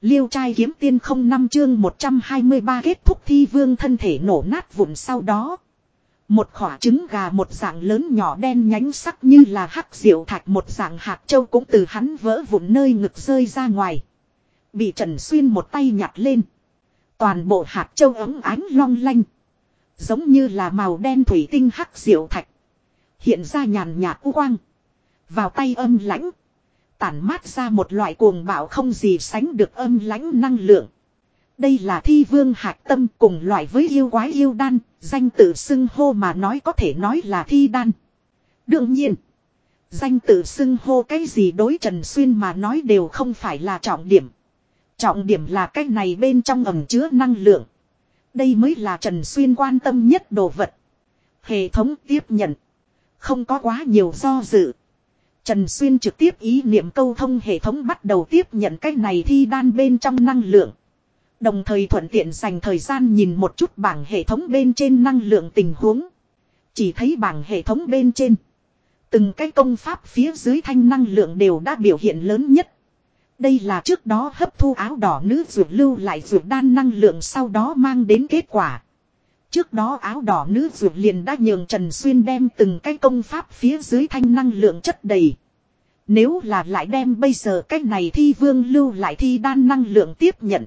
Liêu trai kiếm tiên không năm chương 123 kết thúc thi vương thân thể nổ nát vụn sau đó. Một khỏa trứng gà một dạng lớn nhỏ đen nhánh sắc như là hắc diệu thạch một dạng hạt châu cũng từ hắn vỡ vụn nơi ngực rơi ra ngoài. Bị Trần Xuyên một tay nhặt lên. Toàn bộ hạt châu ấm ánh long lanh. Giống như là màu đen thủy tinh hắc diệu thạch. Hiện ra nhàn nhạt u quang. Vào tay âm lãnh. Tản mát ra một loại cuồng bạo không gì sánh được âm lãnh năng lượng. Đây là thi vương hạc tâm cùng loại với yêu quái yêu đan, danh tự xưng hô mà nói có thể nói là thi đan. Đương nhiên, danh tự xưng hô cái gì đối Trần Xuyên mà nói đều không phải là trọng điểm. Trọng điểm là cái này bên trong ẩm chứa năng lượng. Đây mới là Trần Xuyên quan tâm nhất đồ vật. Hệ thống tiếp nhận. Không có quá nhiều do dự. Trần Xuyên trực tiếp ý niệm câu thông hệ thống bắt đầu tiếp nhận cái này thi đan bên trong năng lượng. Đồng thời thuận tiện dành thời gian nhìn một chút bảng hệ thống bên trên năng lượng tình huống. Chỉ thấy bảng hệ thống bên trên. Từng cái công pháp phía dưới thanh năng lượng đều đã biểu hiện lớn nhất. Đây là trước đó hấp thu áo đỏ nữ dược lưu lại dược đan năng lượng sau đó mang đến kết quả. Trước đó áo đỏ nữ dược liền đã nhường Trần Xuyên đem từng cái công pháp phía dưới thanh năng lượng chất đầy. Nếu là lại đem bây giờ cách này thi vương lưu lại thi đan năng lượng tiếp nhận.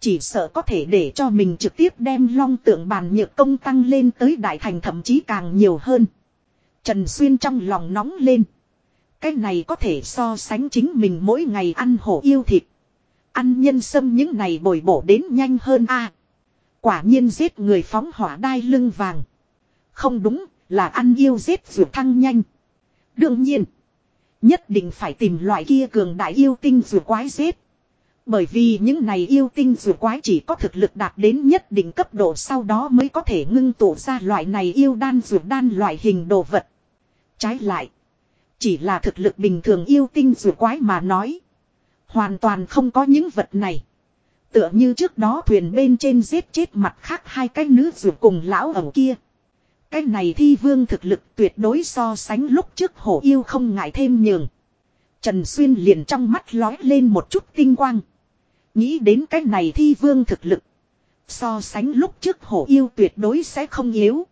Chỉ sợ có thể để cho mình trực tiếp đem long tượng bàn nhược công tăng lên tới đại thành thậm chí càng nhiều hơn. Trần Xuyên trong lòng nóng lên. Cái này có thể so sánh chính mình mỗi ngày ăn hổ yêu thịt. Ăn nhân sâm những này bồi bổ đến nhanh hơn a Quả nhiên giết người phóng hỏa đai lưng vàng. Không đúng, là ăn yêu giết vượt thăng nhanh. Đương nhiên, nhất định phải tìm loại kia cường đại yêu tinh vượt quái giết. Bởi vì những này yêu tinh vượt quái chỉ có thực lực đạt đến nhất định cấp độ sau đó mới có thể ngưng tụ ra loại này yêu đan vượt đan loại hình đồ vật. Trái lại, chỉ là thực lực bình thường yêu tinh vượt quái mà nói. Hoàn toàn không có những vật này. Tựa như trước đó thuyền bên trên giết chết mặt khác hai cái nữ ruột cùng lão ẩu kia. Cái này thi vương thực lực tuyệt đối so sánh lúc trước hổ yêu không ngại thêm nhường. Trần Xuyên liền trong mắt lói lên một chút tinh quang. Nghĩ đến cái này thi vương thực lực. So sánh lúc trước hổ yêu tuyệt đối sẽ không yếu.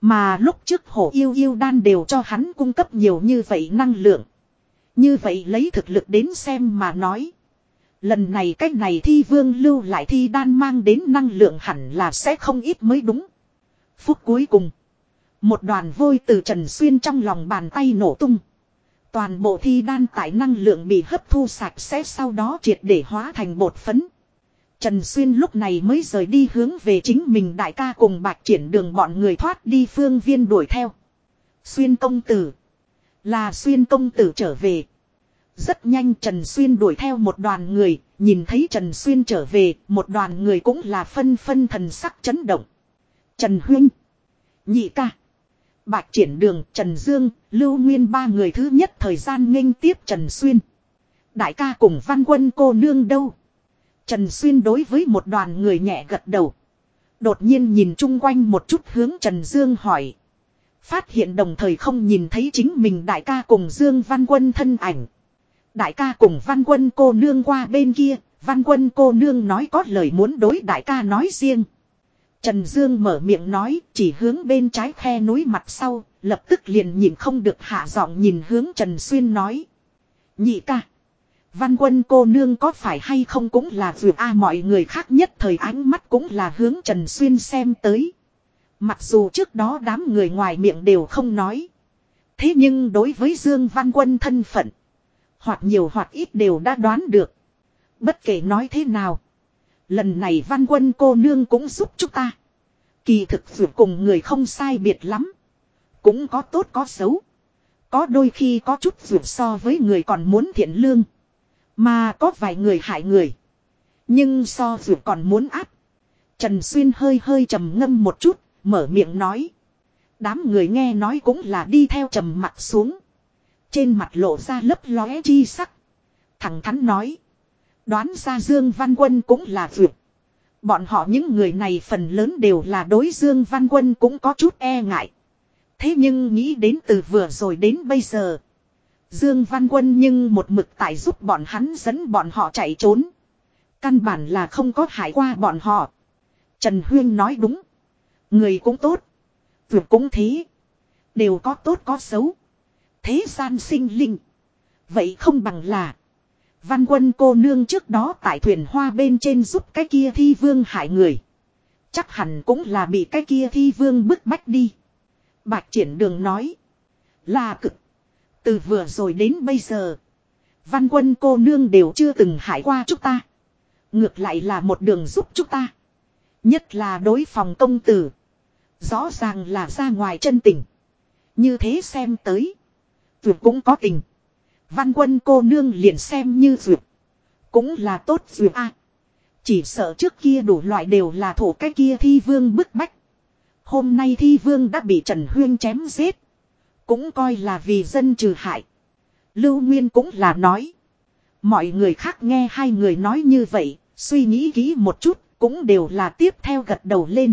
Mà lúc trước hổ yêu yêu đan đều cho hắn cung cấp nhiều như vậy năng lượng. Như vậy lấy thực lực đến xem mà nói. Lần này cách này thi vương lưu lại thi đan mang đến năng lượng hẳn là sẽ không ít mới đúng. Phút cuối cùng. Một đoàn vôi từ Trần Xuyên trong lòng bàn tay nổ tung. Toàn bộ thi đan tại năng lượng bị hấp thu sạch sẽ sau đó triệt để hóa thành bột phấn. Trần Xuyên lúc này mới rời đi hướng về chính mình đại ca cùng bạc triển đường bọn người thoát đi phương viên đuổi theo. Xuyên công tử. Là xuyên công tử trở về. Rất nhanh Trần Xuyên đuổi theo một đoàn người, nhìn thấy Trần Xuyên trở về, một đoàn người cũng là phân phân thần sắc chấn động. Trần Huynh, Nhị ca, Bạch Triển Đường, Trần Dương, Lưu Nguyên ba người thứ nhất thời gian nghênh tiếp Trần Xuyên. Đại ca cùng văn quân cô nương đâu? Trần Xuyên đối với một đoàn người nhẹ gật đầu. Đột nhiên nhìn chung quanh một chút hướng Trần Dương hỏi. Phát hiện đồng thời không nhìn thấy chính mình đại ca cùng Dương Văn Quân thân ảnh. Đại ca cùng văn quân cô nương qua bên kia, văn quân cô nương nói có lời muốn đối đại ca nói riêng. Trần Dương mở miệng nói, chỉ hướng bên trái khe núi mặt sau, lập tức liền nhìn không được hạ giọng nhìn hướng Trần Xuyên nói. Nhị ca. Văn quân cô nương có phải hay không cũng là vượt a mọi người khác nhất thời ánh mắt cũng là hướng Trần Xuyên xem tới. Mặc dù trước đó đám người ngoài miệng đều không nói. Thế nhưng đối với Dương Văn Quân thân phận. Hoặc nhiều hoặc ít đều đã đoán được. Bất kể nói thế nào. Lần này văn quân cô nương cũng giúp chúng ta. Kỳ thực dù cùng người không sai biệt lắm. Cũng có tốt có xấu. Có đôi khi có chút dù so với người còn muốn thiện lương. Mà có vài người hại người. Nhưng so dù còn muốn áp. Trần Xuyên hơi hơi trầm ngâm một chút, mở miệng nói. Đám người nghe nói cũng là đi theo trầm mặt xuống. Trên mặt lộ ra lấp lóe chi sắc. Thẳng thắn nói. Đoán ra Dương Văn Quân cũng là vượt. Bọn họ những người này phần lớn đều là đối Dương Văn Quân cũng có chút e ngại. Thế nhưng nghĩ đến từ vừa rồi đến bây giờ. Dương Văn Quân nhưng một mực tại giúp bọn hắn dẫn bọn họ chạy trốn. Căn bản là không có hại qua bọn họ. Trần Huyên nói đúng. Người cũng tốt. Vượt cũng thế. Đều có tốt có xấu. Thế gian sinh linh. Vậy không bằng là. Văn quân cô nương trước đó tại thuyền hoa bên trên giúp cái kia thi vương hại người. Chắc hẳn cũng là bị cái kia thi vương bức bách đi. Bạch triển đường nói. Là cực. Từ vừa rồi đến bây giờ. Văn quân cô nương đều chưa từng hại qua chúng ta. Ngược lại là một đường giúp chúng ta. Nhất là đối phòng công tử. Rõ ràng là ra ngoài chân tình. Như thế xem tới dược cũng có tình. Văn quân cô nương liền xem như dược. Cũng là tốt dược a. Chỉ sợ trước kia đủ loại đều là thủ cái kia thi vương bức bách. Hôm nay thi vương đã bị Trần Huyên chém giết. Cũng coi là vì dân trừ hại. Lưu Nguyên cũng là nói. Mọi người khác nghe hai người nói như vậy, suy nghĩ kỹ một chút, cũng đều là tiếp theo gật đầu lên.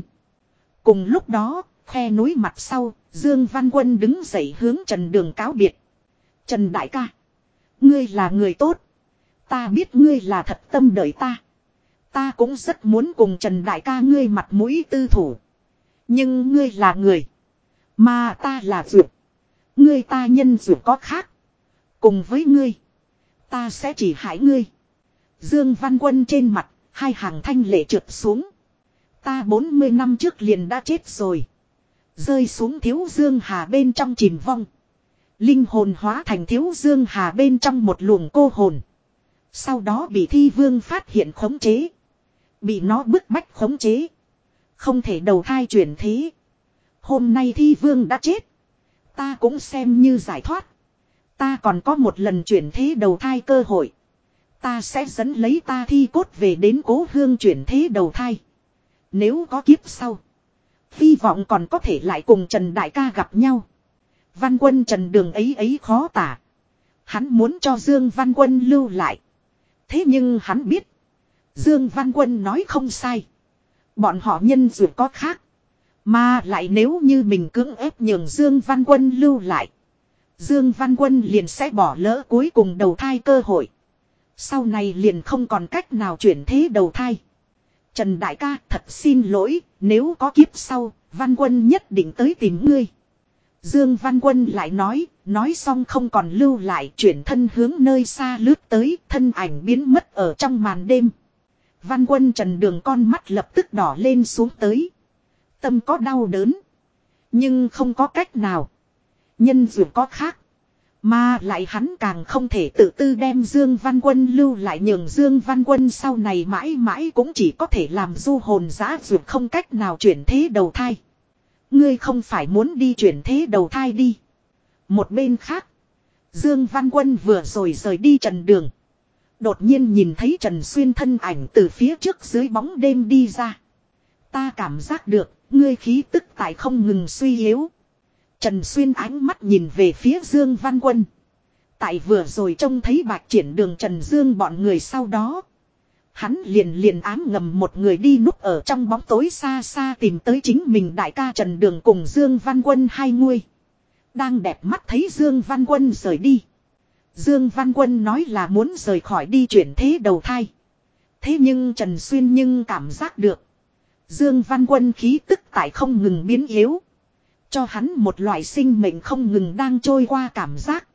Cùng lúc đó, khe núi mặt sau, Dương Văn Quân đứng dậy hướng Trần Đường cáo biệt. Trần Đại ca, ngươi là người tốt. Ta biết ngươi là thật tâm đợi ta. Ta cũng rất muốn cùng Trần Đại ca ngươi mặt mũi tư thủ. Nhưng ngươi là người. Mà ta là dược. Ngươi ta nhân dược có khác. Cùng với ngươi. Ta sẽ chỉ hại ngươi. Dương Văn Quân trên mặt. Hai hàng thanh lệ trượt xuống. Ta 40 năm trước liền đã chết rồi. Rơi xuống thiếu dương hà bên trong chìm vong. Linh hồn hóa thành thiếu dương hà bên trong một luồng cô hồn. Sau đó bị thi vương phát hiện khống chế. Bị nó bức bách khống chế. Không thể đầu thai chuyển thế. Hôm nay thi vương đã chết. Ta cũng xem như giải thoát. Ta còn có một lần chuyển thế đầu thai cơ hội. Ta sẽ dẫn lấy ta thi cốt về đến cố hương chuyển thế đầu thai. Nếu có kiếp sau. Hy vọng còn có thể lại cùng Trần Đại ca gặp nhau. Văn quân Trần Đường ấy ấy khó tả. Hắn muốn cho Dương Văn Quân lưu lại. Thế nhưng hắn biết. Dương Văn Quân nói không sai. Bọn họ nhân dù có khác. Mà lại nếu như mình cưỡng ép nhường Dương Văn Quân lưu lại. Dương Văn Quân liền sẽ bỏ lỡ cuối cùng đầu thai cơ hội. Sau này liền không còn cách nào chuyển thế đầu thai. Trần Đại ca thật xin lỗi, nếu có kiếp sau, Văn Quân nhất định tới tìm ngươi. Dương Văn Quân lại nói, nói xong không còn lưu lại chuyển thân hướng nơi xa lướt tới, thân ảnh biến mất ở trong màn đêm. Văn Quân Trần Đường con mắt lập tức đỏ lên xuống tới. Tâm có đau đớn. Nhưng không có cách nào. Nhân dù có khác. Mà lại hắn càng không thể tự tư đem Dương Văn Quân lưu lại nhường Dương Văn Quân sau này mãi mãi cũng chỉ có thể làm du hồn giã dược không cách nào chuyển thế đầu thai. Ngươi không phải muốn đi chuyển thế đầu thai đi. Một bên khác. Dương Văn Quân vừa rồi rời đi trần đường. Đột nhiên nhìn thấy Trần Xuyên thân ảnh từ phía trước dưới bóng đêm đi ra. Ta cảm giác được, ngươi khí tức tại không ngừng suy yếu. Trần Xuyên ánh mắt nhìn về phía Dương Văn Quân. Tại vừa rồi trông thấy bạc triển đường Trần Dương bọn người sau đó. Hắn liền liền ám ngầm một người đi núp ở trong bóng tối xa xa tìm tới chính mình đại ca Trần Đường cùng Dương Văn Quân hai nguôi. Đang đẹp mắt thấy Dương Văn Quân rời đi. Dương Văn Quân nói là muốn rời khỏi đi chuyển thế đầu thai. Thế nhưng Trần Xuyên nhưng cảm giác được. Dương Văn Quân khí tức tại không ngừng biến yếu. Cho hắn một loại sinh mệnh không ngừng đang trôi qua cảm giác.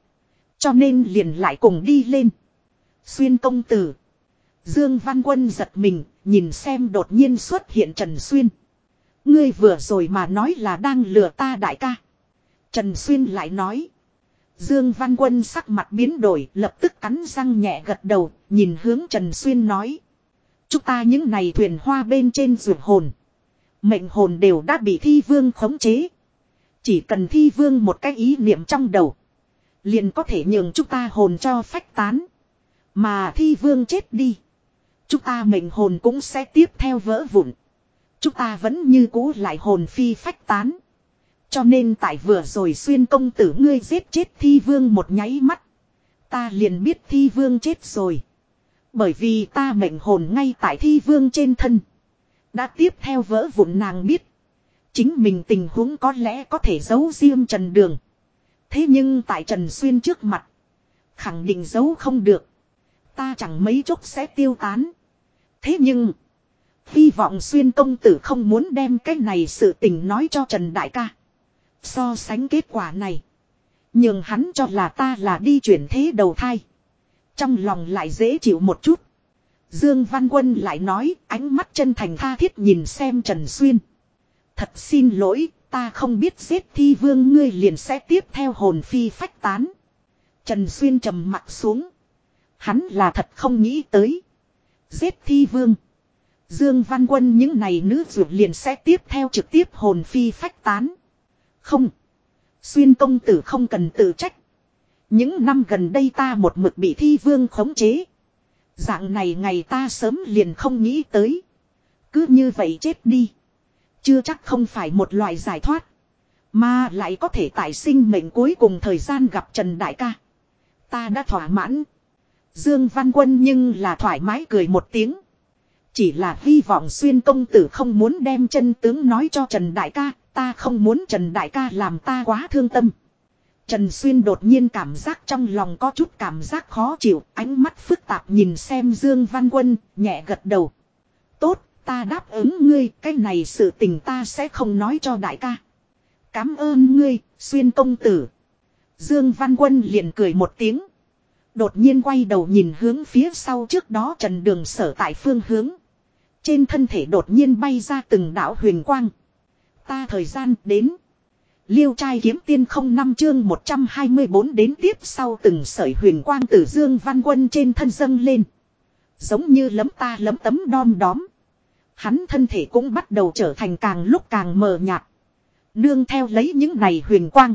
Cho nên liền lại cùng đi lên. Xuyên công tử. Dương Văn Quân giật mình, nhìn xem đột nhiên xuất hiện Trần Xuyên. Ngươi vừa rồi mà nói là đang lừa ta đại ca. Trần Xuyên lại nói. Dương Văn Quân sắc mặt biến đổi, lập tức cắn răng nhẹ gật đầu, nhìn hướng Trần Xuyên nói. Chúng ta những này thuyền hoa bên trên ruột hồn. Mệnh hồn đều đã bị thi vương khống chế. Chỉ cần thi vương một cái ý niệm trong đầu. Liền có thể nhường chúng ta hồn cho phách tán. Mà thi vương chết đi. Chúng ta mệnh hồn cũng sẽ tiếp theo vỡ vụn. Chúng ta vẫn như cũ lại hồn phi phách tán. Cho nên tại vừa rồi xuyên công tử ngươi giết chết thi vương một nháy mắt. Ta liền biết thi vương chết rồi. Bởi vì ta mệnh hồn ngay tại thi vương trên thân. Đã tiếp theo vỡ vụn nàng biết. Chính mình tình huống có lẽ có thể giấu riêng Trần Đường. Thế nhưng tại Trần Xuyên trước mặt. Khẳng định giấu không được. Ta chẳng mấy chốc sẽ tiêu tán. Thế nhưng. Hy vọng xuyên công tử không muốn đem cái này sự tình nói cho Trần Đại ca. So sánh kết quả này. Nhưng hắn cho là ta là đi chuyển thế đầu thai. Trong lòng lại dễ chịu một chút. Dương Văn Quân lại nói, ánh mắt chân thành tha thiết nhìn xem Trần Xuyên. Thật xin lỗi, ta không biết giết thi vương ngươi liền sẽ tiếp theo hồn phi phách tán. Trần Xuyên trầm mặt xuống. Hắn là thật không nghĩ tới. Giết thi vương. Dương Văn Quân những này nữ dược liền sẽ tiếp theo trực tiếp hồn phi phách tán. Không. Xuyên công tử không cần tự trách. Những năm gần đây ta một mực bị thi vương khống chế. Dạng này ngày ta sớm liền không nghĩ tới. Cứ như vậy chết đi. Chưa chắc không phải một loại giải thoát. Mà lại có thể tại sinh mệnh cuối cùng thời gian gặp Trần Đại ca. Ta đã thỏa mãn. Dương Văn Quân nhưng là thoải mái cười một tiếng. Chỉ là hy vọng xuyên công tử không muốn đem chân tướng nói cho Trần Đại ca. Ta không muốn Trần Đại ca làm ta quá thương tâm. Trần Xuyên đột nhiên cảm giác trong lòng có chút cảm giác khó chịu, ánh mắt phức tạp nhìn xem Dương Văn Quân, nhẹ gật đầu. Tốt, ta đáp ứng ngươi, cái này sự tình ta sẽ không nói cho đại ca. Cám ơn ngươi, Xuyên công tử. Dương Văn Quân liền cười một tiếng. Đột nhiên quay đầu nhìn hướng phía sau trước đó trần đường sở tại phương hướng. Trên thân thể đột nhiên bay ra từng đảo huyền quang. Ta thời gian đến. Liêu trai kiếm tiên không năm chương 124 đến tiếp sau từng sợi huyền quang tử dương văn quân trên thân dâng lên. Giống như lấm ta lấm tấm đom đóm. Hắn thân thể cũng bắt đầu trở thành càng lúc càng mờ nhạt. Nương theo lấy những này huyền quang.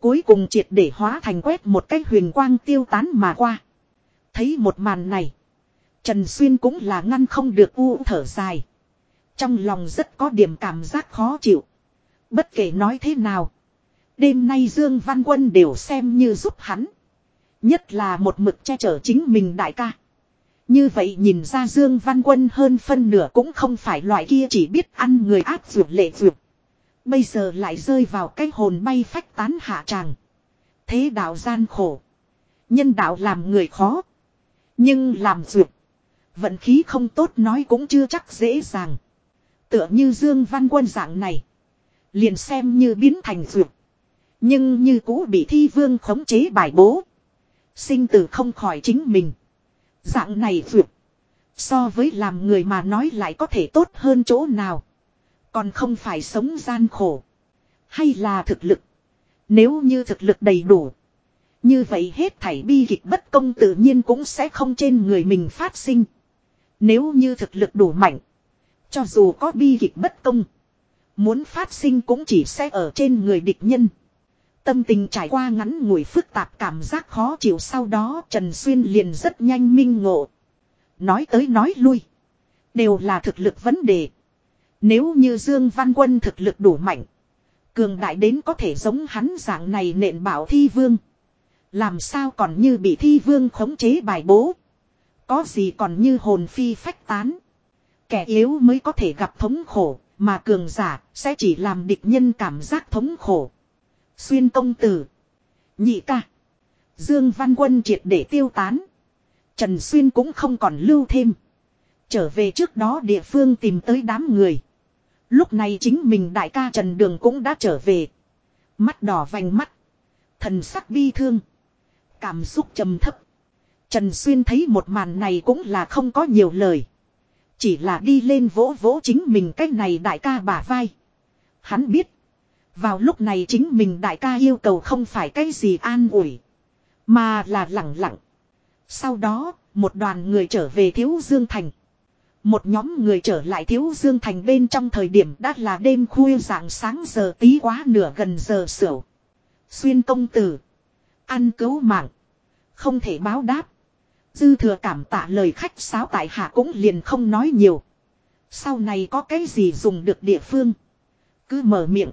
Cuối cùng triệt để hóa thành quét một cái huyền quang tiêu tán mà qua. Thấy một màn này. Trần Xuyên cũng là ngăn không được u thở dài. Trong lòng rất có điểm cảm giác khó chịu. Bất kể nói thế nào. Đêm nay Dương Văn Quân đều xem như giúp hắn. Nhất là một mực che chở chính mình đại ca. Như vậy nhìn ra Dương Văn Quân hơn phân nửa cũng không phải loại kia chỉ biết ăn người ác dược lệ dược. Bây giờ lại rơi vào cái hồn bay phách tán hạ tràng. Thế đạo gian khổ. Nhân đạo làm người khó. Nhưng làm dược. Vận khí không tốt nói cũng chưa chắc dễ dàng. Tựa như Dương Văn Quân dạng này. Liền xem như biến thành dược. Nhưng như cũ bị thi vương khống chế bài bố. Sinh tử không khỏi chính mình. Dạng này vượt So với làm người mà nói lại có thể tốt hơn chỗ nào. Còn không phải sống gian khổ. Hay là thực lực. Nếu như thực lực đầy đủ. Như vậy hết thảy bi kịch bất công tự nhiên cũng sẽ không trên người mình phát sinh. Nếu như thực lực đủ mạnh. Cho dù có bi kịch bất công. Muốn phát sinh cũng chỉ sẽ ở trên người địch nhân. Tâm tình trải qua ngắn ngủi phức tạp cảm giác khó chịu sau đó, Trần Xuyên liền rất nhanh minh ngộ. Nói tới nói lui. Đều là thực lực vấn đề. Nếu như Dương Văn Quân thực lực đủ mạnh. Cường đại đến có thể giống hắn dạng này nện bảo thi vương. Làm sao còn như bị thi vương khống chế bài bố. Có gì còn như hồn phi phách tán. Kẻ yếu mới có thể gặp thống khổ. Mà cường giả sẽ chỉ làm địch nhân cảm giác thống khổ. Xuyên công tử. Nhị ca. Dương Văn Quân triệt để tiêu tán. Trần Xuyên cũng không còn lưu thêm. Trở về trước đó địa phương tìm tới đám người. Lúc này chính mình đại ca Trần Đường cũng đã trở về. Mắt đỏ vành mắt. Thần sắc bi thương. Cảm xúc trầm thấp. Trần Xuyên thấy một màn này cũng là không có nhiều lời. Chỉ là đi lên vỗ vỗ chính mình cái này đại ca bả vai. Hắn biết. Vào lúc này chính mình đại ca yêu cầu không phải cái gì an ủi. Mà là lặng lặng. Sau đó, một đoàn người trở về Thiếu Dương Thành. Một nhóm người trở lại Thiếu Dương Thành bên trong thời điểm đã là đêm khuya dạng sáng giờ tí quá nửa gần giờ sửa. Xuyên công tử. Ăn cứu mạng. Không thể báo đáp. Dư thừa cảm tạ lời khách sáo tại hạ cũng liền không nói nhiều. Sau này có cái gì dùng được địa phương. Cứ mở miệng.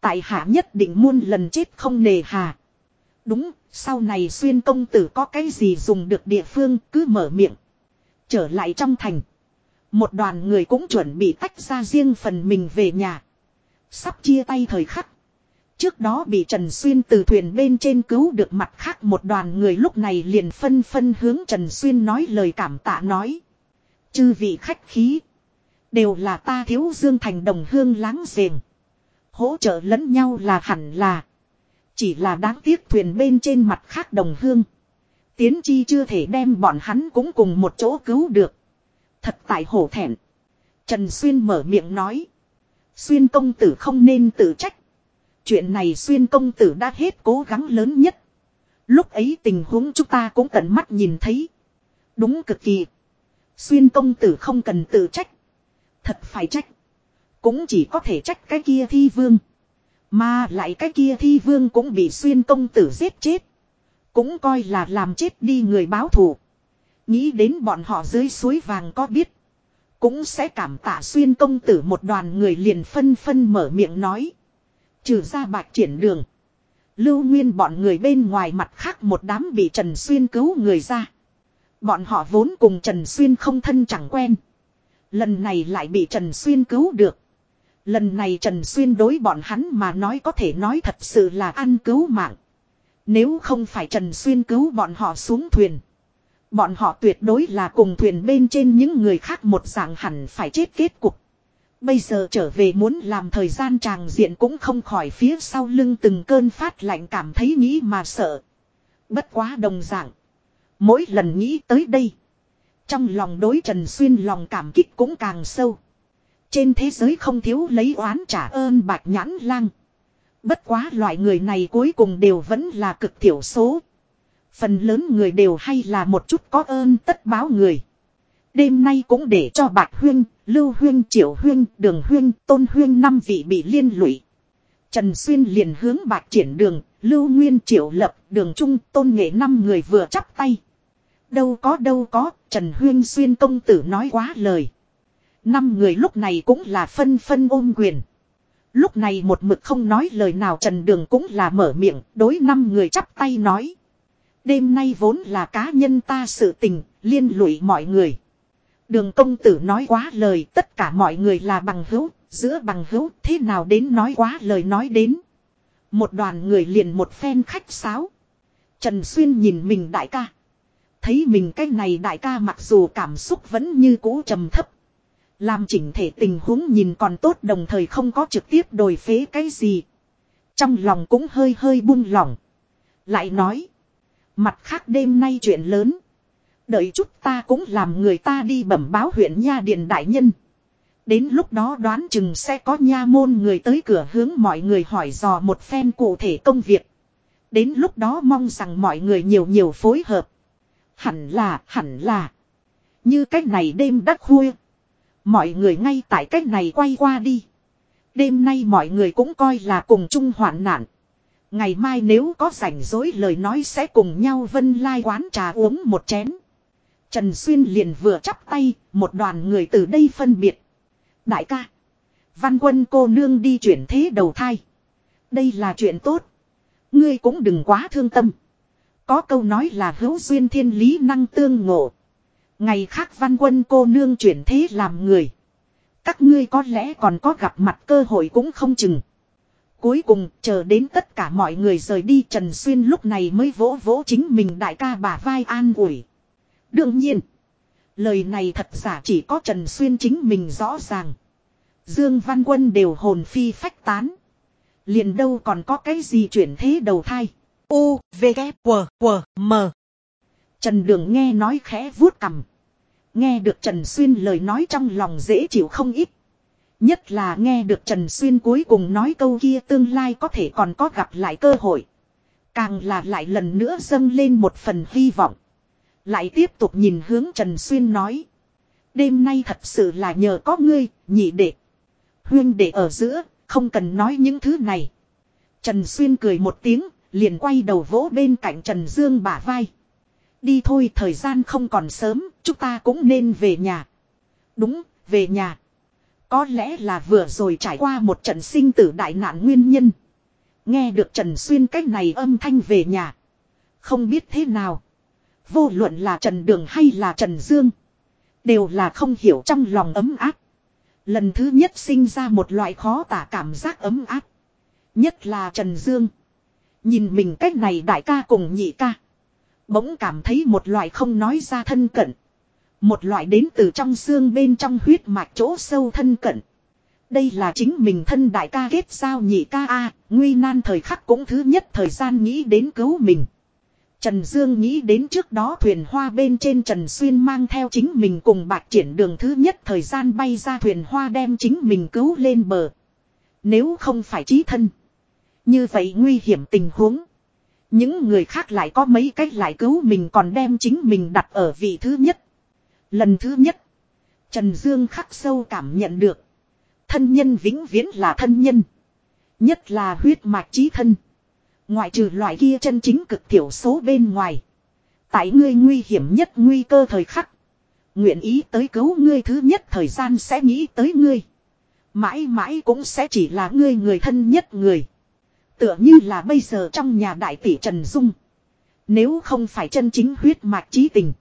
Tại hạ nhất định muôn lần chết không nề hà. Đúng, sau này xuyên công tử có cái gì dùng được địa phương cứ mở miệng. Trở lại trong thành. Một đoàn người cũng chuẩn bị tách ra riêng phần mình về nhà. Sắp chia tay thời khắc. Trước đó bị Trần Xuyên từ thuyền bên trên cứu được mặt khác một đoàn người lúc này liền phân phân hướng Trần Xuyên nói lời cảm tạ nói. Chư vị khách khí. Đều là ta thiếu dương thành đồng hương láng giềng. Hỗ trợ lẫn nhau là hẳn là. Chỉ là đáng tiếc thuyền bên trên mặt khác đồng hương. Tiến chi chưa thể đem bọn hắn cũng cùng một chỗ cứu được. Thật tại hổ thẹn. Trần Xuyên mở miệng nói. Xuyên công tử không nên tự trách. Chuyện này xuyên công tử đã hết cố gắng lớn nhất. Lúc ấy tình huống chúng ta cũng tận mắt nhìn thấy. Đúng cực kỳ. Xuyên công tử không cần tự trách. Thật phải trách. Cũng chỉ có thể trách cái kia thi vương. Mà lại cái kia thi vương cũng bị xuyên công tử giết chết. Cũng coi là làm chết đi người báo thù. Nghĩ đến bọn họ dưới suối vàng có biết. Cũng sẽ cảm tạ xuyên công tử một đoàn người liền phân phân mở miệng nói. Trừ ra bạc triển đường. Lưu nguyên bọn người bên ngoài mặt khác một đám bị Trần Xuyên cứu người ra. Bọn họ vốn cùng Trần Xuyên không thân chẳng quen. Lần này lại bị Trần Xuyên cứu được. Lần này Trần Xuyên đối bọn hắn mà nói có thể nói thật sự là ăn cứu mạng. Nếu không phải Trần Xuyên cứu bọn họ xuống thuyền. Bọn họ tuyệt đối là cùng thuyền bên trên những người khác một dạng hẳn phải chết kết cục. Bây giờ trở về muốn làm thời gian tràng diện cũng không khỏi phía sau lưng từng cơn phát lạnh cảm thấy nghĩ mà sợ. Bất quá đồng dạng. Mỗi lần nghĩ tới đây. Trong lòng đối Trần Xuyên lòng cảm kích cũng càng sâu. Trên thế giới không thiếu lấy oán trả ơn bạc nhãn lang. Bất quá loại người này cuối cùng đều vẫn là cực thiểu số. Phần lớn người đều hay là một chút có ơn tất báo người. Đêm nay cũng để cho Bạch Huyên, Lưu Huyên, Triệu Huyên, Đường Huyên, Tôn Huyên năm vị bị liên lụy. Trần Xuyên liền hướng Bạch triển đường, Lưu Nguyên Triệu Lập, Đường Trung, Tôn Nghệ năm người vừa chắp tay. Đâu có đâu có, Trần Huyên Xuyên công tử nói quá lời. Năm người lúc này cũng là phân phân ôm quyền. Lúc này một mực không nói lời nào Trần Đường cũng là mở miệng, đối năm người chắp tay nói. Đêm nay vốn là cá nhân ta sự tình, liên lụy mọi người. Đường công tử nói quá lời, tất cả mọi người là bằng hữu, giữa bằng hữu, thế nào đến nói quá lời nói đến. Một đoàn người liền một phen khách sáo. Trần Xuyên nhìn mình đại ca. Thấy mình cái này đại ca mặc dù cảm xúc vẫn như cũ trầm thấp. Làm chỉnh thể tình huống nhìn còn tốt đồng thời không có trực tiếp đổi phế cái gì. Trong lòng cũng hơi hơi buông lỏng. Lại nói. Mặt khác đêm nay chuyện lớn. Đợi chút ta cũng làm người ta đi bẩm báo huyện Nha Điện Đại Nhân. Đến lúc đó đoán chừng sẽ có nha môn người tới cửa hướng mọi người hỏi dò một phen cụ thể công việc. Đến lúc đó mong rằng mọi người nhiều nhiều phối hợp. Hẳn là, hẳn là. Như cách này đêm đắc khuya. Mọi người ngay tại cách này quay qua đi. Đêm nay mọi người cũng coi là cùng chung hoạn nạn. Ngày mai nếu có rảnh rối lời nói sẽ cùng nhau vân lai quán trà uống một chén. Trần Xuyên liền vừa chắp tay, một đoàn người từ đây phân biệt. Đại ca. Văn quân cô nương đi chuyển thế đầu thai. Đây là chuyện tốt. Ngươi cũng đừng quá thương tâm. Có câu nói là hữu duyên thiên lý năng tương ngộ. Ngày khác văn quân cô nương chuyển thế làm người. Các ngươi có lẽ còn có gặp mặt cơ hội cũng không chừng. Cuối cùng chờ đến tất cả mọi người rời đi Trần Xuyên lúc này mới vỗ vỗ chính mình đại ca bà vai an ủi. Đương nhiên. Lời này thật giả chỉ có Trần Xuyên chính mình rõ ràng. Dương Văn Quân đều hồn phi phách tán. Liền đâu còn có cái gì chuyển thế đầu thai. U, V, K, W, W, M. Trần Đường nghe nói khẽ vuốt cầm. Nghe được Trần Xuyên lời nói trong lòng dễ chịu không ít. Nhất là nghe được Trần Xuyên cuối cùng nói câu kia tương lai có thể còn có gặp lại cơ hội. Càng là lại lần nữa dâng lên một phần hy vọng. Lại tiếp tục nhìn hướng Trần Xuyên nói. Đêm nay thật sự là nhờ có ngươi, nhị đệ. Huyên đệ ở giữa, không cần nói những thứ này. Trần Xuyên cười một tiếng, liền quay đầu vỗ bên cạnh Trần Dương bả vai. Đi thôi thời gian không còn sớm, chúng ta cũng nên về nhà. Đúng, về nhà. Có lẽ là vừa rồi trải qua một trận sinh tử đại nạn nguyên nhân. Nghe được Trần Xuyên cách này âm thanh về nhà. Không biết thế nào. Vô luận là Trần Đường hay là Trần Dương. Đều là không hiểu trong lòng ấm áp. Lần thứ nhất sinh ra một loại khó tả cảm giác ấm áp. Nhất là Trần Dương. Nhìn mình cách này đại ca cùng nhị ca. Bỗng cảm thấy một loại không nói ra thân cận. Một loại đến từ trong xương bên trong huyết mạch chỗ sâu thân cận. Đây là chính mình thân đại ca kết giao nhị ca A, nguy nan thời khắc cũng thứ nhất thời gian nghĩ đến cứu mình. Trần Dương nghĩ đến trước đó thuyền hoa bên trên Trần Xuyên mang theo chính mình cùng bạc triển đường thứ nhất thời gian bay ra thuyền hoa đem chính mình cứu lên bờ. Nếu không phải trí thân. Như vậy nguy hiểm tình huống. Những người khác lại có mấy cách lại cứu mình còn đem chính mình đặt ở vị thứ nhất. Lần thứ nhất. Trần Dương khắc sâu cảm nhận được. Thân nhân vĩnh viễn là thân nhân. Nhất là huyết mạch trí thân. Ngoại trừ loại kia chân chính cực thiểu số bên ngoài. Tại ngươi nguy hiểm nhất nguy cơ thời khắc. Nguyện ý tới cứu ngươi thứ nhất thời gian sẽ nghĩ tới ngươi. Mãi mãi cũng sẽ chỉ là ngươi người thân nhất người. Tựa như là bây giờ trong nhà đại tỷ Trần Dung. Nếu không phải chân chính huyết mạch trí tình.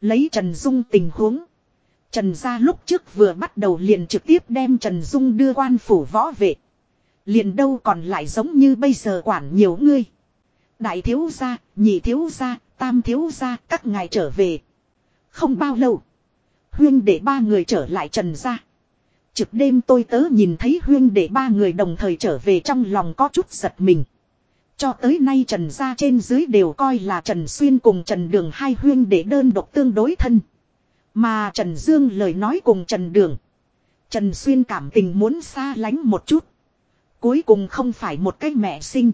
Lấy Trần Dung tình huống. Trần gia lúc trước vừa bắt đầu liền trực tiếp đem Trần Dung đưa quan phủ võ vệ. Liền đâu còn lại giống như bây giờ quản nhiều ngươi. Đại thiếu gia, nhị thiếu gia, tam thiếu gia, các ngài trở về. Không bao lâu. Huyên để ba người trở lại Trần gia. Trực đêm tôi tớ nhìn thấy huyên để ba người đồng thời trở về trong lòng có chút giật mình. Cho tới nay Trần gia trên dưới đều coi là Trần Xuyên cùng Trần Đường hai huyên để đơn độc tương đối thân. Mà Trần Dương lời nói cùng Trần Đường. Trần Xuyên cảm tình muốn xa lánh một chút. Cuối cùng không phải một cái mẹ sinh.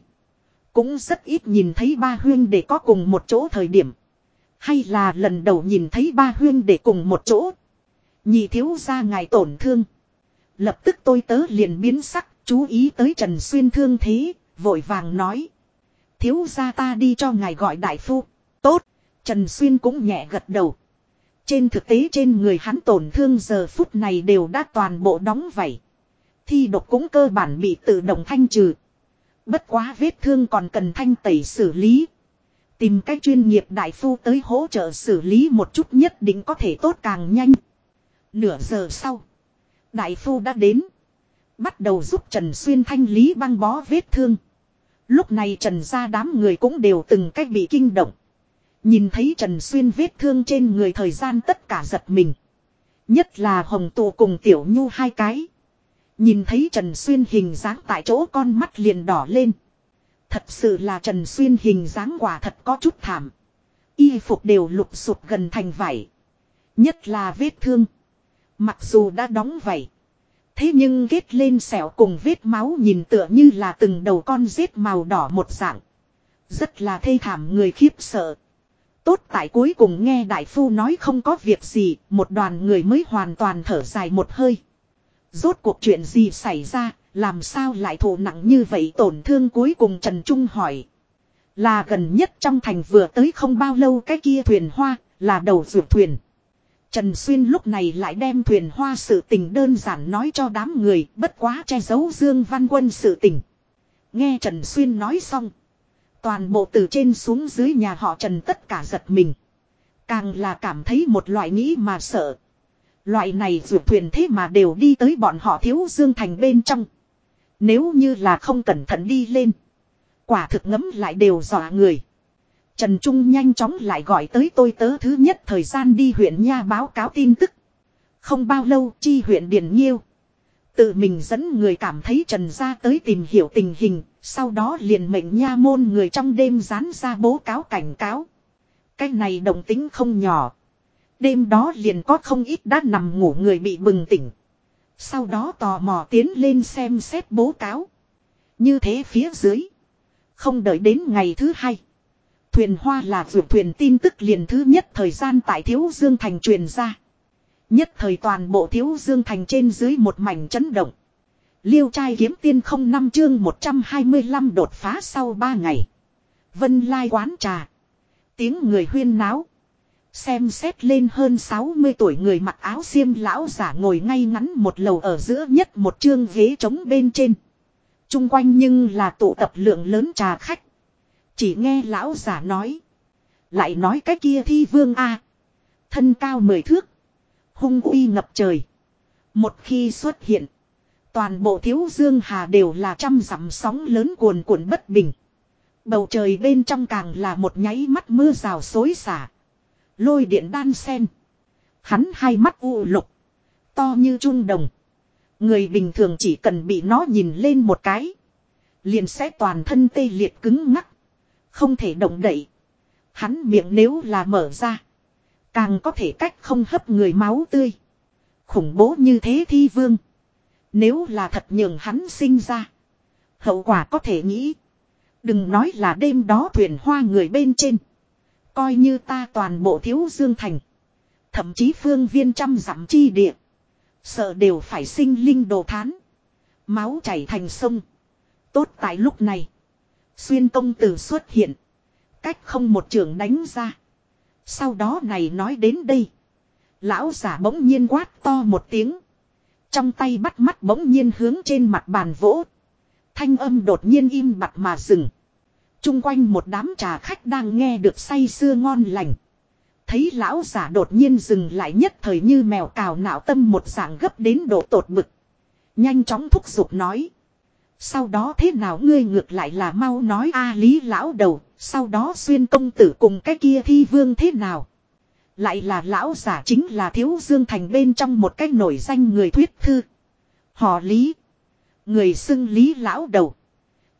Cũng rất ít nhìn thấy ba huyên để có cùng một chỗ thời điểm. Hay là lần đầu nhìn thấy ba huyên để cùng một chỗ. Nhị thiếu ra ngài tổn thương. Lập tức tôi tớ liền biến sắc, chú ý tới Trần Xuyên thương thế, vội vàng nói. Thiếu ra ta đi cho ngài gọi đại phu. Tốt, Trần Xuyên cũng nhẹ gật đầu. Trên thực tế trên người hắn tổn thương giờ phút này đều đã toàn bộ đóng vảy. Thi độc cũng cơ bản bị tự động thanh trừ. Bất quá vết thương còn cần thanh tẩy xử lý. Tìm cách chuyên nghiệp đại phu tới hỗ trợ xử lý một chút nhất định có thể tốt càng nhanh. Nửa giờ sau. Đại phu đã đến. Bắt đầu giúp Trần Xuyên thanh lý băng bó vết thương. Lúc này Trần ra đám người cũng đều từng cách bị kinh động. Nhìn thấy Trần Xuyên vết thương trên người thời gian tất cả giật mình. Nhất là Hồng Tụ cùng Tiểu Nhu hai cái. Nhìn thấy Trần Xuyên hình dáng tại chỗ con mắt liền đỏ lên. Thật sự là Trần Xuyên hình dáng quả thật có chút thảm. Y phục đều lục sụp gần thành vải. Nhất là vết thương. Mặc dù đã đóng vảy. Thế nhưng kết lên sẹo cùng vết máu nhìn tựa như là từng đầu con rết màu đỏ một dạng. Rất là thê thảm người khiếp sợ. Tốt tại cuối cùng nghe đại phu nói không có việc gì, một đoàn người mới hoàn toàn thở dài một hơi. Rốt cuộc chuyện gì xảy ra, làm sao lại thổ nặng như vậy tổn thương cuối cùng Trần Trung hỏi. Là gần nhất trong thành vừa tới không bao lâu cái kia thuyền hoa, là đầu ruột thuyền. Trần Xuyên lúc này lại đem thuyền hoa sự tình đơn giản nói cho đám người, bất quá che giấu Dương Văn Quân sự tình. Nghe Trần Xuyên nói xong. Toàn bộ từ trên xuống dưới nhà họ Trần tất cả giật mình. Càng là cảm thấy một loại nghĩ mà sợ. Loại này dù thuyền thế mà đều đi tới bọn họ thiếu Dương Thành bên trong. Nếu như là không cẩn thận đi lên. Quả thực ngấm lại đều dọa người. Trần Trung nhanh chóng lại gọi tới tôi tớ thứ nhất thời gian đi huyện Nha báo cáo tin tức. Không bao lâu chi huyện Điền Nhiêu. Tự mình dẫn người cảm thấy Trần ra tới tìm hiểu tình hình, sau đó liền mệnh Nha môn người trong đêm dán ra bố cáo cảnh cáo. Cái này đồng tính không nhỏ. Đêm đó liền có không ít đã nằm ngủ người bị bừng tỉnh. Sau đó tò mò tiến lên xem xét bố cáo. Như thế phía dưới. Không đợi đến ngày thứ hai. Thuyền hoa là vượt thuyền tin tức liền thứ nhất thời gian tại Thiếu Dương Thành truyền ra. Nhất thời toàn bộ Thiếu Dương Thành trên dưới một mảnh chấn động. Liêu trai kiếm tiên không năm chương 125 đột phá sau 3 ngày. Vân lai quán trà. Tiếng người huyên náo. Xem xét lên hơn 60 tuổi người mặc áo xiêm lão giả ngồi ngay ngắn một lầu ở giữa nhất một chương ghế trống bên trên. Trung quanh nhưng là tụ tập lượng lớn trà khách. Chỉ nghe lão giả nói. Lại nói cái kia thi vương A. Thân cao mười thước. Hung uy ngập trời. Một khi xuất hiện. Toàn bộ thiếu dương hà đều là trăm dặm sóng lớn cuồn cuộn bất bình. Bầu trời bên trong càng là một nháy mắt mưa rào xối xả. Lôi điện đan sen. Hắn hai mắt u lục. To như trung đồng. Người bình thường chỉ cần bị nó nhìn lên một cái. Liền sẽ toàn thân tê liệt cứng ngắc. Không thể động đậy. Hắn miệng nếu là mở ra. Càng có thể cách không hấp người máu tươi. Khủng bố như thế thi vương. Nếu là thật nhường hắn sinh ra. Hậu quả có thể nghĩ. Đừng nói là đêm đó thuyền hoa người bên trên. Coi như ta toàn bộ thiếu dương thành. Thậm chí phương viên trăm dặm chi địa. Sợ đều phải sinh linh đồ thán. Máu chảy thành sông. Tốt tại lúc này. Xuyên công tử xuất hiện. Cách không một trường đánh ra. Sau đó này nói đến đây. Lão giả bỗng nhiên quát to một tiếng. Trong tay bắt mắt bỗng nhiên hướng trên mặt bàn vỗ. Thanh âm đột nhiên im mặt mà dừng. Trung quanh một đám trà khách đang nghe được say sưa ngon lành. Thấy lão giả đột nhiên dừng lại nhất thời như mèo cào não tâm một dạng gấp đến độ tột bực. Nhanh chóng thúc giục nói. Sau đó thế nào ngươi ngược lại là mau nói a lý lão đầu, sau đó xuyên công tử cùng cái kia thi vương thế nào. Lại là lão giả chính là thiếu dương thành bên trong một cách nổi danh người thuyết thư. Họ lý. Người xưng lý lão đầu.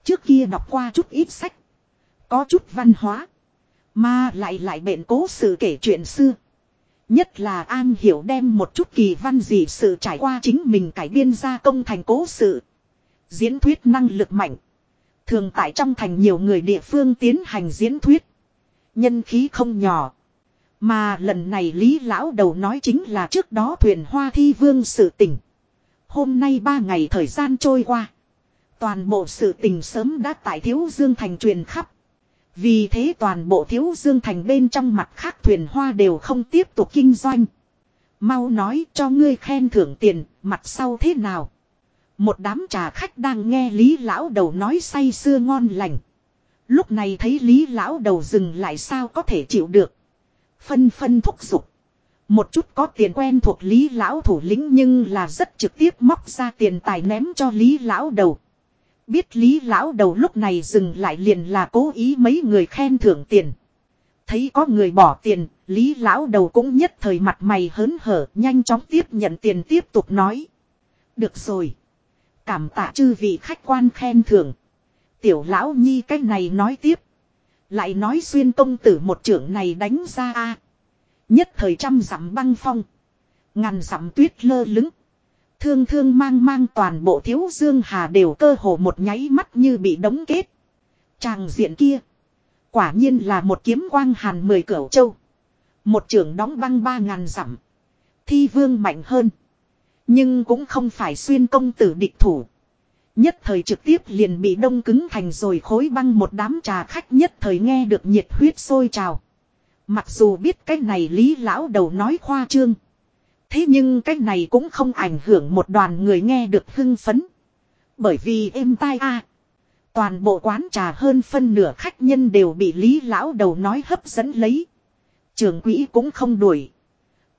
Trước kia đọc qua chút ít sách. Có chút văn hóa. Mà lại lại bệnh cố sự kể chuyện xưa. Nhất là an hiểu đem một chút kỳ văn gì sự trải qua chính mình cải biên ra công thành cố sự. Diễn thuyết năng lực mạnh. Thường tại trong thành nhiều người địa phương tiến hành diễn thuyết. Nhân khí không nhỏ. Mà lần này Lý Lão Đầu nói chính là trước đó thuyền hoa thi vương sự tình. Hôm nay ba ngày thời gian trôi qua. Toàn bộ sự tình sớm đã tại Thiếu Dương Thành truyền khắp. Vì thế toàn bộ Thiếu Dương Thành bên trong mặt khác thuyền hoa đều không tiếp tục kinh doanh. Mau nói cho ngươi khen thưởng tiền, mặt sau thế nào? Một đám trà khách đang nghe Lý Lão Đầu nói say sưa ngon lành. Lúc này thấy Lý Lão Đầu dừng lại sao có thể chịu được. Phân phân thúc giục. Một chút có tiền quen thuộc Lý Lão thủ lĩnh nhưng là rất trực tiếp móc ra tiền tài ném cho Lý Lão Đầu. Biết Lý Lão Đầu lúc này dừng lại liền là cố ý mấy người khen thưởng tiền. Thấy có người bỏ tiền, Lý Lão Đầu cũng nhất thời mặt mày hớn hở, nhanh chóng tiếp nhận tiền tiếp tục nói. Được rồi. Cảm tạ chư vị khách quan khen thưởng. Tiểu Lão Nhi cách này nói tiếp. Lại nói xuyên công tử một trưởng này đánh ra a Nhất thời trăm dặm băng phong. Ngàn dặm tuyết lơ lứng. Thương thương mang mang toàn bộ thiếu dương hà đều cơ hồ một nháy mắt như bị đóng kết. Tràng diện kia. Quả nhiên là một kiếm quang hàn mười cửu châu. Một trưởng đóng băng ba ngàn dặm. Thi vương mạnh hơn. Nhưng cũng không phải xuyên công tử địch thủ. Nhất thời trực tiếp liền bị đông cứng thành rồi khối băng một đám trà khách nhất thời nghe được nhiệt huyết sôi trào. Mặc dù biết cái này lý lão đầu nói khoa trương. Thế nhưng cái này cũng không ảnh hưởng một đoàn người nghe được hưng phấn. Bởi vì êm tai a Toàn bộ quán trà hơn phân nửa khách nhân đều bị lý lão đầu nói hấp dẫn lấy. Trường quỹ cũng không đuổi.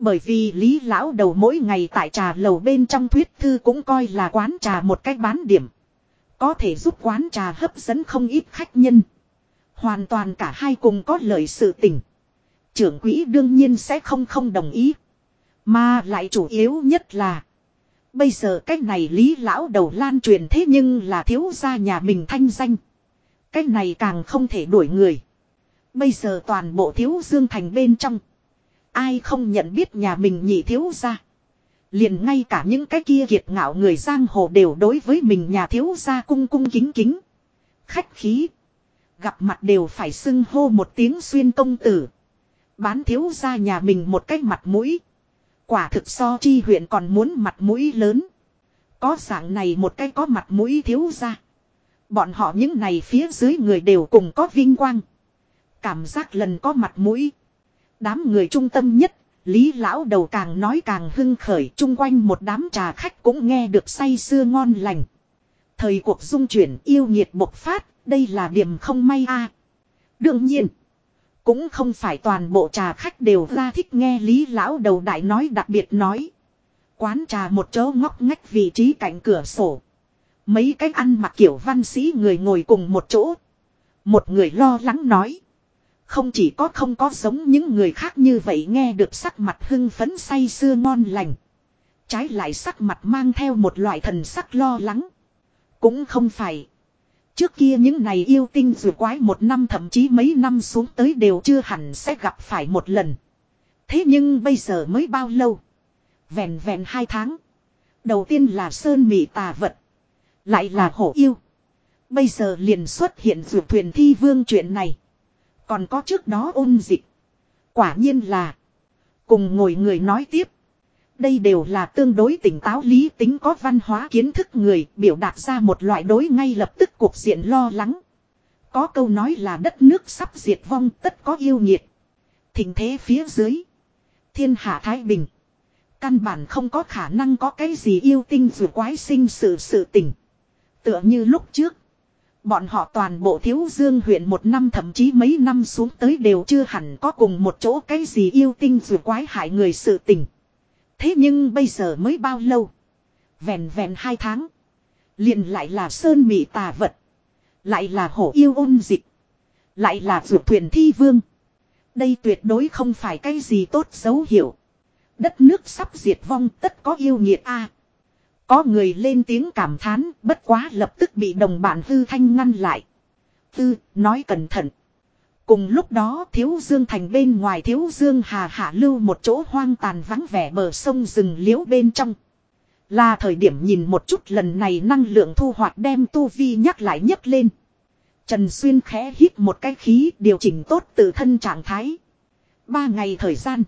Bởi vì lý lão đầu mỗi ngày tại trà lầu bên trong thuyết thư cũng coi là quán trà một cách bán điểm. Có thể giúp quán trà hấp dẫn không ít khách nhân. Hoàn toàn cả hai cùng có lợi sự tình. Trưởng quỹ đương nhiên sẽ không không đồng ý. Mà lại chủ yếu nhất là. Bây giờ cái này lý lão đầu lan truyền thế nhưng là thiếu gia nhà mình thanh danh. Cái này càng không thể đuổi người. Bây giờ toàn bộ thiếu dương thành bên trong. Ai không nhận biết nhà mình nhị thiếu gia. Liền ngay cả những cái kia kiệt ngạo người giang hồ đều đối với mình nhà thiếu gia cung cung kính kính. Khách khí. Gặp mặt đều phải xưng hô một tiếng xuyên công tử. Bán thiếu gia nhà mình một cái mặt mũi. Quả thực so chi huyện còn muốn mặt mũi lớn. Có dạng này một cái có mặt mũi thiếu gia. Bọn họ những này phía dưới người đều cùng có vinh quang. Cảm giác lần có mặt mũi. Đám người trung tâm nhất, Lý lão đầu càng nói càng hưng khởi chung quanh một đám trà khách cũng nghe được say sưa ngon lành. Thời cuộc dung chuyển yêu nhiệt bộc phát, đây là điểm không may a. Đương nhiên, cũng không phải toàn bộ trà khách đều ra thích nghe Lý lão đầu đại nói đặc biệt nói. Quán trà một chỗ ngóc ngách vị trí cạnh cửa sổ. Mấy cách ăn mặc kiểu văn sĩ người ngồi cùng một chỗ. Một người lo lắng nói. Không chỉ có không có giống những người khác như vậy nghe được sắc mặt hưng phấn say sưa ngon lành. Trái lại sắc mặt mang theo một loại thần sắc lo lắng. Cũng không phải. Trước kia những này yêu tinh dù quái một năm thậm chí mấy năm xuống tới đều chưa hẳn sẽ gặp phải một lần. Thế nhưng bây giờ mới bao lâu? Vẹn vẹn hai tháng. Đầu tiên là sơn mị tà vật. Lại là hổ yêu. Bây giờ liền xuất hiện dù thuyền thi vương chuyện này. Còn có trước đó ôn dịch. Quả nhiên là. Cùng ngồi người nói tiếp. Đây đều là tương đối tỉnh táo lý tính có văn hóa kiến thức người biểu đạt ra một loại đối ngay lập tức cuộc diện lo lắng. Có câu nói là đất nước sắp diệt vong tất có yêu nhiệt. Thình thế phía dưới. Thiên hạ Thái Bình. Căn bản không có khả năng có cái gì yêu tinh dù quái sinh sự sự tỉnh. Tựa như lúc trước. Bọn họ toàn bộ thiếu dương huyện một năm thậm chí mấy năm xuống tới đều chưa hẳn có cùng một chỗ cái gì yêu tinh dù quái hại người sự tình. Thế nhưng bây giờ mới bao lâu? Vẹn vẹn hai tháng. Liền lại là sơn mị tà vật. Lại là hổ yêu ôn dịch. Lại là ruột thuyền thi vương. Đây tuyệt đối không phải cái gì tốt dấu hiệu. Đất nước sắp diệt vong tất có yêu nghiệt a. Có người lên tiếng cảm thán, bất quá lập tức bị đồng bạn Hư Thanh ngăn lại. Tư, nói cẩn thận. Cùng lúc đó Thiếu Dương Thành bên ngoài Thiếu Dương Hà hạ lưu một chỗ hoang tàn vắng vẻ bờ sông rừng liễu bên trong. Là thời điểm nhìn một chút lần này năng lượng thu hoạch đem Tu Vi nhắc lại nhấc lên. Trần Xuyên khẽ hít một cái khí điều chỉnh tốt tự thân trạng thái. Ba ngày thời gian.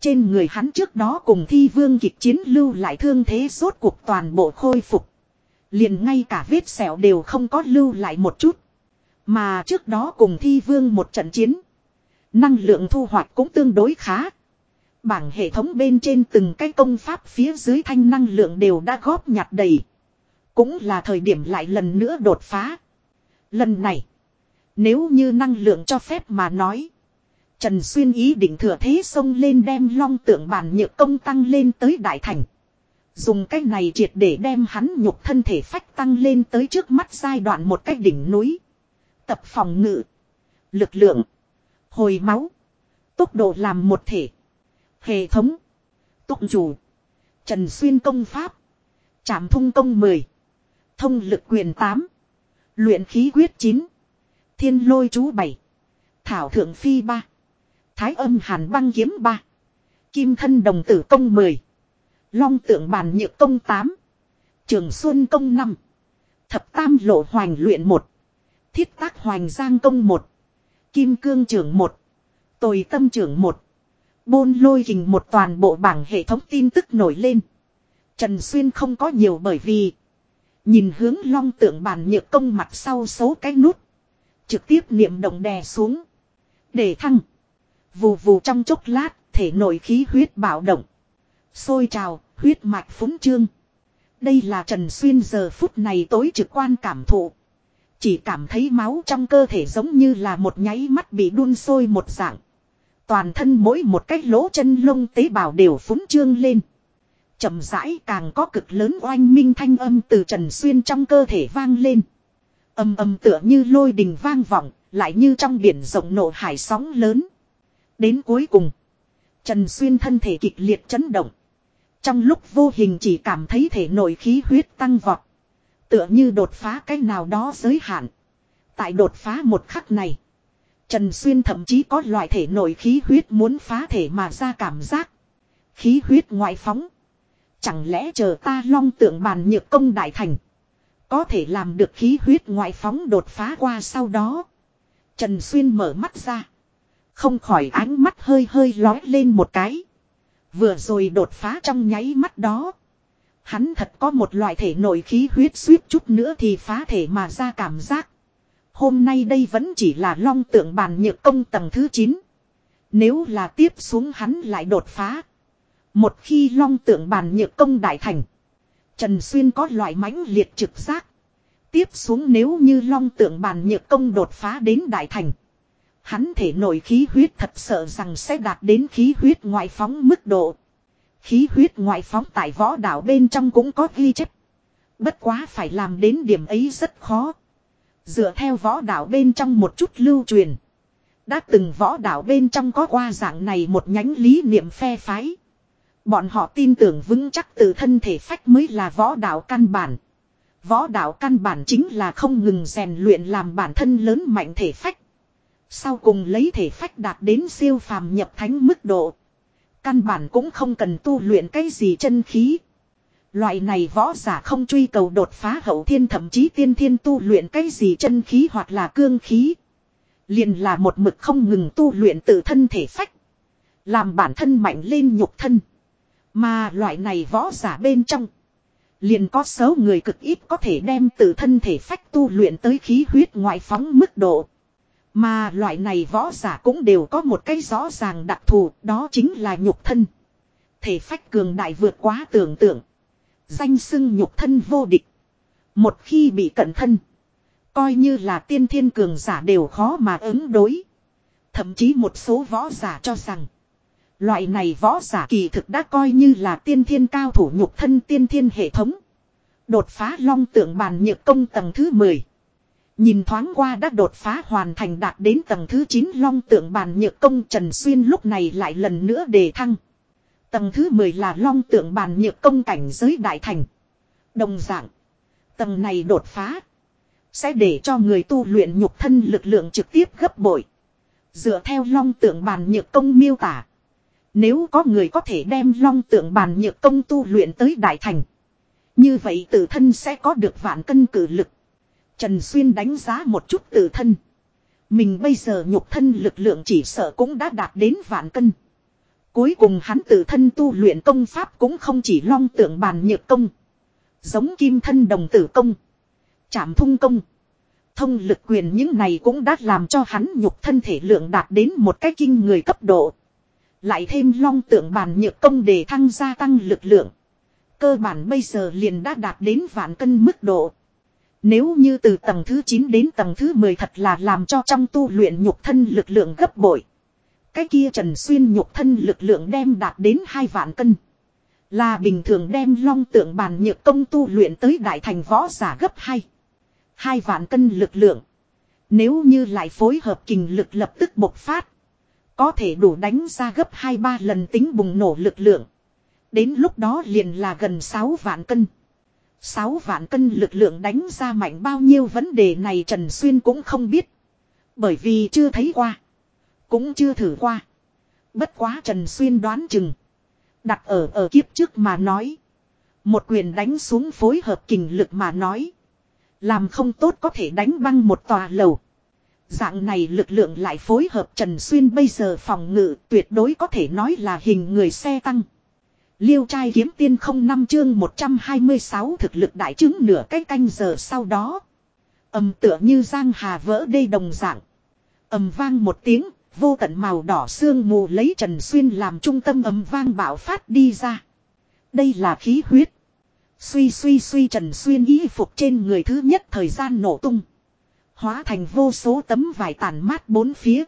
Trên người hắn trước đó cùng thi vương kịch chiến lưu lại thương thế rốt cuộc toàn bộ khôi phục. Liền ngay cả vết sẹo đều không có lưu lại một chút. Mà trước đó cùng thi vương một trận chiến. Năng lượng thu hoạch cũng tương đối khá. Bảng hệ thống bên trên từng cái công pháp phía dưới thanh năng lượng đều đã góp nhặt đầy. Cũng là thời điểm lại lần nữa đột phá. Lần này. Nếu như năng lượng cho phép mà nói. Trần Xuyên ý định thừa thế xông lên đem long tượng bàn nhựa công tăng lên tới đại thành. Dùng cách này triệt để đem hắn nhục thân thể phách tăng lên tới trước mắt giai đoạn một cách đỉnh núi. Tập phòng ngự. Lực lượng. Hồi máu. Tốc độ làm một thể. Hệ thống. Tụng chủ. Trần Xuyên công pháp. Trảm thung công 10. Thông lực quyền 8. Luyện khí quyết 9. Thiên lôi chú 7. Thảo thượng phi 3. Thái âm hàn băng kiếm 3. Kim thân đồng tử công 10. Long tượng bàn nhựa công 8. Trường Xuân công 5. Thập tam lộ hoành luyện 1. Thiết tác hoành giang công 1. Kim cương trưởng 1. Tồi tâm trưởng 1. Bôn lôi hình một toàn bộ bảng hệ thống tin tức nổi lên. Trần Xuyên không có nhiều bởi vì. Nhìn hướng long tượng bàn nhựa công mặt sau số cái nút. Trực tiếp niệm động đè xuống. Để thăng. Vù vù trong chốc lát, thể nội khí huyết bạo động. Sôi trào, huyết mạch phúng trương. Đây là Trần Xuyên giờ phút này tối trực quan cảm thụ. Chỉ cảm thấy máu trong cơ thể giống như là một nháy mắt bị đun sôi một dạng. Toàn thân mỗi một cái lỗ chân lông tế bào đều phúng trương lên. chậm rãi càng có cực lớn oanh minh thanh âm từ Trần Xuyên trong cơ thể vang lên. Âm âm tựa như lôi đình vang vọng, lại như trong biển rộng nổ hải sóng lớn. Đến cuối cùng, Trần Xuyên thân thể kịch liệt chấn động. Trong lúc vô hình chỉ cảm thấy thể nội khí huyết tăng vọt. Tựa như đột phá cái nào đó giới hạn. Tại đột phá một khắc này. Trần Xuyên thậm chí có loại thể nội khí huyết muốn phá thể mà ra cảm giác. Khí huyết ngoại phóng. Chẳng lẽ chờ ta long tượng bàn nhược công đại thành. Có thể làm được khí huyết ngoại phóng đột phá qua sau đó. Trần Xuyên mở mắt ra. Không khỏi ánh mắt hơi hơi lói lên một cái. Vừa rồi đột phá trong nháy mắt đó. Hắn thật có một loại thể nội khí huyết suýt chút nữa thì phá thể mà ra cảm giác. Hôm nay đây vẫn chỉ là long tượng bàn nhược công tầng thứ 9. Nếu là tiếp xuống hắn lại đột phá. Một khi long tượng bàn nhược công đại thành. Trần Xuyên có loại mãnh liệt trực giác. Tiếp xuống nếu như long tượng bàn nhược công đột phá đến đại thành. Hắn thể nội khí huyết thật sợ rằng sẽ đạt đến khí huyết ngoại phóng mức độ. Khí huyết ngoại phóng tại võ đảo bên trong cũng có ghi chép. Bất quá phải làm đến điểm ấy rất khó. Dựa theo võ đảo bên trong một chút lưu truyền. Đã từng võ đạo bên trong có qua dạng này một nhánh lý niệm phe phái. Bọn họ tin tưởng vững chắc từ thân thể phách mới là võ đạo căn bản. Võ đạo căn bản chính là không ngừng rèn luyện làm bản thân lớn mạnh thể phách. Sau cùng lấy thể phách đạt đến siêu phàm nhập thánh mức độ. Căn bản cũng không cần tu luyện cái gì chân khí. Loại này võ giả không truy cầu đột phá hậu thiên thậm chí tiên thiên tu luyện cái gì chân khí hoặc là cương khí. Liền là một mực không ngừng tu luyện tự thân thể phách. Làm bản thân mạnh lên nhục thân. Mà loại này võ giả bên trong. Liền có số người cực ít có thể đem tự thân thể phách tu luyện tới khí huyết ngoại phóng mức độ. Mà loại này võ giả cũng đều có một cái rõ ràng đặc thù, đó chính là nhục thân. Thể phách cường đại vượt quá tưởng tượng. Danh xưng nhục thân vô địch. Một khi bị cận thân. Coi như là tiên thiên cường giả đều khó mà ứng đối. Thậm chí một số võ giả cho rằng. Loại này võ giả kỳ thực đã coi như là tiên thiên cao thủ nhục thân tiên thiên hệ thống. Đột phá long tượng bàn nhược công tầng thứ 10. Nhìn thoáng qua đã đột phá hoàn thành đạt đến tầng thứ 9 long tượng bàn nhược công Trần Xuyên lúc này lại lần nữa đề thăng. Tầng thứ 10 là long tượng bàn nhược công cảnh giới đại thành. Đồng dạng. Tầng này đột phá. Sẽ để cho người tu luyện nhục thân lực lượng trực tiếp gấp bội. Dựa theo long tượng bàn nhược công miêu tả. Nếu có người có thể đem long tượng bàn nhược công tu luyện tới đại thành. Như vậy tự thân sẽ có được vạn cân cử lực. Trần Xuyên đánh giá một chút tự thân. Mình bây giờ nhục thân lực lượng chỉ sợ cũng đã đạt đến vạn cân. Cuối cùng hắn tự thân tu luyện công pháp cũng không chỉ long tượng bàn nhược công. Giống kim thân đồng tử công. Chảm thung công. Thông lực quyền những này cũng đã làm cho hắn nhục thân thể lượng đạt đến một cái kinh người cấp độ. Lại thêm long tượng bàn nhược công để thăng gia tăng lực lượng. Cơ bản bây giờ liền đã đạt đến vạn cân mức độ. Nếu như từ tầng thứ 9 đến tầng thứ 10 thật là làm cho trong tu luyện nhục thân lực lượng gấp bội. Cái kia Trần Xuyên nhục thân lực lượng đem đạt đến hai vạn cân. Là bình thường đem long tượng bàn nhược công tu luyện tới đại thành võ giả gấp 2. Hai vạn cân lực lượng. Nếu như lại phối hợp kình lực lập tức bộc phát. Có thể đủ đánh ra gấp 2-3 lần tính bùng nổ lực lượng. Đến lúc đó liền là gần 6 vạn cân. 6 vạn cân lực lượng đánh ra mạnh bao nhiêu vấn đề này Trần Xuyên cũng không biết. Bởi vì chưa thấy qua. Cũng chưa thử qua. Bất quá Trần Xuyên đoán chừng. Đặt ở ở kiếp trước mà nói. Một quyền đánh xuống phối hợp kình lực mà nói. Làm không tốt có thể đánh băng một tòa lầu. Dạng này lực lượng lại phối hợp Trần Xuyên bây giờ phòng ngự tuyệt đối có thể nói là hình người xe tăng. Liêu trai kiếm tiên không năm chương 126 thực lực đại chứng nửa cái canh giờ sau đó. ầm tựa như giang hà vỡ đê đồng dạng. ầm vang một tiếng, vô tận màu đỏ xương mù lấy Trần Xuyên làm trung tâm ầm vang bạo phát đi ra. Đây là khí huyết. Suy suy suy Trần Xuyên y phục trên người thứ nhất thời gian nổ tung. Hóa thành vô số tấm vải tàn mát bốn phía.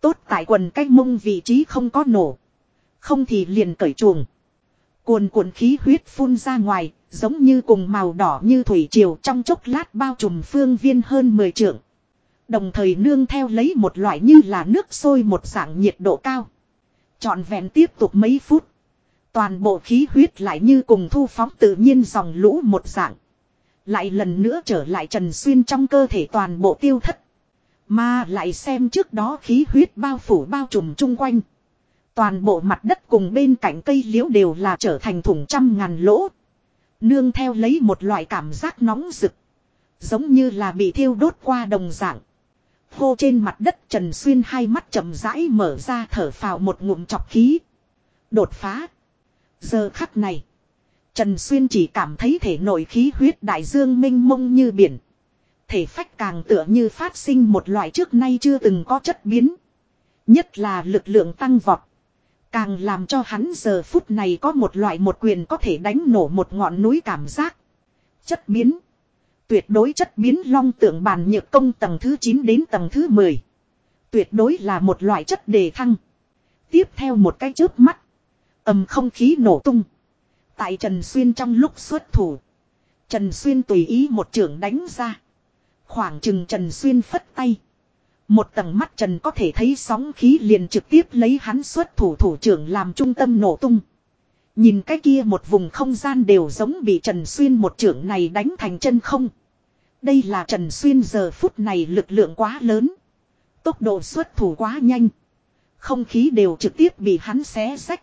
Tốt tại quần cách mông vị trí không có nổ. Không thì liền cởi chuồng. Cuồn cuộn khí huyết phun ra ngoài, giống như cùng màu đỏ như thủy triều trong chốc lát bao trùm phương viên hơn 10 trượng. Đồng thời nương theo lấy một loại như là nước sôi một dạng nhiệt độ cao. Chọn vẹn tiếp tục mấy phút. Toàn bộ khí huyết lại như cùng thu phóng tự nhiên dòng lũ một dạng. Lại lần nữa trở lại Trần Xuyên trong cơ thể toàn bộ tiêu thất. Mà lại xem trước đó khí huyết bao phủ bao trùm chung quanh. Toàn bộ mặt đất cùng bên cạnh cây liễu đều là trở thành thủng trăm ngàn lỗ. Nương theo lấy một loại cảm giác nóng rực. Giống như là bị thiêu đốt qua đồng dạng. Hô trên mặt đất Trần Xuyên hai mắt chậm rãi mở ra thở phào một ngụm chọc khí. Đột phá. Giờ khắc này. Trần Xuyên chỉ cảm thấy thể nội khí huyết đại dương minh mông như biển. Thể phách càng tựa như phát sinh một loại trước nay chưa từng có chất biến. Nhất là lực lượng tăng vọt. Càng làm cho hắn giờ phút này có một loại một quyền có thể đánh nổ một ngọn núi cảm giác. Chất biến. Tuyệt đối chất biến long tượng bàn nhược công tầng thứ 9 đến tầng thứ 10. Tuyệt đối là một loại chất đề thăng. Tiếp theo một cái chớp mắt. ầm không khí nổ tung. Tại Trần Xuyên trong lúc xuất thủ. Trần Xuyên tùy ý một trưởng đánh ra. Khoảng chừng Trần Xuyên phất tay. Một tầng mắt trần có thể thấy sóng khí liền trực tiếp lấy hắn xuất thủ thủ trưởng làm trung tâm nổ tung. Nhìn cái kia một vùng không gian đều giống bị Trần Xuyên một trưởng này đánh thành chân không. Đây là Trần Xuyên giờ phút này lực lượng quá lớn. Tốc độ xuất thủ quá nhanh. Không khí đều trực tiếp bị hắn xé rách,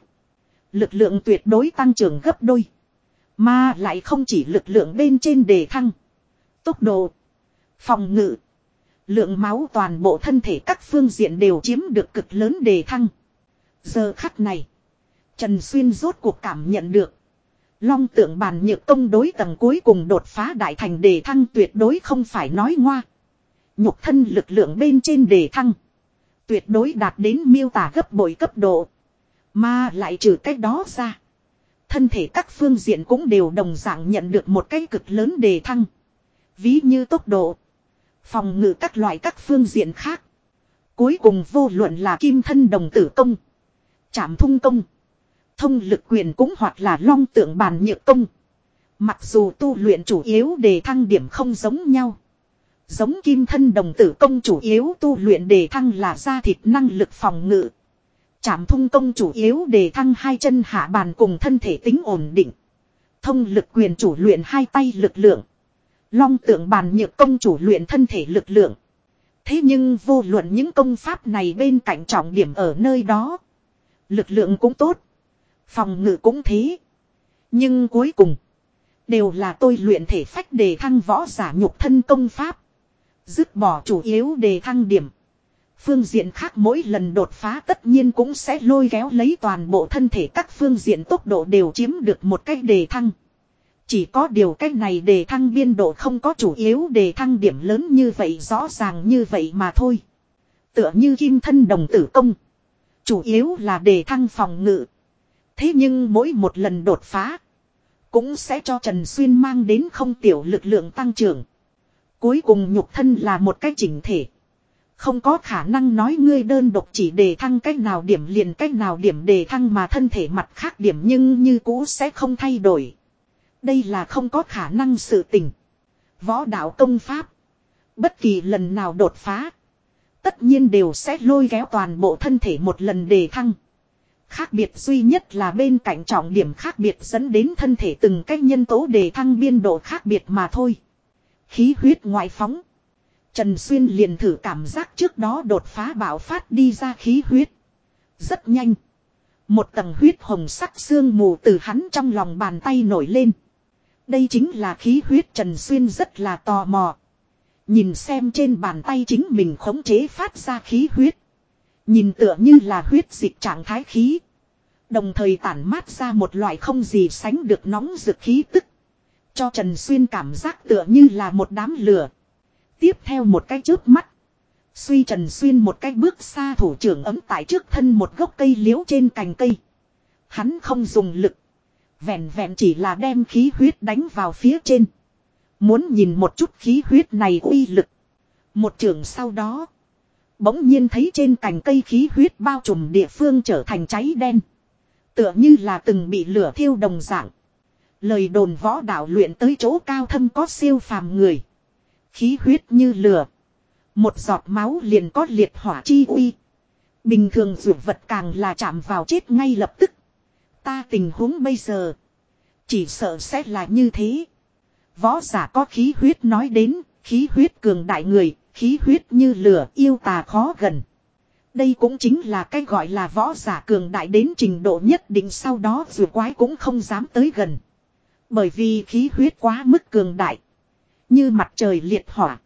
Lực lượng tuyệt đối tăng trưởng gấp đôi. Mà lại không chỉ lực lượng bên trên đề thăng. Tốc độ. Phòng ngự. Lượng máu toàn bộ thân thể các phương diện đều chiếm được cực lớn đề thăng. Giờ khắc này. Trần Xuyên rốt cuộc cảm nhận được. Long tượng bàn nhược công đối tầng cuối cùng đột phá đại thành đề thăng tuyệt đối không phải nói ngoa. Nhục thân lực lượng bên trên đề thăng. Tuyệt đối đạt đến miêu tả gấp bội cấp độ. Mà lại trừ cách đó ra. Thân thể các phương diện cũng đều đồng dạng nhận được một cái cực lớn đề thăng. Ví như tốc độ. Phòng ngự các loại các phương diện khác. Cuối cùng vô luận là kim thân đồng tử công. Chạm thung công. Thông lực quyền cũng hoặc là long tượng bàn nhựa công. Mặc dù tu luyện chủ yếu đề thăng điểm không giống nhau. Giống kim thân đồng tử công chủ yếu tu luyện đề thăng là da thịt năng lực phòng ngự. Chạm thung công chủ yếu đề thăng hai chân hạ bàn cùng thân thể tính ổn định. Thông lực quyền chủ luyện hai tay lực lượng. Long tượng bàn nhược công chủ luyện thân thể lực lượng. Thế nhưng vô luận những công pháp này bên cạnh trọng điểm ở nơi đó. Lực lượng cũng tốt. Phòng ngự cũng thế. Nhưng cuối cùng. Đều là tôi luyện thể phách đề thăng võ giả nhục thân công pháp. Dứt bỏ chủ yếu đề thăng điểm. Phương diện khác mỗi lần đột phá tất nhiên cũng sẽ lôi kéo lấy toàn bộ thân thể các phương diện tốc độ đều chiếm được một cách đề thăng. Chỉ có điều cách này để thăng biên độ không có chủ yếu để thăng điểm lớn như vậy, rõ ràng như vậy mà thôi. Tựa như kim thân đồng tử công. Chủ yếu là để thăng phòng ngự. Thế nhưng mỗi một lần đột phá. Cũng sẽ cho Trần Xuyên mang đến không tiểu lực lượng tăng trưởng. Cuối cùng nhục thân là một cái chỉnh thể. Không có khả năng nói ngươi đơn độc chỉ để thăng cách nào điểm liền cách nào điểm để thăng mà thân thể mặt khác điểm nhưng như cũ sẽ không thay đổi. Đây là không có khả năng sự tình. Võ đạo công pháp. Bất kỳ lần nào đột phá. Tất nhiên đều sẽ lôi kéo toàn bộ thân thể một lần đề thăng. Khác biệt duy nhất là bên cạnh trọng điểm khác biệt dẫn đến thân thể từng cách nhân tố đề thăng biên độ khác biệt mà thôi. Khí huyết ngoại phóng. Trần Xuyên liền thử cảm giác trước đó đột phá bảo phát đi ra khí huyết. Rất nhanh. Một tầng huyết hồng sắc xương mù từ hắn trong lòng bàn tay nổi lên. Đây chính là khí huyết Trần Xuyên rất là tò mò. Nhìn xem trên bàn tay chính mình khống chế phát ra khí huyết. Nhìn tựa như là huyết dịch trạng thái khí. Đồng thời tản mát ra một loại không gì sánh được nóng rực khí tức. Cho Trần Xuyên cảm giác tựa như là một đám lửa. Tiếp theo một cái chớp mắt. Suy Trần Xuyên một cái bước xa thủ trưởng ấm tại trước thân một gốc cây liễu trên cành cây. Hắn không dùng lực. Vẹn vẹn chỉ là đem khí huyết đánh vào phía trên. Muốn nhìn một chút khí huyết này uy lực. Một trường sau đó. Bỗng nhiên thấy trên cành cây khí huyết bao trùm địa phương trở thành cháy đen. Tựa như là từng bị lửa thiêu đồng dạng. Lời đồn võ đạo luyện tới chỗ cao thâm có siêu phàm người. Khí huyết như lửa. Một giọt máu liền có liệt hỏa chi uy. Bình thường dược vật càng là chạm vào chết ngay lập tức. Ta tình huống bây giờ. Chỉ sợ sẽ là như thế. Võ giả có khí huyết nói đến, khí huyết cường đại người, khí huyết như lửa yêu tà khó gần. Đây cũng chính là cái gọi là võ giả cường đại đến trình độ nhất định sau đó dù quái cũng không dám tới gần. Bởi vì khí huyết quá mức cường đại. Như mặt trời liệt hỏa.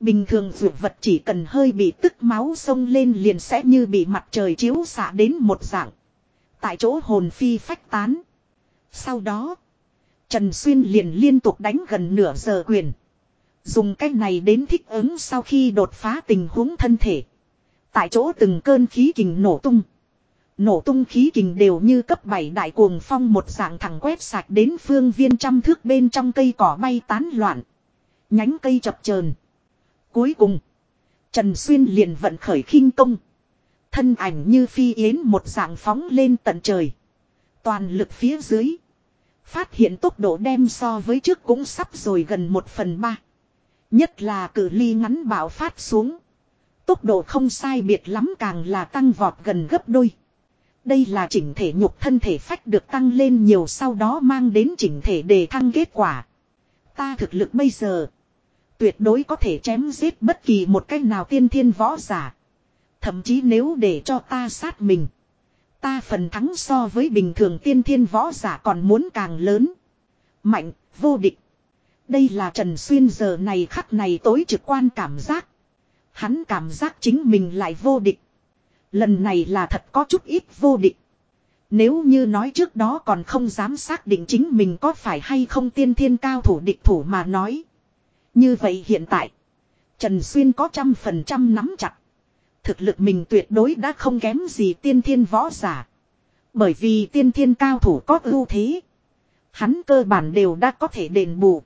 Bình thường dù vật chỉ cần hơi bị tức máu sông lên liền sẽ như bị mặt trời chiếu xạ đến một dạng. Tại chỗ hồn phi phách tán. Sau đó, Trần Xuyên liền liên tục đánh gần nửa giờ quyền. Dùng cách này đến thích ứng sau khi đột phá tình huống thân thể. Tại chỗ từng cơn khí kình nổ tung. Nổ tung khí kình đều như cấp 7 đại cuồng phong một dạng thẳng quét sạch đến phương viên trăm thước bên trong cây cỏ bay tán loạn. Nhánh cây chập chờn. Cuối cùng, Trần Xuyên liền vận khởi khinh công. Thân ảnh như phi yến một dạng phóng lên tận trời. Toàn lực phía dưới. Phát hiện tốc độ đem so với trước cũng sắp rồi gần một phần ba. Nhất là cử ly ngắn bạo phát xuống. Tốc độ không sai biệt lắm càng là tăng vọt gần gấp đôi. Đây là chỉnh thể nhục thân thể phách được tăng lên nhiều sau đó mang đến chỉnh thể đề thăng kết quả. Ta thực lực bây giờ. Tuyệt đối có thể chém giết bất kỳ một cách nào tiên thiên võ giả. Thậm chí nếu để cho ta sát mình. Ta phần thắng so với bình thường tiên thiên võ giả còn muốn càng lớn. Mạnh, vô địch. Đây là Trần Xuyên giờ này khắc này tối trực quan cảm giác. Hắn cảm giác chính mình lại vô địch. Lần này là thật có chút ít vô địch. Nếu như nói trước đó còn không dám xác định chính mình có phải hay không tiên thiên cao thủ địch thủ mà nói. Như vậy hiện tại, Trần Xuyên có trăm phần trăm nắm chặt. Thực lực mình tuyệt đối đã không kém gì tiên thiên võ giả. Bởi vì tiên thiên cao thủ có ưu thế. Hắn cơ bản đều đã có thể đền bù.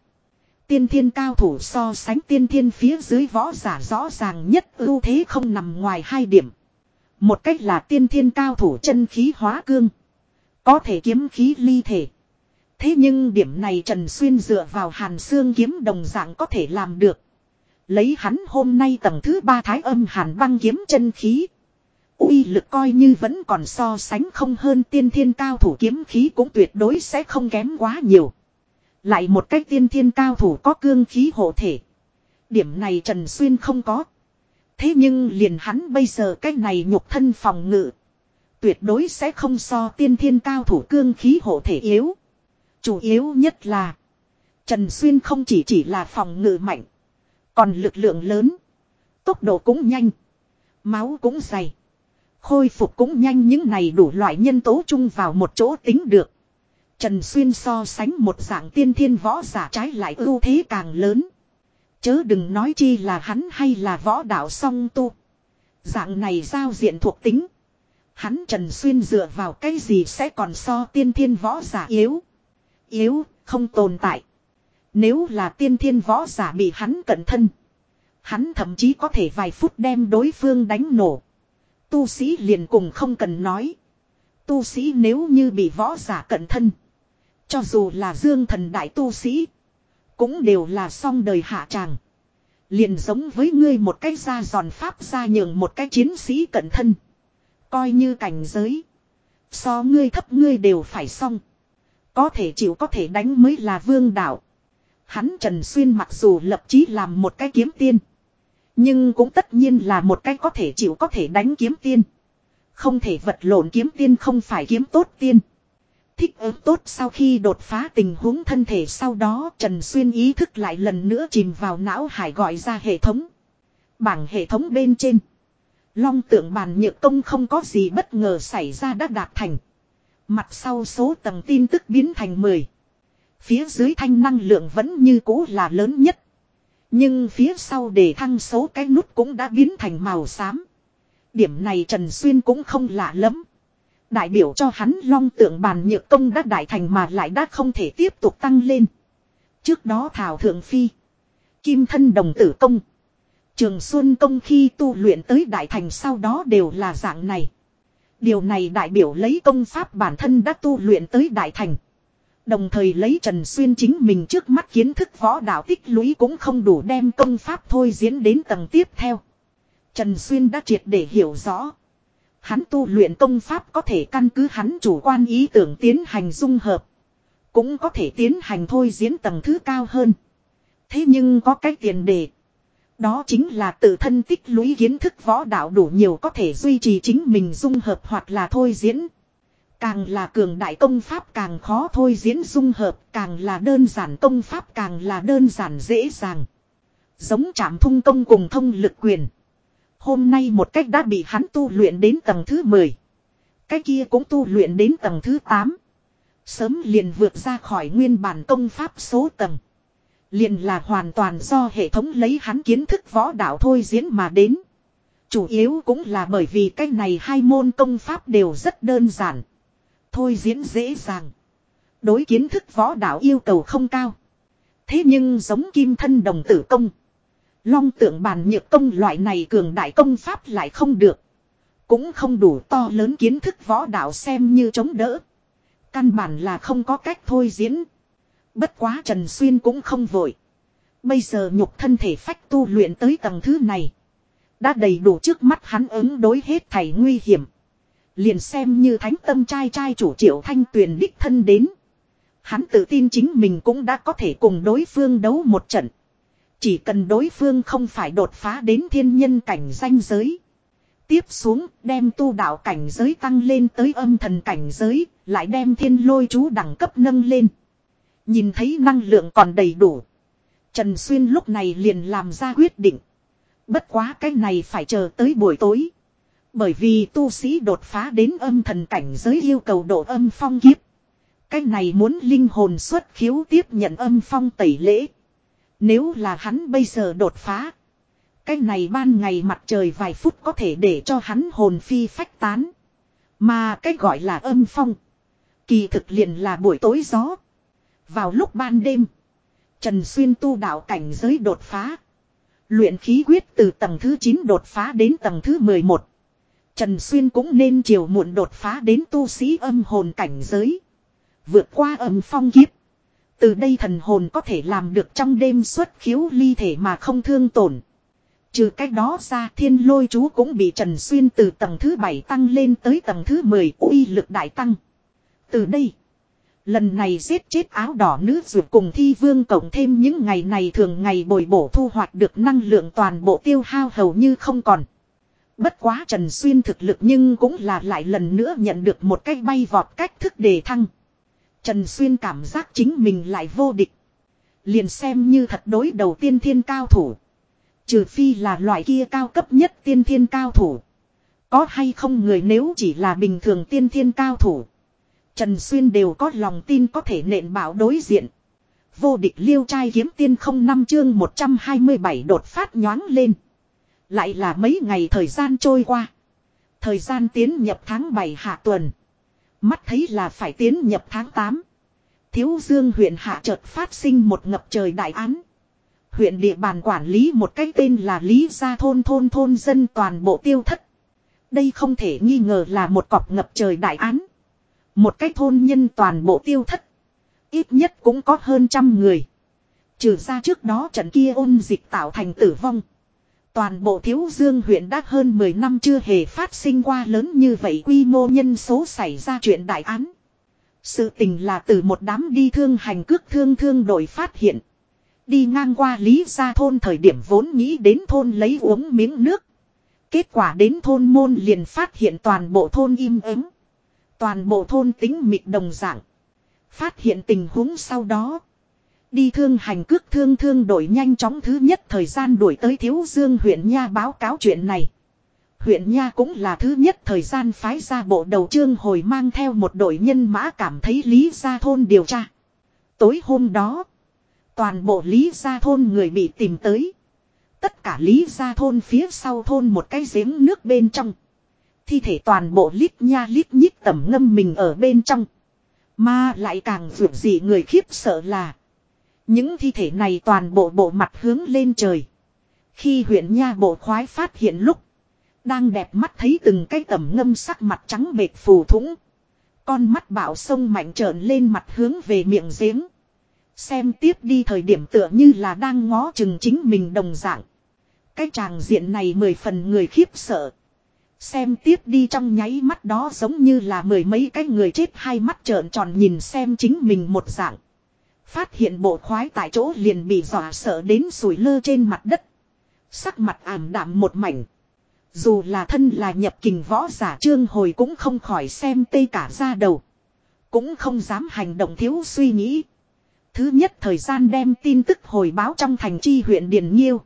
Tiên thiên cao thủ so sánh tiên thiên phía dưới võ giả rõ ràng nhất ưu thế không nằm ngoài hai điểm. Một cách là tiên thiên cao thủ chân khí hóa cương. Có thể kiếm khí ly thể. Thế nhưng điểm này Trần Xuyên dựa vào hàn xương kiếm đồng dạng có thể làm được. Lấy hắn hôm nay tầng thứ ba thái âm hàn băng kiếm chân khí. uy lực coi như vẫn còn so sánh không hơn tiên thiên cao thủ kiếm khí cũng tuyệt đối sẽ không kém quá nhiều. Lại một cách tiên thiên cao thủ có cương khí hộ thể. Điểm này Trần Xuyên không có. Thế nhưng liền hắn bây giờ cách này nhục thân phòng ngự. Tuyệt đối sẽ không so tiên thiên cao thủ cương khí hộ thể yếu. Chủ yếu nhất là. Trần Xuyên không chỉ chỉ là phòng ngự mạnh. Còn lực lượng lớn. Tốc độ cũng nhanh. Máu cũng dày. Khôi phục cũng nhanh những này đủ loại nhân tố chung vào một chỗ tính được. Trần Xuyên so sánh một dạng tiên thiên võ giả trái lại ưu thế càng lớn. Chớ đừng nói chi là hắn hay là võ đạo song tu. Dạng này giao diện thuộc tính. Hắn Trần Xuyên dựa vào cái gì sẽ còn so tiên thiên võ giả yếu. Yếu, không tồn tại. Nếu là tiên thiên võ giả bị hắn cận thân. Hắn thậm chí có thể vài phút đem đối phương đánh nổ. Tu sĩ liền cùng không cần nói. Tu sĩ nếu như bị võ giả cận thân. Cho dù là dương thần đại tu sĩ. Cũng đều là song đời hạ tràng. Liền giống với ngươi một cái ra giòn pháp ra nhường một cái chiến sĩ cận thân. Coi như cảnh giới. So ngươi thấp ngươi đều phải xong. Có thể chịu có thể đánh mới là vương đạo. Hắn Trần Xuyên mặc dù lập chí làm một cái kiếm tiên. Nhưng cũng tất nhiên là một cái có thể chịu có thể đánh kiếm tiên. Không thể vật lộn kiếm tiên không phải kiếm tốt tiên. Thích ứng tốt sau khi đột phá tình huống thân thể sau đó, Trần Xuyên ý thức lại lần nữa chìm vào não hải gọi ra hệ thống. Bảng hệ thống bên trên. Long tượng bàn nhược công không có gì bất ngờ xảy ra đã đạt thành. Mặt sau số tầng tin tức biến thành 10. Phía dưới thanh năng lượng vẫn như cũ là lớn nhất. Nhưng phía sau để thăng số cái nút cũng đã biến thành màu xám. Điểm này Trần Xuyên cũng không lạ lắm. Đại biểu cho hắn long tượng bàn nhược công đã đại thành mà lại đã không thể tiếp tục tăng lên. Trước đó Thảo Thượng Phi. Kim thân đồng tử công. Trường Xuân công khi tu luyện tới đại thành sau đó đều là dạng này. Điều này đại biểu lấy công pháp bản thân đã tu luyện tới đại thành. Đồng thời lấy Trần Xuyên chính mình trước mắt kiến thức võ đạo tích lũy cũng không đủ đem công pháp thôi diễn đến tầng tiếp theo. Trần Xuyên đã triệt để hiểu rõ. Hắn tu luyện công pháp có thể căn cứ hắn chủ quan ý tưởng tiến hành dung hợp. Cũng có thể tiến hành thôi diễn tầng thứ cao hơn. Thế nhưng có cái tiền đề. Đó chính là tự thân tích lũy kiến thức võ đạo đủ nhiều có thể duy trì chính mình dung hợp hoặc là thôi diễn. Càng là cường đại công pháp càng khó thôi diễn dung hợp, càng là đơn giản công pháp càng là đơn giản dễ dàng. Giống chạm thung công cùng thông lực quyền. Hôm nay một cách đã bị hắn tu luyện đến tầng thứ 10. Cái kia cũng tu luyện đến tầng thứ 8. Sớm liền vượt ra khỏi nguyên bản công pháp số tầng. Liền là hoàn toàn do hệ thống lấy hắn kiến thức võ đạo thôi diễn mà đến. Chủ yếu cũng là bởi vì cái này hai môn công pháp đều rất đơn giản. Thôi diễn dễ dàng. Đối kiến thức võ đạo yêu cầu không cao. Thế nhưng giống kim thân đồng tử công. Long tượng bàn nhược công loại này cường đại công pháp lại không được. Cũng không đủ to lớn kiến thức võ đạo xem như chống đỡ. Căn bản là không có cách thôi diễn. Bất quá Trần Xuyên cũng không vội. Bây giờ nhục thân thể phách tu luyện tới tầng thứ này. Đã đầy đủ trước mắt hắn ứng đối hết thảy nguy hiểm. Liền xem như thánh tâm trai trai chủ triệu thanh tuyền đích thân đến. Hắn tự tin chính mình cũng đã có thể cùng đối phương đấu một trận. Chỉ cần đối phương không phải đột phá đến thiên nhân cảnh danh giới. Tiếp xuống đem tu đạo cảnh giới tăng lên tới âm thần cảnh giới, lại đem thiên lôi chú đẳng cấp nâng lên. Nhìn thấy năng lượng còn đầy đủ. Trần Xuyên lúc này liền làm ra quyết định. Bất quá cái này phải chờ tới buổi tối. Bởi vì tu sĩ đột phá đến âm thần cảnh giới yêu cầu độ âm phong kiếp. Cái này muốn linh hồn xuất khiếu tiếp nhận âm phong tẩy lễ. Nếu là hắn bây giờ đột phá. Cái này ban ngày mặt trời vài phút có thể để cho hắn hồn phi phách tán. Mà cái gọi là âm phong. Kỳ thực liền là buổi tối gió. Vào lúc ban đêm. Trần Xuyên tu đạo cảnh giới đột phá. Luyện khí quyết từ tầng thứ 9 đột phá đến tầng thứ 11. Trần Xuyên cũng nên chiều muộn đột phá đến tu sĩ âm hồn cảnh giới. Vượt qua âm phong kiếp. Từ đây thần hồn có thể làm được trong đêm xuất khiếu ly thể mà không thương tổn. Trừ cách đó ra thiên lôi chú cũng bị Trần Xuyên từ tầng thứ 7 tăng lên tới tầng thứ 10 uy lực đại tăng. Từ đây, lần này giết chết áo đỏ nữ rượu cùng thi vương cộng thêm những ngày này thường ngày bồi bổ thu hoạch được năng lượng toàn bộ tiêu hao hầu như không còn. Bất quá Trần Xuyên thực lực nhưng cũng là lại lần nữa nhận được một cái bay vọt cách thức đề thăng. Trần Xuyên cảm giác chính mình lại vô địch. Liền xem như thật đối đầu tiên thiên cao thủ. Trừ phi là loại kia cao cấp nhất tiên thiên cao thủ. Có hay không người nếu chỉ là bình thường tiên thiên cao thủ. Trần Xuyên đều có lòng tin có thể nện bảo đối diện. Vô địch liêu trai kiếm tiên không năm chương 127 đột phát nhoáng lên. Lại là mấy ngày thời gian trôi qua. Thời gian tiến nhập tháng 7 hạ tuần. Mắt thấy là phải tiến nhập tháng 8. Thiếu Dương huyện hạ chợt phát sinh một ngập trời đại án. Huyện địa bàn quản lý một cái tên là Lý Gia Thôn Thôn Thôn dân toàn bộ tiêu thất. Đây không thể nghi ngờ là một cọc ngập trời đại án. Một cái thôn nhân toàn bộ tiêu thất. Ít nhất cũng có hơn trăm người. Trừ ra trước đó trận kia ôn dịch tạo thành tử vong. Toàn bộ thiếu dương huyện đã hơn 10 năm chưa hề phát sinh qua lớn như vậy quy mô nhân số xảy ra chuyện đại án. Sự tình là từ một đám đi thương hành cước thương thương đội phát hiện. Đi ngang qua Lý Gia Thôn thời điểm vốn nghĩ đến thôn lấy uống miếng nước. Kết quả đến thôn môn liền phát hiện toàn bộ thôn im ắng. Toàn bộ thôn tính mịt đồng dạng. Phát hiện tình huống sau đó. Đi thương hành cước thương thương đổi nhanh chóng thứ nhất thời gian đuổi tới Thiếu Dương huyện Nha báo cáo chuyện này. Huyện Nha cũng là thứ nhất thời gian phái ra bộ đầu trương hồi mang theo một đội nhân mã cảm thấy Lý Gia Thôn điều tra. Tối hôm đó, toàn bộ Lý Gia Thôn người bị tìm tới. Tất cả Lý Gia Thôn phía sau thôn một cái giếng nước bên trong. Thi thể toàn bộ lít nha lít nhít tẩm ngâm mình ở bên trong. Mà lại càng vượt gì người khiếp sợ là. Những thi thể này toàn bộ bộ mặt hướng lên trời. Khi huyện nha bộ khoái phát hiện lúc. Đang đẹp mắt thấy từng cái tẩm ngâm sắc mặt trắng bệt phù thủng. Con mắt bảo sông mạnh trợn lên mặt hướng về miệng giếng. Xem tiếp đi thời điểm tựa như là đang ngó chừng chính mình đồng dạng. Cái tràng diện này mười phần người khiếp sợ. Xem tiếp đi trong nháy mắt đó giống như là mười mấy cái người chết hai mắt trợn tròn nhìn xem chính mình một dạng. Phát hiện bộ khoái tại chỗ liền bị dọa sợ đến sủi lơ trên mặt đất. Sắc mặt ảm đạm một mảnh. Dù là thân là nhập kình võ giả trương hồi cũng không khỏi xem tê cả ra đầu. Cũng không dám hành động thiếu suy nghĩ. Thứ nhất thời gian đem tin tức hồi báo trong thành chi huyện Điền Nhiêu.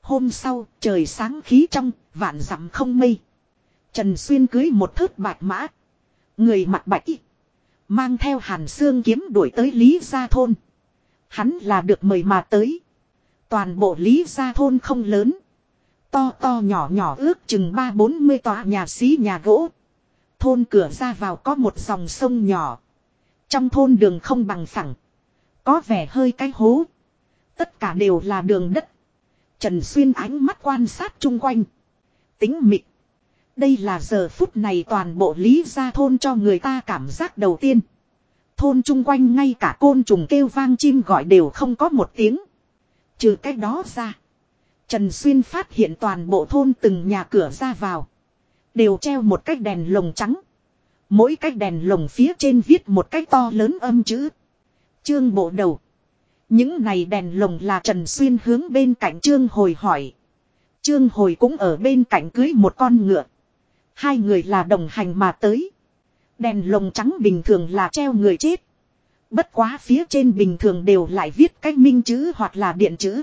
Hôm sau, trời sáng khí trong, vạn dặm không mây. Trần Xuyên cưới một thớt bạch mã. Người mặt bạch Mang theo hàn xương kiếm đuổi tới Lý Gia Thôn. Hắn là được mời mà tới. Toàn bộ Lý Gia Thôn không lớn. To to nhỏ nhỏ ước chừng ba bốn mươi tòa nhà xí nhà gỗ. Thôn cửa ra vào có một dòng sông nhỏ. Trong thôn đường không bằng phẳng. Có vẻ hơi cái hố. Tất cả đều là đường đất. Trần Xuyên ánh mắt quan sát chung quanh. Tính mịt. Đây là giờ phút này toàn bộ lý gia thôn cho người ta cảm giác đầu tiên. Thôn chung quanh ngay cả côn trùng kêu vang chim gọi đều không có một tiếng. Trừ cái đó ra. Trần Xuyên phát hiện toàn bộ thôn từng nhà cửa ra vào. Đều treo một cái đèn lồng trắng. Mỗi cái đèn lồng phía trên viết một cái to lớn âm chữ. Trương bộ đầu. Những này đèn lồng là Trần Xuyên hướng bên cạnh Trương Hồi hỏi. Trương Hồi cũng ở bên cạnh cưới một con ngựa. Hai người là đồng hành mà tới. Đèn lồng trắng bình thường là treo người chết. Bất quá phía trên bình thường đều lại viết cách minh chữ hoặc là điện chữ.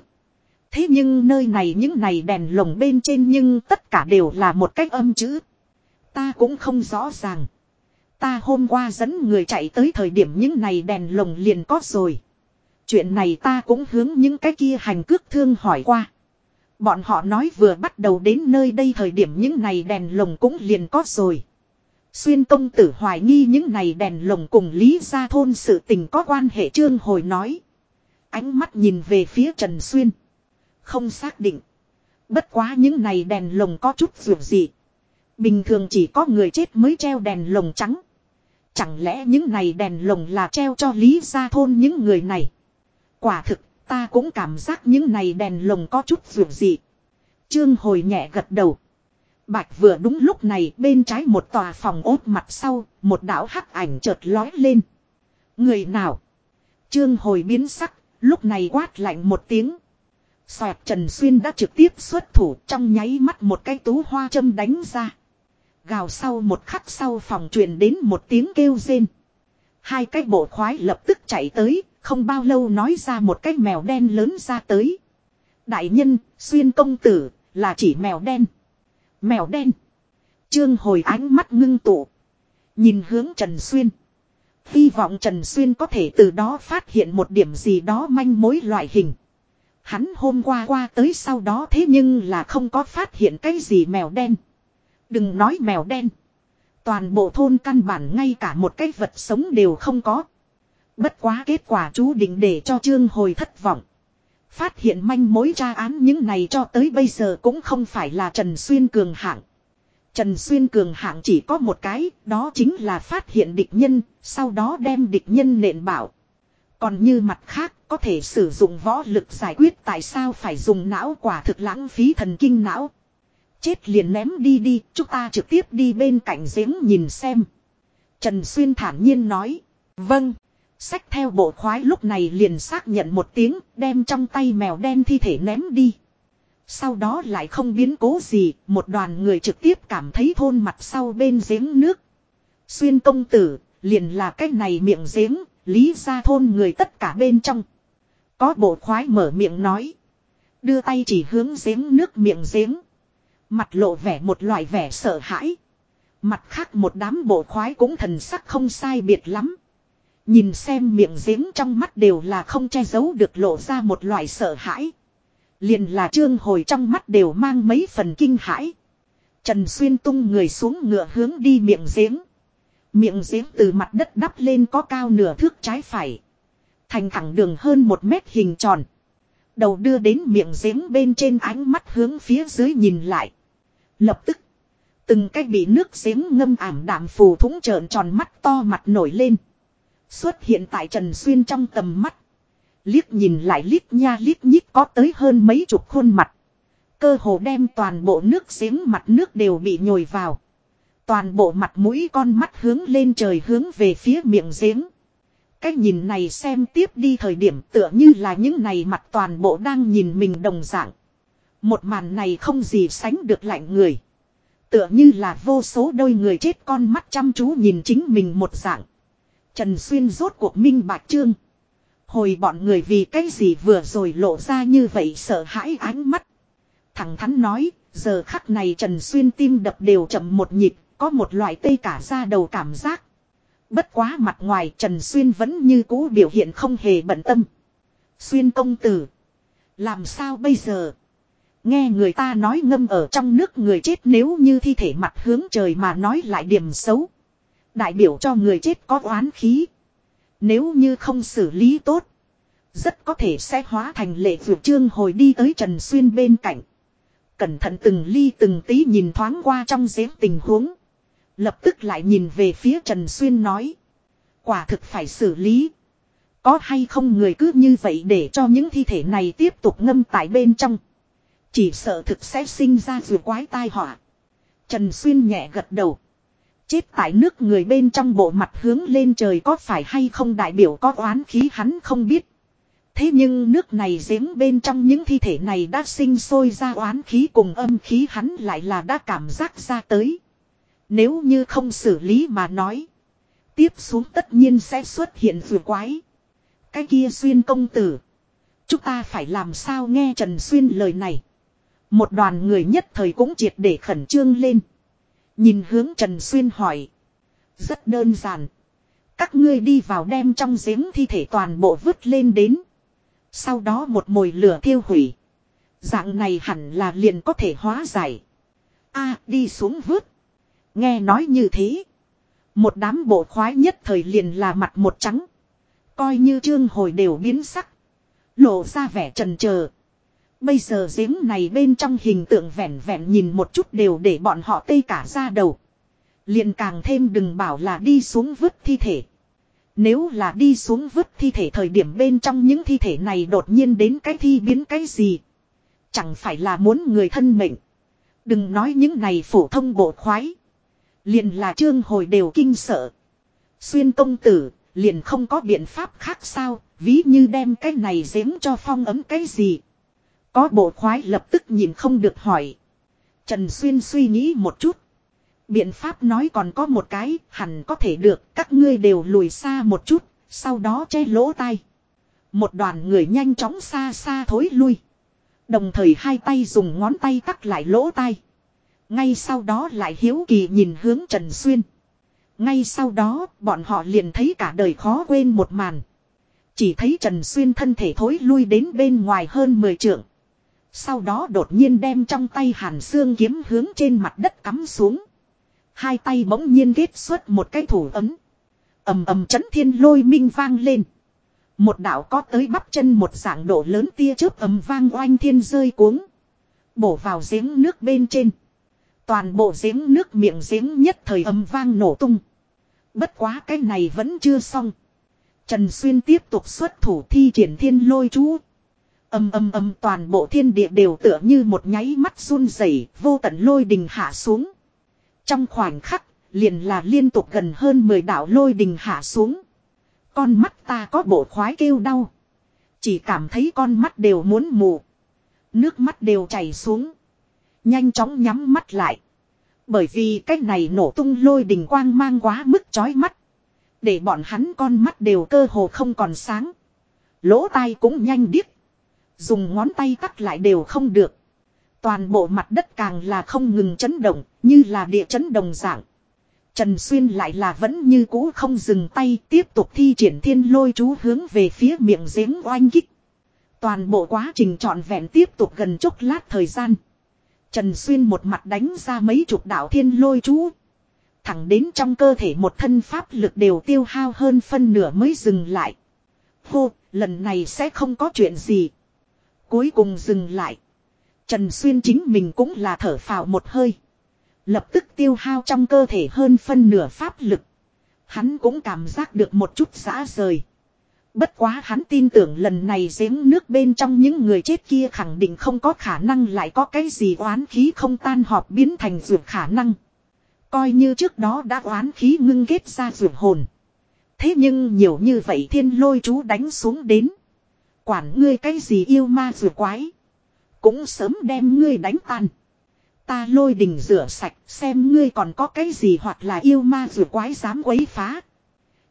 Thế nhưng nơi này những này đèn lồng bên trên nhưng tất cả đều là một cách âm chữ. Ta cũng không rõ ràng. Ta hôm qua dẫn người chạy tới thời điểm những này đèn lồng liền có rồi. Chuyện này ta cũng hướng những cái kia hành cước thương hỏi qua. Bọn họ nói vừa bắt đầu đến nơi đây thời điểm những này đèn lồng cũng liền có rồi. Xuyên công tử hoài nghi những này đèn lồng cùng Lý Gia Thôn sự tình có quan hệ trương hồi nói. Ánh mắt nhìn về phía Trần Xuyên. Không xác định. Bất quá những này đèn lồng có chút dù gì. Bình thường chỉ có người chết mới treo đèn lồng trắng. Chẳng lẽ những này đèn lồng là treo cho Lý Gia Thôn những người này. Quả thực, ta cũng cảm giác những này đèn lồng có chút vượt dị. Trương hồi nhẹ gật đầu. Bạch vừa đúng lúc này bên trái một tòa phòng ốt mặt sau, một đạo hắc ảnh chợt lói lên. Người nào? Trương hồi biến sắc, lúc này quát lạnh một tiếng. Xoẹt Trần Xuyên đã trực tiếp xuất thủ trong nháy mắt một cái tú hoa châm đánh ra. Gào sau một khắc sau phòng truyền đến một tiếng kêu rên. Hai cái bộ khoái lập tức chạy tới, không bao lâu nói ra một cái mèo đen lớn ra tới. Đại nhân, xuyên công tử, là chỉ mèo đen. Mèo đen. Trương hồi ánh mắt ngưng tụ. Nhìn hướng Trần Xuyên. Hy vọng Trần Xuyên có thể từ đó phát hiện một điểm gì đó manh mối loại hình. Hắn hôm qua qua tới sau đó thế nhưng là không có phát hiện cái gì mèo đen. Đừng nói mèo đen. Toàn bộ thôn căn bản ngay cả một cái vật sống đều không có. Bất quá kết quả chú định để cho Trương Hồi thất vọng. Phát hiện manh mối tra án những này cho tới bây giờ cũng không phải là Trần Xuyên cường hạng. Trần Xuyên cường hạng chỉ có một cái, đó chính là phát hiện địch nhân, sau đó đem địch nhân nện bảo. Còn như mặt khác, có thể sử dụng võ lực giải quyết tại sao phải dùng não quả thực lãng phí thần kinh não. Chết liền ném đi đi, chúng ta trực tiếp đi bên cạnh giếng nhìn xem. Trần Xuyên thản nhiên nói. Vâng. Sách theo bộ khoái lúc này liền xác nhận một tiếng, đem trong tay mèo đen thi thể ném đi. Sau đó lại không biến cố gì, một đoàn người trực tiếp cảm thấy thôn mặt sau bên giếng nước. Xuyên công tử, liền là cái này miệng giếng, lý ra thôn người tất cả bên trong. Có bộ khoái mở miệng nói. Đưa tay chỉ hướng giếng nước miệng giếng. Mặt lộ vẻ một loại vẻ sợ hãi. Mặt khác một đám bộ khoái cũng thần sắc không sai biệt lắm. Nhìn xem miệng giếng trong mắt đều là không che giấu được lộ ra một loại sợ hãi. Liền là trương hồi trong mắt đều mang mấy phần kinh hãi. Trần Xuyên tung người xuống ngựa hướng đi miệng giếng. Miệng giếng từ mặt đất đắp lên có cao nửa thước trái phải. Thành thẳng đường hơn một mét hình tròn. Đầu đưa đến miệng giếng bên trên ánh mắt hướng phía dưới nhìn lại. Lập tức. Từng cái bị nước giếng ngâm ảm đạm phù thúng trợn tròn mắt to mặt nổi lên. Xuất hiện tại Trần Xuyên trong tầm mắt. Liếc nhìn lại liếc nha liếc nhích có tới hơn mấy chục khuôn mặt. Cơ hồ đem toàn bộ nước giếng mặt nước đều bị nhồi vào. Toàn bộ mặt mũi con mắt hướng lên trời hướng về phía miệng giếng. Cái nhìn này xem tiếp đi thời điểm tựa như là những này mặt toàn bộ đang nhìn mình đồng dạng. Một màn này không gì sánh được lạnh người. Tựa như là vô số đôi người chết con mắt chăm chú nhìn chính mình một dạng. Trần Xuyên rốt cuộc minh bạch trương. Hồi bọn người vì cái gì vừa rồi lộ ra như vậy sợ hãi ánh mắt. Thẳng thắn nói, giờ khắc này Trần Xuyên tim đập đều chậm một nhịp, có một loại tê cả ra đầu cảm giác. Bất quá mặt ngoài Trần Xuyên vẫn như cũ biểu hiện không hề bận tâm. Xuyên công tử. Làm sao bây giờ? Nghe người ta nói ngâm ở trong nước người chết nếu như thi thể mặt hướng trời mà nói lại điểm xấu. Đại biểu cho người chết có oán khí. Nếu như không xử lý tốt. Rất có thể sẽ hóa thành lệ vượt trương hồi đi tới Trần Xuyên bên cạnh. Cẩn thận từng ly từng tí nhìn thoáng qua trong giếm tình huống. Lập tức lại nhìn về phía Trần Xuyên nói. Quả thực phải xử lý. Có hay không người cứ như vậy để cho những thi thể này tiếp tục ngâm tại bên trong. Chỉ sợ thực sẽ sinh ra vừa quái tai họa. Trần Xuyên nhẹ gật đầu. Chết tại nước người bên trong bộ mặt hướng lên trời có phải hay không đại biểu có oán khí hắn không biết. Thế nhưng nước này giếng bên trong những thi thể này đã sinh sôi ra oán khí cùng âm khí hắn lại là đã cảm giác ra tới. Nếu như không xử lý mà nói. Tiếp xuống tất nhiên sẽ xuất hiện vừa quái. Cái kia xuyên công tử. Chúng ta phải làm sao nghe Trần Xuyên lời này. Một đoàn người nhất thời cũng triệt để khẩn trương lên. Nhìn hướng Trần Xuyên hỏi. Rất đơn giản. Các ngươi đi vào đem trong giếng thi thể toàn bộ vứt lên đến. Sau đó một mồi lửa thiêu hủy. Dạng này hẳn là liền có thể hóa giải. a, đi xuống vứt. Nghe nói như thế. Một đám bộ khoái nhất thời liền là mặt một trắng. Coi như trương hồi đều biến sắc. Lộ ra vẻ trần chờ Bây giờ giếng này bên trong hình tượng vẹn vẹn nhìn một chút đều để bọn họ tê cả ra đầu. liền càng thêm đừng bảo là đi xuống vứt thi thể. Nếu là đi xuống vứt thi thể thời điểm bên trong những thi thể này đột nhiên đến cái thi biến cái gì. Chẳng phải là muốn người thân mệnh. Đừng nói những này phổ thông bộ khoái. Liền là trương hồi đều kinh sợ. Xuyên công tử, liền không có biện pháp khác sao, ví như đem cái này giếng cho phong ấm cái gì. Có bộ khoái lập tức nhìn không được hỏi. Trần Xuyên suy nghĩ một chút. Biện pháp nói còn có một cái, hẳn có thể được, các ngươi đều lùi xa một chút, sau đó che lỗ tai. Một đoàn người nhanh chóng xa xa thối lui. Đồng thời hai tay dùng ngón tay cắt lại lỗ tai. Ngay sau đó lại hiếu kỳ nhìn hướng Trần Xuyên. Ngay sau đó, bọn họ liền thấy cả đời khó quên một màn. Chỉ thấy Trần Xuyên thân thể thối lui đến bên ngoài hơn 10 trượng. Sau đó đột nhiên đem trong tay hàn xương kiếm hướng trên mặt đất cắm xuống. Hai tay bỗng nhiên ghét xuất một cái thủ ấm. ầm ầm chấn thiên lôi minh vang lên. Một đạo có tới bắp chân một dạng độ lớn tia chớp ầm vang oanh thiên rơi cuống. Bổ vào giếng nước bên trên. Toàn bộ giếng nước miệng giếng nhất thời ầm vang nổ tung. Bất quá cái này vẫn chưa xong. Trần Xuyên tiếp tục xuất thủ thi triển thiên lôi chú. Âm âm âm toàn bộ thiên địa đều tựa như một nháy mắt run rẩy, vô tận lôi đình hạ xuống. Trong khoảnh khắc, liền là liên tục gần hơn 10 đạo lôi đình hạ xuống. Con mắt ta có bộ khoái kêu đau. Chỉ cảm thấy con mắt đều muốn mù. Nước mắt đều chảy xuống. Nhanh chóng nhắm mắt lại. Bởi vì cách này nổ tung lôi đình quang mang quá mức chói mắt. Để bọn hắn con mắt đều cơ hồ không còn sáng. Lỗ tai cũng nhanh điếc. Dùng ngón tay cắt lại đều không được. Toàn bộ mặt đất càng là không ngừng chấn động, như là địa chấn đồng dạng. Trần Xuyên lại là vẫn như cũ không dừng tay tiếp tục thi triển thiên lôi chú hướng về phía miệng giếng oanh kích. Toàn bộ quá trình trọn vẹn tiếp tục gần chốc lát thời gian. Trần Xuyên một mặt đánh ra mấy chục đạo thiên lôi chú. Thẳng đến trong cơ thể một thân pháp lực đều tiêu hao hơn phân nửa mới dừng lại. Hô, lần này sẽ không có chuyện gì. Cuối cùng dừng lại. Trần Xuyên chính mình cũng là thở phào một hơi. Lập tức tiêu hao trong cơ thể hơn phân nửa pháp lực. Hắn cũng cảm giác được một chút giã rời. Bất quá hắn tin tưởng lần này giếng nước bên trong những người chết kia khẳng định không có khả năng lại có cái gì oán khí không tan họp biến thành dược khả năng. Coi như trước đó đã oán khí ngưng kết ra dược hồn. Thế nhưng nhiều như vậy thiên lôi chú đánh xuống đến. Quản ngươi cái gì yêu ma dược quái. Cũng sớm đem ngươi đánh tan. Ta lôi đình rửa sạch, xem ngươi còn có cái gì hoặc là yêu ma dược quái dám quấy phá.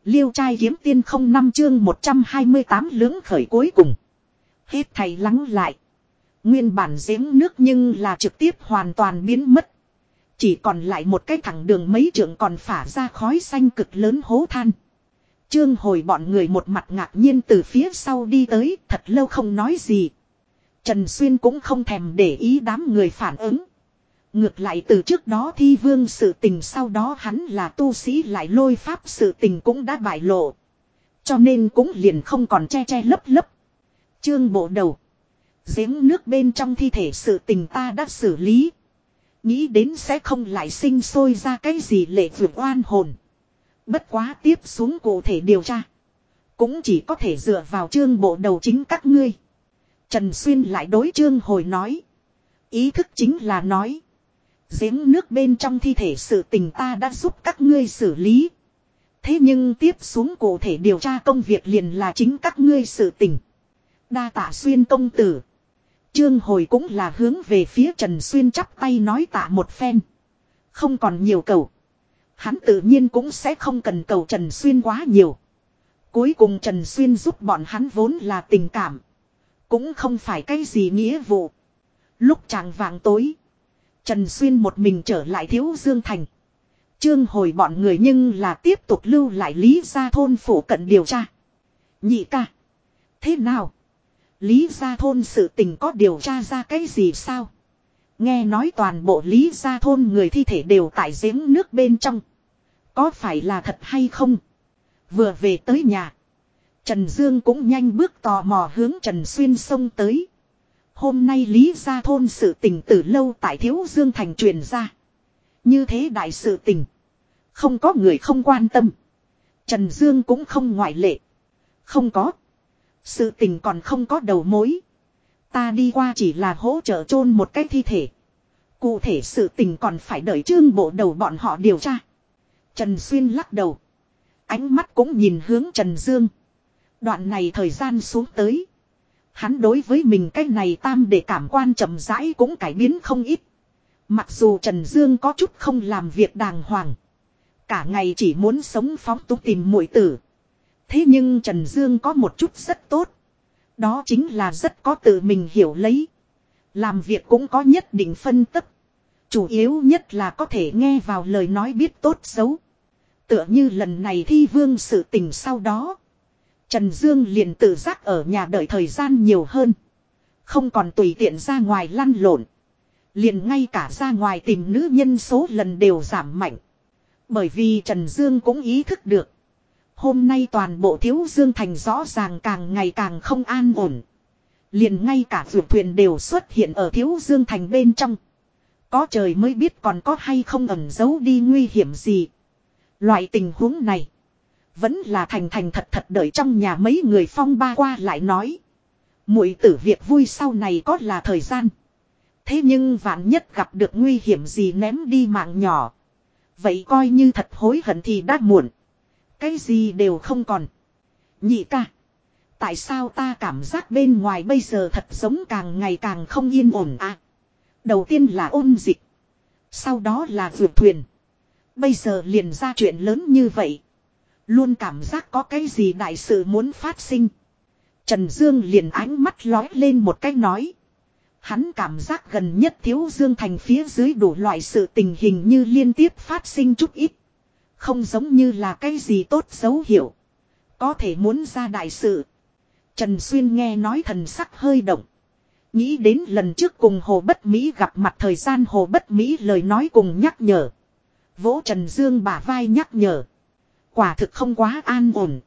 Liêu trai kiếm tiên không năm chương 128 lưỡng khởi cuối cùng. Hết thầy lắng lại. Nguyên bản giếng nước nhưng là trực tiếp hoàn toàn biến mất. Chỉ còn lại một cái thẳng đường mấy trượng còn phả ra khói xanh cực lớn hố than. Trương hồi bọn người một mặt ngạc nhiên từ phía sau đi tới, thật lâu không nói gì. Trần Xuyên cũng không thèm để ý đám người phản ứng. Ngược lại từ trước đó thi vương sự tình sau đó hắn là tu sĩ lại lôi pháp sự tình cũng đã bại lộ. Cho nên cũng liền không còn che che lấp lấp. Trương bộ đầu. Giếng nước bên trong thi thể sự tình ta đã xử lý. Nghĩ đến sẽ không lại sinh sôi ra cái gì lệ vượt oan hồn. Bất quá tiếp xuống cụ thể điều tra. Cũng chỉ có thể dựa vào trương bộ đầu chính các ngươi. Trần Xuyên lại đối trương hồi nói. Ý thức chính là nói. Giếng nước bên trong thi thể sự tình ta đã giúp các ngươi xử lý. Thế nhưng tiếp xuống cụ thể điều tra công việc liền là chính các ngươi sự tình. Đa tạ xuyên công tử. Trương hồi cũng là hướng về phía Trần Xuyên chắp tay nói tạ một phen. Không còn nhiều cầu. Hắn tự nhiên cũng sẽ không cần cầu Trần Xuyên quá nhiều. Cuối cùng Trần Xuyên giúp bọn hắn vốn là tình cảm. Cũng không phải cái gì nghĩa vụ. Lúc chàng vàng tối. Trần Xuyên một mình trở lại Thiếu Dương Thành. Trương hồi bọn người nhưng là tiếp tục lưu lại Lý Gia Thôn phủ cận điều tra. Nhị ca. Thế nào? Lý Gia Thôn sự tình có điều tra ra cái gì sao? Nghe nói toàn bộ Lý Gia Thôn người thi thể đều tại giếng nước bên trong. Có phải là thật hay không? Vừa về tới nhà. Trần Dương cũng nhanh bước tò mò hướng Trần Xuyên sông tới. Hôm nay Lý Gia Thôn sự tình từ lâu tại Thiếu Dương Thành truyền ra. Như thế đại sự tình. Không có người không quan tâm. Trần Dương cũng không ngoại lệ. Không có. Sự tình còn không có đầu mối. Ta đi qua chỉ là hỗ trợ chôn một cái thi thể. Cụ thể sự tình còn phải đợi trương bộ đầu bọn họ điều tra. Trần Xuyên lắc đầu. Ánh mắt cũng nhìn hướng Trần Dương. Đoạn này thời gian xuống tới. Hắn đối với mình cái này tam để cảm quan chậm rãi cũng cải biến không ít. Mặc dù Trần Dương có chút không làm việc đàng hoàng. Cả ngày chỉ muốn sống phóng túng tìm muội tử. Thế nhưng Trần Dương có một chút rất tốt. Đó chính là rất có tự mình hiểu lấy. Làm việc cũng có nhất định phân tích. Chủ yếu nhất là có thể nghe vào lời nói biết tốt xấu. Tựa như lần này thi vương sự tình sau đó. Trần Dương liền tự giác ở nhà đợi thời gian nhiều hơn. Không còn tùy tiện ra ngoài lăn lộn. Liền ngay cả ra ngoài tìm nữ nhân số lần đều giảm mạnh. Bởi vì Trần Dương cũng ý thức được. Hôm nay toàn bộ thiếu dương thành rõ ràng càng ngày càng không an ổn. Liền ngay cả vượt thuyền đều xuất hiện ở thiếu dương thành bên trong. Có trời mới biết còn có hay không ẩn giấu đi nguy hiểm gì. Loại tình huống này. Vẫn là thành thành thật thật đợi trong nhà mấy người phong ba qua lại nói. muội tử việc vui sau này có là thời gian. Thế nhưng vạn nhất gặp được nguy hiểm gì ném đi mạng nhỏ. Vậy coi như thật hối hận thì đã muộn. Cái gì đều không còn. Nhị ca. Tại sao ta cảm giác bên ngoài bây giờ thật giống càng ngày càng không yên ổn à? Đầu tiên là ôn dịch. Sau đó là vượt thuyền. Bây giờ liền ra chuyện lớn như vậy. Luôn cảm giác có cái gì đại sự muốn phát sinh. Trần Dương liền ánh mắt lói lên một cái nói. Hắn cảm giác gần nhất thiếu Dương thành phía dưới đủ loại sự tình hình như liên tiếp phát sinh chút ít. Không giống như là cái gì tốt dấu hiệu. Có thể muốn ra đại sự. Trần Xuyên nghe nói thần sắc hơi động. Nghĩ đến lần trước cùng Hồ Bất Mỹ gặp mặt thời gian Hồ Bất Mỹ lời nói cùng nhắc nhở. Vỗ Trần Dương bả vai nhắc nhở. Quả thực không quá an ổn.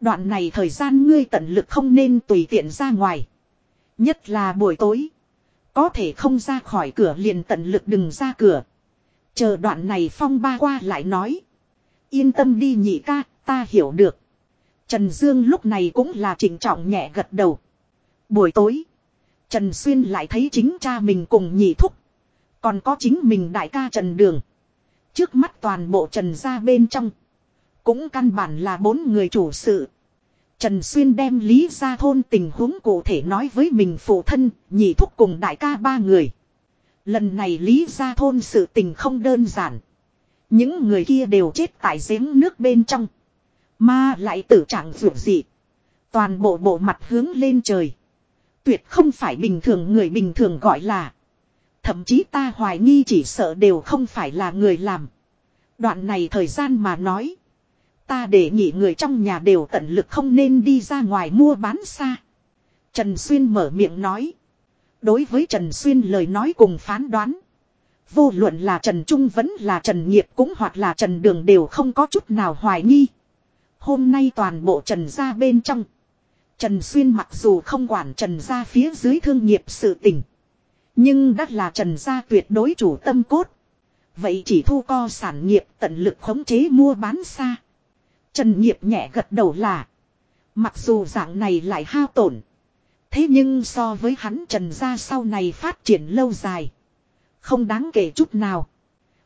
Đoạn này thời gian ngươi tận lực không nên tùy tiện ra ngoài. Nhất là buổi tối. Có thể không ra khỏi cửa liền tận lực đừng ra cửa. Chờ đoạn này phong ba qua lại nói. Yên tâm đi nhị ca, ta hiểu được. Trần Dương lúc này cũng là chỉnh trọng nhẹ gật đầu. Buổi tối. Trần Xuyên lại thấy chính cha mình cùng nhị thúc. Còn có chính mình đại ca Trần Đường. Trước mắt toàn bộ Trần ra bên trong. Cũng căn bản là bốn người chủ sự. Trần Xuyên đem Lý ra thôn tình huống cụ thể nói với mình phụ thân, nhị thúc cùng đại ca ba người. Lần này Lý ra thôn sự tình không đơn giản. Những người kia đều chết tại giếng nước bên trong. Mà lại tử trạng vượt dị. Toàn bộ bộ mặt hướng lên trời. Tuyệt không phải bình thường người bình thường gọi là. Thậm chí ta hoài nghi chỉ sợ đều không phải là người làm. Đoạn này thời gian mà nói. Ta để nhị người trong nhà đều tận lực không nên đi ra ngoài mua bán xa. Trần Xuyên mở miệng nói. Đối với Trần Xuyên lời nói cùng phán đoán. Vô luận là Trần Trung vẫn là Trần Nghiệp cũng hoặc là Trần Đường đều không có chút nào hoài nghi. Hôm nay toàn bộ Trần ra bên trong. Trần Xuyên mặc dù không quản Trần ra phía dưới thương nghiệp sự tình. Nhưng đắt là Trần gia tuyệt đối chủ tâm cốt. Vậy chỉ thu co sản nghiệp tận lực khống chế mua bán xa. Trần nghiệp nhẹ gật đầu là. Mặc dù dạng này lại hao tổn. Thế nhưng so với hắn trần gia sau này phát triển lâu dài. Không đáng kể chút nào.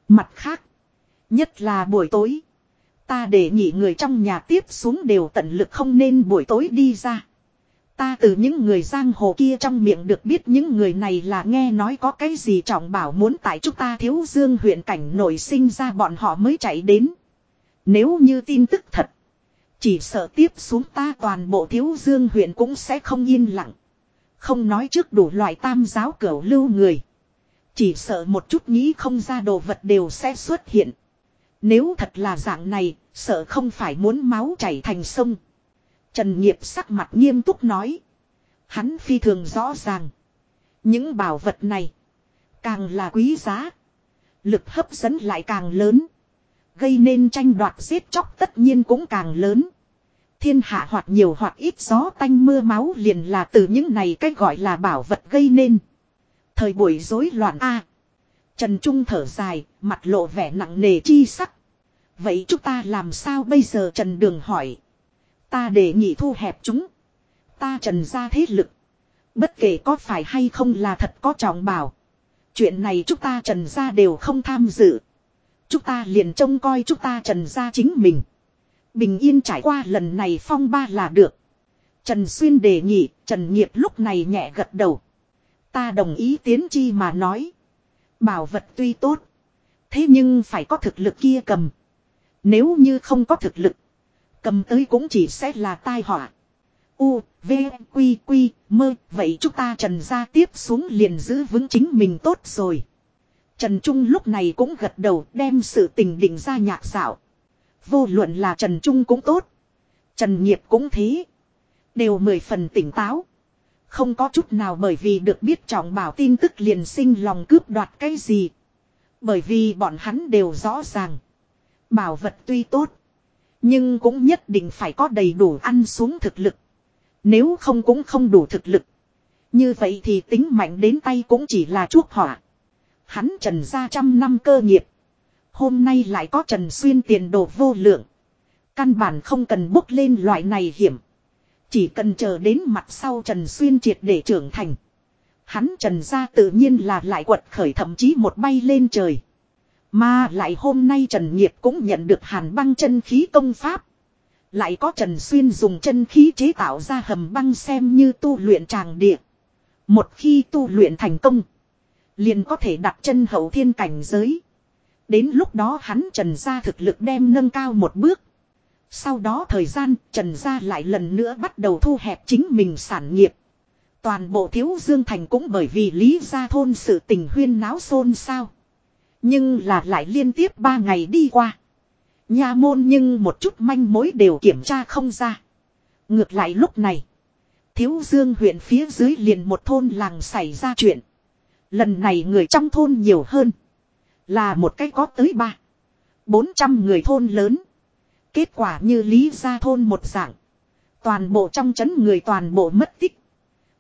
Mặt khác. Nhất là buổi tối. Ta để nhị người trong nhà tiếp xuống đều tận lực không nên buổi tối đi ra. Ta từ những người giang hồ kia trong miệng được biết những người này là nghe nói có cái gì trọng bảo muốn tại chúng ta thiếu dương huyện cảnh nổi sinh ra bọn họ mới chạy đến. Nếu như tin tức thật. Chỉ sợ tiếp xuống ta toàn bộ thiếu dương huyện cũng sẽ không yên lặng. Không nói trước đủ loại tam giáo cửu lưu người. Chỉ sợ một chút nghĩ không ra đồ vật đều sẽ xuất hiện. Nếu thật là dạng này, sợ không phải muốn máu chảy thành sông. Trần Nghiệp sắc mặt nghiêm túc nói. Hắn phi thường rõ ràng. Những bảo vật này, càng là quý giá. Lực hấp dẫn lại càng lớn. Gây nên tranh đoạt giết chóc tất nhiên cũng càng lớn. Thiên hạ hoặc nhiều hoặc ít gió tanh mưa máu liền là từ những này cách gọi là bảo vật gây nên. Thời buổi rối loạn A. Trần Trung thở dài, mặt lộ vẻ nặng nề chi sắc. Vậy chúng ta làm sao bây giờ Trần Đường hỏi. Ta đề nghị thu hẹp chúng. Ta trần ra thế lực. Bất kể có phải hay không là thật có trọng bảo. Chuyện này chúng ta trần ra đều không tham dự. Chúng ta liền trông coi chúng ta trần ra chính mình. Bình yên trải qua lần này phong ba là được. Trần Xuyên đề nghị, Trần Nghiệp lúc này nhẹ gật đầu. Ta đồng ý tiến chi mà nói. Bảo vật tuy tốt. Thế nhưng phải có thực lực kia cầm. Nếu như không có thực lực. Cầm tới cũng chỉ sẽ là tai họa. U, V, Quy, Quy, mơ. Vậy chúng ta trần ra tiếp xuống liền giữ vững chính mình tốt rồi. Trần Trung lúc này cũng gật đầu đem sự tình định ra nhạc xảo. Vô luận là Trần Trung cũng tốt. Trần Nghiệp cũng thế. Đều mười phần tỉnh táo. Không có chút nào bởi vì được biết trọng bảo tin tức liền sinh lòng cướp đoạt cái gì. Bởi vì bọn hắn đều rõ ràng. Bảo vật tuy tốt. Nhưng cũng nhất định phải có đầy đủ ăn xuống thực lực. Nếu không cũng không đủ thực lực. Như vậy thì tính mạnh đến tay cũng chỉ là chuốc họa. Hắn trần ra trăm năm cơ nghiệp. Hôm nay lại có Trần Xuyên tiền đồ vô lượng. Căn bản không cần bốc lên loại này hiểm. Chỉ cần chờ đến mặt sau Trần Xuyên triệt để trưởng thành. Hắn Trần ra tự nhiên là lại quật khởi thậm chí một bay lên trời. Mà lại hôm nay Trần Nghiệp cũng nhận được hàn băng chân khí công pháp. Lại có Trần Xuyên dùng chân khí chế tạo ra hầm băng xem như tu luyện tràng địa. Một khi tu luyện thành công. Liền có thể đặt chân hậu thiên cảnh giới. Đến lúc đó hắn Trần gia thực lực đem nâng cao một bước. Sau đó thời gian, Trần gia lại lần nữa bắt đầu thu hẹp chính mình sản nghiệp. Toàn bộ thiếu dương thành cũng bởi vì lý gia thôn sự tình huyên náo xôn xao. Nhưng là lại liên tiếp ba ngày đi qua. Nhà môn nhưng một chút manh mối đều kiểm tra không ra. Ngược lại lúc này. Thiếu dương huyện phía dưới liền một thôn làng xảy ra chuyện. Lần này người trong thôn nhiều hơn. Là một cái có tới ba. Bốn trăm người thôn lớn. Kết quả như lý gia thôn một dạng. Toàn bộ trong chấn người toàn bộ mất tích.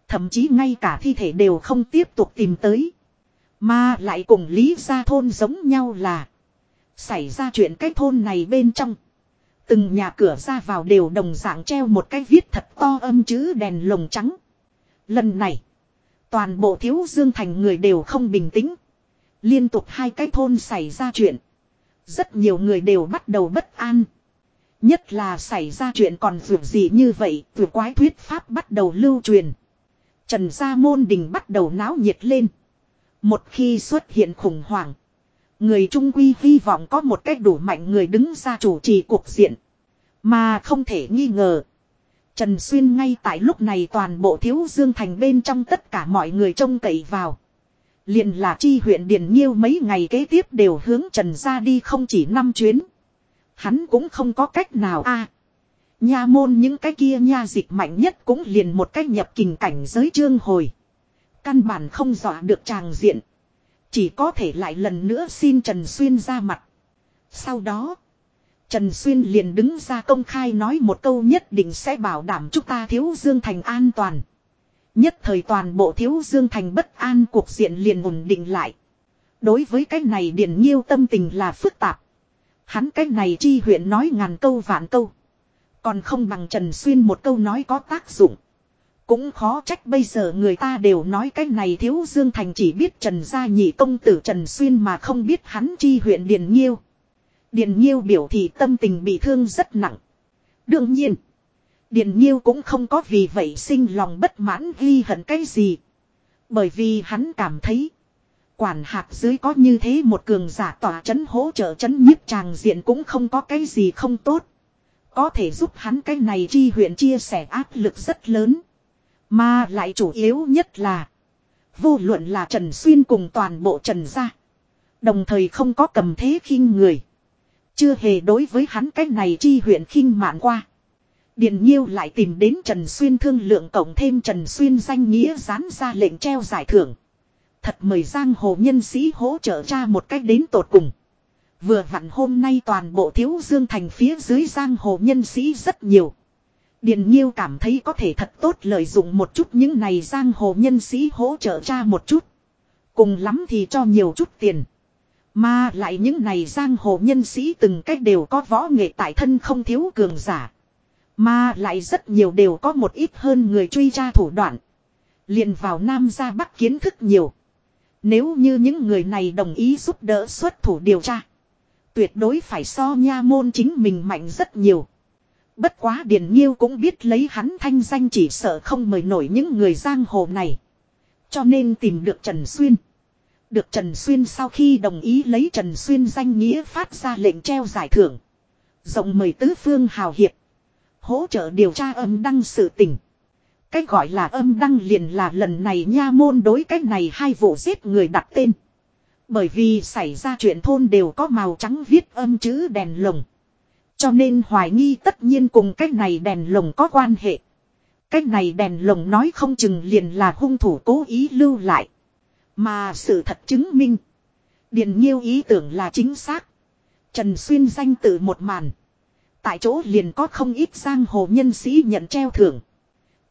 Thậm chí ngay cả thi thể đều không tiếp tục tìm tới. Mà lại cùng lý gia thôn giống nhau là. Xảy ra chuyện cái thôn này bên trong. Từng nhà cửa ra vào đều đồng dạng treo một cái viết thật to âm chữ đèn lồng trắng. Lần này. Toàn bộ thiếu dương thành người đều không bình tĩnh. Liên tục hai cái thôn xảy ra chuyện. Rất nhiều người đều bắt đầu bất an. Nhất là xảy ra chuyện còn vượt gì như vậy, vượt quái thuyết pháp bắt đầu lưu truyền. Trần gia môn đình bắt đầu náo nhiệt lên. Một khi xuất hiện khủng hoảng. Người Trung Quy hy vọng có một cách đủ mạnh người đứng ra chủ trì cuộc diện. Mà không thể nghi ngờ. Trần Xuyên ngay tại lúc này toàn bộ thiếu dương thành bên trong tất cả mọi người trông cậy vào. liền là chi huyện Điền Nhiêu mấy ngày kế tiếp đều hướng Trần ra đi không chỉ năm chuyến. Hắn cũng không có cách nào a Nha môn những cái kia nha dịch mạnh nhất cũng liền một cách nhập kình cảnh giới trương hồi. Căn bản không dọa được tràng diện. Chỉ có thể lại lần nữa xin Trần Xuyên ra mặt. Sau đó, Trần Xuyên liền đứng ra công khai nói một câu nhất định sẽ bảo đảm chúng ta thiếu Dương Thành an toàn. Nhất thời toàn bộ thiếu Dương Thành bất an cuộc diện liền ổn định lại. Đối với cái này Điền Nhiêu tâm tình là phức tạp. Hắn cái này chi huyện nói ngàn câu vạn câu. Còn không bằng Trần Xuyên một câu nói có tác dụng. Cũng khó trách bây giờ người ta đều nói cái này thiếu Dương Thành chỉ biết Trần Gia Nhị công tử Trần Xuyên mà không biết hắn chi huyện Điền Nhiêu. Điền Nhiêu biểu thị tâm tình bị thương rất nặng. Đương nhiên, Điền Nhiêu cũng không có vì vậy sinh lòng bất mãn ghi hận cái gì. Bởi vì hắn cảm thấy, quản hạt dưới có như thế một cường giả tỏa chấn hỗ trợ chấn nhiếp tràng diện cũng không có cái gì không tốt. Có thể giúp hắn cái này chi huyện chia sẻ áp lực rất lớn. Mà lại chủ yếu nhất là, vô luận là Trần Xuyên cùng toàn bộ Trần gia. Đồng thời không có cầm thế khinh người. Chưa hề đối với hắn cái này chi huyện khinh mạn qua. Điện Nhiêu lại tìm đến Trần Xuyên thương lượng cộng thêm Trần Xuyên danh nghĩa dán ra lệnh treo giải thưởng. Thật mời giang hồ nhân sĩ hỗ trợ cha một cách đến tột cùng. Vừa vặn hôm nay toàn bộ thiếu dương thành phía dưới giang hồ nhân sĩ rất nhiều. Điền Nhiêu cảm thấy có thể thật tốt lợi dụng một chút những này giang hồ nhân sĩ hỗ trợ cha một chút. Cùng lắm thì cho nhiều chút tiền. Mà lại những này giang hồ nhân sĩ từng cách đều có võ nghệ tại thân không thiếu cường giả. Mà lại rất nhiều đều có một ít hơn người truy tra thủ đoạn. liền vào Nam ra Bắc kiến thức nhiều. Nếu như những người này đồng ý giúp đỡ xuất thủ điều tra. Tuyệt đối phải so nha môn chính mình mạnh rất nhiều. Bất quá Điền Nhiêu cũng biết lấy hắn thanh danh chỉ sợ không mời nổi những người giang hồ này. Cho nên tìm được Trần Xuyên. Được Trần Xuyên sau khi đồng ý lấy Trần Xuyên danh nghĩa phát ra lệnh treo giải thưởng. Rộng mời tứ phương hào hiệp. Hỗ trợ điều tra âm đăng sự tình. Cách gọi là âm đăng liền là lần này nha môn đối cách này hai vụ giết người đặt tên. Bởi vì xảy ra chuyện thôn đều có màu trắng viết âm chữ đèn lồng. Cho nên hoài nghi tất nhiên cùng cách này đèn lồng có quan hệ. Cách này đèn lồng nói không chừng liền là hung thủ cố ý lưu lại. Mà sự thật chứng minh. Điền nhiêu ý tưởng là chính xác. Trần Xuyên danh tự một màn. Tại chỗ liền có không ít giang hồ nhân sĩ nhận treo thưởng.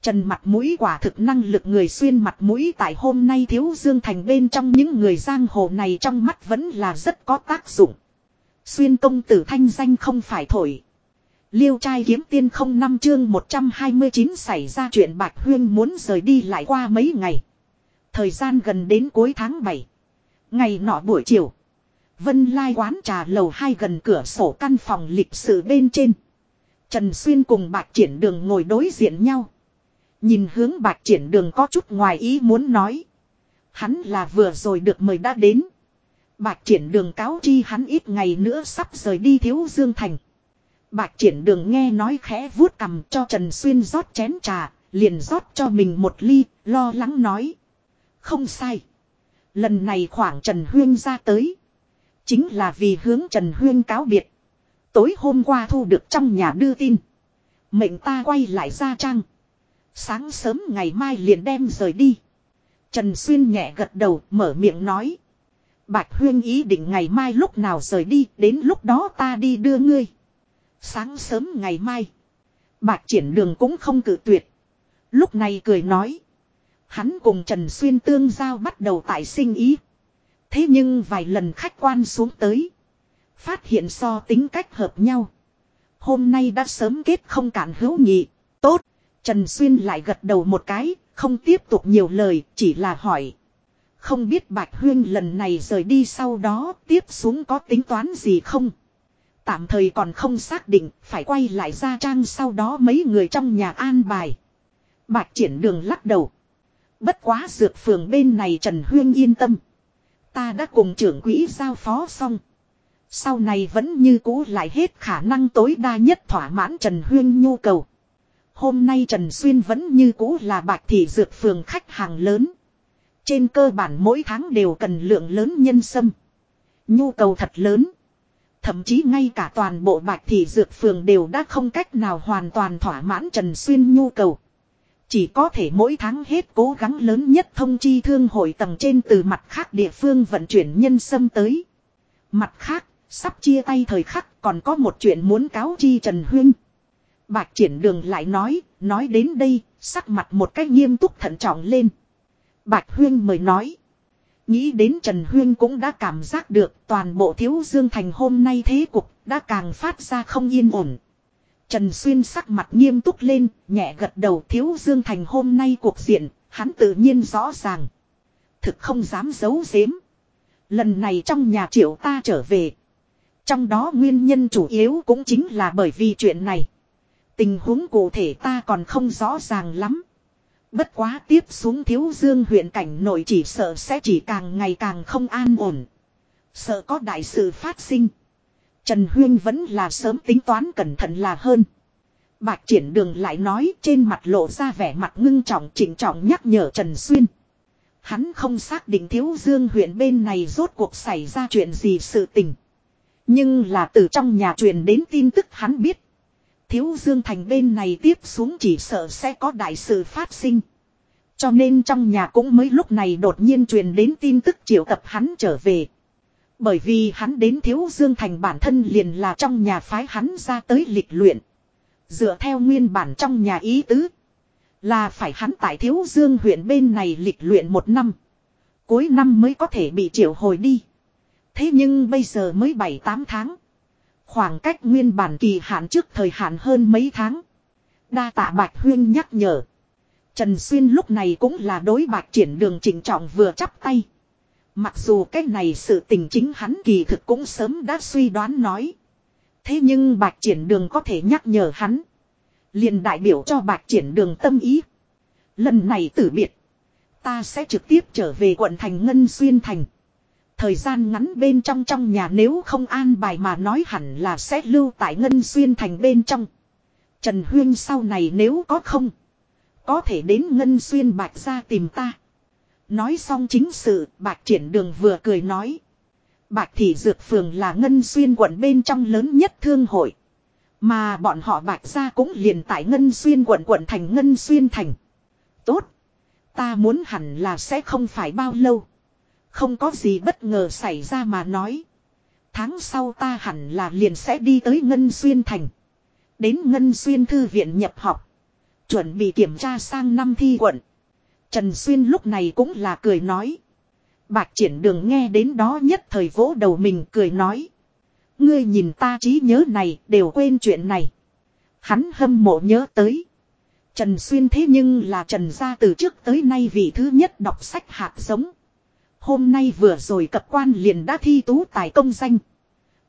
Trần mặt mũi quả thực năng lực người xuyên mặt mũi tại hôm nay thiếu dương thành bên trong những người giang hồ này trong mắt vẫn là rất có tác dụng. Xuyên công tử thanh danh không phải thổi. Liêu trai kiếm tiên không năm chương 129 xảy ra chuyện Bạch Huyên muốn rời đi lại qua mấy ngày. Thời gian gần đến cuối tháng 7. Ngày nọ buổi chiều. Vân Lai quán trà lầu hai gần cửa sổ căn phòng lịch sự bên trên. Trần Xuyên cùng Bạch Triển Đường ngồi đối diện nhau. Nhìn hướng Bạch Triển Đường có chút ngoài ý muốn nói. Hắn là vừa rồi được mời đã đến. Bạch Triển Đường cáo chi hắn ít ngày nữa sắp rời đi Thiếu Dương Thành. Bạch Triển Đường nghe nói khẽ vuốt cầm cho Trần Xuyên rót chén trà, liền rót cho mình một ly, lo lắng nói. Không sai. Lần này khoảng Trần Huyên ra tới. Chính là vì hướng Trần Huyên cáo biệt. Tối hôm qua thu được trong nhà đưa tin. Mệnh ta quay lại ra trang. Sáng sớm ngày mai liền đem rời đi. Trần Xuyên nhẹ gật đầu, mở miệng nói. Bạch Huyên ý định ngày mai lúc nào rời đi, đến lúc đó ta đi đưa ngươi. Sáng sớm ngày mai. Bạch triển đường cũng không cử tuyệt. Lúc này cười nói. Hắn cùng Trần Xuyên tương giao bắt đầu tại sinh ý. Thế nhưng vài lần khách quan xuống tới. Phát hiện so tính cách hợp nhau. Hôm nay đã sớm kết không cản hữu nhị. Tốt. Trần Xuyên lại gật đầu một cái. Không tiếp tục nhiều lời. Chỉ là hỏi. Không biết Bạch Huyên lần này rời đi sau đó tiếp xuống có tính toán gì không? Tạm thời còn không xác định, phải quay lại ra trang sau đó mấy người trong nhà an bài. Bạch triển đường lắc đầu. Bất quá dược phường bên này Trần Huyên yên tâm. Ta đã cùng trưởng quỹ giao phó xong. Sau này vẫn như cũ lại hết khả năng tối đa nhất thỏa mãn Trần Huyên nhu cầu. Hôm nay Trần Xuyên vẫn như cũ là bạch thị dược phường khách hàng lớn. Trên cơ bản mỗi tháng đều cần lượng lớn nhân sâm. Nhu cầu thật lớn. Thậm chí ngay cả toàn bộ bạch thị dược phường đều đã không cách nào hoàn toàn thỏa mãn Trần Xuyên nhu cầu. Chỉ có thể mỗi tháng hết cố gắng lớn nhất thông chi thương hội tầng trên từ mặt khác địa phương vận chuyển nhân sâm tới. Mặt khác, sắp chia tay thời khắc còn có một chuyện muốn cáo chi Trần huynh Bạch triển đường lại nói, nói đến đây, sắc mặt một cách nghiêm túc thận trọng lên. Bạch Huyên mời nói. Nghĩ đến Trần Huyên cũng đã cảm giác được toàn bộ thiếu dương thành hôm nay thế cục đã càng phát ra không yên ổn. Trần Xuyên sắc mặt nghiêm túc lên, nhẹ gật đầu thiếu Dương Thành hôm nay cuộc diện, hắn tự nhiên rõ ràng. Thực không dám giấu giếm. Lần này trong nhà triệu ta trở về. Trong đó nguyên nhân chủ yếu cũng chính là bởi vì chuyện này. Tình huống cụ thể ta còn không rõ ràng lắm. Bất quá tiếp xuống thiếu dương huyện cảnh nội chỉ sợ sẽ chỉ càng ngày càng không an ổn. Sợ có đại sự phát sinh. Trần Huyên vẫn là sớm tính toán cẩn thận là hơn. Bạch triển đường lại nói trên mặt lộ ra vẻ mặt ngưng trọng chỉnh trọng nhắc nhở Trần Xuyên. Hắn không xác định thiếu dương huyện bên này rốt cuộc xảy ra chuyện gì sự tình. Nhưng là từ trong nhà truyền đến tin tức hắn biết. Thiếu dương thành bên này tiếp xuống chỉ sợ sẽ có đại sự phát sinh. Cho nên trong nhà cũng mới lúc này đột nhiên truyền đến tin tức triệu tập hắn trở về. Bởi vì hắn đến thiếu dương thành bản thân liền là trong nhà phái hắn ra tới lịch luyện. Dựa theo nguyên bản trong nhà ý tứ. Là phải hắn tại thiếu dương huyện bên này lịch luyện một năm. Cuối năm mới có thể bị triệu hồi đi. Thế nhưng bây giờ mới 7-8 tháng. Khoảng cách nguyên bản kỳ hạn trước thời hạn hơn mấy tháng. Đa tạ Bạch Huyên nhắc nhở. Trần Xuyên lúc này cũng là đối bạc triển đường chỉnh trọng vừa chắp tay. Mặc dù cái này sự tình chính hắn kỳ thực cũng sớm đã suy đoán nói. Thế nhưng bạc triển đường có thể nhắc nhở hắn. liền đại biểu cho bạc triển đường tâm ý. Lần này tử biệt. Ta sẽ trực tiếp trở về quận thành Ngân Xuyên Thành. Thời gian ngắn bên trong trong nhà nếu không an bài mà nói hẳn là sẽ lưu tại Ngân Xuyên Thành bên trong. Trần Huyên sau này nếu có không. Có thể đến Ngân Xuyên Bạch ra tìm ta. Nói xong chính sự, Bạch triển đường vừa cười nói. Bạch Thị Dược Phường là Ngân Xuyên quận bên trong lớn nhất thương hội. Mà bọn họ Bạch ra cũng liền tại Ngân Xuyên quận quận thành Ngân Xuyên thành. Tốt. Ta muốn hẳn là sẽ không phải bao lâu. Không có gì bất ngờ xảy ra mà nói. Tháng sau ta hẳn là liền sẽ đi tới Ngân Xuyên thành. Đến Ngân Xuyên thư viện nhập học. Chuẩn bị kiểm tra sang năm thi quận. Trần Xuyên lúc này cũng là cười nói. Bạch triển đường nghe đến đó nhất thời vỗ đầu mình cười nói. Ngươi nhìn ta trí nhớ này, đều quên chuyện này. Hắn hâm mộ nhớ tới. Trần Xuyên thế nhưng là Trần gia từ trước tới nay vị thứ nhất đọc sách hạt giống. Hôm nay vừa rồi cập quan liền đã thi tú tài công danh.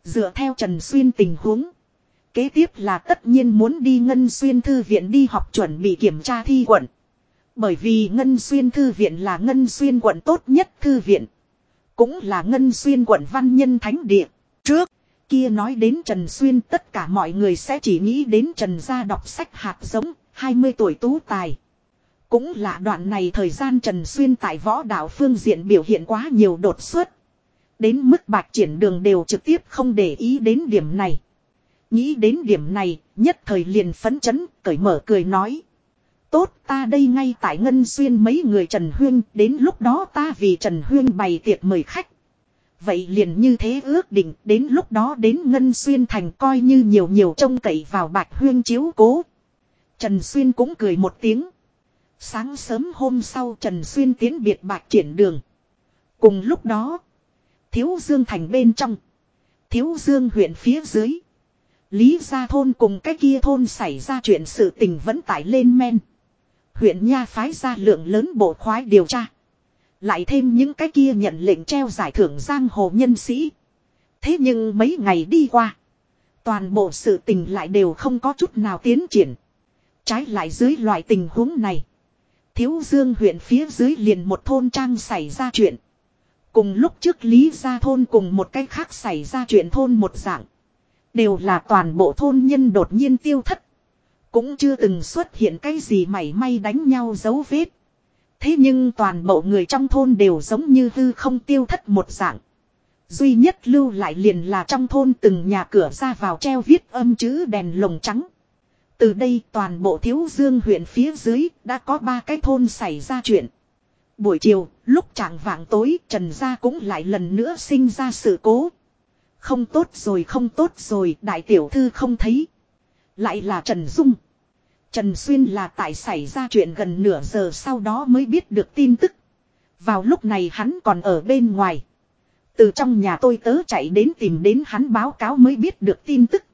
Dựa theo Trần Xuyên tình huống. Kế tiếp là tất nhiên muốn đi Ngân Xuyên Thư Viện đi học chuẩn bị kiểm tra thi quận. Bởi vì Ngân Xuyên Thư Viện là Ngân Xuyên quận tốt nhất thư viện. Cũng là Ngân Xuyên quận văn nhân thánh địa. Trước, kia nói đến Trần Xuyên tất cả mọi người sẽ chỉ nghĩ đến Trần gia đọc sách hạt giống, 20 tuổi tú tài. Cũng là đoạn này thời gian Trần Xuyên tại võ đạo phương diện biểu hiện quá nhiều đột xuất. Đến mức bạc triển đường đều trực tiếp không để ý đến điểm này. Nghĩ đến điểm này, nhất thời liền phấn chấn, cởi mở cười nói. Tốt ta đây ngay tại Ngân Xuyên mấy người Trần Huyên, đến lúc đó ta vì Trần Huyên bày tiệc mời khách. Vậy liền như thế ước định, đến lúc đó đến Ngân Xuyên thành coi như nhiều nhiều trông cậy vào Bạch Huyên chiếu cố. Trần Xuyên cũng cười một tiếng. Sáng sớm hôm sau Trần Xuyên tiến biệt bạc triển đường. Cùng lúc đó, Thiếu Dương thành bên trong, Thiếu Dương huyện phía dưới. Lý gia thôn cùng cái kia thôn xảy ra chuyện sự tình vẫn tải lên men. Huyện Nha phái ra lượng lớn bộ khoái điều tra. Lại thêm những cái kia nhận lệnh treo giải thưởng giang hồ nhân sĩ. Thế nhưng mấy ngày đi qua. Toàn bộ sự tình lại đều không có chút nào tiến triển. Trái lại dưới loại tình huống này. Thiếu Dương huyện phía dưới liền một thôn trang xảy ra chuyện. Cùng lúc trước Lý gia thôn cùng một cách khác xảy ra chuyện thôn một dạng. Đều là toàn bộ thôn nhân đột nhiên tiêu thất. Cũng chưa từng xuất hiện cái gì mảy may đánh nhau dấu vết. Thế nhưng toàn bộ người trong thôn đều giống như hư không tiêu thất một dạng. Duy nhất lưu lại liền là trong thôn từng nhà cửa ra vào treo viết âm chữ đèn lồng trắng. Từ đây toàn bộ thiếu dương huyện phía dưới đã có ba cái thôn xảy ra chuyện. Buổi chiều, lúc trạng vạng tối Trần Gia cũng lại lần nữa sinh ra sự cố. Không tốt rồi không tốt rồi đại tiểu thư không thấy. Lại là Trần Dung. Trần Xuyên là tại xảy ra chuyện gần nửa giờ sau đó mới biết được tin tức. Vào lúc này hắn còn ở bên ngoài. Từ trong nhà tôi tớ chạy đến tìm đến hắn báo cáo mới biết được tin tức.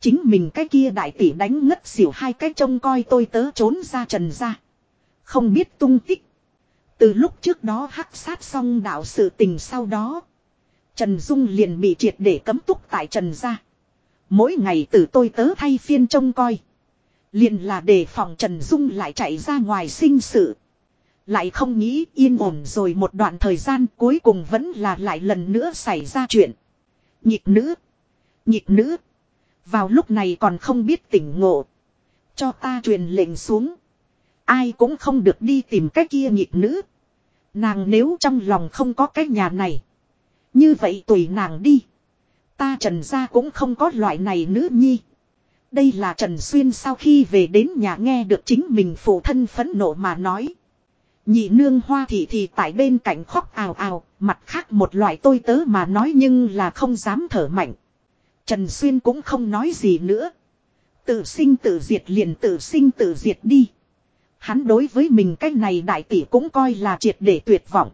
Chính mình cái kia đại tỷ đánh ngất xỉu hai cái trông coi tôi tớ trốn ra trần ra. Không biết tung tích. Từ lúc trước đó hắc sát xong đạo sự tình sau đó. Trần Dung liền bị triệt để cấm túc tại Trần gia. Mỗi ngày từ tôi tớ thay phiên trông coi. Liền là để phòng Trần Dung lại chạy ra ngoài sinh sự. Lại không nghĩ yên ổn rồi một đoạn thời gian cuối cùng vẫn là lại lần nữa xảy ra chuyện. Nhịp nữ. Nhịp nữ. Vào lúc này còn không biết tỉnh ngộ. Cho ta truyền lệnh xuống. Ai cũng không được đi tìm cái kia nhịp nữ. Nàng nếu trong lòng không có cái nhà này. Như vậy tùy nàng đi. Ta trần gia cũng không có loại này nữ nhi. Đây là Trần Xuyên sau khi về đến nhà nghe được chính mình phụ thân phẫn nộ mà nói. Nhị nương hoa thị thì tại bên cạnh khóc ào ào, mặt khác một loại tôi tớ mà nói nhưng là không dám thở mạnh. Trần Xuyên cũng không nói gì nữa. Tự sinh tự diệt liền tự sinh tự diệt đi. Hắn đối với mình cái này đại tỷ cũng coi là triệt để tuyệt vọng.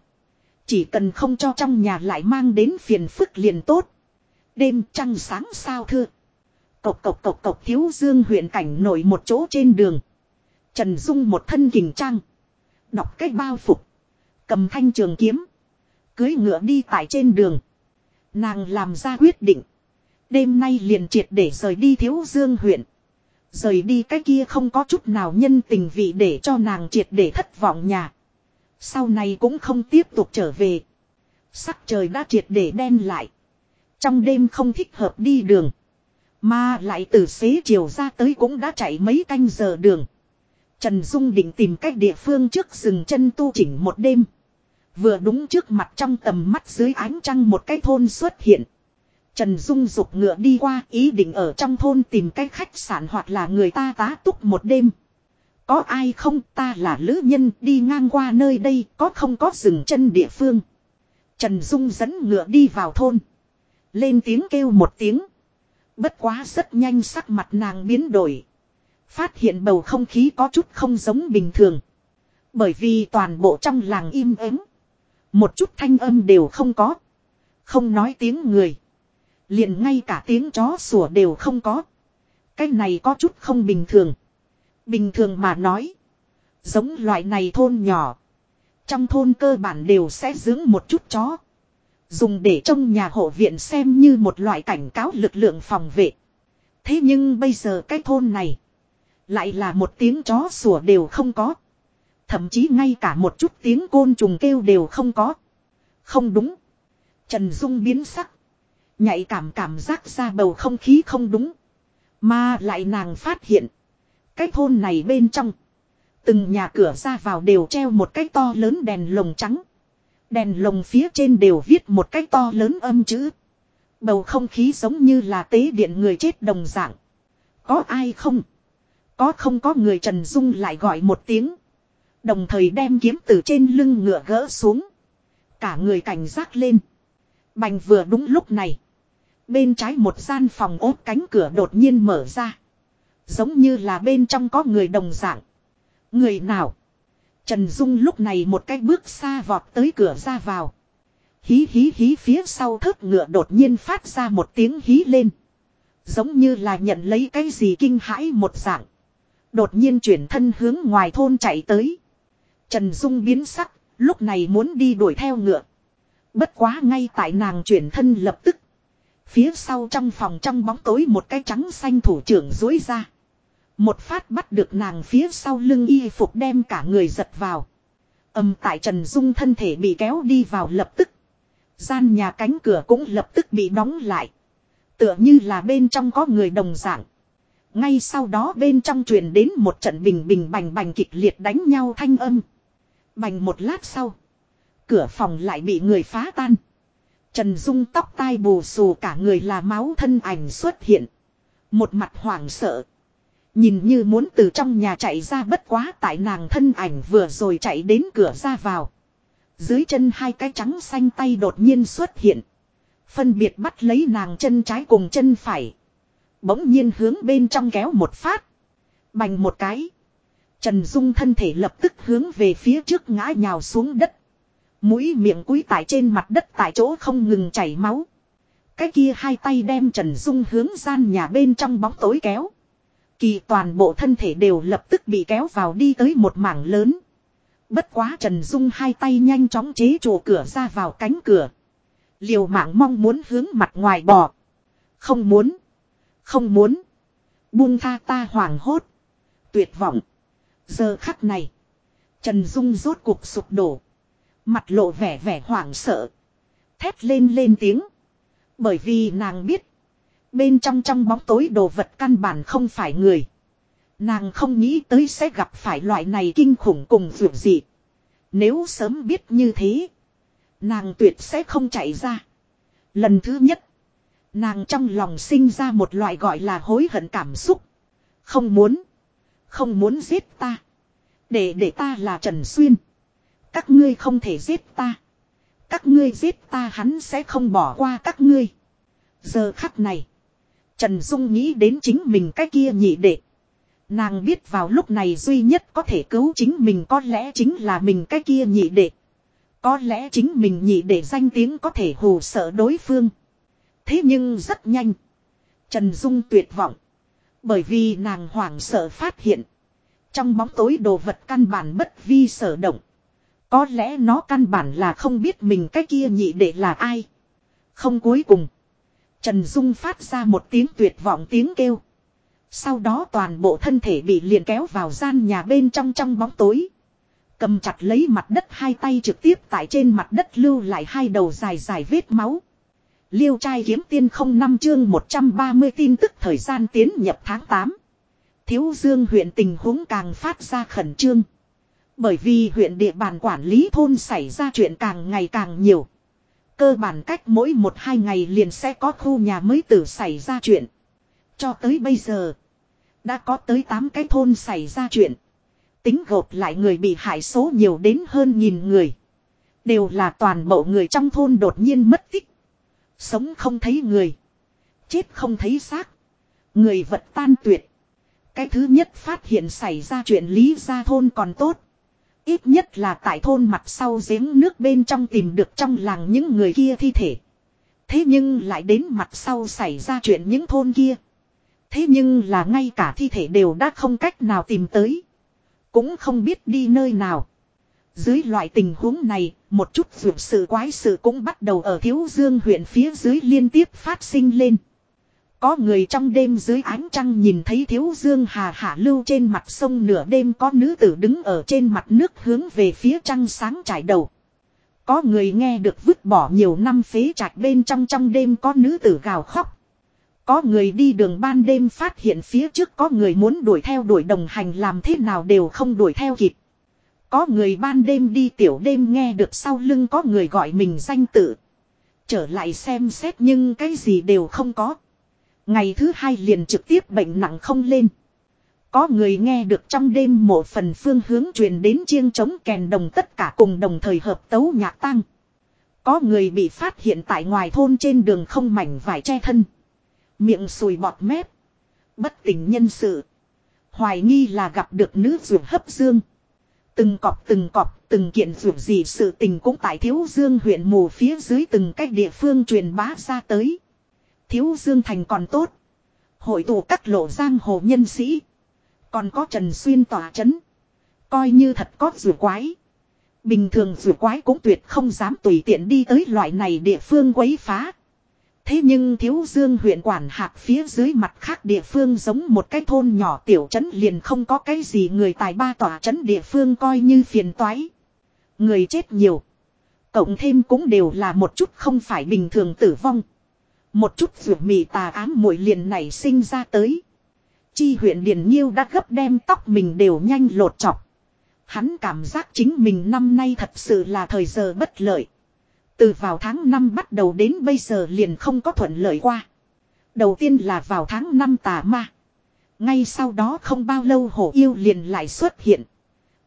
Chỉ cần không cho trong nhà lại mang đến phiền phức liền tốt. Đêm trăng sáng sao thưa. Cộc cộc cộc cộc thiếu dương huyện cảnh nổi một chỗ trên đường. Trần Dung một thân kình trang. Đọc cách bao phục. Cầm thanh trường kiếm. Cưới ngựa đi tại trên đường. Nàng làm ra quyết định. Đêm nay liền triệt để rời đi thiếu dương huyện. Rời đi cái kia không có chút nào nhân tình vị để cho nàng triệt để thất vọng nhà. Sau này cũng không tiếp tục trở về. Sắc trời đã triệt để đen lại. Trong đêm không thích hợp đi đường. Mà lại từ xế chiều ra tới cũng đã chạy mấy canh giờ đường. Trần Dung định tìm cách địa phương trước rừng chân tu chỉnh một đêm. Vừa đúng trước mặt trong tầm mắt dưới ánh trăng một cái thôn xuất hiện. Trần Dung dục ngựa đi qua, ý định ở trong thôn tìm cái khách sạn hoặc là người ta tá túc một đêm. Có ai không ta là lữ nhân, đi ngang qua nơi đây, có không có dừng chân địa phương. Trần Dung dẫn ngựa đi vào thôn. Lên tiếng kêu một tiếng. Bất quá rất nhanh sắc mặt nàng biến đổi. Phát hiện bầu không khí có chút không giống bình thường. Bởi vì toàn bộ trong làng im ắng. Một chút thanh âm đều không có. Không nói tiếng người liền ngay cả tiếng chó sủa đều không có. Cái này có chút không bình thường. Bình thường mà nói. Giống loại này thôn nhỏ. Trong thôn cơ bản đều sẽ dưỡng một chút chó. Dùng để trong nhà hộ viện xem như một loại cảnh cáo lực lượng phòng vệ. Thế nhưng bây giờ cái thôn này. Lại là một tiếng chó sủa đều không có. Thậm chí ngay cả một chút tiếng côn trùng kêu đều không có. Không đúng. Trần Dung biến sắc. Nhạy cảm cảm giác ra bầu không khí không đúng. Mà lại nàng phát hiện. Cái thôn này bên trong. Từng nhà cửa ra vào đều treo một cái to lớn đèn lồng trắng. Đèn lồng phía trên đều viết một cái to lớn âm chữ. Bầu không khí giống như là tế điện người chết đồng dạng. Có ai không? Có không có người Trần Dung lại gọi một tiếng. Đồng thời đem kiếm từ trên lưng ngựa gỡ xuống. Cả người cảnh giác lên. Bành vừa đúng lúc này. Bên trái một gian phòng ốt cánh cửa đột nhiên mở ra. Giống như là bên trong có người đồng dạng. Người nào? Trần Dung lúc này một cái bước xa vọt tới cửa ra vào. Hí hí hí phía sau thớt ngựa đột nhiên phát ra một tiếng hí lên. Giống như là nhận lấy cái gì kinh hãi một dạng. Đột nhiên chuyển thân hướng ngoài thôn chạy tới. Trần Dung biến sắc, lúc này muốn đi đuổi theo ngựa. Bất quá ngay tại nàng chuyển thân lập tức. Phía sau trong phòng trong bóng tối một cái trắng xanh thủ trưởng dối ra. Một phát bắt được nàng phía sau lưng y phục đem cả người giật vào. Âm tại Trần Dung thân thể bị kéo đi vào lập tức. Gian nhà cánh cửa cũng lập tức bị đóng lại. Tựa như là bên trong có người đồng dạng. Ngay sau đó bên trong truyền đến một trận bình bình bành bành kịch liệt đánh nhau thanh âm. Bành một lát sau. Cửa phòng lại bị người phá tan. Trần Dung tóc tai bù xù cả người là máu thân ảnh xuất hiện. Một mặt hoảng sợ. Nhìn như muốn từ trong nhà chạy ra bất quá tại nàng thân ảnh vừa rồi chạy đến cửa ra vào. Dưới chân hai cái trắng xanh tay đột nhiên xuất hiện. Phân biệt bắt lấy nàng chân trái cùng chân phải. Bỗng nhiên hướng bên trong kéo một phát. Bành một cái. Trần Dung thân thể lập tức hướng về phía trước ngã nhào xuống đất. Mũi miệng cúi tại trên mặt đất tại chỗ không ngừng chảy máu. Cái kia hai tay đem Trần Dung hướng gian nhà bên trong bóng tối kéo. Kỳ toàn bộ thân thể đều lập tức bị kéo vào đi tới một mảng lớn. Bất quá Trần Dung hai tay nhanh chóng chế trụ cửa ra vào cánh cửa. Liều mạng mong muốn hướng mặt ngoài bò. Không muốn. Không muốn. Buông tha ta hoảng hốt. Tuyệt vọng. Giờ khắc này. Trần Dung rốt cuộc sụp đổ. Mặt lộ vẻ vẻ hoảng sợ. Thét lên lên tiếng. Bởi vì nàng biết. Bên trong trong bóng tối đồ vật căn bản không phải người. Nàng không nghĩ tới sẽ gặp phải loại này kinh khủng cùng vượt dị. Nếu sớm biết như thế. Nàng tuyệt sẽ không chạy ra. Lần thứ nhất. Nàng trong lòng sinh ra một loại gọi là hối hận cảm xúc. Không muốn. Không muốn giết ta. Để để ta là Trần Xuyên. Các ngươi không thể giết ta. Các ngươi giết ta hắn sẽ không bỏ qua các ngươi. Giờ khắc này. Trần Dung nghĩ đến chính mình cái kia nhị đệ. Nàng biết vào lúc này duy nhất có thể cứu chính mình có lẽ chính là mình cái kia nhị đệ. Có lẽ chính mình nhị đệ danh tiếng có thể hù sợ đối phương. Thế nhưng rất nhanh. Trần Dung tuyệt vọng. Bởi vì nàng hoảng sợ phát hiện. Trong bóng tối đồ vật căn bản bất vi sở động. Có lẽ nó căn bản là không biết mình cái kia nhị đệ là ai. Không cuối cùng. Trần Dung phát ra một tiếng tuyệt vọng tiếng kêu. Sau đó toàn bộ thân thể bị liền kéo vào gian nhà bên trong trong bóng tối. Cầm chặt lấy mặt đất hai tay trực tiếp tại trên mặt đất lưu lại hai đầu dài dài vết máu. Liêu trai kiếm tiên không năm chương 130 tin tức thời gian tiến nhập tháng 8. Thiếu dương huyện tình huống càng phát ra khẩn trương. Bởi vì huyện địa bàn quản lý thôn xảy ra chuyện càng ngày càng nhiều. Cơ bản cách mỗi một hai ngày liền sẽ có khu nhà mới tử xảy ra chuyện. Cho tới bây giờ. Đã có tới 8 cái thôn xảy ra chuyện. Tính gộp lại người bị hại số nhiều đến hơn nghìn người. Đều là toàn bộ người trong thôn đột nhiên mất tích. Sống không thấy người. Chết không thấy xác. Người vật tan tuyệt. Cái thứ nhất phát hiện xảy ra chuyện lý ra thôn còn tốt. Ít nhất là tại thôn mặt sau giếng nước bên trong tìm được trong làng những người kia thi thể. Thế nhưng lại đến mặt sau xảy ra chuyện những thôn kia. Thế nhưng là ngay cả thi thể đều đã không cách nào tìm tới. Cũng không biết đi nơi nào. Dưới loại tình huống này, một chút dụng sự quái sự cũng bắt đầu ở Thiếu Dương huyện phía dưới liên tiếp phát sinh lên. Có người trong đêm dưới ánh trăng nhìn thấy Thiếu Dương hà hạ lưu trên mặt sông nửa đêm có nữ tử đứng ở trên mặt nước hướng về phía trăng sáng trải đầu. Có người nghe được vứt bỏ nhiều năm phế trạch bên trong trong đêm có nữ tử gào khóc. Có người đi đường ban đêm phát hiện phía trước có người muốn đuổi theo đuổi đồng hành làm thế nào đều không đuổi theo kịp. Có người ban đêm đi tiểu đêm nghe được sau lưng có người gọi mình danh tự. Trở lại xem xét nhưng cái gì đều không có. Ngày thứ hai liền trực tiếp bệnh nặng không lên. Có người nghe được trong đêm một phần phương hướng truyền đến chiêng chống kèn đồng tất cả cùng đồng thời hợp tấu nhạc tăng. Có người bị phát hiện tại ngoài thôn trên đường không mảnh vải che thân. Miệng sùi bọt mép. Bất tỉnh nhân sự. Hoài nghi là gặp được nữ ruột hấp dương. Từng cọp từng cọp, từng kiện ruột gì sự tình cũng tại thiếu dương huyện mù phía dưới từng cách địa phương truyền bá ra tới. Thiếu dương thành còn tốt. Hội tụ các lộ giang hồ nhân sĩ. Còn có Trần Xuyên tỏa chấn. Coi như thật có rùa quái. Bình thường rùa quái cũng tuyệt không dám tùy tiện đi tới loại này địa phương quấy phá. Thế nhưng thiếu dương huyện quản hạt phía dưới mặt khác địa phương giống một cái thôn nhỏ tiểu trấn liền không có cái gì người tài ba tỏa trấn địa phương coi như phiền toái. Người chết nhiều. Cộng thêm cũng đều là một chút không phải bình thường tử vong. Một chút ruột mì tà ám muội liền này sinh ra tới. Chi huyện Điền Nhiêu đã gấp đem tóc mình đều nhanh lột chọc. Hắn cảm giác chính mình năm nay thật sự là thời giờ bất lợi. Từ vào tháng 5 bắt đầu đến bây giờ liền không có thuận lợi qua. Đầu tiên là vào tháng 5 tà ma. Ngay sau đó không bao lâu hổ yêu liền lại xuất hiện.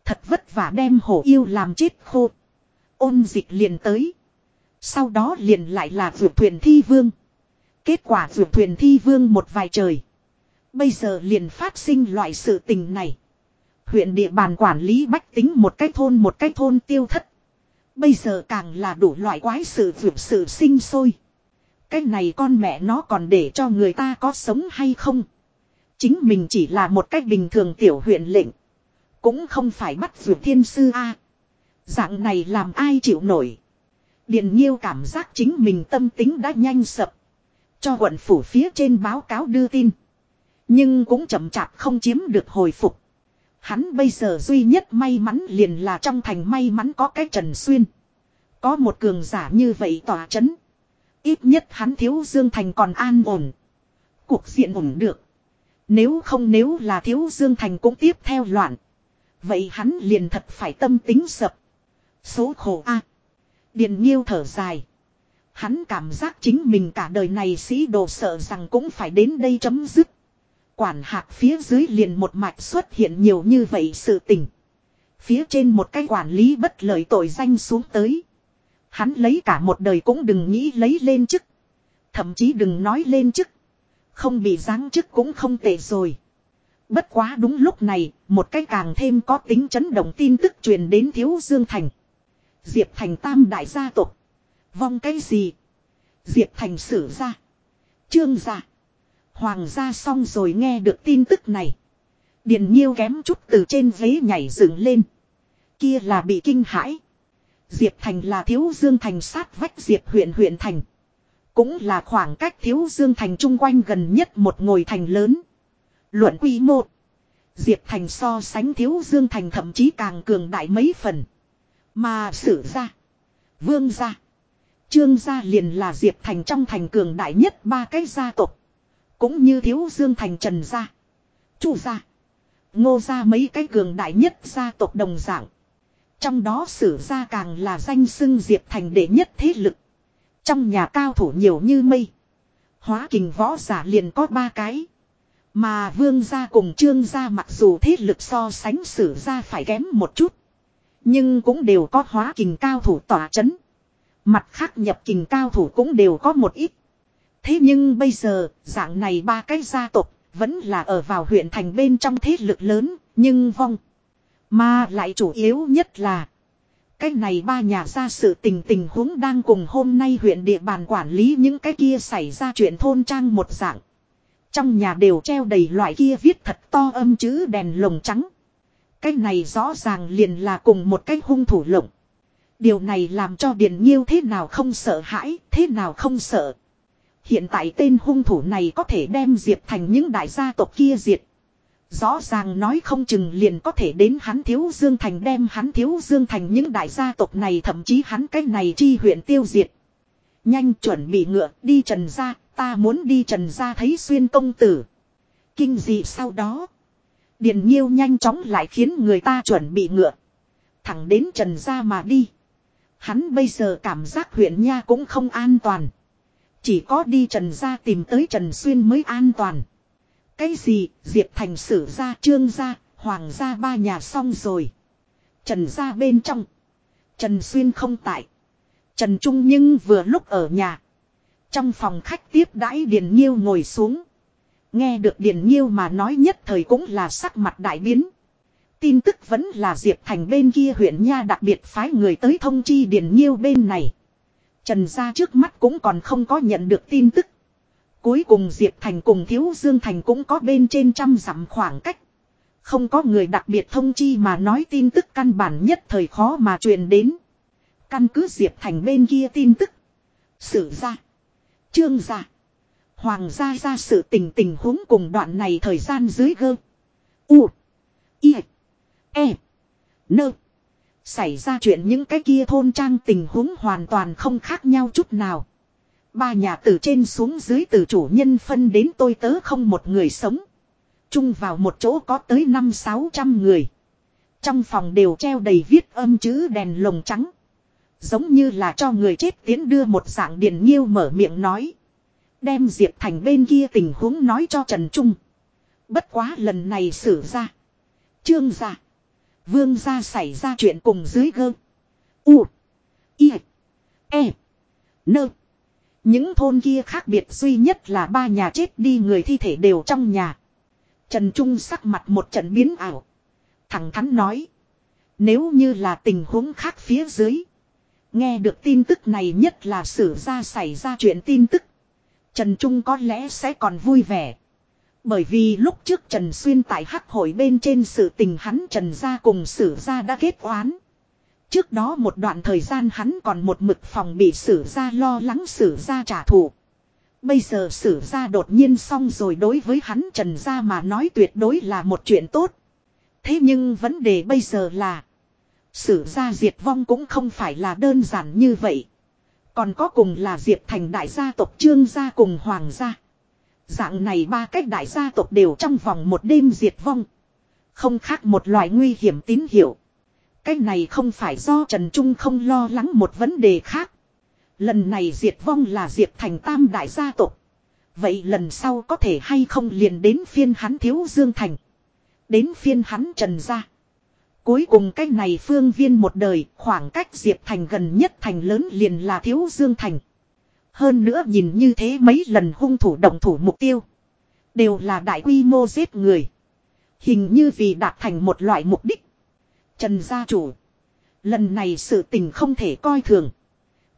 Thật vất vả đem hổ yêu làm chết khô. Ôn dịch liền tới. Sau đó liền lại là vượt thuyền thi vương. Kết quả vượt thuyền thi vương một vài trời. Bây giờ liền phát sinh loại sự tình này. Huyện địa bàn quản lý bách tính một cái thôn một cái thôn tiêu thất. Bây giờ càng là đủ loại quái sự vượt sự sinh sôi. Cái này con mẹ nó còn để cho người ta có sống hay không? Chính mình chỉ là một cách bình thường tiểu huyện lệnh. Cũng không phải bắt vượt thiên sư A. Dạng này làm ai chịu nổi. điện nhiêu cảm giác chính mình tâm tính đã nhanh sập. Cho quận phủ phía trên báo cáo đưa tin. Nhưng cũng chậm chạp không chiếm được hồi phục. Hắn bây giờ duy nhất may mắn liền là trong thành may mắn có cái Trần Xuyên. Có một cường giả như vậy tỏa chấn. Ít nhất hắn thiếu Dương Thành còn an ổn. Cuộc diện ổn được. Nếu không nếu là thiếu Dương Thành cũng tiếp theo loạn. Vậy hắn liền thật phải tâm tính sập. Số khổ a Điện Nhiêu thở dài. Hắn cảm giác chính mình cả đời này sĩ đồ sợ rằng cũng phải đến đây chấm dứt. Quản hạt phía dưới liền một mạch xuất hiện nhiều như vậy sự tình. Phía trên một cái quản lý bất lợi tội danh xuống tới. Hắn lấy cả một đời cũng đừng nghĩ lấy lên chức. Thậm chí đừng nói lên chức. Không bị giáng chức cũng không tệ rồi. Bất quá đúng lúc này, một cái càng thêm có tính chấn động tin tức truyền đến Thiếu Dương Thành. Diệp Thành tam đại gia tộc. Vong cái gì? Diệp Thành sử ra. Trương gia. Hoàng gia xong rồi nghe được tin tức này. Điền nhiêu kém chút từ trên ghế nhảy dựng lên. Kia là bị kinh hãi. Diệp Thành là thiếu dương thành sát vách Diệp huyện huyện thành. Cũng là khoảng cách thiếu dương thành chung quanh gần nhất một ngồi thành lớn. Luận quy mô. Diệp Thành so sánh thiếu dương thành thậm chí càng cường đại mấy phần. Mà sử ra. Vương gia. Trương gia liền là Diệp Thành trong thành cường đại nhất ba cái gia tộc. Cũng như thiếu dương thành trần gia. Chu gia. Ngô gia mấy cái cường đại nhất gia tộc đồng dạng. Trong đó sử gia càng là danh xưng Diệp Thành đệ nhất thế lực. Trong nhà cao thủ nhiều như mây. Hóa kình võ giả liền có ba cái. Mà vương gia cùng trương gia mặc dù thế lực so sánh sử gia phải kém một chút. Nhưng cũng đều có hóa kình cao thủ tỏa chấn. Mặt khác nhập kình cao thủ cũng đều có một ít. Thế nhưng bây giờ, dạng này ba cái gia tộc vẫn là ở vào huyện thành bên trong thế lực lớn, nhưng vong. Mà lại chủ yếu nhất là cái này ba nhà ra sự tình tình huống đang cùng hôm nay huyện địa bàn quản lý những cái kia xảy ra chuyện thôn trang một dạng. Trong nhà đều treo đầy loại kia viết thật to âm chữ đèn lồng trắng. Cái này rõ ràng liền là cùng một cái hung thủ lộng. Điều này làm cho Điền Nhiêu thế nào không sợ hãi, thế nào không sợ. Hiện tại tên hung thủ này có thể đem Diệp thành những đại gia tộc kia diệt. Rõ ràng nói không chừng liền có thể đến hắn thiếu Dương Thành đem hắn thiếu Dương Thành những đại gia tộc này thậm chí hắn cái này chi huyện tiêu diệt. Nhanh chuẩn bị ngựa đi trần ra, ta muốn đi trần ra thấy xuyên công tử. Kinh dị sau đó. Điền nhiêu nhanh chóng lại khiến người ta chuẩn bị ngựa. Thẳng đến trần ra mà đi. Hắn bây giờ cảm giác huyện nha cũng không an toàn. Chỉ có đi trần ra tìm tới trần xuyên mới an toàn. Cái gì, Diệp Thành sử ra trương gia, hoàng gia ba nhà xong rồi. Trần gia bên trong. Trần Xuyên không tại. Trần Trung nhưng vừa lúc ở nhà. Trong phòng khách tiếp đãi Điền Nhiêu ngồi xuống. Nghe được Điền Nhiêu mà nói nhất thời cũng là sắc mặt đại biến. Tin tức vẫn là Diệp Thành bên kia huyện Nha đặc biệt phái người tới thông chi Điền Nhiêu bên này. Trần gia trước mắt cũng còn không có nhận được tin tức. Cuối cùng Diệp Thành cùng Thiếu Dương Thành cũng có bên trên trăm dặm khoảng cách. Không có người đặc biệt thông chi mà nói tin tức căn bản nhất thời khó mà truyền đến. Căn cứ Diệp Thành bên kia tin tức. Sử ra. Trương gia. Hoàng gia ra sự tình tình huống cùng đoạn này thời gian dưới gơ. U. Y. E. Nơ. Xảy ra chuyện những cái kia thôn trang tình huống hoàn toàn không khác nhau chút nào. Ba nhà từ trên xuống dưới từ chủ nhân phân đến tôi tớ không một người sống. Chung vào một chỗ có tới năm sáu trăm người. Trong phòng đều treo đầy viết âm chữ đèn lồng trắng. Giống như là cho người chết tiến đưa một dạng điền nghiêu mở miệng nói. Đem Diệp Thành bên kia tình huống nói cho Trần Trung. Bất quá lần này xử ra. Trương ra. Vương gia xảy ra chuyện cùng dưới gơ. U. I. E. Nơ. Những thôn kia khác biệt duy nhất là ba nhà chết đi người thi thể đều trong nhà. Trần Trung sắc mặt một trận biến ảo. Thẳng thắn nói. Nếu như là tình huống khác phía dưới. Nghe được tin tức này nhất là sử ra xảy ra chuyện tin tức. Trần Trung có lẽ sẽ còn vui vẻ. Bởi vì lúc trước Trần Xuyên tại hắc hội bên trên sự tình hắn Trần gia cùng sử gia đã kết oán. Trước đó một đoạn thời gian hắn còn một mực phòng bị sử gia lo lắng sử gia trả thù. Bây giờ sử gia đột nhiên xong rồi đối với hắn Trần gia mà nói tuyệt đối là một chuyện tốt. Thế nhưng vấn đề bây giờ là, Sử gia diệt vong cũng không phải là đơn giản như vậy. Còn có cùng là Diệp Thành đại gia tộc Trương gia cùng Hoàng gia. Dạng này ba cách đại gia tộc đều trong vòng một đêm diệt vong. Không khác một loại nguy hiểm tín hiệu. Cách này không phải do Trần Trung không lo lắng một vấn đề khác. Lần này diệt vong là diệt Thành tam đại gia tộc. Vậy lần sau có thể hay không liền đến phiên hắn thiếu Dương Thành. Đến phiên hắn Trần gia. Cuối cùng cái này phương viên một đời, khoảng cách Diệp Thành gần nhất thành lớn liền là thiếu Dương Thành. Hơn nữa nhìn như thế mấy lần hung thủ động thủ mục tiêu. Đều là đại quy mô giết người. Hình như vì đạt thành một loại mục đích. Trần gia chủ. Lần này sự tình không thể coi thường.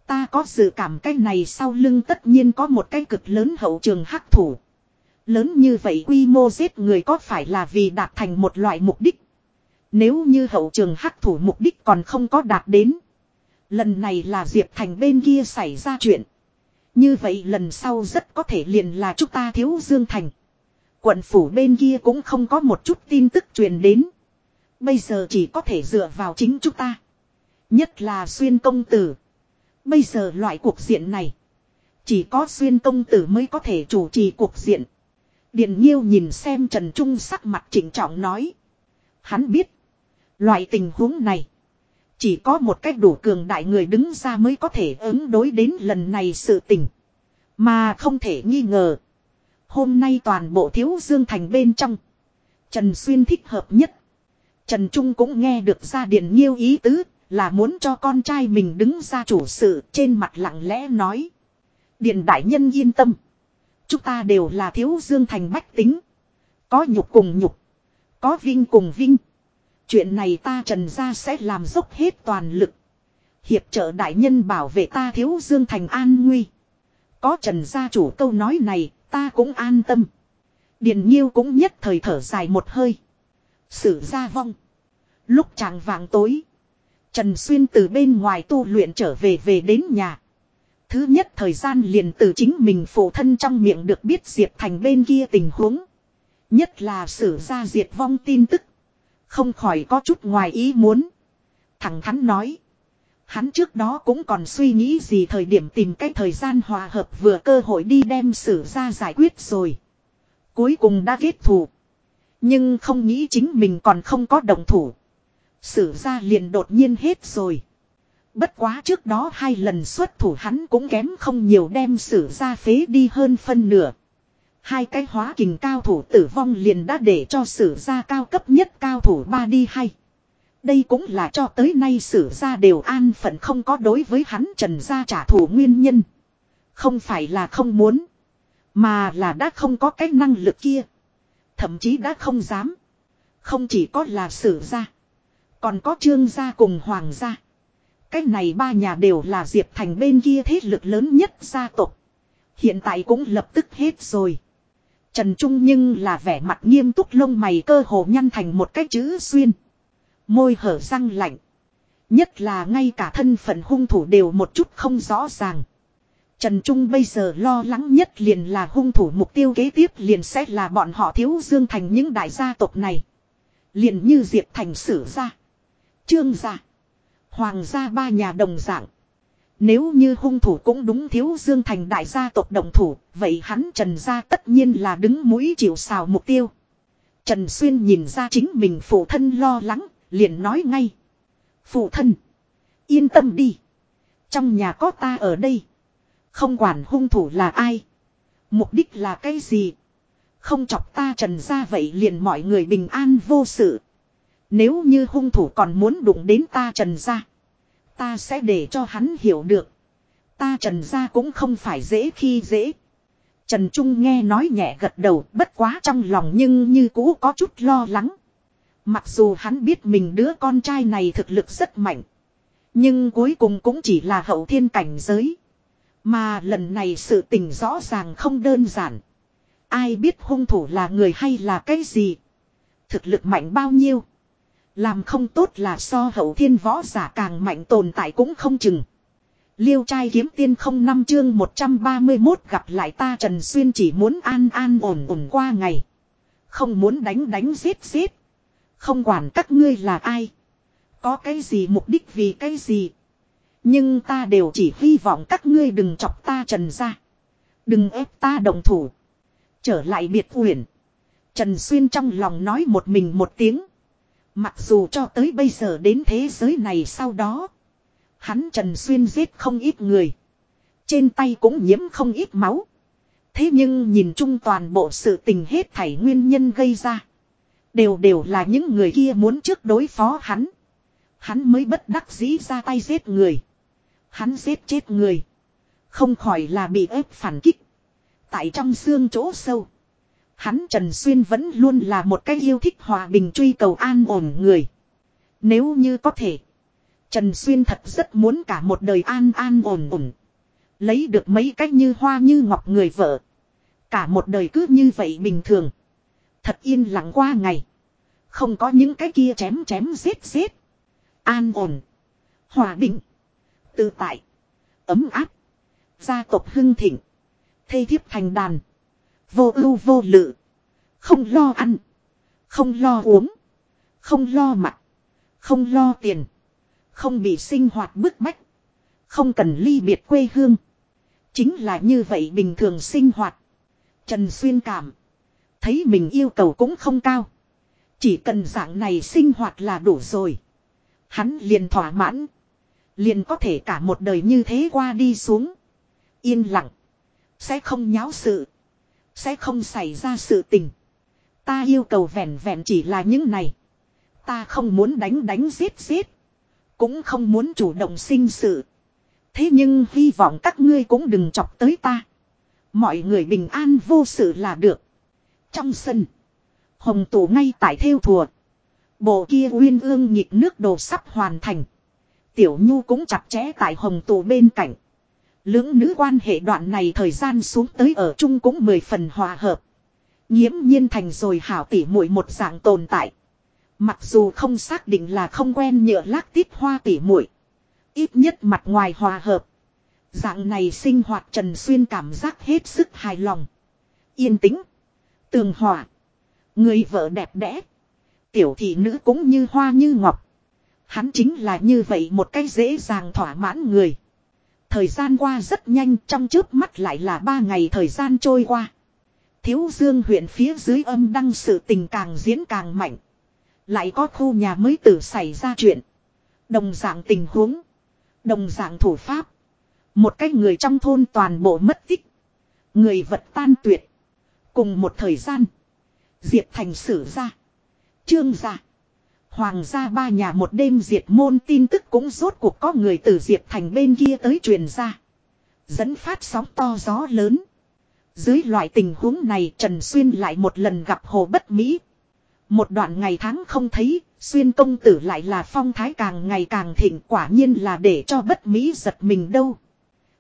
Ta có dự cảm cái này sau lưng tất nhiên có một cái cực lớn hậu trường hắc thủ. Lớn như vậy quy mô giết người có phải là vì đạt thành một loại mục đích. Nếu như hậu trường hắc thủ mục đích còn không có đạt đến. Lần này là Diệp Thành bên kia xảy ra chuyện. Như vậy lần sau rất có thể liền là chúng ta thiếu Dương Thành. Quận phủ bên kia cũng không có một chút tin tức truyền đến. Bây giờ chỉ có thể dựa vào chính chúng ta. Nhất là xuyên công tử. Bây giờ loại cuộc diện này. Chỉ có xuyên công tử mới có thể chủ trì cuộc diện. Điền Nhiêu nhìn xem Trần Trung sắc mặt chỉnh trọng nói. Hắn biết. Loại tình huống này. Chỉ có một cách đủ cường đại người đứng ra mới có thể ứng đối đến lần này sự tình. Mà không thể nghi ngờ. Hôm nay toàn bộ thiếu dương thành bên trong. Trần Xuyên thích hợp nhất. Trần Trung cũng nghe được ra điện nhiêu ý tứ. Là muốn cho con trai mình đứng ra chủ sự trên mặt lặng lẽ nói. Điện đại nhân yên tâm. Chúng ta đều là thiếu dương thành bách tính. Có nhục cùng nhục. Có vinh cùng vinh. Chuyện này ta trần gia sẽ làm dốc hết toàn lực. Hiệp trợ đại nhân bảo vệ ta thiếu dương thành an nguy. Có trần gia chủ câu nói này, ta cũng an tâm. Điền nhiêu cũng nhất thời thở dài một hơi. Sử gia vong. Lúc chàng vàng tối. Trần Xuyên từ bên ngoài tu luyện trở về về đến nhà. Thứ nhất thời gian liền từ chính mình phụ thân trong miệng được biết Diệp Thành bên kia tình huống. Nhất là sử gia diệt vong tin tức. Không khỏi có chút ngoài ý muốn. Thẳng thắn nói. Hắn trước đó cũng còn suy nghĩ gì thời điểm tìm cái thời gian hòa hợp vừa cơ hội đi đem sử ra giải quyết rồi. Cuối cùng đã kết thù. Nhưng không nghĩ chính mình còn không có đồng thủ. Sử ra liền đột nhiên hết rồi. Bất quá trước đó hai lần xuất thủ hắn cũng kém không nhiều đem sử ra phế đi hơn phân nửa. Hai cái hóa kình cao thủ tử vong liền đã để cho sử gia cao cấp nhất cao thủ ba đi hay. Đây cũng là cho tới nay sử gia đều an phận không có đối với hắn trần gia trả thù nguyên nhân. Không phải là không muốn. Mà là đã không có cái năng lực kia. Thậm chí đã không dám. Không chỉ có là sử gia. Còn có trương gia cùng hoàng gia. Cái này ba nhà đều là Diệp Thành bên kia thế lực lớn nhất gia tộc. Hiện tại cũng lập tức hết rồi. Trần Trung nhưng là vẻ mặt nghiêm túc lông mày cơ hồ nhăn thành một cái chữ xuyên. Môi hở răng lạnh. Nhất là ngay cả thân phận hung thủ đều một chút không rõ ràng. Trần Trung bây giờ lo lắng nhất liền là hung thủ mục tiêu kế tiếp liền sẽ là bọn họ thiếu dương thành những đại gia tộc này. Liền như Diệp Thành sử gia. Trương gia. Hoàng gia ba nhà đồng dạng. Nếu như hung thủ cũng đúng thiếu dương thành đại gia tộc đồng thủ, vậy hắn Trần gia tất nhiên là đứng mũi chịu xào mục tiêu. Trần Xuyên nhìn ra chính mình phụ thân lo lắng, liền nói ngay. Phụ thân, yên tâm đi. Trong nhà có ta ở đây. Không quản hung thủ là ai. Mục đích là cái gì. Không chọc ta trần ra vậy liền mọi người bình an vô sự. Nếu như hung thủ còn muốn đụng đến ta trần ra. Ta sẽ để cho hắn hiểu được. Ta trần ra cũng không phải dễ khi dễ. Trần Trung nghe nói nhẹ gật đầu, bất quá trong lòng nhưng như cũ có chút lo lắng. Mặc dù hắn biết mình đứa con trai này thực lực rất mạnh. Nhưng cuối cùng cũng chỉ là hậu thiên cảnh giới. Mà lần này sự tình rõ ràng không đơn giản. Ai biết hung thủ là người hay là cái gì. Thực lực mạnh bao nhiêu. Làm không tốt là so hậu thiên võ giả càng mạnh tồn tại cũng không chừng. Liêu trai kiếm tiên không năm chương 131 gặp lại ta Trần Xuyên chỉ muốn an an ổn ổn qua ngày. Không muốn đánh đánh giết giết. Không quản các ngươi là ai. Có cái gì mục đích vì cái gì. Nhưng ta đều chỉ hy vọng các ngươi đừng chọc ta trần ra. Đừng ép ta đồng thủ. Trở lại biệt huyển. Trần Xuyên trong lòng nói một mình một tiếng. Mặc dù cho tới bây giờ đến thế giới này sau đó. Hắn Trần Xuyên giết không ít người. Trên tay cũng nhiễm không ít máu. Thế nhưng nhìn chung toàn bộ sự tình hết thảy nguyên nhân gây ra. Đều đều là những người kia muốn trước đối phó hắn. Hắn mới bất đắc dĩ ra tay giết người. Hắn giết chết người. Không khỏi là bị ép phản kích. Tại trong xương chỗ sâu. Hắn Trần Xuyên vẫn luôn là một cái yêu thích hòa bình truy cầu an ổn người. Nếu như có thể. Trần Xuyên thật rất muốn cả một đời an an ổn ổn. Lấy được mấy cách như hoa như ngọc người vợ. Cả một đời cứ như vậy bình thường. Thật yên lặng qua ngày. Không có những cái kia chém chém giết giết. An ổn. Hòa bình. Tự tại. Ấm áp. Gia tộc hưng thịnh. Thê thiếp thành đàn. Vô ưu vô lự. Không lo ăn. Không lo uống. Không lo mặc. Không lo tiền. Không bị sinh hoạt bức bách. Không cần ly biệt quê hương. Chính là như vậy bình thường sinh hoạt. Trần Xuyên cảm. Thấy mình yêu cầu cũng không cao. Chỉ cần dạng này sinh hoạt là đủ rồi. Hắn liền thỏa mãn. Liền có thể cả một đời như thế qua đi xuống. Yên lặng. Sẽ không nháo sự. Sẽ không xảy ra sự tình. Ta yêu cầu vẹn vẹn chỉ là những này. Ta không muốn đánh đánh giết giết. Cũng không muốn chủ động sinh sự. Thế nhưng hy vọng các ngươi cũng đừng chọc tới ta. Mọi người bình an vô sự là được. Trong sân. Hồng tủ ngay tại theo thùa. Bộ kia uyên ương nhịp nước đồ sắp hoàn thành. Tiểu Nhu cũng chặt chẽ tại hồng tủ bên cạnh. Lưỡng nữ quan hệ đoạn này thời gian xuống tới ở chung cũng mười phần hòa hợp. Nhiễm nhiên thành rồi hảo tỉ muội một dạng tồn tại. Mặc dù không xác định là không quen nhựa lác tít hoa tỉ muội, Ít nhất mặt ngoài hòa hợp. Dạng này sinh hoạt Trần Xuyên cảm giác hết sức hài lòng. Yên tĩnh. Tường hòa. Người vợ đẹp đẽ. Tiểu thị nữ cũng như hoa như ngọc. Hắn chính là như vậy một cái dễ dàng thỏa mãn người. Thời gian qua rất nhanh, trong trước mắt lại là ba ngày thời gian trôi qua. Thiếu dương huyện phía dưới âm đăng sự tình càng diễn càng mạnh. Lại có khu nhà mới tử xảy ra chuyện. Đồng dạng tình huống. Đồng dạng thủ pháp. Một cái người trong thôn toàn bộ mất tích. Người vật tan tuyệt. Cùng một thời gian. Diệp Thành sử ra. Trương ra Hoàng gia ba nhà một đêm diệt môn tin tức cũng rốt cuộc có người từ diệt Thành bên kia tới truyền ra. Dẫn phát sóng to gió lớn. Dưới loại tình huống này Trần Xuyên lại một lần gặp Hồ Bất Mỹ. Một đoạn ngày tháng không thấy, Xuyên công tử lại là phong thái càng ngày càng thịnh quả nhiên là để cho Bất Mỹ giật mình đâu.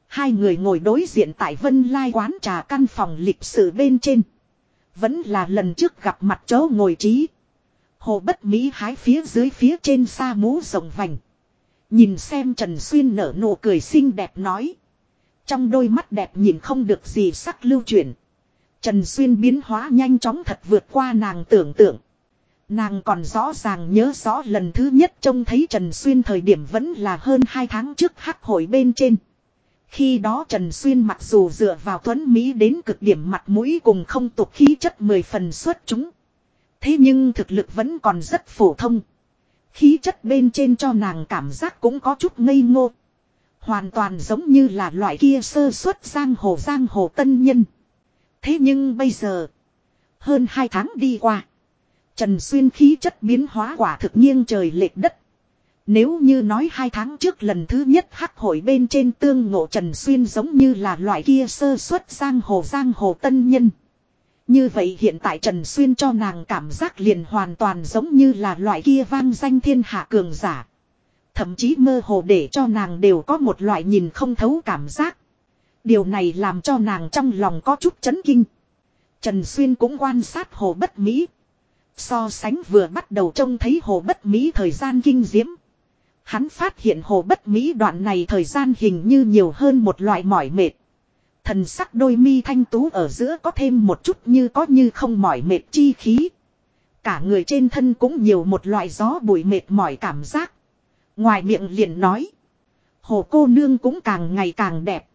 Hai người ngồi đối diện tại Vân Lai quán trà căn phòng lịch sự bên trên. Vẫn là lần trước gặp mặt chó ngồi trí. Hồ Bất Mỹ hái phía dưới phía trên xa mũ rộng vành. Nhìn xem Trần Xuyên nở nụ cười xinh đẹp nói. Trong đôi mắt đẹp nhìn không được gì sắc lưu chuyển. Trần Xuyên biến hóa nhanh chóng thật vượt qua nàng tưởng tượng. Nàng còn rõ ràng nhớ rõ lần thứ nhất trông thấy Trần Xuyên thời điểm vẫn là hơn 2 tháng trước hắc hội bên trên. Khi đó Trần Xuyên mặc dù dựa vào tuấn Mỹ đến cực điểm mặt mũi cùng không tục khí chất mười phần xuất chúng. Thế nhưng thực lực vẫn còn rất phổ thông. Khí chất bên trên cho nàng cảm giác cũng có chút ngây ngô. Hoàn toàn giống như là loại kia sơ xuất giang hồ giang hồ tân nhân. Thế nhưng bây giờ. Hơn hai tháng đi qua. Trần Xuyên khí chất biến hóa quả thực nghiêng trời lệch đất. Nếu như nói hai tháng trước lần thứ nhất hắc hội bên trên tương ngộ Trần Xuyên giống như là loại kia sơ xuất giang hồ giang hồ tân nhân. Như vậy hiện tại Trần Xuyên cho nàng cảm giác liền hoàn toàn giống như là loại kia vang danh thiên hạ cường giả. Thậm chí mơ hồ để cho nàng đều có một loại nhìn không thấu cảm giác. Điều này làm cho nàng trong lòng có chút chấn kinh. Trần Xuyên cũng quan sát hồ bất Mỹ. So sánh vừa bắt đầu trông thấy hồ bất Mỹ thời gian kinh diễm. Hắn phát hiện hồ bất Mỹ đoạn này thời gian hình như nhiều hơn một loại mỏi mệt. Thần sắc đôi mi thanh tú ở giữa có thêm một chút như có như không mỏi mệt chi khí. Cả người trên thân cũng nhiều một loại gió bụi mệt mỏi cảm giác. Ngoài miệng liền nói. Hồ cô nương cũng càng ngày càng đẹp.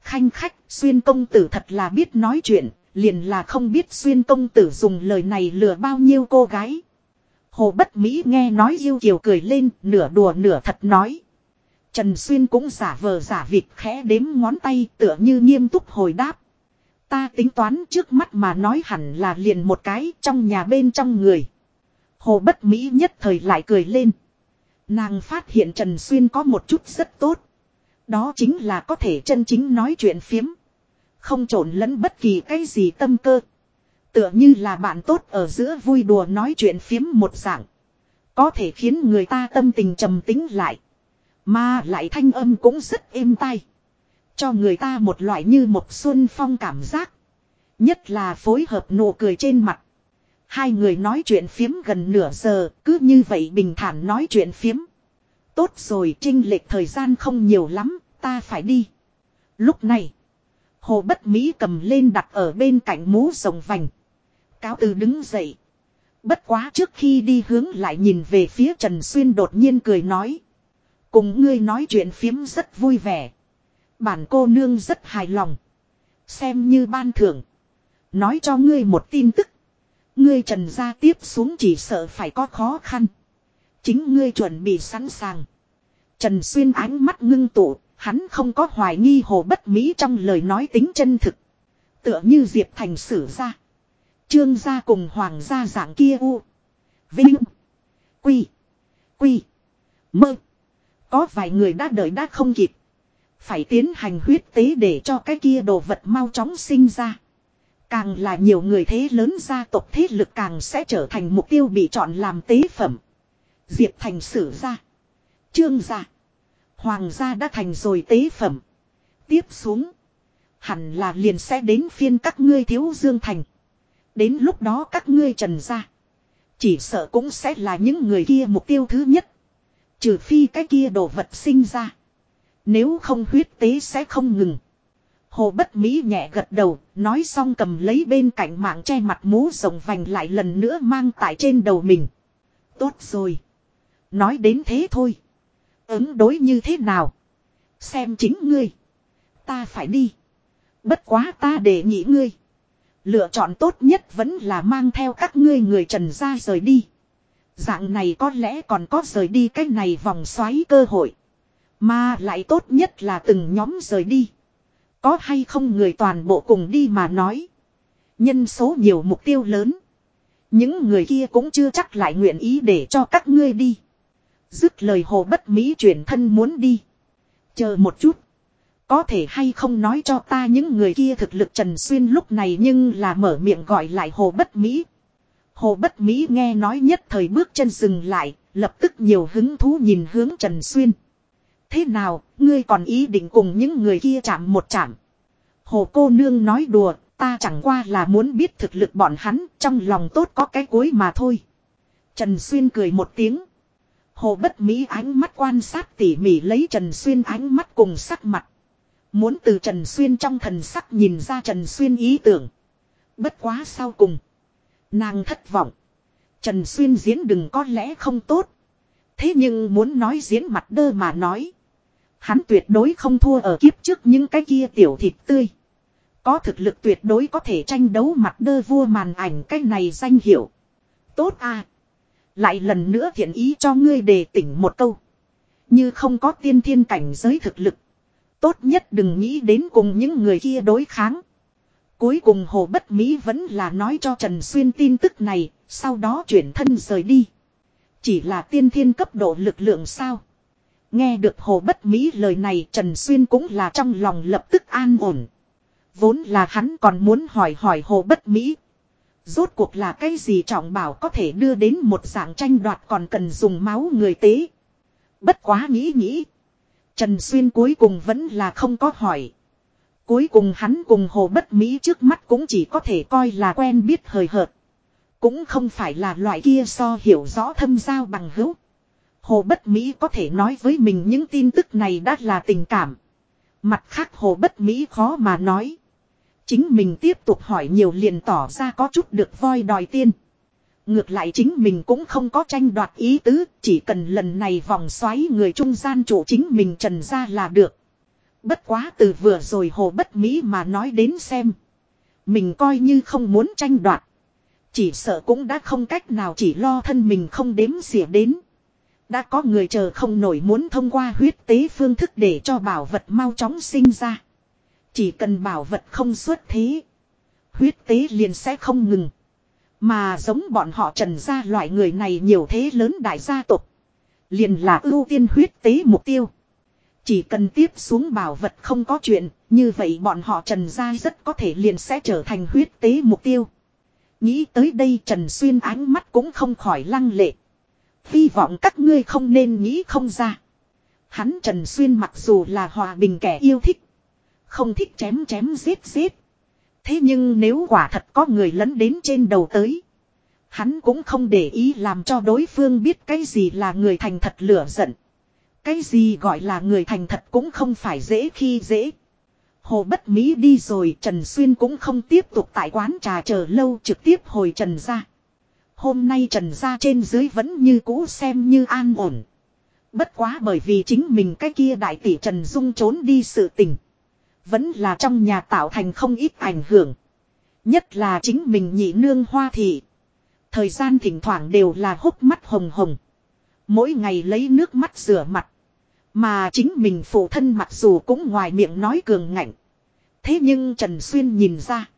Khanh khách, xuyên công tử thật là biết nói chuyện, liền là không biết xuyên công tử dùng lời này lừa bao nhiêu cô gái. Hồ Bất Mỹ nghe nói yêu kiều cười lên, nửa đùa nửa thật nói. Trần Xuyên cũng giả vờ giả vịt khẽ đếm ngón tay tựa như nghiêm túc hồi đáp. Ta tính toán trước mắt mà nói hẳn là liền một cái trong nhà bên trong người. Hồ Bất Mỹ nhất thời lại cười lên. Nàng phát hiện Trần Xuyên có một chút rất tốt. Đó chính là có thể chân chính nói chuyện phiếm. Không trộn lẫn bất kỳ cái gì tâm cơ. Tựa như là bạn tốt ở giữa vui đùa nói chuyện phiếm một dạng. Có thể khiến người ta tâm tình trầm tính lại. Mà lại thanh âm cũng rất êm tai. Cho người ta một loại như một xuân phong cảm giác. Nhất là phối hợp nụ cười trên mặt. Hai người nói chuyện phiếm gần nửa giờ, cứ như vậy bình thản nói chuyện phiếm. Tốt rồi, trinh lệch thời gian không nhiều lắm, ta phải đi. Lúc này, Hồ Bất Mỹ cầm lên đặt ở bên cạnh mũ rồng vành. Cáo từ đứng dậy. Bất quá trước khi đi hướng lại nhìn về phía Trần Xuyên đột nhiên cười nói. Cùng ngươi nói chuyện phiếm rất vui vẻ. Bản cô nương rất hài lòng. Xem như ban thưởng. Nói cho ngươi một tin tức. Ngươi trần ra tiếp xuống chỉ sợ phải có khó khăn. Chính ngươi chuẩn bị sẵn sàng. Trần Xuyên ánh mắt ngưng tụ, hắn không có hoài nghi hồ bất mỹ trong lời nói tính chân thực. Tựa như Diệp Thành sử ra. Trương gia cùng hoàng gia dạng kia u. Vinh. Quy. Quy. Mơ. Có vài người đã đợi đã không kịp. Phải tiến hành huyết tế để cho cái kia đồ vật mau chóng sinh ra. Càng là nhiều người thế lớn gia tộc thế lực càng sẽ trở thành mục tiêu bị chọn làm tế phẩm. Diệp thành sử gia. Trương gia. Hoàng gia đã thành rồi tế phẩm. Tiếp xuống. Hẳn là liền sẽ đến phiên các ngươi thiếu dương thành. Đến lúc đó các ngươi trần gia. Chỉ sợ cũng sẽ là những người kia mục tiêu thứ nhất. Trừ phi cái kia đồ vật sinh ra. Nếu không huyết tế sẽ không ngừng. Hồ bất mỹ nhẹ gật đầu, nói xong cầm lấy bên cạnh mạng che mặt mũ rồng vành lại lần nữa mang tại trên đầu mình. Tốt rồi. Nói đến thế thôi. Ứng đối như thế nào? Xem chính ngươi. Ta phải đi. Bất quá ta để nhị ngươi. Lựa chọn tốt nhất vẫn là mang theo các ngươi người trần ra rời đi. Dạng này có lẽ còn có rời đi cái này vòng xoáy cơ hội. Mà lại tốt nhất là từng nhóm rời đi. Có hay không người toàn bộ cùng đi mà nói. Nhân số nhiều mục tiêu lớn. Những người kia cũng chưa chắc lại nguyện ý để cho các ngươi đi. Dứt lời hồ bất mỹ chuyển thân muốn đi. Chờ một chút. Có thể hay không nói cho ta những người kia thực lực Trần Xuyên lúc này nhưng là mở miệng gọi lại hồ bất mỹ. Hồ bất mỹ nghe nói nhất thời bước chân dừng lại, lập tức nhiều hứng thú nhìn hướng Trần Xuyên. Thế nào, ngươi còn ý định cùng những người kia chạm một chạm. Hồ cô nương nói đùa, ta chẳng qua là muốn biết thực lực bọn hắn, trong lòng tốt có cái cuối mà thôi. Trần Xuyên cười một tiếng. Hồ bất mỹ ánh mắt quan sát tỉ mỉ lấy Trần Xuyên ánh mắt cùng sắc mặt. Muốn từ Trần Xuyên trong thần sắc nhìn ra Trần Xuyên ý tưởng. Bất quá sau cùng. Nàng thất vọng. Trần Xuyên diễn đừng có lẽ không tốt. Thế nhưng muốn nói diễn mặt đơ mà nói. Hắn tuyệt đối không thua ở kiếp trước những cái kia tiểu thịt tươi. Có thực lực tuyệt đối có thể tranh đấu mặt đơ vua màn ảnh cái này danh hiệu. Tốt à. Lại lần nữa thiện ý cho ngươi đề tỉnh một câu. Như không có tiên thiên cảnh giới thực lực. Tốt nhất đừng nghĩ đến cùng những người kia đối kháng. Cuối cùng Hồ Bất Mỹ vẫn là nói cho Trần Xuyên tin tức này, sau đó chuyển thân rời đi. Chỉ là tiên thiên cấp độ lực lượng sao. Nghe được Hồ Bất Mỹ lời này Trần Xuyên cũng là trong lòng lập tức an ổn. Vốn là hắn còn muốn hỏi hỏi Hồ Bất Mỹ. Rốt cuộc là cái gì trọng bảo có thể đưa đến một dạng tranh đoạt còn cần dùng máu người tế. Bất quá nghĩ nghĩ. Trần Xuyên cuối cùng vẫn là không có hỏi. Cuối cùng hắn cùng Hồ Bất Mỹ trước mắt cũng chỉ có thể coi là quen biết hời hợt. Cũng không phải là loại kia so hiểu rõ thâm giao bằng hữu. Hồ Bất Mỹ có thể nói với mình những tin tức này đã là tình cảm. Mặt khác Hồ Bất Mỹ khó mà nói. Chính mình tiếp tục hỏi nhiều liền tỏ ra có chút được voi đòi tiên. Ngược lại chính mình cũng không có tranh đoạt ý tứ, chỉ cần lần này vòng xoáy người trung gian chủ chính mình trần ra là được. Bất quá từ vừa rồi hồ bất mỹ mà nói đến xem. Mình coi như không muốn tranh đoạt. Chỉ sợ cũng đã không cách nào chỉ lo thân mình không đếm xỉa đến. Đã có người chờ không nổi muốn thông qua huyết tế phương thức để cho bảo vật mau chóng sinh ra. Chỉ cần bảo vật không xuất thế. Huyết tế liền sẽ không ngừng. Mà giống bọn họ trần ra loại người này nhiều thế lớn đại gia tộc, Liền là ưu tiên huyết tế mục tiêu. Chỉ cần tiếp xuống bảo vật không có chuyện, như vậy bọn họ trần ra rất có thể liền sẽ trở thành huyết tế mục tiêu. Nghĩ tới đây Trần Xuyên ánh mắt cũng không khỏi lăng lệ. Hy vọng các ngươi không nên nghĩ không ra. Hắn Trần Xuyên mặc dù là hòa bình kẻ yêu thích. Không thích chém chém giết giết. Thế nhưng nếu quả thật có người lấn đến trên đầu tới. Hắn cũng không để ý làm cho đối phương biết cái gì là người thành thật lửa giận. Cái gì gọi là người thành thật cũng không phải dễ khi dễ. Hồ Bất Mỹ đi rồi, Trần Xuyên cũng không tiếp tục tại quán trà chờ lâu, trực tiếp hồi Trần ra. Hôm nay Trần ra trên dưới vẫn như cũ xem như an ổn. Bất quá bởi vì chính mình cái kia đại tỷ Trần Dung trốn đi sự tình. Vẫn là trong nhà tạo thành không ít ảnh hưởng. Nhất là chính mình nhị nương hoa thị. Thời gian thỉnh thoảng đều là hốc mắt hồng hồng. Mỗi ngày lấy nước mắt rửa mặt. Mà chính mình phụ thân mặc dù cũng ngoài miệng nói cường ngạnh. Thế nhưng Trần Xuyên nhìn ra.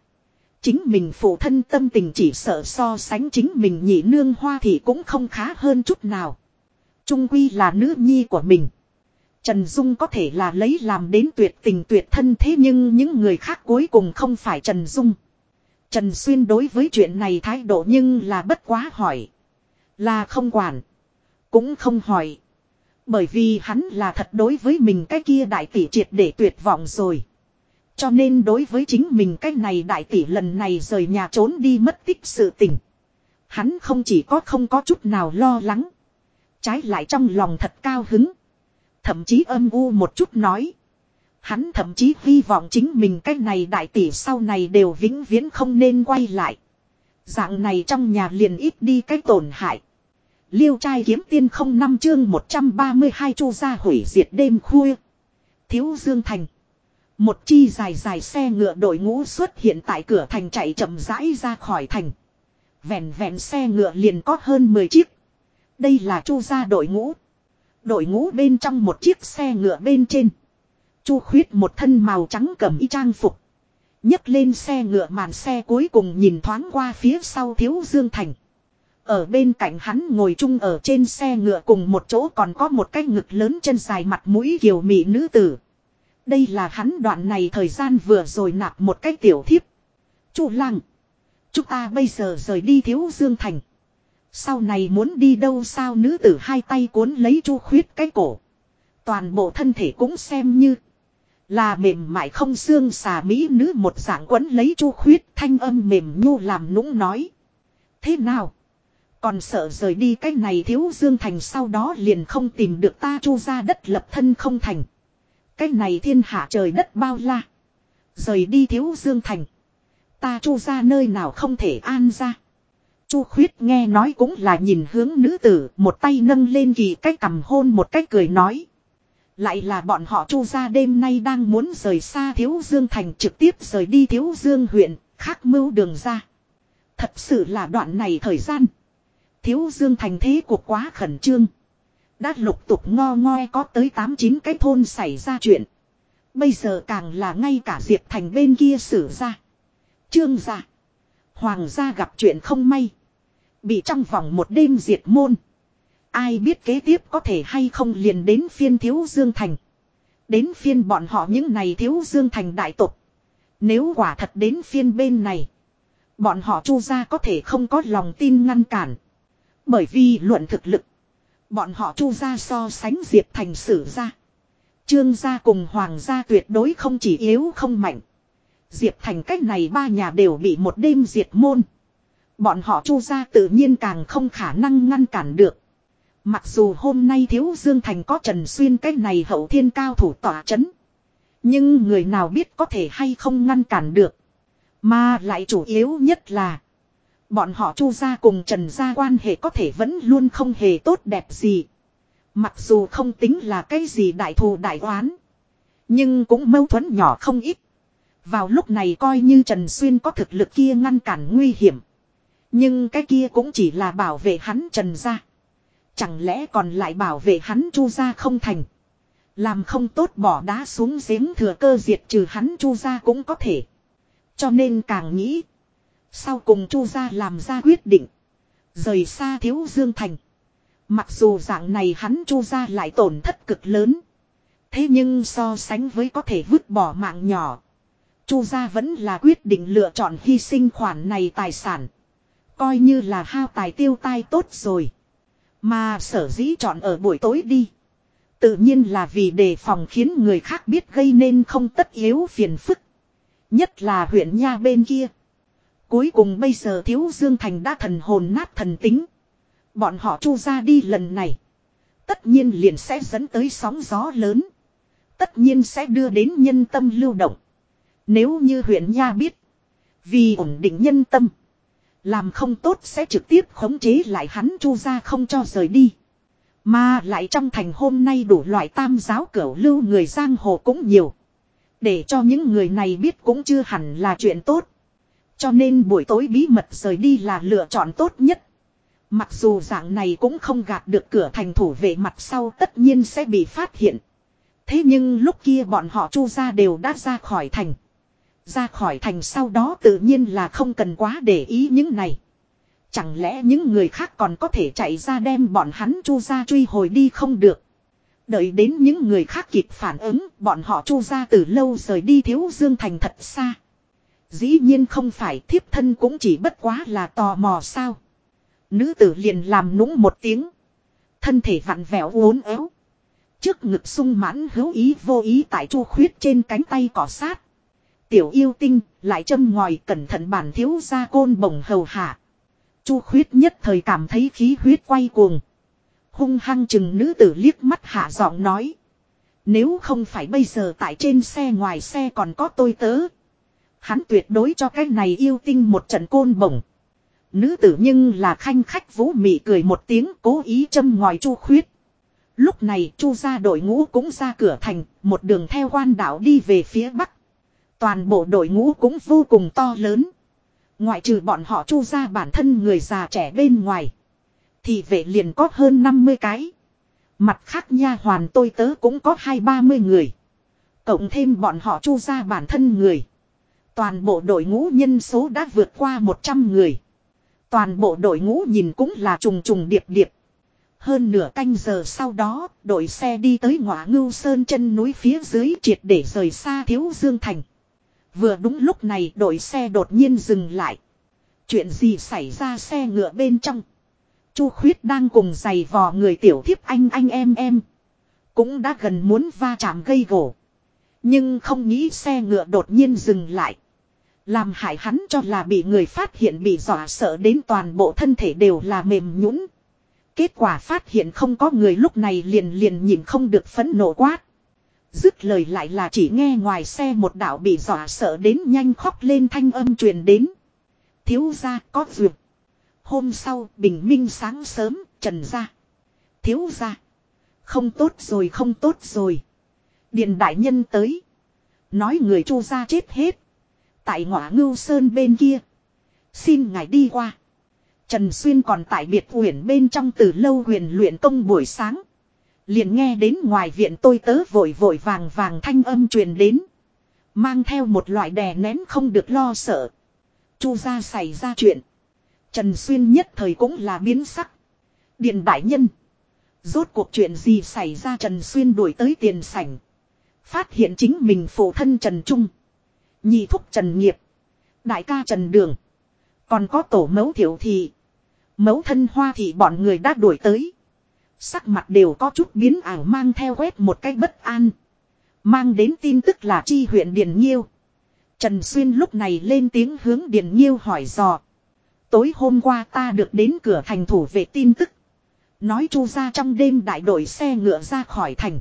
Chính mình phụ thân tâm tình chỉ sợ so sánh chính mình nhị nương hoa thì cũng không khá hơn chút nào. Trung quy là nữ nhi của mình. Trần Dung có thể là lấy làm đến tuyệt tình tuyệt thân thế nhưng những người khác cuối cùng không phải Trần Dung. Trần Xuyên đối với chuyện này thái độ nhưng là bất quá hỏi. Là không quản. Cũng không hỏi. Bởi vì hắn là thật đối với mình cái kia đại tỷ triệt để tuyệt vọng rồi. Cho nên đối với chính mình cái này đại tỷ lần này rời nhà trốn đi mất tích sự tình. Hắn không chỉ có không có chút nào lo lắng. Trái lại trong lòng thật cao hứng. Thậm chí âm u một chút nói. Hắn thậm chí hy vọng chính mình cái này đại tỷ sau này đều vĩnh viễn không nên quay lại. Dạng này trong nhà liền ít đi cái tổn hại. Liêu trai kiếm tiên không năm chương 132 chu ra hủy diệt đêm khuya. Thiếu Dương Thành. Một chi dài dài xe ngựa đội ngũ xuất hiện tại cửa thành chạy chậm rãi ra khỏi thành. Vẹn vẹn xe ngựa liền có hơn 10 chiếc. Đây là chu gia đội ngũ. Đội ngũ bên trong một chiếc xe ngựa bên trên. Chu khuyết một thân màu trắng cầm y trang phục. nhấc lên xe ngựa màn xe cuối cùng nhìn thoáng qua phía sau thiếu dương thành. Ở bên cạnh hắn ngồi chung ở trên xe ngựa cùng một chỗ còn có một cái ngực lớn chân dài mặt mũi kiều mị nữ tử. Đây là hắn đoạn này thời gian vừa rồi nạp một cái tiểu thiếp. Chu lăng. Chúng ta bây giờ rời đi thiếu dương thành. Sau này muốn đi đâu sao nữ tử hai tay cuốn lấy chu khuyết cái cổ. Toàn bộ thân thể cũng xem như. Là mềm mại không xương xà mỹ nữ một dạng quấn lấy chu khuyết thanh âm mềm nhu làm nũng nói. Thế nào? Còn sợ rời đi cái này thiếu dương thành sau đó liền không tìm được ta chu ra đất lập thân không thành. Cái này thiên hạ trời đất bao la. Rời đi thiếu dương thành. Ta chu ra nơi nào không thể an ra. Chu khuyết nghe nói cũng là nhìn hướng nữ tử, một tay nâng lên kỳ cách cầm hôn một cách cười nói. Lại là bọn họ chu ra đêm nay đang muốn rời xa Thiếu Dương Thành trực tiếp rời đi Thiếu Dương huyện, khác mưu đường ra. Thật sự là đoạn này thời gian. Thiếu Dương Thành thế cuộc quá khẩn trương. Đã lục tục ngo ngoe có tới 8-9 cái thôn xảy ra chuyện. Bây giờ càng là ngay cả Diệp Thành bên kia xử ra. Trương gia. Hoàng gia gặp chuyện không may. Bị trong vòng một đêm diệt môn. Ai biết kế tiếp có thể hay không liền đến phiên thiếu dương thành. Đến phiên bọn họ những này thiếu dương thành đại tục. Nếu quả thật đến phiên bên này. Bọn họ chu ra có thể không có lòng tin ngăn cản. Bởi vì luận thực lực. Bọn họ chu ra so sánh Diệp thành sử ra. Trương gia cùng Hoàng gia tuyệt đối không chỉ yếu không mạnh. Diệp Thành cách này ba nhà đều bị một đêm diệt môn. Bọn họ chu ra tự nhiên càng không khả năng ngăn cản được. Mặc dù hôm nay Thiếu Dương Thành có Trần Xuyên cách này hậu thiên cao thủ tỏa chấn. Nhưng người nào biết có thể hay không ngăn cản được. Mà lại chủ yếu nhất là. Bọn họ chu gia cùng Trần gia quan hệ có thể vẫn luôn không hề tốt đẹp gì. Mặc dù không tính là cái gì đại thù đại oán. Nhưng cũng mâu thuẫn nhỏ không ít. Vào lúc này coi như Trần Xuyên có thực lực kia ngăn cản nguy hiểm. Nhưng cái kia cũng chỉ là bảo vệ hắn Trần gia. Chẳng lẽ còn lại bảo vệ hắn chu gia không thành. Làm không tốt bỏ đá xuống giếng thừa cơ diệt trừ hắn chu gia cũng có thể. Cho nên càng nghĩ. Sau cùng chu gia làm ra quyết định. Rời xa thiếu dương thành. Mặc dù dạng này hắn chu gia lại tổn thất cực lớn. Thế nhưng so sánh với có thể vứt bỏ mạng nhỏ. Chu gia vẫn là quyết định lựa chọn hy sinh khoản này tài sản. Coi như là hao tài tiêu tai tốt rồi. Mà sở dĩ chọn ở buổi tối đi. Tự nhiên là vì đề phòng khiến người khác biết gây nên không tất yếu phiền phức. Nhất là huyện nha bên kia. Cuối cùng bây giờ thiếu Dương Thành đã thần hồn nát thần tính. Bọn họ chu ra đi lần này. Tất nhiên liền sẽ dẫn tới sóng gió lớn. Tất nhiên sẽ đưa đến nhân tâm lưu động. Nếu như huyện Nha biết. Vì ổn định nhân tâm. Làm không tốt sẽ trực tiếp khống chế lại hắn chu ra không cho rời đi. Mà lại trong thành hôm nay đủ loại tam giáo cửu lưu người giang hồ cũng nhiều. Để cho những người này biết cũng chưa hẳn là chuyện tốt. Cho nên buổi tối bí mật rời đi là lựa chọn tốt nhất. Mặc dù dạng này cũng không gạt được cửa thành thủ về mặt sau tất nhiên sẽ bị phát hiện. Thế nhưng lúc kia bọn họ chu ra đều đã ra khỏi thành. Ra khỏi thành sau đó tự nhiên là không cần quá để ý những này. Chẳng lẽ những người khác còn có thể chạy ra đem bọn hắn chu ra truy hồi đi không được. Đợi đến những người khác kịp phản ứng, bọn họ chu ra từ lâu rời đi thiếu dương thành thật xa. Dĩ nhiên không phải thiếp thân cũng chỉ bất quá là tò mò sao. Nữ tử liền làm nũng một tiếng. Thân thể vặn vẹo uốn éo. Trước ngực sung mãn hữu ý vô ý tại chu khuyết trên cánh tay cỏ sát. Tiểu yêu tinh lại châm ngòi cẩn thận bản thiếu ra côn bồng hầu hạ. Chu khuyết nhất thời cảm thấy khí huyết quay cuồng. Hung hăng chừng nữ tử liếc mắt hạ giọng nói. Nếu không phải bây giờ tại trên xe ngoài xe còn có tôi tớ. Hắn tuyệt đối cho cái này yêu tinh một trận côn bổng. Nữ tử nhưng là khanh khách vũ mị cười một tiếng cố ý châm ngòi chu khuyết. Lúc này chu ra đội ngũ cũng ra cửa thành, một đường theo quan đảo đi về phía bắc. Toàn bộ đội ngũ cũng vô cùng to lớn. Ngoại trừ bọn họ chu ra bản thân người già trẻ bên ngoài. Thì vệ liền có hơn 50 cái. Mặt khác nha hoàn tôi tớ cũng có hai ba mươi người. Cộng thêm bọn họ chu ra bản thân người. Toàn bộ đội ngũ nhân số đã vượt qua 100 người. Toàn bộ đội ngũ nhìn cũng là trùng trùng điệp điệp. Hơn nửa canh giờ sau đó, đội xe đi tới ngõ ngưu sơn chân núi phía dưới triệt để rời xa thiếu dương thành. Vừa đúng lúc này đội xe đột nhiên dừng lại. Chuyện gì xảy ra xe ngựa bên trong. Chu khuyết đang cùng giày vò người tiểu thiếp anh anh em em. Cũng đã gần muốn va chạm gây gỗ. Nhưng không nghĩ xe ngựa đột nhiên dừng lại. Làm hại hắn cho là bị người phát hiện bị dọa sợ đến toàn bộ thân thể đều là mềm nhũn. Kết quả phát hiện không có người lúc này liền liền nhìn không được phấn nộ quát. Dứt lời lại là chỉ nghe ngoài xe một đạo bị dọa sợ đến nhanh khóc lên thanh âm truyền đến. Thiếu gia có việc. Hôm sau, bình minh sáng sớm, trần ra. Thiếu gia. Không tốt rồi, không tốt rồi. Điện đại nhân tới. Nói người chu gia chết hết. Tại ngõ ngưu sơn bên kia. Xin ngài đi qua. Trần Xuyên còn tại biệt huyền bên trong từ lâu huyền luyện công buổi sáng. Liền nghe đến ngoài viện tôi tớ vội vội vàng vàng thanh âm truyền đến. Mang theo một loại đè nén không được lo sợ. Chu ra xảy ra chuyện. Trần Xuyên nhất thời cũng là biến sắc. Điện đại nhân. Rốt cuộc chuyện gì xảy ra Trần Xuyên đuổi tới tiền sảnh. Phát hiện chính mình phụ thân Trần Trung. Nhị thúc Trần Nghiệp. Đại ca Trần Đường. Còn có tổ mẫu thiểu thị. Mẫu thân hoa thị bọn người đã đuổi tới. Sắc mặt đều có chút biến ảo mang theo quét một cách bất an. Mang đến tin tức là chi huyện Điền Nhiêu. Trần Xuyên lúc này lên tiếng hướng Điền Nhiêu hỏi dò. Tối hôm qua ta được đến cửa thành thủ về tin tức. Nói chu ra trong đêm đại đội xe ngựa ra khỏi thành.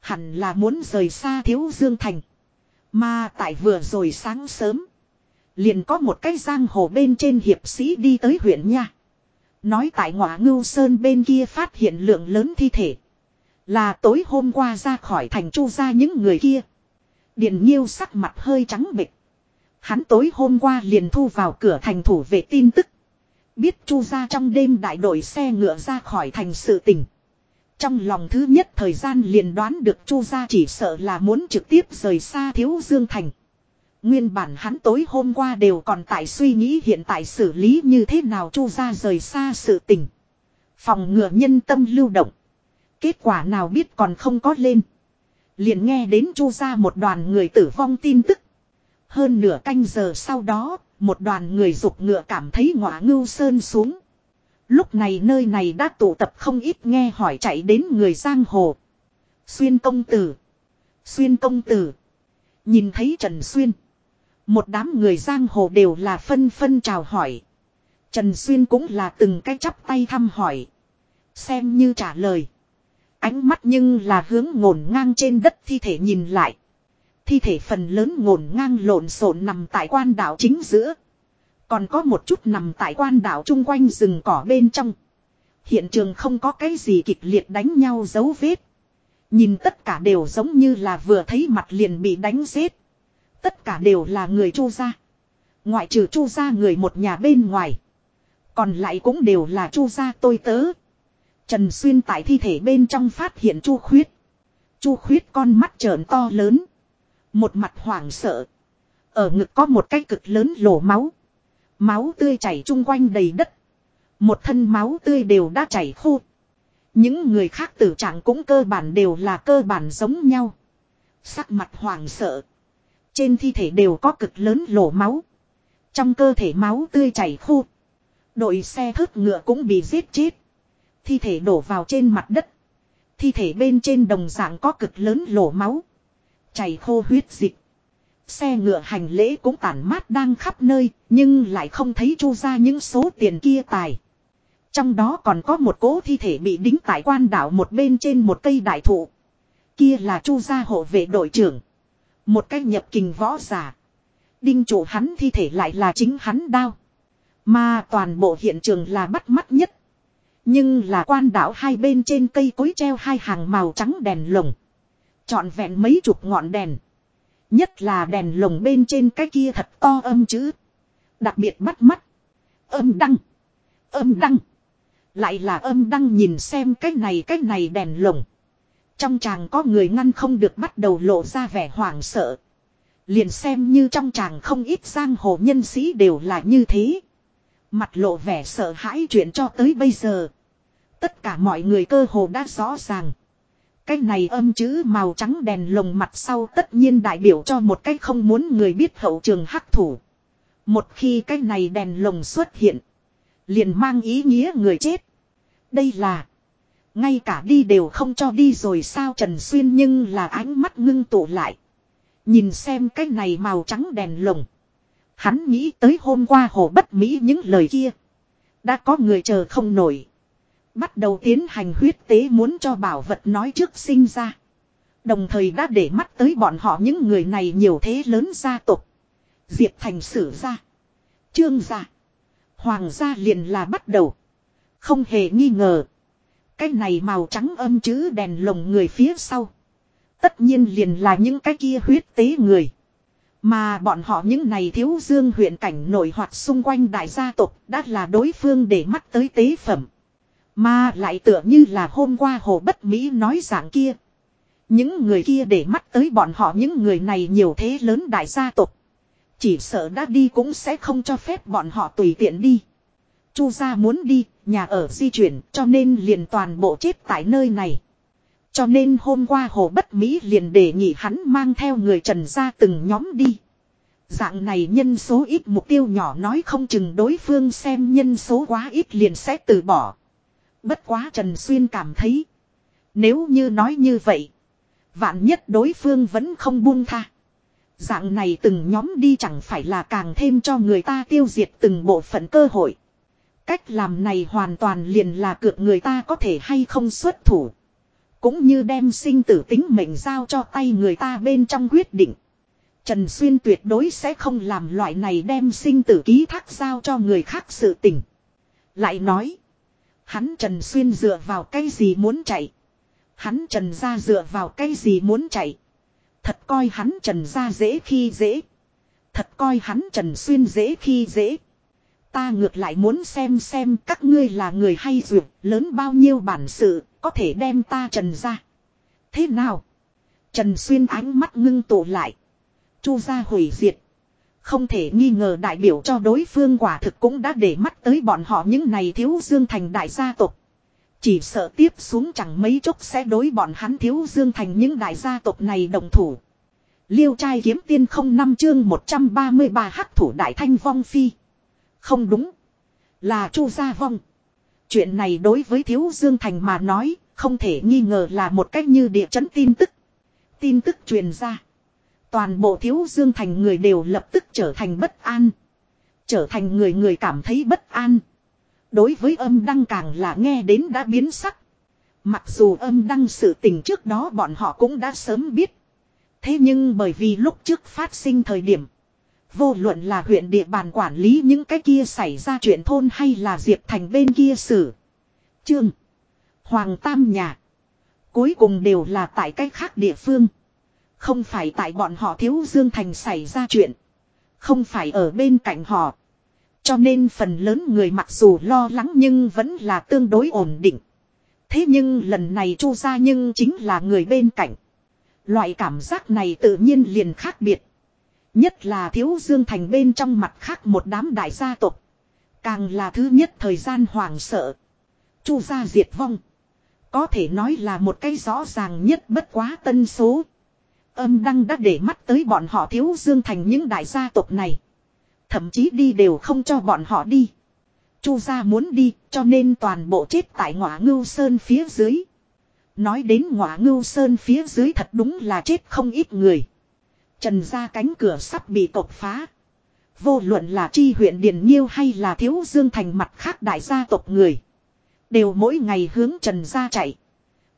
Hẳn là muốn rời xa thiếu dương thành. Mà tại vừa rồi sáng sớm. Liền có một cái giang hồ bên trên hiệp sĩ đi tới huyện nha. Nói tại ngọa ngưu sơn bên kia phát hiện lượng lớn thi thể. Là tối hôm qua ra khỏi thành chu ra những người kia. Điền nhiêu sắc mặt hơi trắng bệch. Hắn tối hôm qua liền thu vào cửa thành thủ về tin tức. Biết chu ra trong đêm đại đội xe ngựa ra khỏi thành sự tình. Trong lòng thứ nhất thời gian liền đoán được chu gia chỉ sợ là muốn trực tiếp rời xa thiếu dương thành. Nguyên bản hắn tối hôm qua đều còn tại suy nghĩ hiện tại xử lý như thế nào chu gia rời xa sự tình. Phòng ngừa nhân tâm lưu động. Kết quả nào biết còn không có lên. Liền nghe đến chu gia một đoàn người tử vong tin tức. Hơn nửa canh giờ sau đó, một đoàn người dục ngựa cảm thấy ngọa ngưu sơn xuống. Lúc này nơi này đã tụ tập không ít nghe hỏi chạy đến người giang hồ. Xuyên công tử. Xuyên công tử. Nhìn thấy Trần Xuyên. Một đám người giang hồ đều là phân phân chào hỏi. Trần Xuyên cũng là từng cái chắp tay thăm hỏi. Xem như trả lời. Ánh mắt nhưng là hướng ngổn ngang trên đất thi thể nhìn lại. Thi thể phần lớn ngổn ngang lộn xộn nằm tại quan đảo chính giữa. Còn có một chút nằm tại quan đảo chung quanh rừng cỏ bên trong. Hiện trường không có cái gì kịch liệt đánh nhau dấu vết. Nhìn tất cả đều giống như là vừa thấy mặt liền bị đánh giết. Tất cả đều là người chu gia. Ngoại trừ chu gia người một nhà bên ngoài. Còn lại cũng đều là chu gia tôi tớ. Trần Xuyên tại thi thể bên trong phát hiện chu khuyết. Chu khuyết con mắt trợn to lớn. Một mặt hoảng sợ. Ở ngực có một cái cực lớn lổ máu. Máu tươi chảy chung quanh đầy đất. Một thân máu tươi đều đã chảy khô. Những người khác tử trạng cũng cơ bản đều là cơ bản giống nhau. Sắc mặt hoảng sợ. Trên thi thể đều có cực lớn lổ máu. Trong cơ thể máu tươi chảy khô. Đội xe thớt ngựa cũng bị giết chết. Thi thể đổ vào trên mặt đất. Thi thể bên trên đồng dạng có cực lớn lổ máu. Chảy khô huyết dịch. Xe ngựa hành lễ cũng tản mát đang khắp nơi, nhưng lại không thấy chu ra những số tiền kia tài. Trong đó còn có một cố thi thể bị đính tại quan đảo một bên trên một cây đại thụ. Kia là chu gia hộ vệ đội trưởng. Một cái nhập kình võ giả. Đinh chủ hắn thi thể lại là chính hắn đao. Mà toàn bộ hiện trường là bắt mắt nhất. Nhưng là quan đảo hai bên trên cây cối treo hai hàng màu trắng đèn lồng. Chọn vẹn mấy chục ngọn đèn. Nhất là đèn lồng bên trên cái kia thật to âm chữ. Đặc biệt bắt mắt. Âm đăng. Âm đăng. Lại là âm đăng nhìn xem cái này cái này đèn lồng. Trong chàng có người ngăn không được bắt đầu lộ ra vẻ hoảng sợ. Liền xem như trong chàng không ít giang hồ nhân sĩ đều là như thế. Mặt lộ vẻ sợ hãi chuyện cho tới bây giờ. Tất cả mọi người cơ hồ đã rõ ràng. Cái này âm chữ màu trắng đèn lồng mặt sau tất nhiên đại biểu cho một cái không muốn người biết hậu trường hắc thủ. Một khi cái này đèn lồng xuất hiện. Liền mang ý nghĩa người chết. Đây là. Ngay cả đi đều không cho đi rồi sao Trần Xuyên nhưng là ánh mắt ngưng tụ lại. Nhìn xem cái này màu trắng đèn lồng. Hắn nghĩ tới hôm qua hồ bất mỹ những lời kia. Đã có người chờ không nổi. Bắt đầu tiến hành huyết tế muốn cho bảo vật nói trước sinh ra. Đồng thời đã để mắt tới bọn họ những người này nhiều thế lớn gia tộc. Diệp thành sử gia. Trương gia. Hoàng gia liền là bắt đầu. Không hề nghi ngờ. Cái này màu trắng âm chữ đèn lồng người phía sau. Tất nhiên liền là những cái kia huyết tế người. Mà bọn họ những này thiếu dương huyện cảnh nổi hoặc xung quanh đại gia tộc đã là đối phương để mắt tới tế phẩm. Mà lại tựa như là hôm qua Hồ Bất Mỹ nói dạng kia. Những người kia để mắt tới bọn họ những người này nhiều thế lớn đại gia tộc. Chỉ sợ đã đi cũng sẽ không cho phép bọn họ tùy tiện đi. Chu gia muốn đi, nhà ở di chuyển cho nên liền toàn bộ chết tại nơi này. Cho nên hôm qua Hồ Bất Mỹ liền đề nghị hắn mang theo người trần ra từng nhóm đi. Dạng này nhân số ít mục tiêu nhỏ nói không chừng đối phương xem nhân số quá ít liền sẽ từ bỏ. Bất quá Trần Xuyên cảm thấy. Nếu như nói như vậy. Vạn nhất đối phương vẫn không buông tha. Dạng này từng nhóm đi chẳng phải là càng thêm cho người ta tiêu diệt từng bộ phận cơ hội. Cách làm này hoàn toàn liền là cược người ta có thể hay không xuất thủ. Cũng như đem sinh tử tính mệnh giao cho tay người ta bên trong quyết định. Trần Xuyên tuyệt đối sẽ không làm loại này đem sinh tử ký thác giao cho người khác sự tình. Lại nói. Hắn Trần Xuyên dựa vào cái gì muốn chạy. Hắn Trần ra dựa vào cái gì muốn chạy. Thật coi hắn Trần ra dễ khi dễ. Thật coi hắn Trần Xuyên dễ khi dễ. Ta ngược lại muốn xem xem các ngươi là người hay duyệt lớn bao nhiêu bản sự, có thể đem ta Trần ra. Thế nào? Trần Xuyên ánh mắt ngưng tụ lại. Chu ra hủy diệt. Không thể nghi ngờ đại biểu cho đối phương quả thực cũng đã để mắt tới bọn họ những này thiếu dương thành đại gia tộc. Chỉ sợ tiếp xuống chẳng mấy chốc sẽ đối bọn hắn thiếu dương thành những đại gia tộc này đồng thủ. Liêu trai kiếm tiên không năm chương 133 hắc thủ đại thanh vong phi. Không đúng. Là chu gia vong. Chuyện này đối với thiếu dương thành mà nói, không thể nghi ngờ là một cách như địa chấn tin tức. Tin tức truyền ra. Toàn bộ thiếu dương thành người đều lập tức trở thành bất an. Trở thành người người cảm thấy bất an. Đối với âm đăng càng là nghe đến đã biến sắc. Mặc dù âm đăng sự tình trước đó bọn họ cũng đã sớm biết. Thế nhưng bởi vì lúc trước phát sinh thời điểm. Vô luận là huyện địa bàn quản lý những cái kia xảy ra chuyện thôn hay là Diệp Thành bên kia xử. Trương. Hoàng Tam nhà. Cuối cùng đều là tại cách khác địa phương. Không phải tại bọn họ thiếu Dương Thành xảy ra chuyện. Không phải ở bên cạnh họ. Cho nên phần lớn người mặc dù lo lắng nhưng vẫn là tương đối ổn định. Thế nhưng lần này chu ra nhưng chính là người bên cạnh. Loại cảm giác này tự nhiên liền khác biệt. Nhất là thiếu dương thành bên trong mặt khác một đám đại gia tộc. Càng là thứ nhất thời gian hoàng sợ. Chu gia diệt vong. Có thể nói là một cái rõ ràng nhất bất quá tân số. Âm đăng đã để mắt tới bọn họ thiếu dương thành những đại gia tộc này. Thậm chí đi đều không cho bọn họ đi. Chu gia muốn đi, cho nên toàn bộ chết tại ngọa ngưu sơn phía dưới. Nói đến ngọa ngưu sơn phía dưới thật đúng là chết không ít người. Trần ra cánh cửa sắp bị tộc phá. Vô luận là chi huyện Điền Nhiêu hay là thiếu dương thành mặt khác đại gia tộc người. Đều mỗi ngày hướng Trần ra chạy.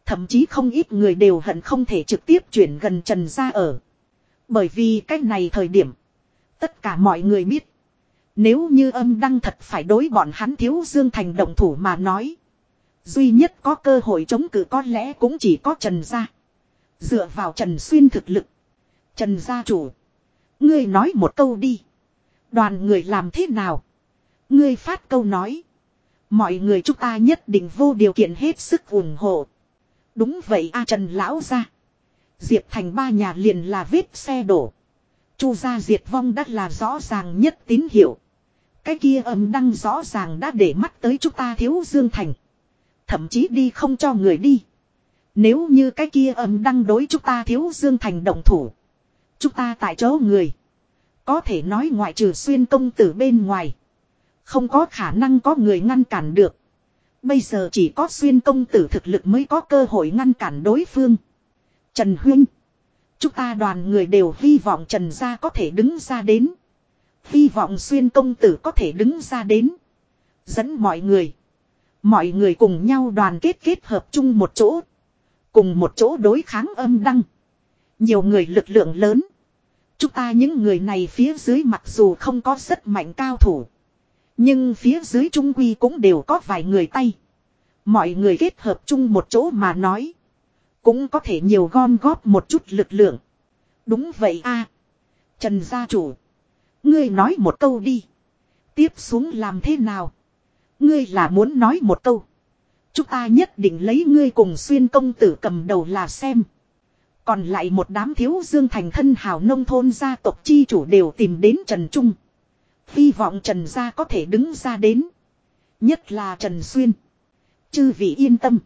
Thậm chí không ít người đều hận không thể trực tiếp chuyển gần Trần ra ở. Bởi vì cách này thời điểm. Tất cả mọi người biết. Nếu như âm đăng thật phải đối bọn hắn thiếu dương thành động thủ mà nói. Duy nhất có cơ hội chống cự có lẽ cũng chỉ có Trần gia. Dựa vào Trần Xuyên thực lực. Trần gia chủ. Ngươi nói một câu đi. Đoàn người làm thế nào? Ngươi phát câu nói. Mọi người chúng ta nhất định vô điều kiện hết sức ủng hộ. Đúng vậy a Trần Lão ra. Diệp thành ba nhà liền là vết xe đổ. Chu gia diệt vong đã là rõ ràng nhất tín hiệu. Cái kia âm đăng rõ ràng đã để mắt tới chúng ta thiếu dương thành. Thậm chí đi không cho người đi. Nếu như cái kia âm đăng đối chúng ta thiếu dương thành động thủ. Chúng ta tại chỗ người. Có thể nói ngoại trừ xuyên công tử bên ngoài. Không có khả năng có người ngăn cản được. Bây giờ chỉ có xuyên công tử thực lực mới có cơ hội ngăn cản đối phương. Trần Huyên. Chúng ta đoàn người đều hy vọng Trần Gia có thể đứng ra đến. Hy vọng xuyên công tử có thể đứng ra đến. Dẫn mọi người. Mọi người cùng nhau đoàn kết kết hợp chung một chỗ. Cùng một chỗ đối kháng âm đăng. Nhiều người lực lượng lớn. Chúng ta những người này phía dưới mặc dù không có rất mạnh cao thủ. Nhưng phía dưới trung quy cũng đều có vài người tay. Mọi người kết hợp chung một chỗ mà nói. Cũng có thể nhiều gom góp một chút lực lượng. Đúng vậy a Trần gia chủ. Ngươi nói một câu đi. Tiếp xuống làm thế nào? Ngươi là muốn nói một câu. Chúng ta nhất định lấy ngươi cùng xuyên công tử cầm đầu là xem. Còn lại một đám thiếu dương thành thân hào nông thôn gia tộc chi chủ đều tìm đến Trần Trung. Hy vọng Trần gia có thể đứng ra đến. Nhất là Trần Xuyên. Chư vị yên tâm.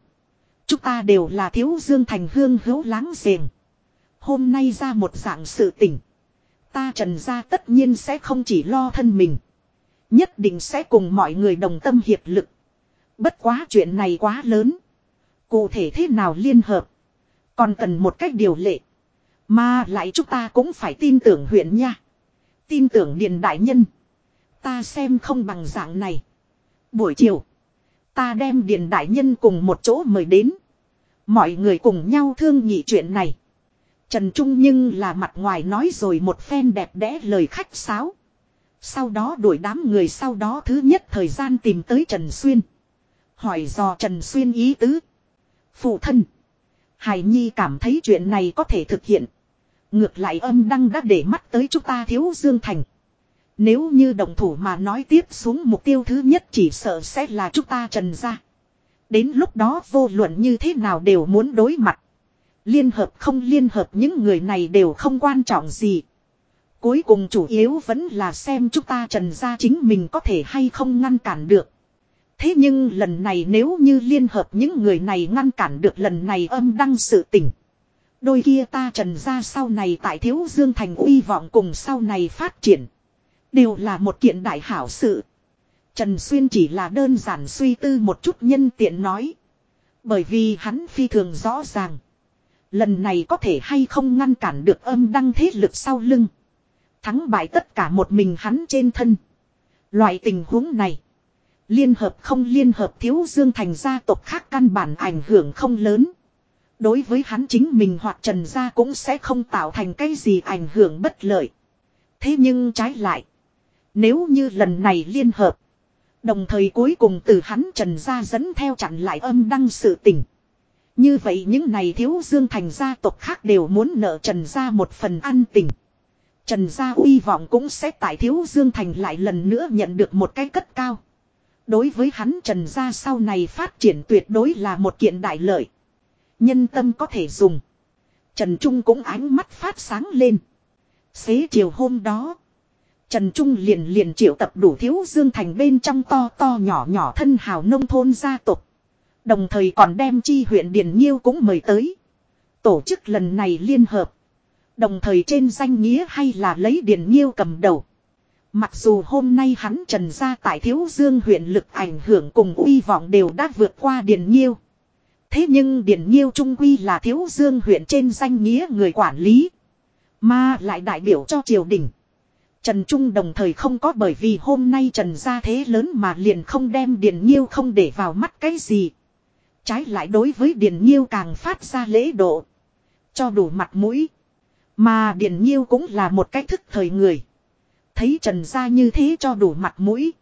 Chúng ta đều là thiếu dương thành hương hữu láng giềng. Hôm nay ra một dạng sự tỉnh. Ta trần gia tất nhiên sẽ không chỉ lo thân mình. Nhất định sẽ cùng mọi người đồng tâm hiệp lực. Bất quá chuyện này quá lớn. Cụ thể thế nào liên hợp. Còn cần một cách điều lệ. Mà lại chúng ta cũng phải tin tưởng huyện nha. Tin tưởng Điền Đại Nhân. Ta xem không bằng dạng này. Buổi chiều. Ta đem Điền Đại Nhân cùng một chỗ mời đến. Mọi người cùng nhau thương nghị chuyện này. Trần Trung nhưng là mặt ngoài nói rồi một phen đẹp đẽ lời khách sáo. Sau đó đuổi đám người sau đó thứ nhất thời gian tìm tới Trần Xuyên. Hỏi dò Trần Xuyên ý tứ. Phụ thân. Hải Nhi cảm thấy chuyện này có thể thực hiện. Ngược lại âm đăng đã để mắt tới chúng ta thiếu Dương Thành. Nếu như đồng thủ mà nói tiếp xuống mục tiêu thứ nhất chỉ sợ sẽ là chúng ta trần ra. Đến lúc đó vô luận như thế nào đều muốn đối mặt. Liên hợp không liên hợp những người này đều không quan trọng gì. Cuối cùng chủ yếu vẫn là xem chúng ta trần ra chính mình có thể hay không ngăn cản được. Thế nhưng lần này nếu như liên hợp những người này ngăn cản được lần này âm đăng sự tỉnh. Đôi kia ta trần ra sau này tại thiếu dương thành uy vọng cùng sau này phát triển. Đều là một kiện đại hảo sự. Trần Xuyên chỉ là đơn giản suy tư một chút nhân tiện nói. Bởi vì hắn phi thường rõ ràng. Lần này có thể hay không ngăn cản được âm đăng thế lực sau lưng. Thắng bại tất cả một mình hắn trên thân. Loại tình huống này. Liên hợp không liên hợp thiếu dương thành gia tộc khác căn bản ảnh hưởng không lớn. Đối với hắn chính mình hoặc trần gia cũng sẽ không tạo thành cái gì ảnh hưởng bất lợi. Thế nhưng trái lại. Nếu như lần này liên hợp. Đồng thời cuối cùng từ hắn trần gia dẫn theo chặn lại âm đăng sự tình. Như vậy những này thiếu dương thành gia tộc khác đều muốn nợ trần gia một phần an tình. Trần gia uy vọng cũng sẽ tại thiếu dương thành lại lần nữa nhận được một cái cất cao. Đối với hắn trần gia sau này phát triển tuyệt đối là một kiện đại lợi. Nhân tâm có thể dùng. Trần Trung cũng ánh mắt phát sáng lên. Xế chiều hôm đó. Trần Trung liền liền triệu tập đủ thiếu dương thành bên trong to to nhỏ nhỏ thân hào nông thôn gia tộc. Đồng thời còn đem chi huyện Điền Nhiêu cũng mời tới. Tổ chức lần này liên hợp. Đồng thời trên danh nghĩa hay là lấy Điền Nhiêu cầm đầu. Mặc dù hôm nay hắn trần ra tại Thiếu Dương huyện lực ảnh hưởng cùng uy vọng đều đã vượt qua Điền Nhiêu. Thế nhưng Điền Nhiêu Trung Quy là Thiếu Dương huyện trên danh nghĩa người quản lý. Mà lại đại biểu cho triều đình. Trần Trung đồng thời không có bởi vì hôm nay Trần ra thế lớn mà liền không đem Điền Nhiêu không để vào mắt cái gì. Trái lại đối với Điền Nhiêu càng phát ra lễ độ. Cho đủ mặt mũi. Mà Điền Nhiêu cũng là một cách thức thời người. Thấy Trần gia như thế cho đủ mặt mũi.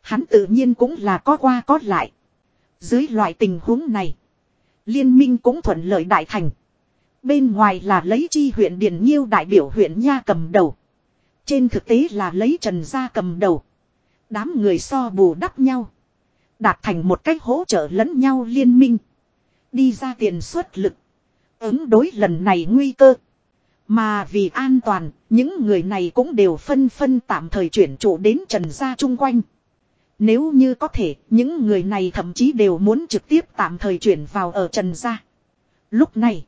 Hắn tự nhiên cũng là có qua có lại. Dưới loại tình huống này. Liên minh cũng thuận lợi đại thành. Bên ngoài là lấy chi huyện Điền Nhiêu đại biểu huyện Nha cầm đầu. Trên thực tế là lấy Trần gia cầm đầu. Đám người so bù đắp nhau. Đạt thành một cách hỗ trợ lẫn nhau liên minh. Đi ra tiền xuất lực. Ứng đối lần này nguy cơ. Mà vì an toàn, những người này cũng đều phân phân tạm thời chuyển trụ đến Trần Gia chung quanh. Nếu như có thể, những người này thậm chí đều muốn trực tiếp tạm thời chuyển vào ở Trần Gia. Lúc này,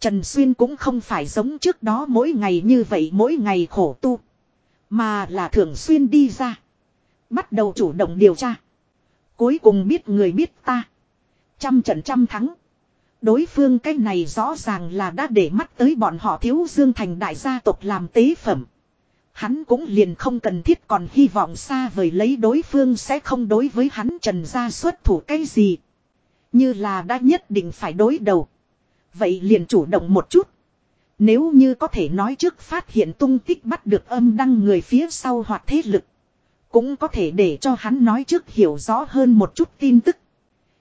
Trần Xuyên cũng không phải giống trước đó mỗi ngày như vậy mỗi ngày khổ tu. Mà là thường xuyên đi ra. Bắt đầu chủ động điều tra. Cuối cùng biết người biết ta. Trăm trận trăm thắng. Đối phương cái này rõ ràng là đã để mắt tới bọn họ thiếu dương thành đại gia tộc làm tế phẩm. Hắn cũng liền không cần thiết còn hy vọng xa vời lấy đối phương sẽ không đối với hắn trần gia xuất thủ cái gì. Như là đã nhất định phải đối đầu. Vậy liền chủ động một chút. Nếu như có thể nói trước phát hiện tung tích bắt được âm đăng người phía sau hoặc thế lực. Cũng có thể để cho hắn nói trước hiểu rõ hơn một chút tin tức.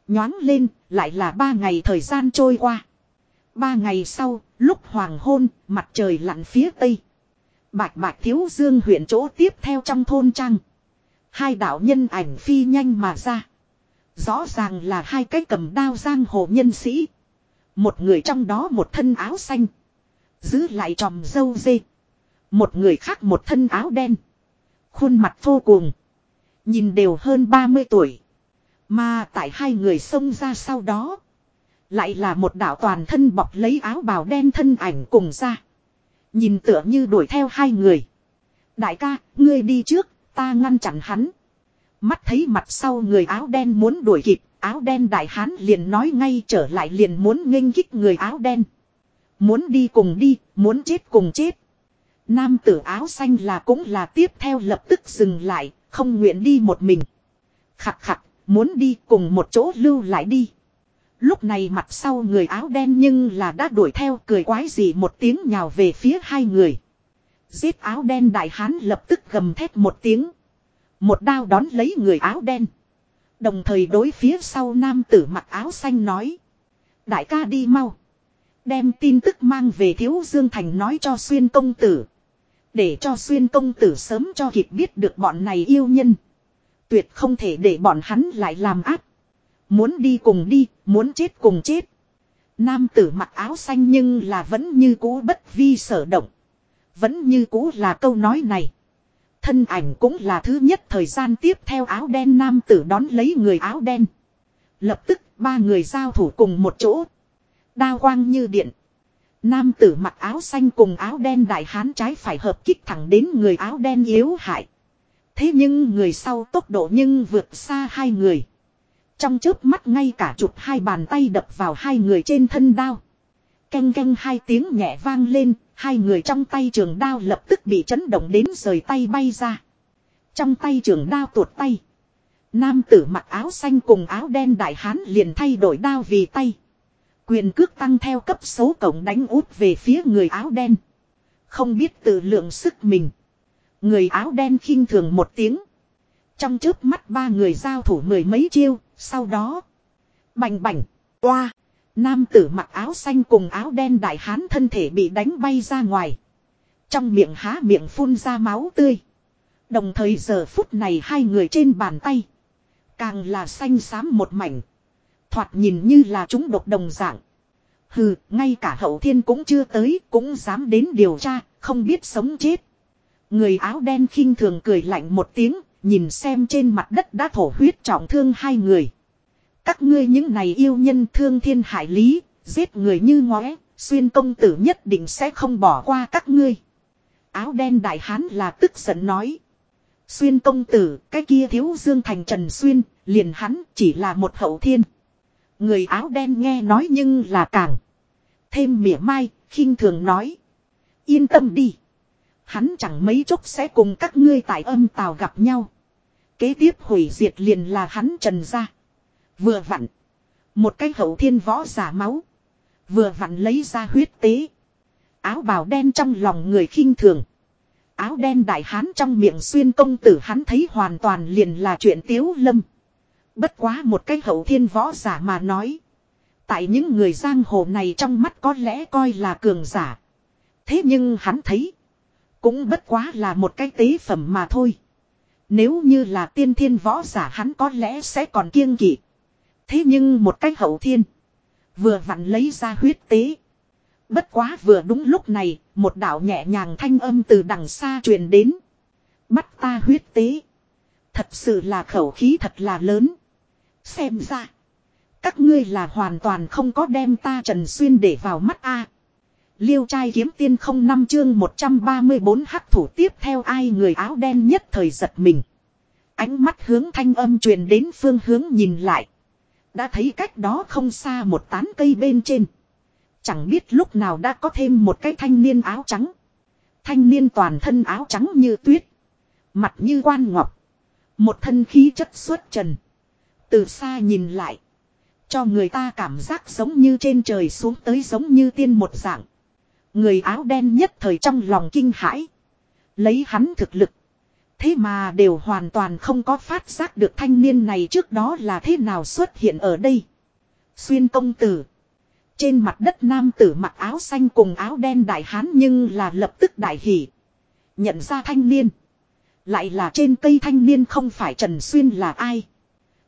Nhoáng lên, lại là ba ngày thời gian trôi qua. Ba ngày sau, lúc hoàng hôn, mặt trời lặn phía tây. Bạch bạch thiếu dương huyện chỗ tiếp theo trong thôn trang. Hai đạo nhân ảnh phi nhanh mà ra. Rõ ràng là hai cái cầm đao giang hồ nhân sĩ. Một người trong đó một thân áo xanh. Giữ lại tròm dâu dê. Một người khác một thân áo đen. Khuôn mặt vô cùng. Nhìn đều hơn 30 tuổi. Mà tại hai người xông ra sau đó. Lại là một đạo toàn thân bọc lấy áo bào đen thân ảnh cùng ra. Nhìn tựa như đuổi theo hai người. Đại ca, ngươi đi trước, ta ngăn chặn hắn. Mắt thấy mặt sau người áo đen muốn đuổi kịp, áo đen đại hán liền nói ngay trở lại liền muốn nghênh kích người áo đen. Muốn đi cùng đi, muốn chết cùng chết. Nam tử áo xanh là cũng là tiếp theo lập tức dừng lại, không nguyện đi một mình. Khặt khặt, muốn đi cùng một chỗ lưu lại đi. Lúc này mặt sau người áo đen nhưng là đã đuổi theo cười quái gì một tiếng nhào về phía hai người. Giết áo đen đại hán lập tức gầm thét một tiếng. Một đao đón lấy người áo đen. Đồng thời đối phía sau nam tử mặc áo xanh nói. Đại ca đi mau. Đem tin tức mang về thiếu dương thành nói cho xuyên công tử. Để cho xuyên công tử sớm cho kịp biết được bọn này yêu nhân. Tuyệt không thể để bọn hắn lại làm áp. Muốn đi cùng đi, muốn chết cùng chết. Nam tử mặc áo xanh nhưng là vẫn như cũ bất vi sở động. Vẫn như cũ là câu nói này. Thân ảnh cũng là thứ nhất thời gian tiếp theo áo đen nam tử đón lấy người áo đen. Lập tức ba người giao thủ cùng một chỗ. Đao quang như điện. Nam tử mặc áo xanh cùng áo đen đại hán trái phải hợp kích thẳng đến người áo đen yếu hại. Thế nhưng người sau tốc độ nhưng vượt xa hai người. Trong chớp mắt ngay cả chụp hai bàn tay đập vào hai người trên thân đao. Canh canh hai tiếng nhẹ vang lên, hai người trong tay trường đao lập tức bị chấn động đến rời tay bay ra. Trong tay trường đao tuột tay. Nam tử mặc áo xanh cùng áo đen đại hán liền thay đổi đao vì tay. Quyền cước tăng theo cấp số cộng đánh út về phía người áo đen. Không biết tự lượng sức mình. Người áo đen khinh thường một tiếng. Trong chớp mắt ba người giao thủ mười mấy chiêu, sau đó. Bành bành, oa. Nam tử mặc áo xanh cùng áo đen đại hán thân thể bị đánh bay ra ngoài. Trong miệng há miệng phun ra máu tươi. Đồng thời giờ phút này hai người trên bàn tay. Càng là xanh xám một mảnh. Thoạt nhìn như là chúng độc đồng dạng. Hừ, ngay cả hậu thiên cũng chưa tới, cũng dám đến điều tra, không biết sống chết. Người áo đen khinh thường cười lạnh một tiếng, nhìn xem trên mặt đất đã thổ huyết trọng thương hai người. Các ngươi những này yêu nhân thương thiên hải lý, giết người như ngóe, xuyên công tử nhất định sẽ không bỏ qua các ngươi. Áo đen đại hán là tức giận nói. Xuyên công tử, cái kia thiếu dương thành trần xuyên, liền hắn chỉ là một hậu thiên. Người áo đen nghe nói nhưng là càng. Thêm mỉa mai, khinh thường nói. Yên tâm đi. Hắn chẳng mấy chốc sẽ cùng các ngươi tại âm tàu gặp nhau. Kế tiếp hủy diệt liền là hắn trần ra. Vừa vặn. Một cái hậu thiên võ giả máu. Vừa vặn lấy ra huyết tế. Áo bào đen trong lòng người khinh thường. Áo đen đại hán trong miệng xuyên công tử hắn thấy hoàn toàn liền là chuyện tiếu lâm. Bất quá một cái hậu thiên võ giả mà nói. Tại những người giang hồ này trong mắt có lẽ coi là cường giả. Thế nhưng hắn thấy. Cũng bất quá là một cái tế phẩm mà thôi. Nếu như là tiên thiên võ giả hắn có lẽ sẽ còn kiêng kỵ. Thế nhưng một cái hậu thiên. Vừa vặn lấy ra huyết tế. Bất quá vừa đúng lúc này, một đạo nhẹ nhàng thanh âm từ đằng xa truyền đến. Bắt ta huyết tế. Thật sự là khẩu khí thật là lớn. Xem ra. Các ngươi là hoàn toàn không có đem ta Trần Xuyên để vào mắt a. Liêu trai kiếm tiên không năm chương 134 hắc thủ tiếp theo ai người áo đen nhất thời giật mình. Ánh mắt hướng thanh âm truyền đến phương hướng nhìn lại. Đã thấy cách đó không xa một tán cây bên trên. Chẳng biết lúc nào đã có thêm một cái thanh niên áo trắng. Thanh niên toàn thân áo trắng như tuyết. Mặt như quan ngọc. Một thân khí chất xuất trần. Từ xa nhìn lại. Cho người ta cảm giác giống như trên trời xuống tới giống như tiên một dạng. Người áo đen nhất thời trong lòng kinh hãi. Lấy hắn thực lực. Thế mà đều hoàn toàn không có phát giác được thanh niên này trước đó là thế nào xuất hiện ở đây. Xuyên công tử. Trên mặt đất nam tử mặc áo xanh cùng áo đen đại hán nhưng là lập tức đại hỷ. Nhận ra thanh niên. Lại là trên cây thanh niên không phải Trần Xuyên là ai.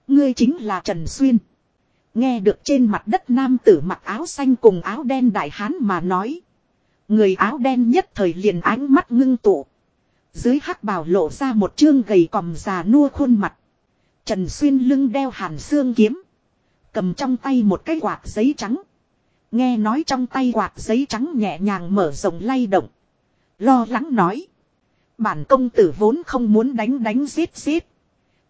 Ngươi chính là Trần Xuyên. Nghe được trên mặt đất nam tử mặc áo xanh cùng áo đen đại hán mà nói. Người áo đen nhất thời liền ánh mắt ngưng tụ. Dưới hắc bào lộ ra một chương gầy còm già nua khuôn mặt. Trần Xuyên lưng đeo hàn xương kiếm. Cầm trong tay một cái quạt giấy trắng. Nghe nói trong tay quạt giấy trắng nhẹ nhàng mở rộng lay động. Lo lắng nói. Bản công tử vốn không muốn đánh đánh giết giết.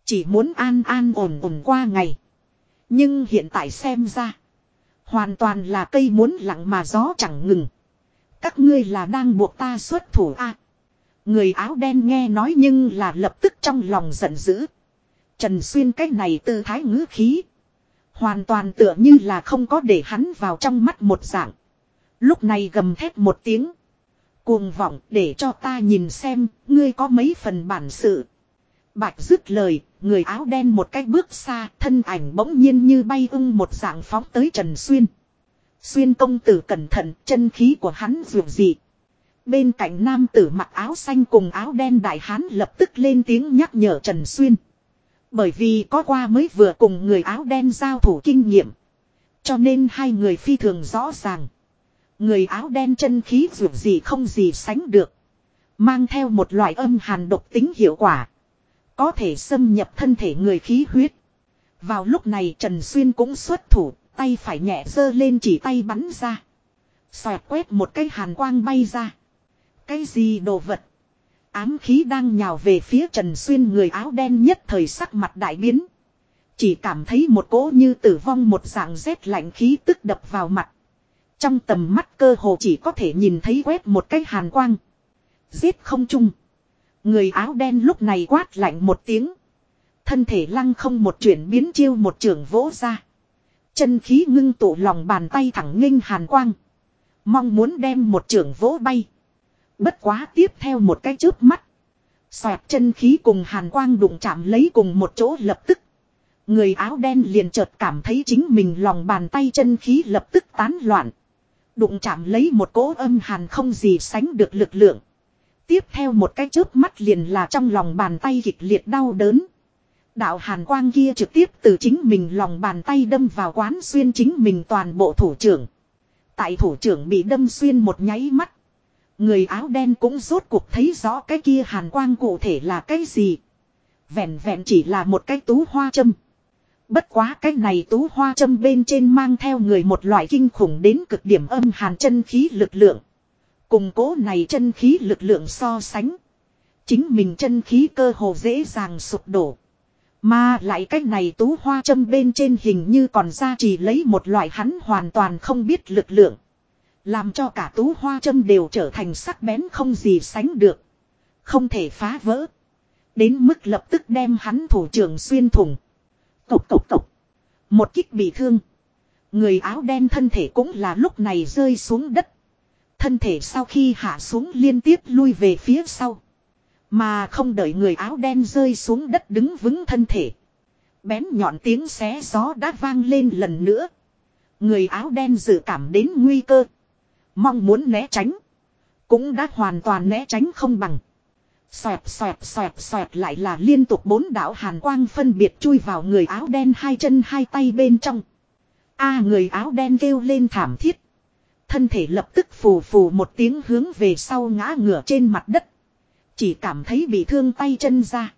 Chỉ muốn an an ổn ổn qua ngày. Nhưng hiện tại xem ra. Hoàn toàn là cây muốn lặng mà gió chẳng ngừng. Các ngươi là đang buộc ta xuất thủ a Người áo đen nghe nói nhưng là lập tức trong lòng giận dữ. Trần Xuyên cách này tư thái ngữ khí. Hoàn toàn tựa như là không có để hắn vào trong mắt một dạng. Lúc này gầm thét một tiếng. Cuồng vọng để cho ta nhìn xem, ngươi có mấy phần bản sự. Bạch dứt lời, người áo đen một cách bước xa, thân ảnh bỗng nhiên như bay ưng một dạng phóng tới Trần Xuyên. Xuyên công tử cẩn thận, chân khí của hắn dù dị. Bên cạnh nam tử mặc áo xanh cùng áo đen đại hán lập tức lên tiếng nhắc nhở Trần Xuyên. Bởi vì có qua mới vừa cùng người áo đen giao thủ kinh nghiệm. Cho nên hai người phi thường rõ ràng. Người áo đen chân khí dù gì không gì sánh được. Mang theo một loại âm hàn độc tính hiệu quả. Có thể xâm nhập thân thể người khí huyết. Vào lúc này Trần Xuyên cũng xuất thủ, tay phải nhẹ dơ lên chỉ tay bắn ra. Xoẹt quét một cái hàn quang bay ra. Cái gì đồ vật? Ám khí đang nhào về phía Trần Xuyên người áo đen nhất thời sắc mặt đại biến. Chỉ cảm thấy một cỗ như tử vong một dạng rét lạnh khí tức đập vào mặt. Trong tầm mắt cơ hồ chỉ có thể nhìn thấy quét một cái hàn quang. Giết không chung. Người áo đen lúc này quát lạnh một tiếng. Thân thể lăng không một chuyển biến chiêu một trường vỗ ra. Chân khí ngưng tụ lòng bàn tay thẳng nghênh hàn quang. Mong muốn đem một trường vỗ bay. Bất quá tiếp theo một cái chớp mắt. Xoẹt chân khí cùng hàn quang đụng chạm lấy cùng một chỗ lập tức. Người áo đen liền chợt cảm thấy chính mình lòng bàn tay chân khí lập tức tán loạn. Đụng chạm lấy một cỗ âm hàn không gì sánh được lực lượng. Tiếp theo một cái chớp mắt liền là trong lòng bàn tay kịch liệt đau đớn. Đạo hàn quang kia trực tiếp từ chính mình lòng bàn tay đâm vào quán xuyên chính mình toàn bộ thủ trưởng. Tại thủ trưởng bị đâm xuyên một nháy mắt. Người áo đen cũng rốt cuộc thấy rõ cái kia hàn quang cụ thể là cái gì. Vẹn vẹn chỉ là một cái tú hoa châm. Bất quá cái này tú hoa châm bên trên mang theo người một loại kinh khủng đến cực điểm âm hàn chân khí lực lượng. Cùng cố này chân khí lực lượng so sánh. Chính mình chân khí cơ hồ dễ dàng sụp đổ. Mà lại cái này tú hoa châm bên trên hình như còn ra chỉ lấy một loại hắn hoàn toàn không biết lực lượng. Làm cho cả tú hoa châm đều trở thành sắc bén không gì sánh được. Không thể phá vỡ. Đến mức lập tức đem hắn thủ trưởng xuyên thủng. Cộc cộc cộc. Một kích bị thương. Người áo đen thân thể cũng là lúc này rơi xuống đất. Thân thể sau khi hạ xuống liên tiếp lui về phía sau. Mà không đợi người áo đen rơi xuống đất đứng vững thân thể. Bén nhọn tiếng xé gió đã vang lên lần nữa. Người áo đen dự cảm đến nguy cơ. Mong muốn né tránh. Cũng đã hoàn toàn né tránh không bằng. Xoẹt xoẹt xoẹt xoẹt lại là liên tục bốn đạo hàn quang phân biệt chui vào người áo đen hai chân hai tay bên trong. A, người áo đen kêu lên thảm thiết. Thân thể lập tức phù phù một tiếng hướng về sau ngã ngửa trên mặt đất. Chỉ cảm thấy bị thương tay chân ra.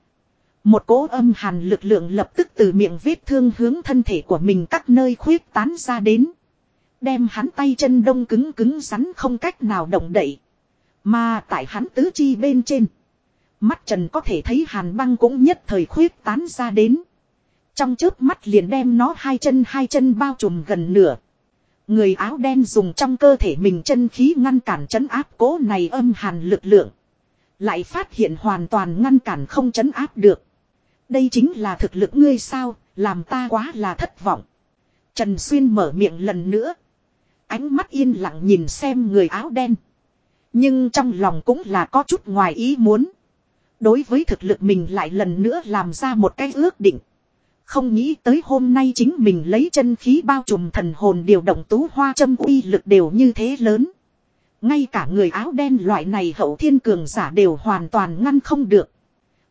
Một cỗ âm hàn lực lượng lập tức từ miệng vết thương hướng thân thể của mình các nơi khuyết tán ra đến. Đem hắn tay chân đông cứng cứng rắn không cách nào động đậy. Mà tại hắn tứ chi bên trên. Mắt trần có thể thấy hàn băng cũng nhất thời khuyết tán ra đến. Trong chớp mắt liền đem nó hai chân hai chân bao trùm gần nửa. Người áo đen dùng trong cơ thể mình chân khí ngăn cản chấn áp cố này âm hàn lực lượng. Lại phát hiện hoàn toàn ngăn cản không chấn áp được. Đây chính là thực lực ngươi sao, làm ta quá là thất vọng. Trần Xuyên mở miệng lần nữa. Ánh mắt yên lặng nhìn xem người áo đen. Nhưng trong lòng cũng là có chút ngoài ý muốn. Đối với thực lực mình lại lần nữa làm ra một cái ước định. Không nghĩ tới hôm nay chính mình lấy chân khí bao trùm thần hồn điều động tú hoa châm uy lực đều như thế lớn. Ngay cả người áo đen loại này hậu thiên cường giả đều hoàn toàn ngăn không được.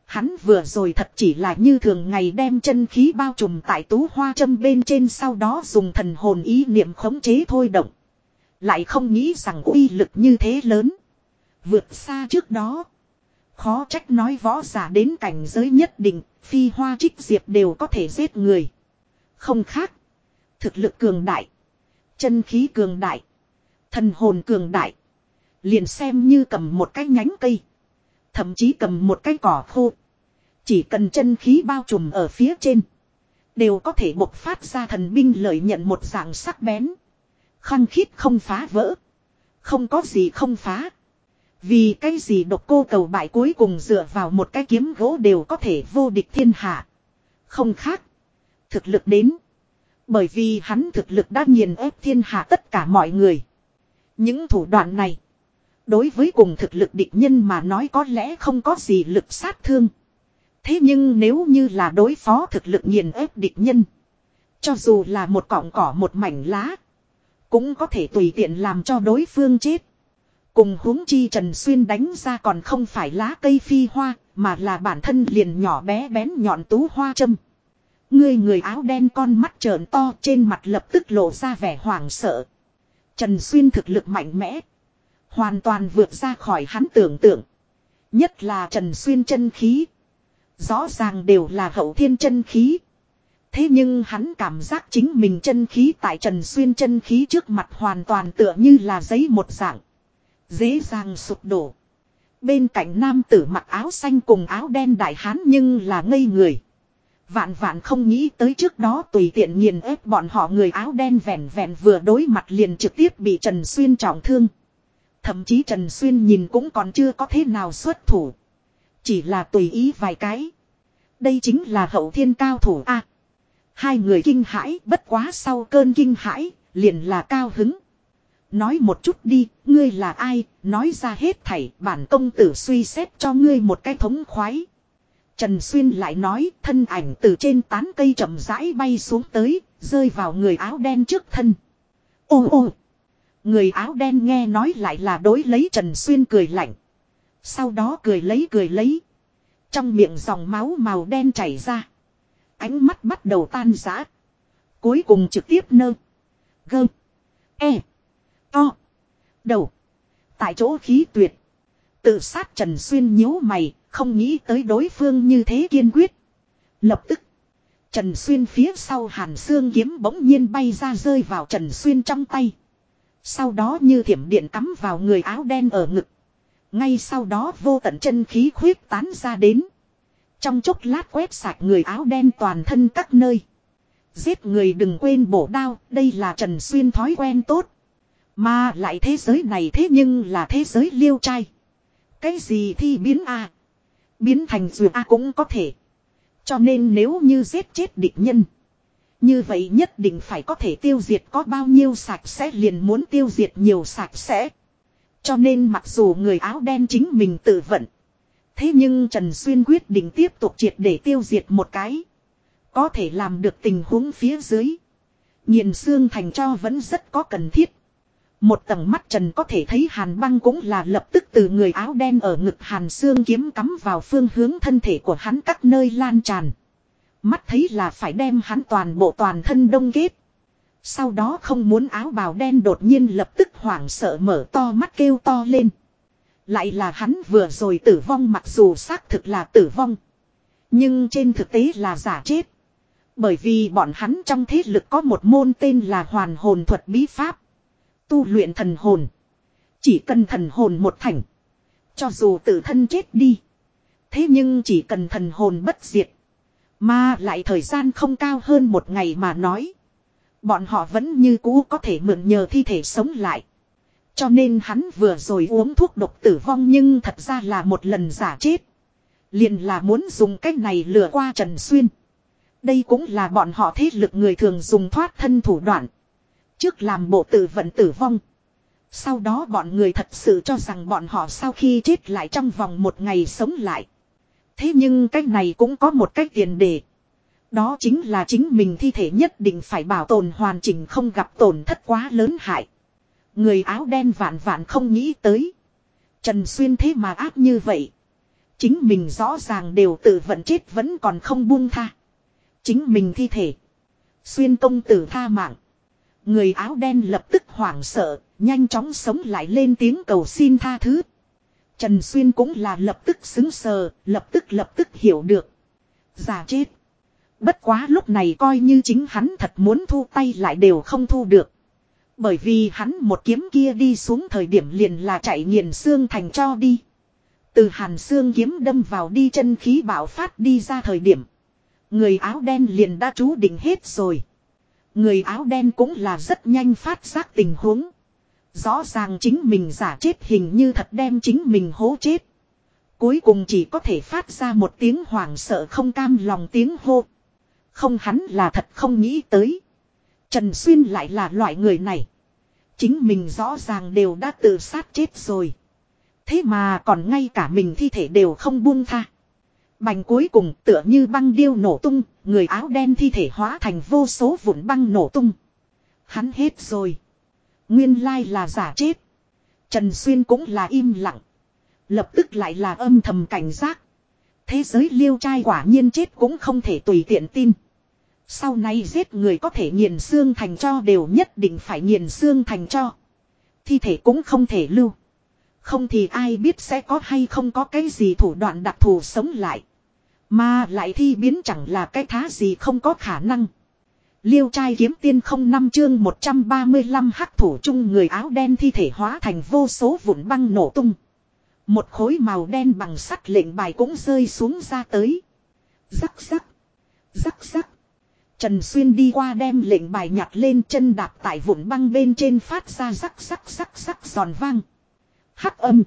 Hắn vừa rồi thật chỉ là như thường ngày đem chân khí bao trùm tại tú hoa châm bên trên sau đó dùng thần hồn ý niệm khống chế thôi động. Lại không nghĩ rằng uy lực như thế lớn. Vượt xa trước đó. Khó trách nói võ giả đến cảnh giới nhất định, phi hoa trích diệp đều có thể giết người. Không khác. Thực lực cường đại. Chân khí cường đại. Thần hồn cường đại. Liền xem như cầm một cái nhánh cây. Thậm chí cầm một cái cỏ khô. Chỉ cần chân khí bao trùm ở phía trên. Đều có thể bộc phát ra thần binh lợi nhận một dạng sắc bén. Khăng khít không phá vỡ. Không có gì không phá. Vì cái gì độc cô cầu bại cuối cùng dựa vào một cái kiếm gỗ đều có thể vô địch thiên hạ. Không khác. Thực lực đến. Bởi vì hắn thực lực đã nghiền ép thiên hạ tất cả mọi người. Những thủ đoạn này. Đối với cùng thực lực địch nhân mà nói có lẽ không có gì lực sát thương. Thế nhưng nếu như là đối phó thực lực nghiền ép địch nhân. Cho dù là một cọng cỏ một mảnh lá. Cũng có thể tùy tiện làm cho đối phương chết. Cùng huống chi Trần Xuyên đánh ra còn không phải lá cây phi hoa, mà là bản thân liền nhỏ bé bén nhọn tú hoa châm. Người người áo đen con mắt trợn to trên mặt lập tức lộ ra vẻ hoảng sợ. Trần Xuyên thực lực mạnh mẽ. Hoàn toàn vượt ra khỏi hắn tưởng tượng. Nhất là Trần Xuyên chân khí. Rõ ràng đều là hậu thiên chân khí. Thế nhưng hắn cảm giác chính mình chân khí tại Trần Xuyên chân khí trước mặt hoàn toàn tựa như là giấy một dạng. Dễ dàng sụp đổ. Bên cạnh nam tử mặc áo xanh cùng áo đen đại hán nhưng là ngây người. Vạn vạn không nghĩ tới trước đó tùy tiện nghiền ép bọn họ người áo đen vẹn vẹn vừa đối mặt liền trực tiếp bị Trần Xuyên trọng thương. Thậm chí Trần Xuyên nhìn cũng còn chưa có thế nào xuất thủ. Chỉ là tùy ý vài cái. Đây chính là hậu thiên cao thủ A. hai người kinh hãi bất quá sau cơn kinh hãi, liền là cao hứng. Nói một chút đi, ngươi là ai, nói ra hết thảy, bản công tử suy xét cho ngươi một cái thống khoái. Trần Xuyên lại nói, thân ảnh từ trên tán cây chậm rãi bay xuống tới, rơi vào người áo đen trước thân. Ô ô! Người áo đen nghe nói lại là đối lấy Trần Xuyên cười lạnh. Sau đó cười lấy cười lấy. Trong miệng dòng máu màu đen chảy ra. Ánh mắt bắt đầu tan rã. Cuối cùng trực tiếp nơ. Gơ. E. To. Đầu. Tại chỗ khí tuyệt. Tự sát Trần Xuyên nhíu mày. Không nghĩ tới đối phương như thế kiên quyết. Lập tức. Trần Xuyên phía sau hàn xương kiếm bỗng nhiên bay ra rơi vào Trần Xuyên trong tay. Sau đó như thiểm điện cắm vào người áo đen ở ngực. Ngay sau đó vô tận chân khí khuyết tán ra đến. Trong chốc lát quét sạch người áo đen toàn thân các nơi. Giết người đừng quên bổ đao, đây là Trần Xuyên thói quen tốt. Mà lại thế giới này thế nhưng là thế giới liêu trai. Cái gì thì biến A. Biến thành dù A cũng có thể. Cho nên nếu như giết chết địch nhân. Như vậy nhất định phải có thể tiêu diệt có bao nhiêu sạch sẽ liền muốn tiêu diệt nhiều sạch sẽ. Cho nên mặc dù người áo đen chính mình tự vận. Thế nhưng Trần Xuyên quyết định tiếp tục triệt để tiêu diệt một cái. Có thể làm được tình huống phía dưới. Nhìn xương thành cho vẫn rất có cần thiết. Một tầng mắt trần có thể thấy hàn băng cũng là lập tức từ người áo đen ở ngực hàn xương kiếm cắm vào phương hướng thân thể của hắn các nơi lan tràn. Mắt thấy là phải đem hắn toàn bộ toàn thân đông kết. Sau đó không muốn áo bào đen đột nhiên lập tức hoảng sợ mở to mắt kêu to lên. Lại là hắn vừa rồi tử vong mặc dù xác thực là tử vong. Nhưng trên thực tế là giả chết. Bởi vì bọn hắn trong thế lực có một môn tên là hoàn hồn thuật bí pháp. Tu luyện thần hồn. Chỉ cần thần hồn một thành. Cho dù tự thân chết đi. Thế nhưng chỉ cần thần hồn bất diệt. Mà lại thời gian không cao hơn một ngày mà nói. Bọn họ vẫn như cũ có thể mượn nhờ thi thể sống lại. Cho nên hắn vừa rồi uống thuốc độc tử vong nhưng thật ra là một lần giả chết. Liền là muốn dùng cách này lừa qua Trần Xuyên. Đây cũng là bọn họ thế lực người thường dùng thoát thân thủ đoạn. Trước làm bộ tử vận tử vong. Sau đó bọn người thật sự cho rằng bọn họ sau khi chết lại trong vòng một ngày sống lại. Thế nhưng cách này cũng có một cách tiền đề. Đó chính là chính mình thi thể nhất định phải bảo tồn hoàn chỉnh không gặp tổn thất quá lớn hại. Người áo đen vạn vạn không nghĩ tới. Trần Xuyên thế mà áp như vậy. Chính mình rõ ràng đều tự vận chết vẫn còn không buông tha. Chính mình thi thể. Xuyên công tử tha mạng. Người áo đen lập tức hoảng sợ, nhanh chóng sống lại lên tiếng cầu xin tha thứ. Trần Xuyên cũng là lập tức xứng sờ, lập tức lập tức hiểu được. Giả chết. Bất quá lúc này coi như chính hắn thật muốn thu tay lại đều không thu được. Bởi vì hắn một kiếm kia đi xuống thời điểm liền là chạy nghiền xương thành cho đi. Từ hàn xương kiếm đâm vào đi chân khí bạo phát đi ra thời điểm. Người áo đen liền đã chú định hết rồi. Người áo đen cũng là rất nhanh phát giác tình huống. Rõ ràng chính mình giả chết hình như thật đem chính mình hố chết. Cuối cùng chỉ có thể phát ra một tiếng hoảng sợ không cam lòng tiếng hô. Không hắn là thật không nghĩ tới. Trần Xuyên lại là loại người này. Chính mình rõ ràng đều đã tự sát chết rồi. Thế mà còn ngay cả mình thi thể đều không buông tha. Bành cuối cùng tựa như băng điêu nổ tung, người áo đen thi thể hóa thành vô số vụn băng nổ tung. Hắn hết rồi. Nguyên lai là giả chết. Trần Xuyên cũng là im lặng. Lập tức lại là âm thầm cảnh giác. Thế giới liêu trai quả nhiên chết cũng không thể tùy tiện tin. Sau này giết người có thể nghiền xương thành cho đều nhất định phải nghiền xương thành cho. Thi thể cũng không thể lưu. Không thì ai biết sẽ có hay không có cái gì thủ đoạn đặc thù sống lại. Mà lại thi biến chẳng là cái thá gì không có khả năng. Liêu trai kiếm tiên không năm chương 135 hắc thủ chung người áo đen thi thể hóa thành vô số vụn băng nổ tung. Một khối màu đen bằng sắt lệnh bài cũng rơi xuống ra tới. Rắc rắc. Rắc rắc. Trần Xuyên đi qua đem lệnh bài nhặt lên chân đạp tại vụn băng bên trên phát ra rắc rắc rắc rắc giòn vang. Hắc âm.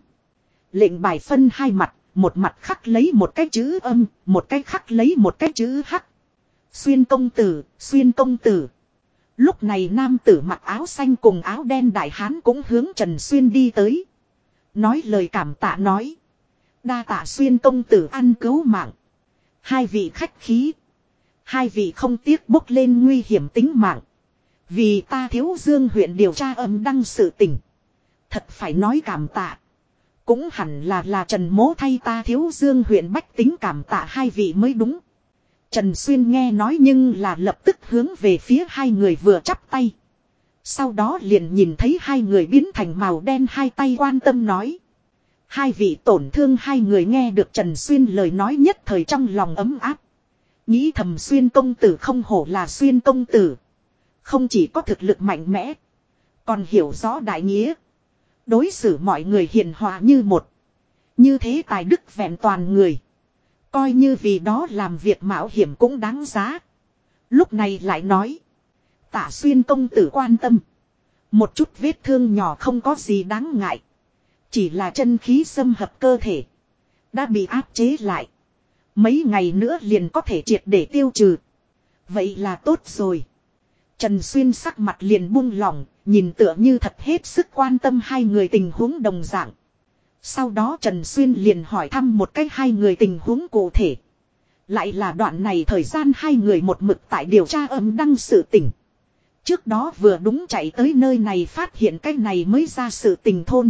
Lệnh bài phân hai mặt, một mặt khắc lấy một cái chữ âm, một cái khắc lấy một cái chữ hắc. Xuyên công tử, xuyên công tử. Lúc này nam tử mặc áo xanh cùng áo đen đại hán cũng hướng Trần Xuyên đi tới. Nói lời cảm tạ nói. Đa tạ xuyên công tử ăn cứu mạng. Hai vị khách khí. Hai vị không tiếc bốc lên nguy hiểm tính mạng. Vì ta thiếu dương huyện điều tra âm đăng sự tình. Thật phải nói cảm tạ. Cũng hẳn là là Trần Mố thay ta thiếu dương huyện bách tính cảm tạ hai vị mới đúng. Trần Xuyên nghe nói nhưng là lập tức hướng về phía hai người vừa chắp tay. Sau đó liền nhìn thấy hai người biến thành màu đen hai tay quan tâm nói. Hai vị tổn thương hai người nghe được Trần Xuyên lời nói nhất thời trong lòng ấm áp. Nghĩ thầm Xuyên công tử không hổ là Xuyên công tử. Không chỉ có thực lực mạnh mẽ. Còn hiểu rõ đại nghĩa. Đối xử mọi người hiền hòa như một. Như thế tài đức vẹn toàn người. Coi như vì đó làm việc mạo hiểm cũng đáng giá. Lúc này lại nói. Tả xuyên công tử quan tâm. Một chút vết thương nhỏ không có gì đáng ngại. Chỉ là chân khí xâm hợp cơ thể. Đã bị áp chế lại. Mấy ngày nữa liền có thể triệt để tiêu trừ. Vậy là tốt rồi. Trần Xuyên sắc mặt liền buông lỏng, nhìn tựa như thật hết sức quan tâm hai người tình huống đồng dạng. Sau đó Trần Xuyên liền hỏi thăm một cách hai người tình huống cụ thể. Lại là đoạn này thời gian hai người một mực tại điều tra âm đăng sự tình. Trước đó vừa đúng chạy tới nơi này phát hiện cái này mới ra sự tình thôn.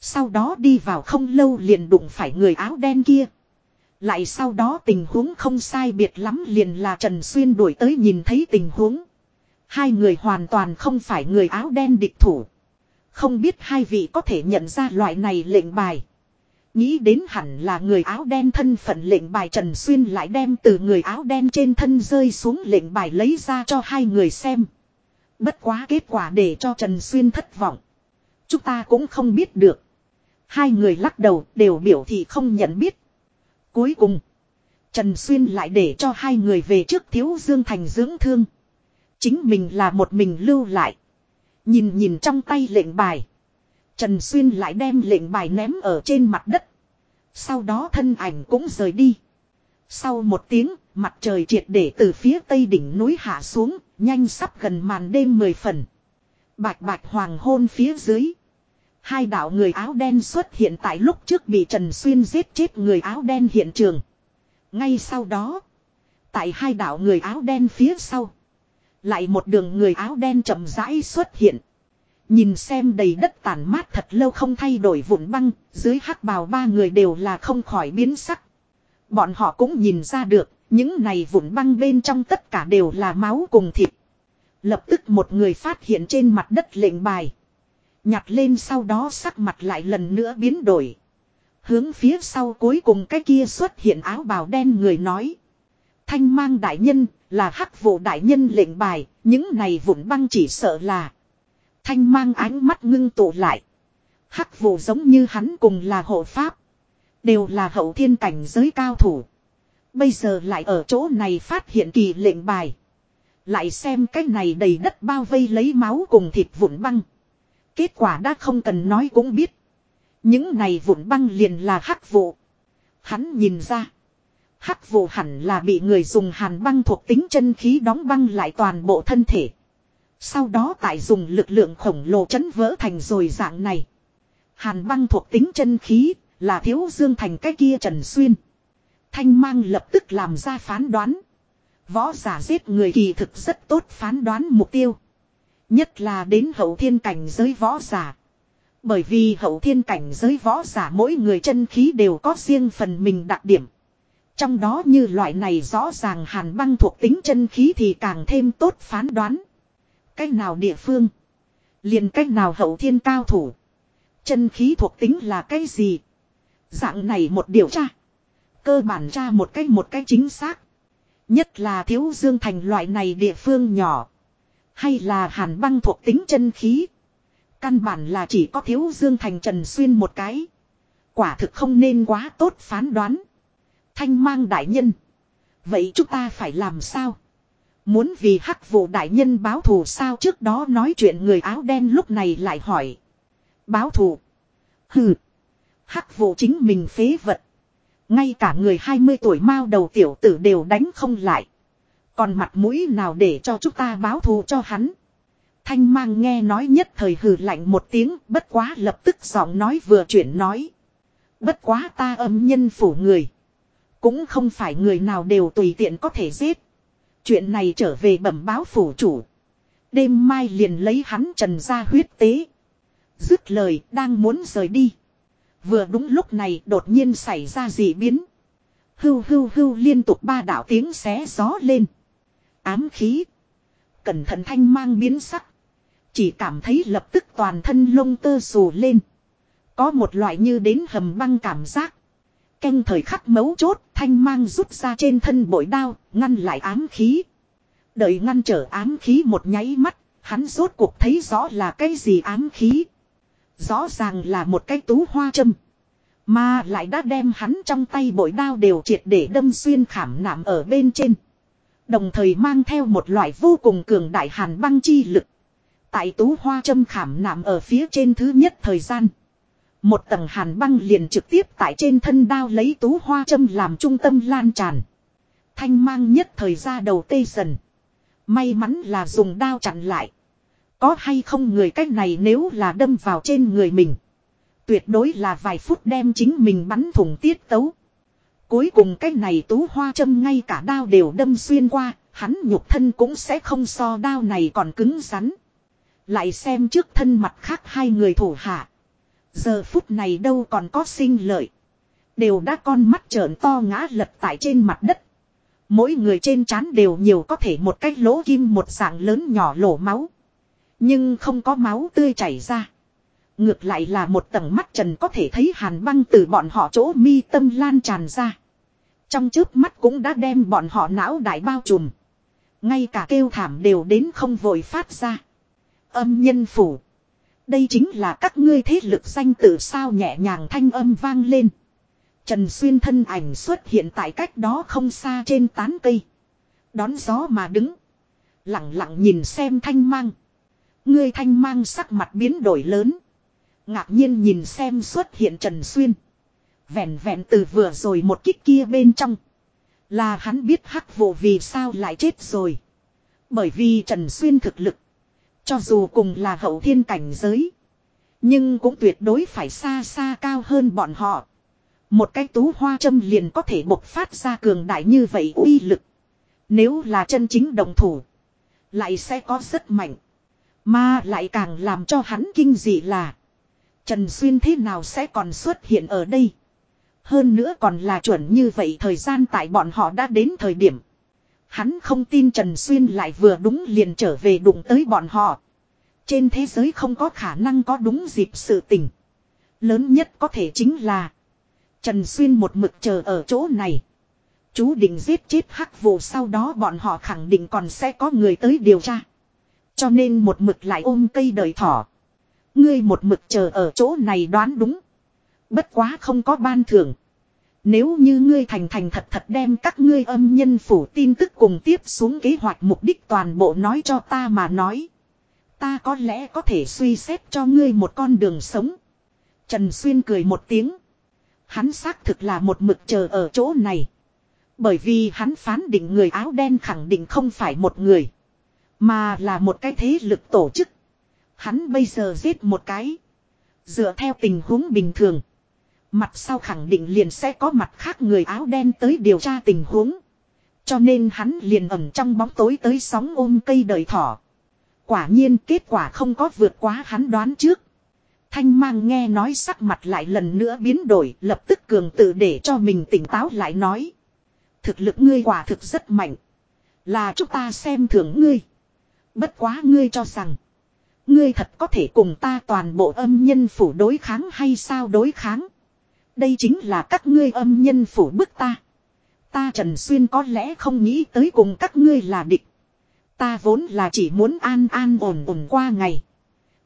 Sau đó đi vào không lâu liền đụng phải người áo đen kia. Lại sau đó tình huống không sai biệt lắm liền là Trần Xuyên đuổi tới nhìn thấy tình huống. Hai người hoàn toàn không phải người áo đen địch thủ. Không biết hai vị có thể nhận ra loại này lệnh bài. Nghĩ đến hẳn là người áo đen thân phận lệnh bài Trần Xuyên lại đem từ người áo đen trên thân rơi xuống lệnh bài lấy ra cho hai người xem. Bất quá kết quả để cho Trần Xuyên thất vọng. Chúng ta cũng không biết được. Hai người lắc đầu đều biểu thị không nhận biết. Cuối cùng, Trần Xuyên lại để cho hai người về trước Thiếu Dương Thành dưỡng thương. Chính mình là một mình lưu lại. Nhìn nhìn trong tay lệnh bài. Trần Xuyên lại đem lệnh bài ném ở trên mặt đất. Sau đó thân ảnh cũng rời đi. Sau một tiếng, mặt trời triệt để từ phía tây đỉnh núi hạ xuống, nhanh sắp gần màn đêm mười phần. Bạch bạch hoàng hôn phía dưới. Hai đạo người áo đen xuất hiện tại lúc trước bị Trần Xuyên giết chết người áo đen hiện trường. Ngay sau đó, tại hai đạo người áo đen phía sau, lại một đường người áo đen chậm rãi xuất hiện. Nhìn xem đầy đất tàn mát thật lâu không thay đổi vụn băng, dưới hắc bào ba người đều là không khỏi biến sắc. Bọn họ cũng nhìn ra được, những này vụn băng bên trong tất cả đều là máu cùng thịt. Lập tức một người phát hiện trên mặt đất lệnh bài. Nhặt lên sau đó sắc mặt lại lần nữa biến đổi. Hướng phía sau cuối cùng cái kia xuất hiện áo bào đen người nói. Thanh mang đại nhân, là hắc vụ đại nhân lệnh bài, những này vụn băng chỉ sợ là. Thanh mang ánh mắt ngưng tụ lại. Hắc vụ giống như hắn cùng là hộ pháp. Đều là hậu thiên cảnh giới cao thủ. Bây giờ lại ở chỗ này phát hiện kỳ lệnh bài. Lại xem cái này đầy đất bao vây lấy máu cùng thịt vụn băng. Kết quả đã không cần nói cũng biết. Những này vụn băng liền là hắc vụ. Hắn nhìn ra. Hắc vụ hẳn là bị người dùng hàn băng thuộc tính chân khí đóng băng lại toàn bộ thân thể. Sau đó tại dùng lực lượng khổng lồ chấn vỡ thành rồi dạng này. Hàn băng thuộc tính chân khí là thiếu dương thành cái kia trần xuyên. Thanh mang lập tức làm ra phán đoán. Võ giả giết người kỳ thực rất tốt phán đoán mục tiêu. Nhất là đến hậu thiên cảnh giới võ giả. Bởi vì hậu thiên cảnh giới võ giả mỗi người chân khí đều có riêng phần mình đặc điểm. Trong đó như loại này rõ ràng hàn băng thuộc tính chân khí thì càng thêm tốt phán đoán. Cách nào địa phương. liền cách nào hậu thiên cao thủ. Chân khí thuộc tính là cái gì. Dạng này một điều tra. Cơ bản tra một cách một cách chính xác. Nhất là thiếu dương thành loại này địa phương nhỏ. Hay là hàn băng thuộc tính chân khí. Căn bản là chỉ có thiếu dương thành trần xuyên một cái. Quả thực không nên quá tốt phán đoán. Thanh mang đại nhân. Vậy chúng ta phải làm sao? Muốn vì hắc vụ đại nhân báo thù sao trước đó nói chuyện người áo đen lúc này lại hỏi. Báo thù. Hừ. Hắc vụ chính mình phế vật. Ngay cả người 20 tuổi mao đầu tiểu tử đều đánh không lại. Còn mặt mũi nào để cho chúng ta báo thù cho hắn. Thanh mang nghe nói nhất thời hừ lạnh một tiếng, bất quá lập tức giọng nói vừa chuyển nói. Bất quá ta âm nhân phủ người. Cũng không phải người nào đều tùy tiện có thể giết. Chuyện này trở về bẩm báo phủ chủ. Đêm mai liền lấy hắn trần ra huyết tế. Dứt lời, đang muốn rời đi. Vừa đúng lúc này đột nhiên xảy ra dị biến. Hưu hưu hưu liên tục ba đạo tiếng xé gió lên. Ám khí. Cẩn thận thanh mang biến sắc. Chỉ cảm thấy lập tức toàn thân lông tơ xù lên. Có một loại như đến hầm băng cảm giác. Canh thời khắc mấu chốt, thanh mang rút ra trên thân bội đao, ngăn lại ám khí. Đợi ngăn trở ám khí một nháy mắt, hắn rốt cuộc thấy rõ là cái gì ám khí. Rõ ràng là một cái tú hoa châm. Mà lại đã đem hắn trong tay bội đao đều triệt để đâm xuyên khảm nạm ở bên trên. Đồng thời mang theo một loại vô cùng cường đại hàn băng chi lực. Tại tú hoa châm khảm nạm ở phía trên thứ nhất thời gian. Một tầng hàn băng liền trực tiếp tại trên thân đao lấy tú hoa châm làm trung tâm lan tràn. Thanh mang nhất thời ra đầu tê dần. May mắn là dùng đao chặn lại. Có hay không người cách này nếu là đâm vào trên người mình. Tuyệt đối là vài phút đem chính mình bắn thủng tiết tấu. Cuối cùng cái này tú hoa châm ngay cả đao đều đâm xuyên qua, hắn nhục thân cũng sẽ không so đao này còn cứng rắn. Lại xem trước thân mặt khác hai người thủ hạ. Giờ phút này đâu còn có sinh lợi. Đều đã con mắt trợn to ngã lật tại trên mặt đất. Mỗi người trên trán đều nhiều có thể một cái lỗ kim một dạng lớn nhỏ lỗ máu. Nhưng không có máu tươi chảy ra. Ngược lại là một tầng mắt trần có thể thấy hàn băng từ bọn họ chỗ mi tâm lan tràn ra. Trong trước mắt cũng đã đem bọn họ não đại bao trùm. Ngay cả kêu thảm đều đến không vội phát ra. Âm nhân phủ. Đây chính là các ngươi thế lực danh tự sao nhẹ nhàng thanh âm vang lên. Trần Xuyên thân ảnh xuất hiện tại cách đó không xa trên tán cây. Đón gió mà đứng. Lặng lặng nhìn xem thanh mang. Ngươi thanh mang sắc mặt biến đổi lớn. Ngạc nhiên nhìn xem xuất hiện Trần Xuyên. Vẹn vẹn từ vừa rồi một kích kia bên trong. Là hắn biết hắc vụ vì sao lại chết rồi. Bởi vì Trần Xuyên thực lực. Cho dù cùng là hậu thiên cảnh giới. Nhưng cũng tuyệt đối phải xa xa cao hơn bọn họ. Một cái tú hoa châm liền có thể bộc phát ra cường đại như vậy uy lực. Nếu là chân chính đồng thủ. Lại sẽ có rất mạnh. Mà lại càng làm cho hắn kinh dị là. Trần Xuyên thế nào sẽ còn xuất hiện ở đây. Hơn nữa còn là chuẩn như vậy thời gian tại bọn họ đã đến thời điểm. Hắn không tin Trần Xuyên lại vừa đúng liền trở về đụng tới bọn họ. Trên thế giới không có khả năng có đúng dịp sự tình. Lớn nhất có thể chính là. Trần Xuyên một mực chờ ở chỗ này. Chú định giết chết hắc vụ sau đó bọn họ khẳng định còn sẽ có người tới điều tra. Cho nên một mực lại ôm cây đời thỏ. Ngươi một mực chờ ở chỗ này đoán đúng. Bất quá không có ban thưởng. Nếu như ngươi thành thành thật thật đem các ngươi âm nhân phủ tin tức cùng tiếp xuống kế hoạch mục đích toàn bộ nói cho ta mà nói. Ta có lẽ có thể suy xét cho ngươi một con đường sống. Trần Xuyên cười một tiếng. Hắn xác thực là một mực chờ ở chỗ này. Bởi vì hắn phán định người áo đen khẳng định không phải một người. Mà là một cái thế lực tổ chức. Hắn bây giờ giết một cái. Dựa theo tình huống bình thường. Mặt sau khẳng định liền sẽ có mặt khác người áo đen tới điều tra tình huống. Cho nên hắn liền ẩn trong bóng tối tới sóng ôm cây đời thỏ. Quả nhiên kết quả không có vượt quá hắn đoán trước. Thanh mang nghe nói sắc mặt lại lần nữa biến đổi, lập tức cường tự để cho mình tỉnh táo lại nói. Thực lực ngươi quả thực rất mạnh. Là chúng ta xem thường ngươi. Bất quá ngươi cho rằng. Ngươi thật có thể cùng ta toàn bộ âm nhân phủ đối kháng hay sao đối kháng. Đây chính là các ngươi âm nhân phủ bức ta. Ta Trần Xuyên có lẽ không nghĩ tới cùng các ngươi là địch. Ta vốn là chỉ muốn an an ổn ổn qua ngày.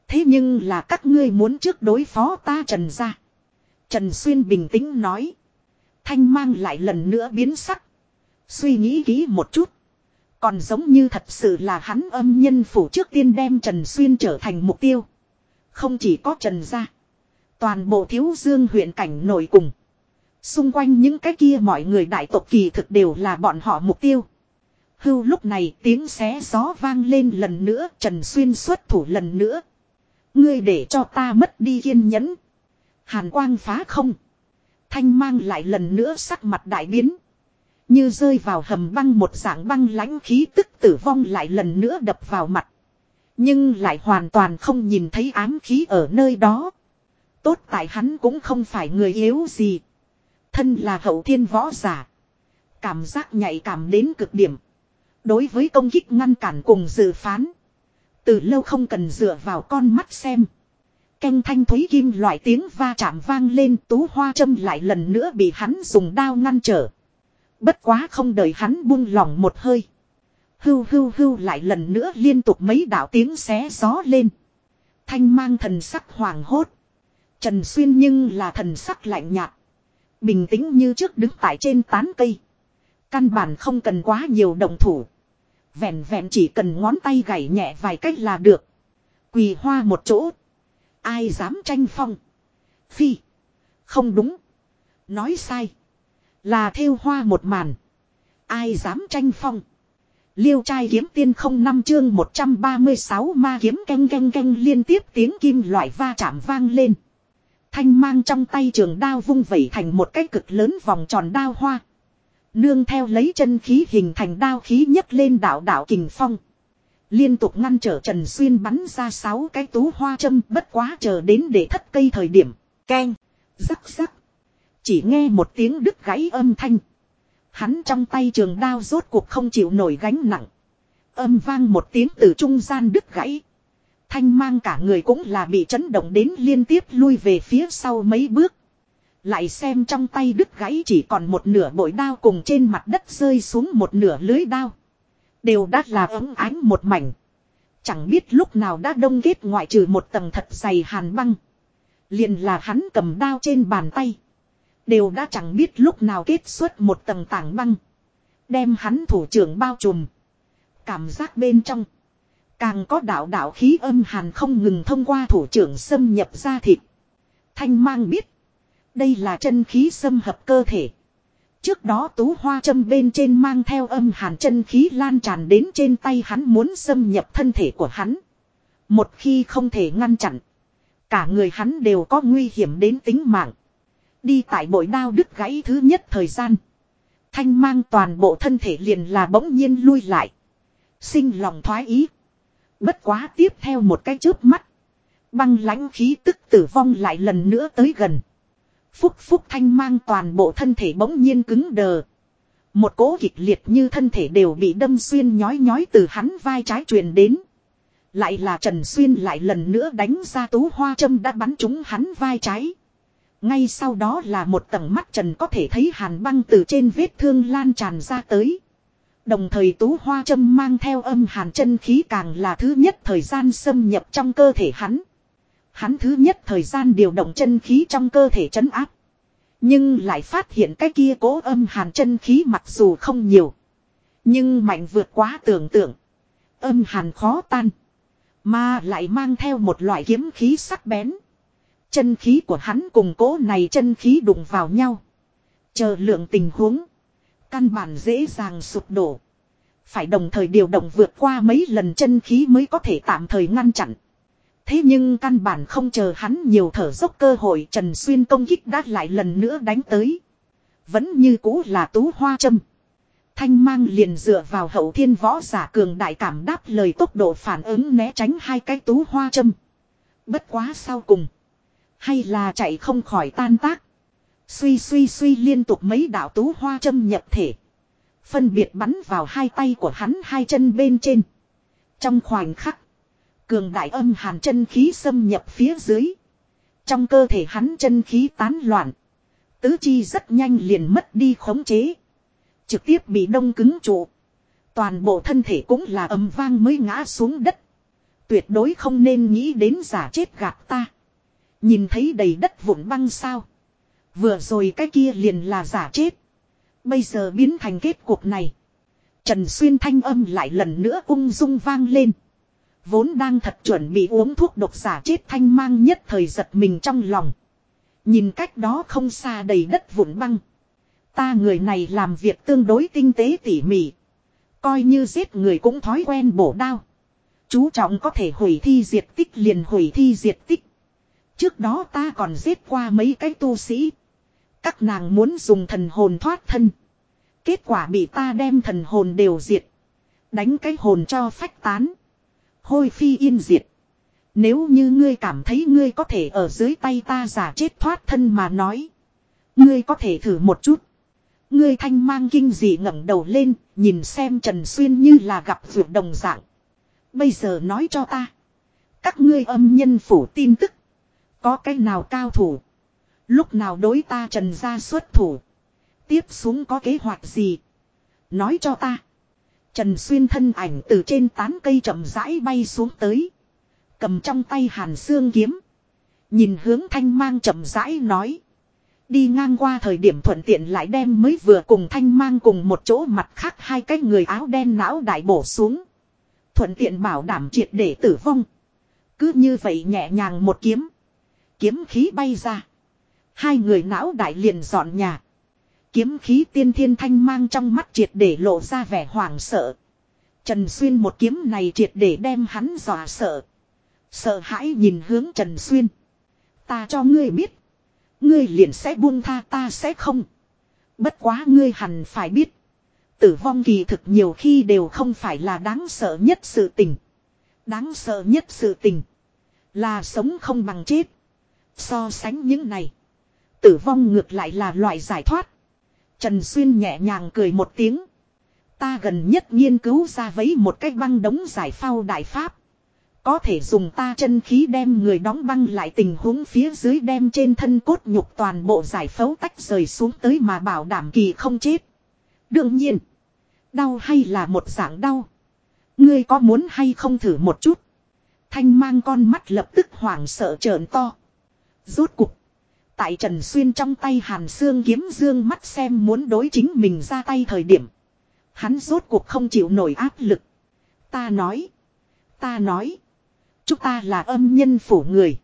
Thế nhưng là các ngươi muốn trước đối phó ta Trần ra. Trần Xuyên bình tĩnh nói. Thanh mang lại lần nữa biến sắc. Suy nghĩ kỹ một chút. Còn giống như thật sự là hắn âm nhân phủ trước tiên đem Trần Xuyên trở thành mục tiêu. Không chỉ có Trần gia. Toàn bộ thiếu dương huyện cảnh nổi cùng. Xung quanh những cái kia mọi người đại tộc kỳ thực đều là bọn họ mục tiêu. Hưu lúc này tiếng xé gió vang lên lần nữa, Trần Xuyên xuất thủ lần nữa. Ngươi để cho ta mất đi kiên nhẫn. Hàn quang phá không. Thanh mang lại lần nữa sắc mặt đại biến. Như rơi vào hầm băng một dạng băng lãnh khí tức tử vong lại lần nữa đập vào mặt. Nhưng lại hoàn toàn không nhìn thấy ám khí ở nơi đó. Tốt tại hắn cũng không phải người yếu gì. Thân là hậu thiên võ giả. Cảm giác nhạy cảm đến cực điểm. Đối với công kích ngăn cản cùng dự phán. Từ lâu không cần dựa vào con mắt xem. Canh thanh thúy kim loại tiếng va chạm vang lên, tú hoa châm lại lần nữa bị hắn dùng đao ngăn trở. Bất quá không đợi hắn buông lỏng một hơi. Hưu hưu hưu lại lần nữa liên tục mấy đạo tiếng xé gió lên. Thanh mang thần sắc hoàng hốt. Trần Xuyên nhưng là thần sắc lạnh nhạt. Bình tĩnh như trước đứng tại trên tán cây. Căn bản không cần quá nhiều động thủ. Vẹn vẹn chỉ cần ngón tay gảy nhẹ vài cách là được. Quỳ hoa một chỗ. Ai dám tranh phong. Phi. Không đúng. Nói sai. Là theo hoa một màn. Ai dám tranh phong. Liêu trai kiếm tiên không năm chương 136 ma kiếm canh canh canh liên tiếp tiếng kim loại va chạm vang lên. Thanh mang trong tay trường đao vung vẩy thành một cái cực lớn vòng tròn đao hoa. Nương theo lấy chân khí hình thành đao khí nhấc lên đảo đảo kình phong. Liên tục ngăn trở Trần Xuyên bắn ra sáu cái tú hoa châm bất quá chờ đến để thất cây thời điểm. Keng. Rắc rắc. Chỉ nghe một tiếng đứt gãy âm thanh. Hắn trong tay trường đao rốt cuộc không chịu nổi gánh nặng. Âm vang một tiếng từ trung gian đứt gãy. Thanh mang cả người cũng là bị chấn động đến liên tiếp lui về phía sau mấy bước. Lại xem trong tay đứt gãy chỉ còn một nửa bội đao cùng trên mặt đất rơi xuống một nửa lưới đao. Đều đã là ấm ánh một mảnh. Chẳng biết lúc nào đã đông kết ngoại trừ một tầng thật dày hàn băng. Liền là hắn cầm đao trên bàn tay. Đều đã chẳng biết lúc nào kết xuất một tầng tảng băng. Đem hắn thủ trưởng bao trùm. Cảm giác bên trong. Càng có đạo đạo khí âm hàn không ngừng thông qua thủ trưởng xâm nhập ra thịt. Thanh mang biết. Đây là chân khí xâm hợp cơ thể. Trước đó tú hoa châm bên trên mang theo âm hàn chân khí lan tràn đến trên tay hắn muốn xâm nhập thân thể của hắn. Một khi không thể ngăn chặn. Cả người hắn đều có nguy hiểm đến tính mạng. Đi tại bội đao đứt gãy thứ nhất thời gian. Thanh mang toàn bộ thân thể liền là bỗng nhiên lui lại. Sinh lòng thoái ý. Bất quá tiếp theo một cái chớp mắt. Băng lãnh khí tức tử vong lại lần nữa tới gần. Phúc phúc thanh mang toàn bộ thân thể bỗng nhiên cứng đờ. Một cố kịch liệt như thân thể đều bị đâm xuyên nhói nhói từ hắn vai trái truyền đến. Lại là Trần Xuyên lại lần nữa đánh ra tú hoa châm đã bắn trúng hắn vai trái. Ngay sau đó là một tầng mắt Trần có thể thấy hàn băng từ trên vết thương lan tràn ra tới. Đồng thời tú hoa châm mang theo âm hàn chân khí càng là thứ nhất thời gian xâm nhập trong cơ thể hắn. Hắn thứ nhất thời gian điều động chân khí trong cơ thể chấn áp. Nhưng lại phát hiện cái kia cố âm hàn chân khí mặc dù không nhiều. Nhưng mạnh vượt quá tưởng tượng. Âm hàn khó tan. Mà lại mang theo một loại kiếm khí sắc bén. Chân khí của hắn cùng cố này chân khí đụng vào nhau. Chờ lượng tình huống. Căn bản dễ dàng sụp đổ. Phải đồng thời điều động vượt qua mấy lần chân khí mới có thể tạm thời ngăn chặn. Thế nhưng căn bản không chờ hắn nhiều thở dốc cơ hội Trần Xuyên công kích đã lại lần nữa đánh tới. Vẫn như cũ là tú hoa châm. Thanh mang liền dựa vào hậu thiên võ giả cường đại cảm đáp lời tốc độ phản ứng né tránh hai cái tú hoa châm. Bất quá sau cùng. Hay là chạy không khỏi tan tác. Suy suy suy liên tục mấy đạo tú hoa châm nhập thể. Phân biệt bắn vào hai tay của hắn hai chân bên trên. Trong khoảnh khắc. Cường đại âm hàn chân khí xâm nhập phía dưới. Trong cơ thể hắn chân khí tán loạn. Tứ chi rất nhanh liền mất đi khống chế. Trực tiếp bị đông cứng trụ. Toàn bộ thân thể cũng là ầm vang mới ngã xuống đất. Tuyệt đối không nên nghĩ đến giả chết gạt ta. Nhìn thấy đầy đất vụn băng sao. Vừa rồi cái kia liền là giả chết. Bây giờ biến thành kết cục này. Trần Xuyên thanh âm lại lần nữa ung dung vang lên. Vốn đang thật chuẩn bị uống thuốc độc giả chết thanh mang nhất thời giật mình trong lòng. Nhìn cách đó không xa đầy đất vụn băng. Ta người này làm việc tương đối tinh tế tỉ mỉ. Coi như giết người cũng thói quen bổ đao. Chú trọng có thể hủy thi diệt tích liền hủy thi diệt tích. Trước đó ta còn giết qua mấy cái tu sĩ. Các nàng muốn dùng thần hồn thoát thân. Kết quả bị ta đem thần hồn đều diệt. Đánh cái hồn cho phách tán. Hôi phi yên diệt. Nếu như ngươi cảm thấy ngươi có thể ở dưới tay ta giả chết thoát thân mà nói. Ngươi có thể thử một chút. Ngươi thanh mang kinh dị ngẩng đầu lên, nhìn xem Trần Xuyên như là gặp vượt đồng dạng. Bây giờ nói cho ta. Các ngươi âm nhân phủ tin tức. Có cái nào cao thủ. Lúc nào đối ta trần ra xuất thủ. Tiếp xuống có kế hoạch gì. Nói cho ta. Trần Xuyên thân ảnh từ trên tán cây chậm rãi bay xuống tới. Cầm trong tay hàn xương kiếm. Nhìn hướng thanh mang chậm rãi nói. Đi ngang qua thời điểm thuận tiện lại đem mới vừa cùng thanh mang cùng một chỗ mặt khác hai cái người áo đen não đại bổ xuống. Thuận tiện bảo đảm triệt để tử vong. Cứ như vậy nhẹ nhàng một kiếm. Kiếm khí bay ra. Hai người não đại liền dọn nhà. Kiếm khí tiên thiên thanh mang trong mắt triệt để lộ ra vẻ hoảng sợ. Trần Xuyên một kiếm này triệt để đem hắn dọa sợ. Sợ hãi nhìn hướng Trần Xuyên. Ta cho ngươi biết. Ngươi liền sẽ buông tha ta sẽ không. Bất quá ngươi hẳn phải biết. Tử vong kỳ thực nhiều khi đều không phải là đáng sợ nhất sự tình. Đáng sợ nhất sự tình. Là sống không bằng chết. So sánh những này. Tử vong ngược lại là loại giải thoát. Trần Xuyên nhẹ nhàng cười một tiếng. Ta gần nhất nghiên cứu ra vấy một cách băng đống giải phao đại pháp. Có thể dùng ta chân khí đem người đóng băng lại tình huống phía dưới đem trên thân cốt nhục toàn bộ giải phẫu tách rời xuống tới mà bảo đảm kỳ không chết. Đương nhiên. Đau hay là một dạng đau. Ngươi có muốn hay không thử một chút. Thanh mang con mắt lập tức hoảng sợ trợn to. Rốt cục. Tại Trần Xuyên trong tay Hàn Sương kiếm dương mắt xem muốn đối chính mình ra tay thời điểm. Hắn rốt cuộc không chịu nổi áp lực. Ta nói. Ta nói. Chúng ta là âm nhân phủ người.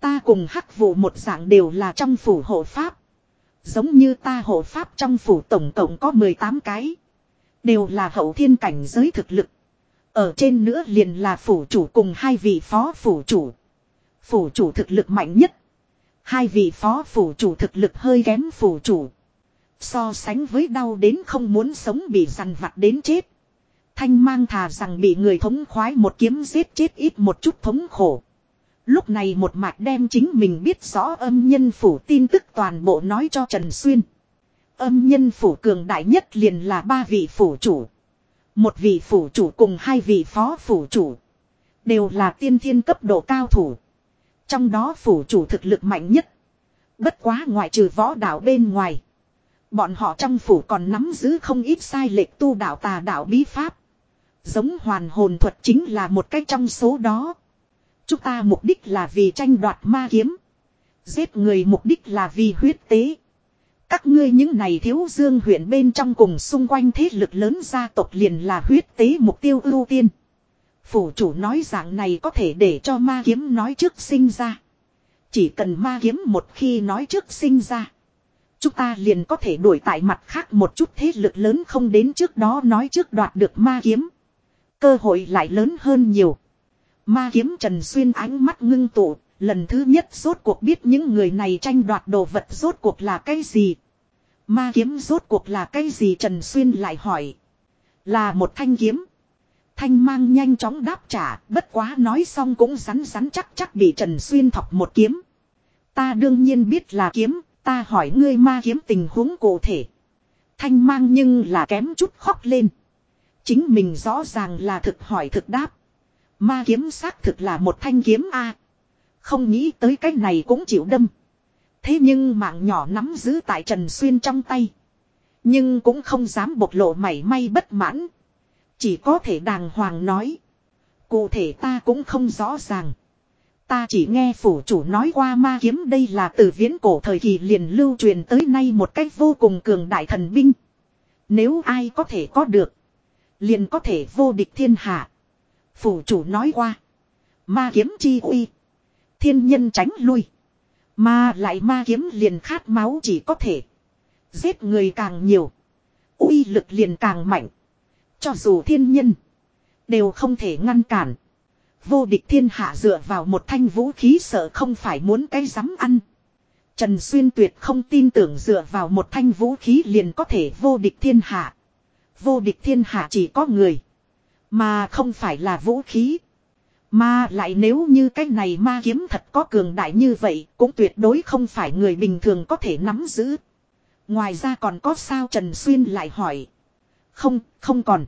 Ta cùng hắc vụ một dạng đều là trong phủ hộ pháp. Giống như ta hộ pháp trong phủ tổng tổng có 18 cái. Đều là hậu thiên cảnh giới thực lực. Ở trên nữa liền là phủ chủ cùng hai vị phó phủ chủ. Phủ chủ thực lực mạnh nhất. Hai vị phó phủ chủ thực lực hơi kém phủ chủ. So sánh với đau đến không muốn sống bị dằn vặt đến chết. Thanh mang thà rằng bị người thống khoái một kiếm giết chết ít một chút thống khổ. Lúc này một mạch đem chính mình biết rõ âm nhân phủ tin tức toàn bộ nói cho Trần Xuyên. Âm nhân phủ cường đại nhất liền là ba vị phủ chủ. Một vị phủ chủ cùng hai vị phó phủ chủ. Đều là tiên thiên cấp độ cao thủ. Trong đó phủ chủ thực lực mạnh nhất. Bất quá ngoại trừ võ đạo bên ngoài. Bọn họ trong phủ còn nắm giữ không ít sai lệch tu đạo tà đạo bí pháp. Giống hoàn hồn thuật chính là một cách trong số đó. Chúng ta mục đích là vì tranh đoạt ma kiếm. Giết người mục đích là vì huyết tế. các ngươi những này thiếu dương huyện bên trong cùng xung quanh thế lực lớn gia tộc liền là huyết tế mục tiêu ưu tiên. Phủ chủ nói dạng này có thể để cho ma kiếm nói trước sinh ra. Chỉ cần ma kiếm một khi nói trước sinh ra. Chúng ta liền có thể đuổi tại mặt khác một chút thế lực lớn không đến trước đó nói trước đoạt được ma kiếm. Cơ hội lại lớn hơn nhiều. Ma kiếm Trần Xuyên ánh mắt ngưng tụ, lần thứ nhất rốt cuộc biết những người này tranh đoạt đồ vật rốt cuộc là cái gì. Ma kiếm rốt cuộc là cái gì Trần Xuyên lại hỏi. Là một thanh kiếm. Thanh mang nhanh chóng đáp trả, bất quá nói xong cũng rắn rắn chắc chắc bị Trần Xuyên thọc một kiếm. Ta đương nhiên biết là kiếm, ta hỏi ngươi ma kiếm tình huống cụ thể. Thanh mang nhưng là kém chút khóc lên. Chính mình rõ ràng là thực hỏi thực đáp. Ma kiếm xác thực là một thanh kiếm A. Không nghĩ tới cái này cũng chịu đâm. Thế nhưng mạng nhỏ nắm giữ tại Trần Xuyên trong tay. Nhưng cũng không dám bộc lộ mảy may bất mãn. Chỉ có thể đàng hoàng nói. Cụ thể ta cũng không rõ ràng. Ta chỉ nghe phủ chủ nói qua ma kiếm đây là từ viễn cổ thời kỳ liền lưu truyền tới nay một cách vô cùng cường đại thần binh. Nếu ai có thể có được. Liền có thể vô địch thiên hạ. Phủ chủ nói qua. Ma kiếm chi uy. Thiên nhân tránh lui. Mà lại ma kiếm liền khát máu chỉ có thể. Giết người càng nhiều. uy lực liền càng mạnh. Cho dù thiên nhân. Đều không thể ngăn cản. Vô địch thiên hạ dựa vào một thanh vũ khí sợ không phải muốn cái dám ăn. Trần Xuyên tuyệt không tin tưởng dựa vào một thanh vũ khí liền có thể vô địch thiên hạ. Vô địch thiên hạ chỉ có người. Mà không phải là vũ khí. Mà lại nếu như cái này ma kiếm thật có cường đại như vậy, cũng tuyệt đối không phải người bình thường có thể nắm giữ. Ngoài ra còn có sao Trần Xuyên lại hỏi. Không, không còn.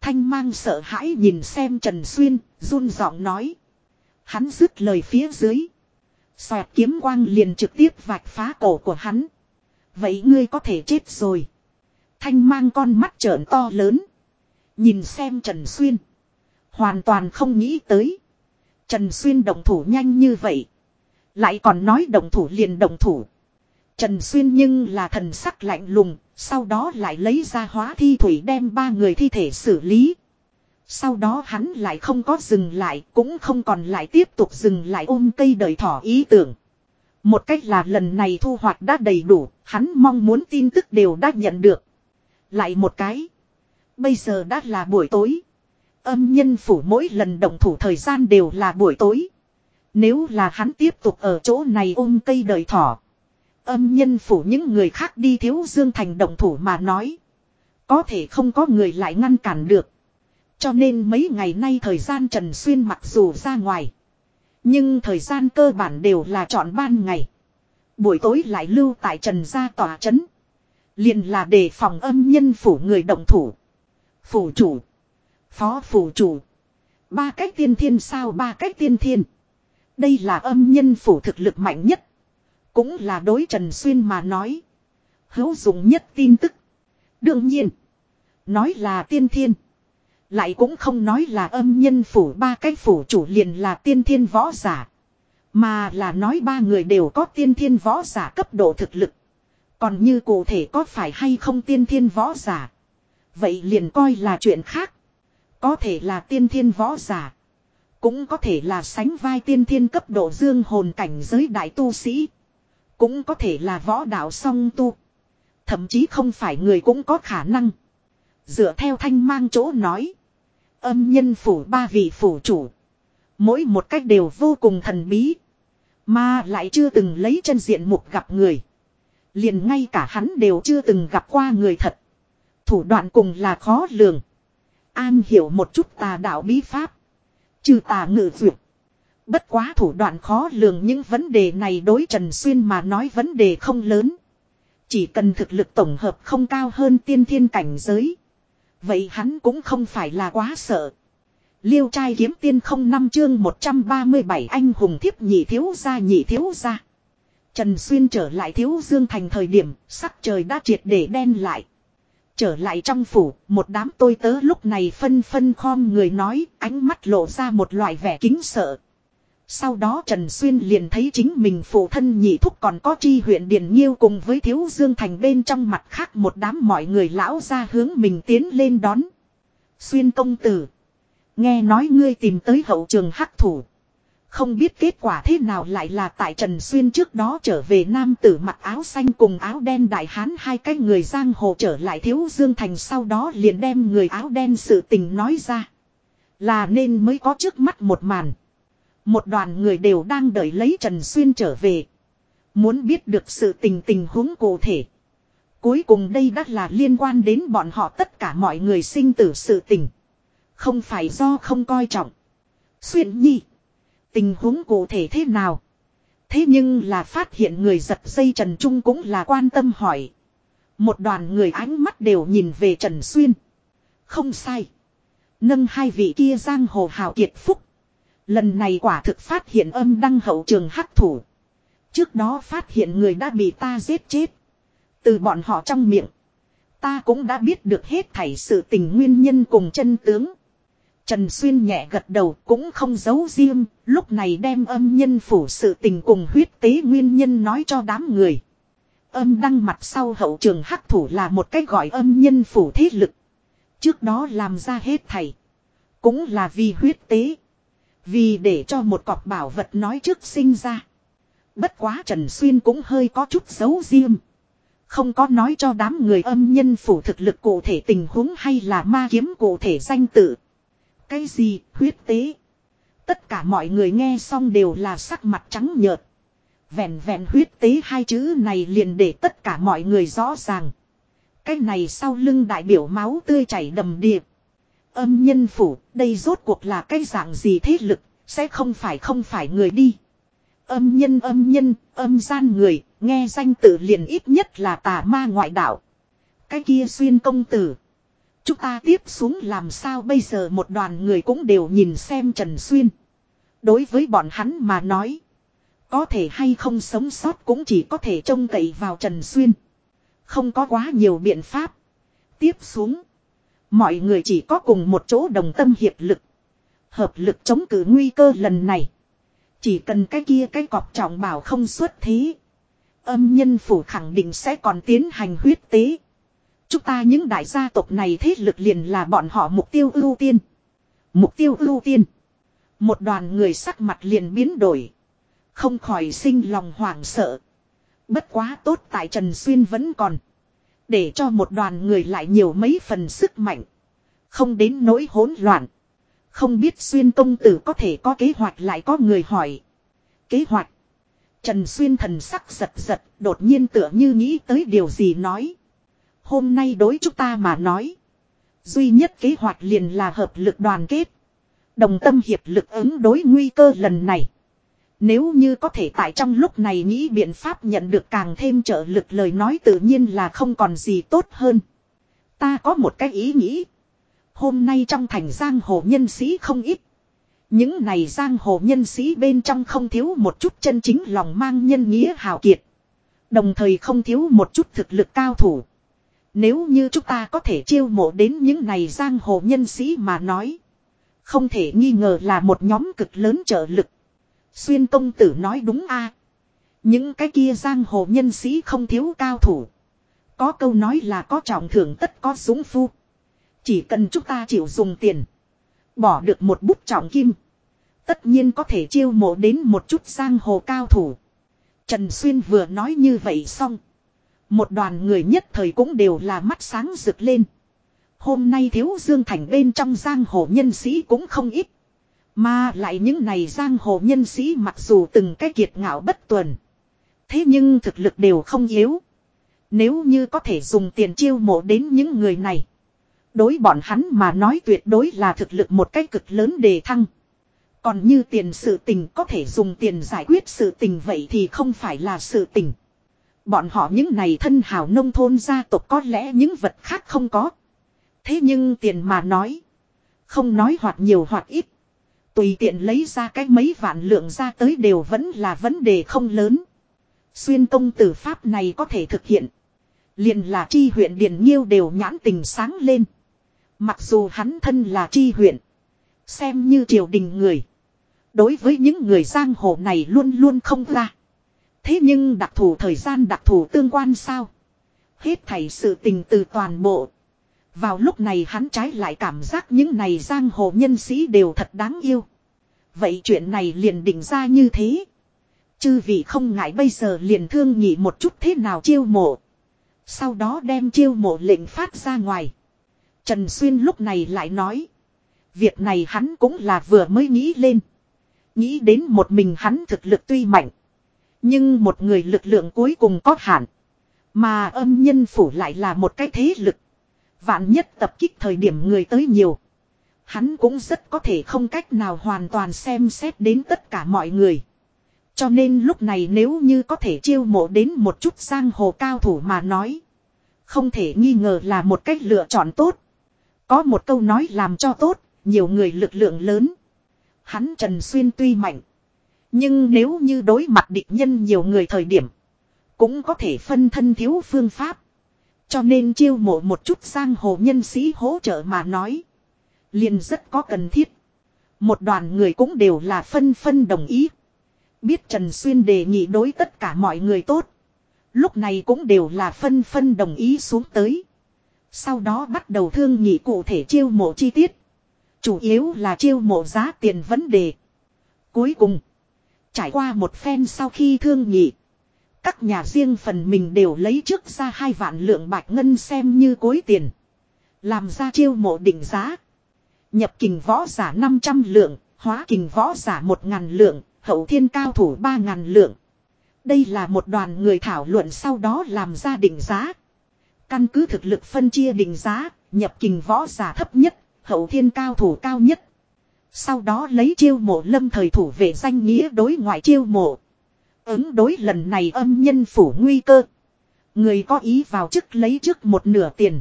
Thanh mang sợ hãi nhìn xem Trần Xuyên, run giọng nói. Hắn dứt lời phía dưới. Xoẹt kiếm quang liền trực tiếp vạch phá cổ của hắn. Vậy ngươi có thể chết rồi. Thanh mang con mắt trợn to lớn. Nhìn xem Trần Xuyên. Hoàn toàn không nghĩ tới. Trần Xuyên động thủ nhanh như vậy. Lại còn nói động thủ liền động thủ. Trần Xuyên nhưng là thần sắc lạnh lùng, sau đó lại lấy ra hóa thi thủy đem ba người thi thể xử lý. Sau đó hắn lại không có dừng lại, cũng không còn lại tiếp tục dừng lại ôm cây đời thỏ ý tưởng. Một cách là lần này thu hoạch đã đầy đủ, hắn mong muốn tin tức đều đã nhận được. Lại một cái. Bây giờ đã là buổi tối. Âm nhân phủ mỗi lần động thủ thời gian đều là buổi tối. Nếu là hắn tiếp tục ở chỗ này ôm cây đời thỏ. Âm nhân phủ những người khác đi thiếu dương thành động thủ mà nói. Có thể không có người lại ngăn cản được. Cho nên mấy ngày nay thời gian Trần Xuyên mặc dù ra ngoài. Nhưng thời gian cơ bản đều là chọn ban ngày. Buổi tối lại lưu tại Trần gia tòa trấn. Liền là để phòng âm nhân phủ người động thủ. Phủ chủ. Phó phủ chủ. Ba cách tiên thiên sao ba cách tiên thiên. Đây là âm nhân phủ thực lực mạnh nhất. Cũng là đối Trần Xuyên mà nói. Hữu dụng nhất tin tức. Đương nhiên. Nói là tiên thiên. Lại cũng không nói là âm nhân phủ ba cách phủ chủ liền là tiên thiên võ giả. Mà là nói ba người đều có tiên thiên võ giả cấp độ thực lực. Còn như cụ thể có phải hay không tiên thiên võ giả. Vậy liền coi là chuyện khác. Có thể là tiên thiên võ giả. Cũng có thể là sánh vai tiên thiên cấp độ dương hồn cảnh giới đại tu sĩ. Cũng có thể là võ đạo song tu. Thậm chí không phải người cũng có khả năng. Dựa theo thanh mang chỗ nói. Âm nhân phủ ba vị phủ chủ. Mỗi một cách đều vô cùng thần bí. Mà lại chưa từng lấy chân diện mục gặp người. Liền ngay cả hắn đều chưa từng gặp qua người thật. Thủ đoạn cùng là khó lường. An hiểu một chút tà đạo bí pháp. Trừ tà ngự duyệt. Bất quá thủ đoạn khó lường những vấn đề này đối Trần Xuyên mà nói vấn đề không lớn. Chỉ cần thực lực tổng hợp không cao hơn tiên thiên cảnh giới. Vậy hắn cũng không phải là quá sợ. Liêu trai kiếm tiên không năm chương 137 anh hùng thiếp nhị thiếu gia nhị thiếu gia. Trần Xuyên trở lại thiếu dương thành thời điểm sắc trời đã triệt để đen lại. Trở lại trong phủ, một đám tôi tớ lúc này phân phân khom người nói, ánh mắt lộ ra một loại vẻ kính sợ. Sau đó Trần Xuyên liền thấy chính mình phụ thân nhị thúc còn có chi huyện Điền Nhiêu cùng với Thiếu Dương Thành bên trong mặt khác một đám mọi người lão ra hướng mình tiến lên đón. Xuyên công tử. Nghe nói ngươi tìm tới hậu trường hắc thủ. Không biết kết quả thế nào lại là tại Trần Xuyên trước đó trở về nam tử mặc áo xanh cùng áo đen đại hán hai cái người giang hồ trở lại Thiếu Dương Thành sau đó liền đem người áo đen sự tình nói ra. Là nên mới có trước mắt một màn. Một đoàn người đều đang đợi lấy Trần Xuyên trở về. Muốn biết được sự tình tình huống cụ thể. Cuối cùng đây đã là liên quan đến bọn họ tất cả mọi người sinh tử sự tình. Không phải do không coi trọng. Xuyên nhi. Tình huống cụ thể thế nào? Thế nhưng là phát hiện người giật dây Trần Trung cũng là quan tâm hỏi. Một đoàn người ánh mắt đều nhìn về Trần Xuyên. Không sai. Nâng hai vị kia giang hồ hào kiệt phúc. Lần này quả thực phát hiện âm đăng hậu trường hắc thủ. Trước đó phát hiện người đã bị ta giết chết. Từ bọn họ trong miệng. Ta cũng đã biết được hết thảy sự tình nguyên nhân cùng chân tướng. Trần Xuyên nhẹ gật đầu cũng không giấu riêng, lúc này đem âm nhân phủ sự tình cùng huyết tế nguyên nhân nói cho đám người. Âm đăng mặt sau hậu trường hắc thủ là một cách gọi âm nhân phủ thế lực. Trước đó làm ra hết thảy. Cũng là vì huyết tế. Vì để cho một cọc bảo vật nói trước sinh ra. Bất quá Trần Xuyên cũng hơi có chút xấu riêng. Không có nói cho đám người âm nhân phủ thực lực cụ thể tình huống hay là ma kiếm cụ thể danh tự. Cái gì, huyết tế. Tất cả mọi người nghe xong đều là sắc mặt trắng nhợt. Vẹn vẹn huyết tế hai chữ này liền để tất cả mọi người rõ ràng. Cái này sau lưng đại biểu máu tươi chảy đầm điệp. Âm nhân phủ, đây rốt cuộc là cái dạng gì thế lực, sẽ không phải không phải người đi. Âm nhân âm nhân, âm gian người, nghe danh tự liền ít nhất là tà ma ngoại đạo. Cái kia xuyên công tử. Chúng ta tiếp xuống làm sao bây giờ một đoàn người cũng đều nhìn xem Trần Xuyên. Đối với bọn hắn mà nói. Có thể hay không sống sót cũng chỉ có thể trông cậy vào Trần Xuyên. Không có quá nhiều biện pháp. Tiếp xuống. Mọi người chỉ có cùng một chỗ đồng tâm hiệp lực. Hợp lực chống cự nguy cơ lần này. Chỉ cần cái kia cái cọp trọng bảo không xuất thế. Âm nhân phủ khẳng định sẽ còn tiến hành huyết tế. Chúng ta những đại gia tộc này thế lực liền là bọn họ mục tiêu ưu tiên. Mục tiêu ưu tiên. Một đoàn người sắc mặt liền biến đổi. Không khỏi sinh lòng hoảng sợ. Bất quá tốt tại Trần Xuyên vẫn còn. Để cho một đoàn người lại nhiều mấy phần sức mạnh. Không đến nỗi hỗn loạn. Không biết Xuyên công tử có thể có kế hoạch lại có người hỏi. Kế hoạch. Trần Xuyên thần sắc giật giật, đột nhiên tựa như nghĩ tới điều gì nói. Hôm nay đối chúng ta mà nói. Duy nhất kế hoạch liền là hợp lực đoàn kết. Đồng tâm hiệp lực ứng đối nguy cơ lần này. Nếu như có thể tại trong lúc này nghĩ biện pháp nhận được càng thêm trợ lực lời nói tự nhiên là không còn gì tốt hơn. Ta có một cái ý nghĩ. Hôm nay trong thành giang hồ nhân sĩ không ít. Những này giang hồ nhân sĩ bên trong không thiếu một chút chân chính lòng mang nhân nghĩa hào kiệt. Đồng thời không thiếu một chút thực lực cao thủ. Nếu như chúng ta có thể chiêu mộ đến những này giang hồ nhân sĩ mà nói. Không thể nghi ngờ là một nhóm cực lớn trợ lực. Xuyên công tử nói đúng a Những cái kia giang hồ nhân sĩ không thiếu cao thủ. Có câu nói là có trọng thưởng tất có súng phu. Chỉ cần chúng ta chịu dùng tiền. Bỏ được một bút trọng kim. Tất nhiên có thể chiêu mộ đến một chút giang hồ cao thủ. Trần Xuyên vừa nói như vậy xong. Một đoàn người nhất thời cũng đều là mắt sáng rực lên. Hôm nay thiếu dương thành bên trong giang hồ nhân sĩ cũng không ít. Mà lại những này giang hồ nhân sĩ mặc dù từng cái kiệt ngạo bất tuần. Thế nhưng thực lực đều không yếu. Nếu như có thể dùng tiền chiêu mộ đến những người này. Đối bọn hắn mà nói tuyệt đối là thực lực một cách cực lớn đề thăng. Còn như tiền sự tình có thể dùng tiền giải quyết sự tình vậy thì không phải là sự tình. Bọn họ những này thân hào nông thôn gia tộc có lẽ những vật khác không có. Thế nhưng tiền mà nói. Không nói hoặc nhiều hoặc ít. Tùy tiện lấy ra cái mấy vạn lượng ra tới đều vẫn là vấn đề không lớn. Xuyên công tử pháp này có thể thực hiện. liền là chi huyện Điền Nhiêu đều nhãn tình sáng lên. Mặc dù hắn thân là chi huyện. Xem như triều đình người. Đối với những người giang hồ này luôn luôn không ra. Thế nhưng đặc thù thời gian đặc thù tương quan sao? Hết thảy sự tình từ toàn bộ. Vào lúc này hắn trái lại cảm giác những này giang hồ nhân sĩ đều thật đáng yêu. Vậy chuyện này liền định ra như thế. Chư vị không ngại bây giờ liền thương nhị một chút thế nào chiêu mộ. Sau đó đem chiêu mộ lệnh phát ra ngoài. Trần Xuyên lúc này lại nói. Việc này hắn cũng là vừa mới nghĩ lên. Nghĩ đến một mình hắn thực lực tuy mạnh. Nhưng một người lực lượng cuối cùng có hạn. Mà âm nhân phủ lại là một cái thế lực. Vạn nhất tập kích thời điểm người tới nhiều. Hắn cũng rất có thể không cách nào hoàn toàn xem xét đến tất cả mọi người. Cho nên lúc này nếu như có thể chiêu mộ đến một chút giang hồ cao thủ mà nói. Không thể nghi ngờ là một cách lựa chọn tốt. Có một câu nói làm cho tốt, nhiều người lực lượng lớn. Hắn Trần Xuyên tuy mạnh. Nhưng nếu như đối mặt địch nhân nhiều người thời điểm. Cũng có thể phân thân thiếu phương pháp. Cho nên chiêu mộ một chút giang hồ nhân sĩ hỗ trợ mà nói. liền rất có cần thiết. Một đoàn người cũng đều là phân phân đồng ý. Biết Trần Xuyên đề nghị đối tất cả mọi người tốt. Lúc này cũng đều là phân phân đồng ý xuống tới. Sau đó bắt đầu thương nghị cụ thể chiêu mộ chi tiết. Chủ yếu là chiêu mộ giá tiền vấn đề. Cuối cùng, trải qua một phen sau khi thương nghị. Các nhà riêng phần mình đều lấy trước ra hai vạn lượng bạch ngân xem như cối tiền. Làm ra chiêu mộ định giá. Nhập kình võ giả 500 lượng, hóa kình võ giả 1.000 lượng, hậu thiên cao thủ 3.000 lượng. Đây là một đoàn người thảo luận sau đó làm ra định giá. Căn cứ thực lực phân chia định giá, nhập kình võ giả thấp nhất, hậu thiên cao thủ cao nhất. Sau đó lấy chiêu mộ lâm thời thủ về danh nghĩa đối ngoại chiêu mộ. Ứng đối lần này âm nhân phủ nguy cơ. Người có ý vào chức lấy trước một nửa tiền.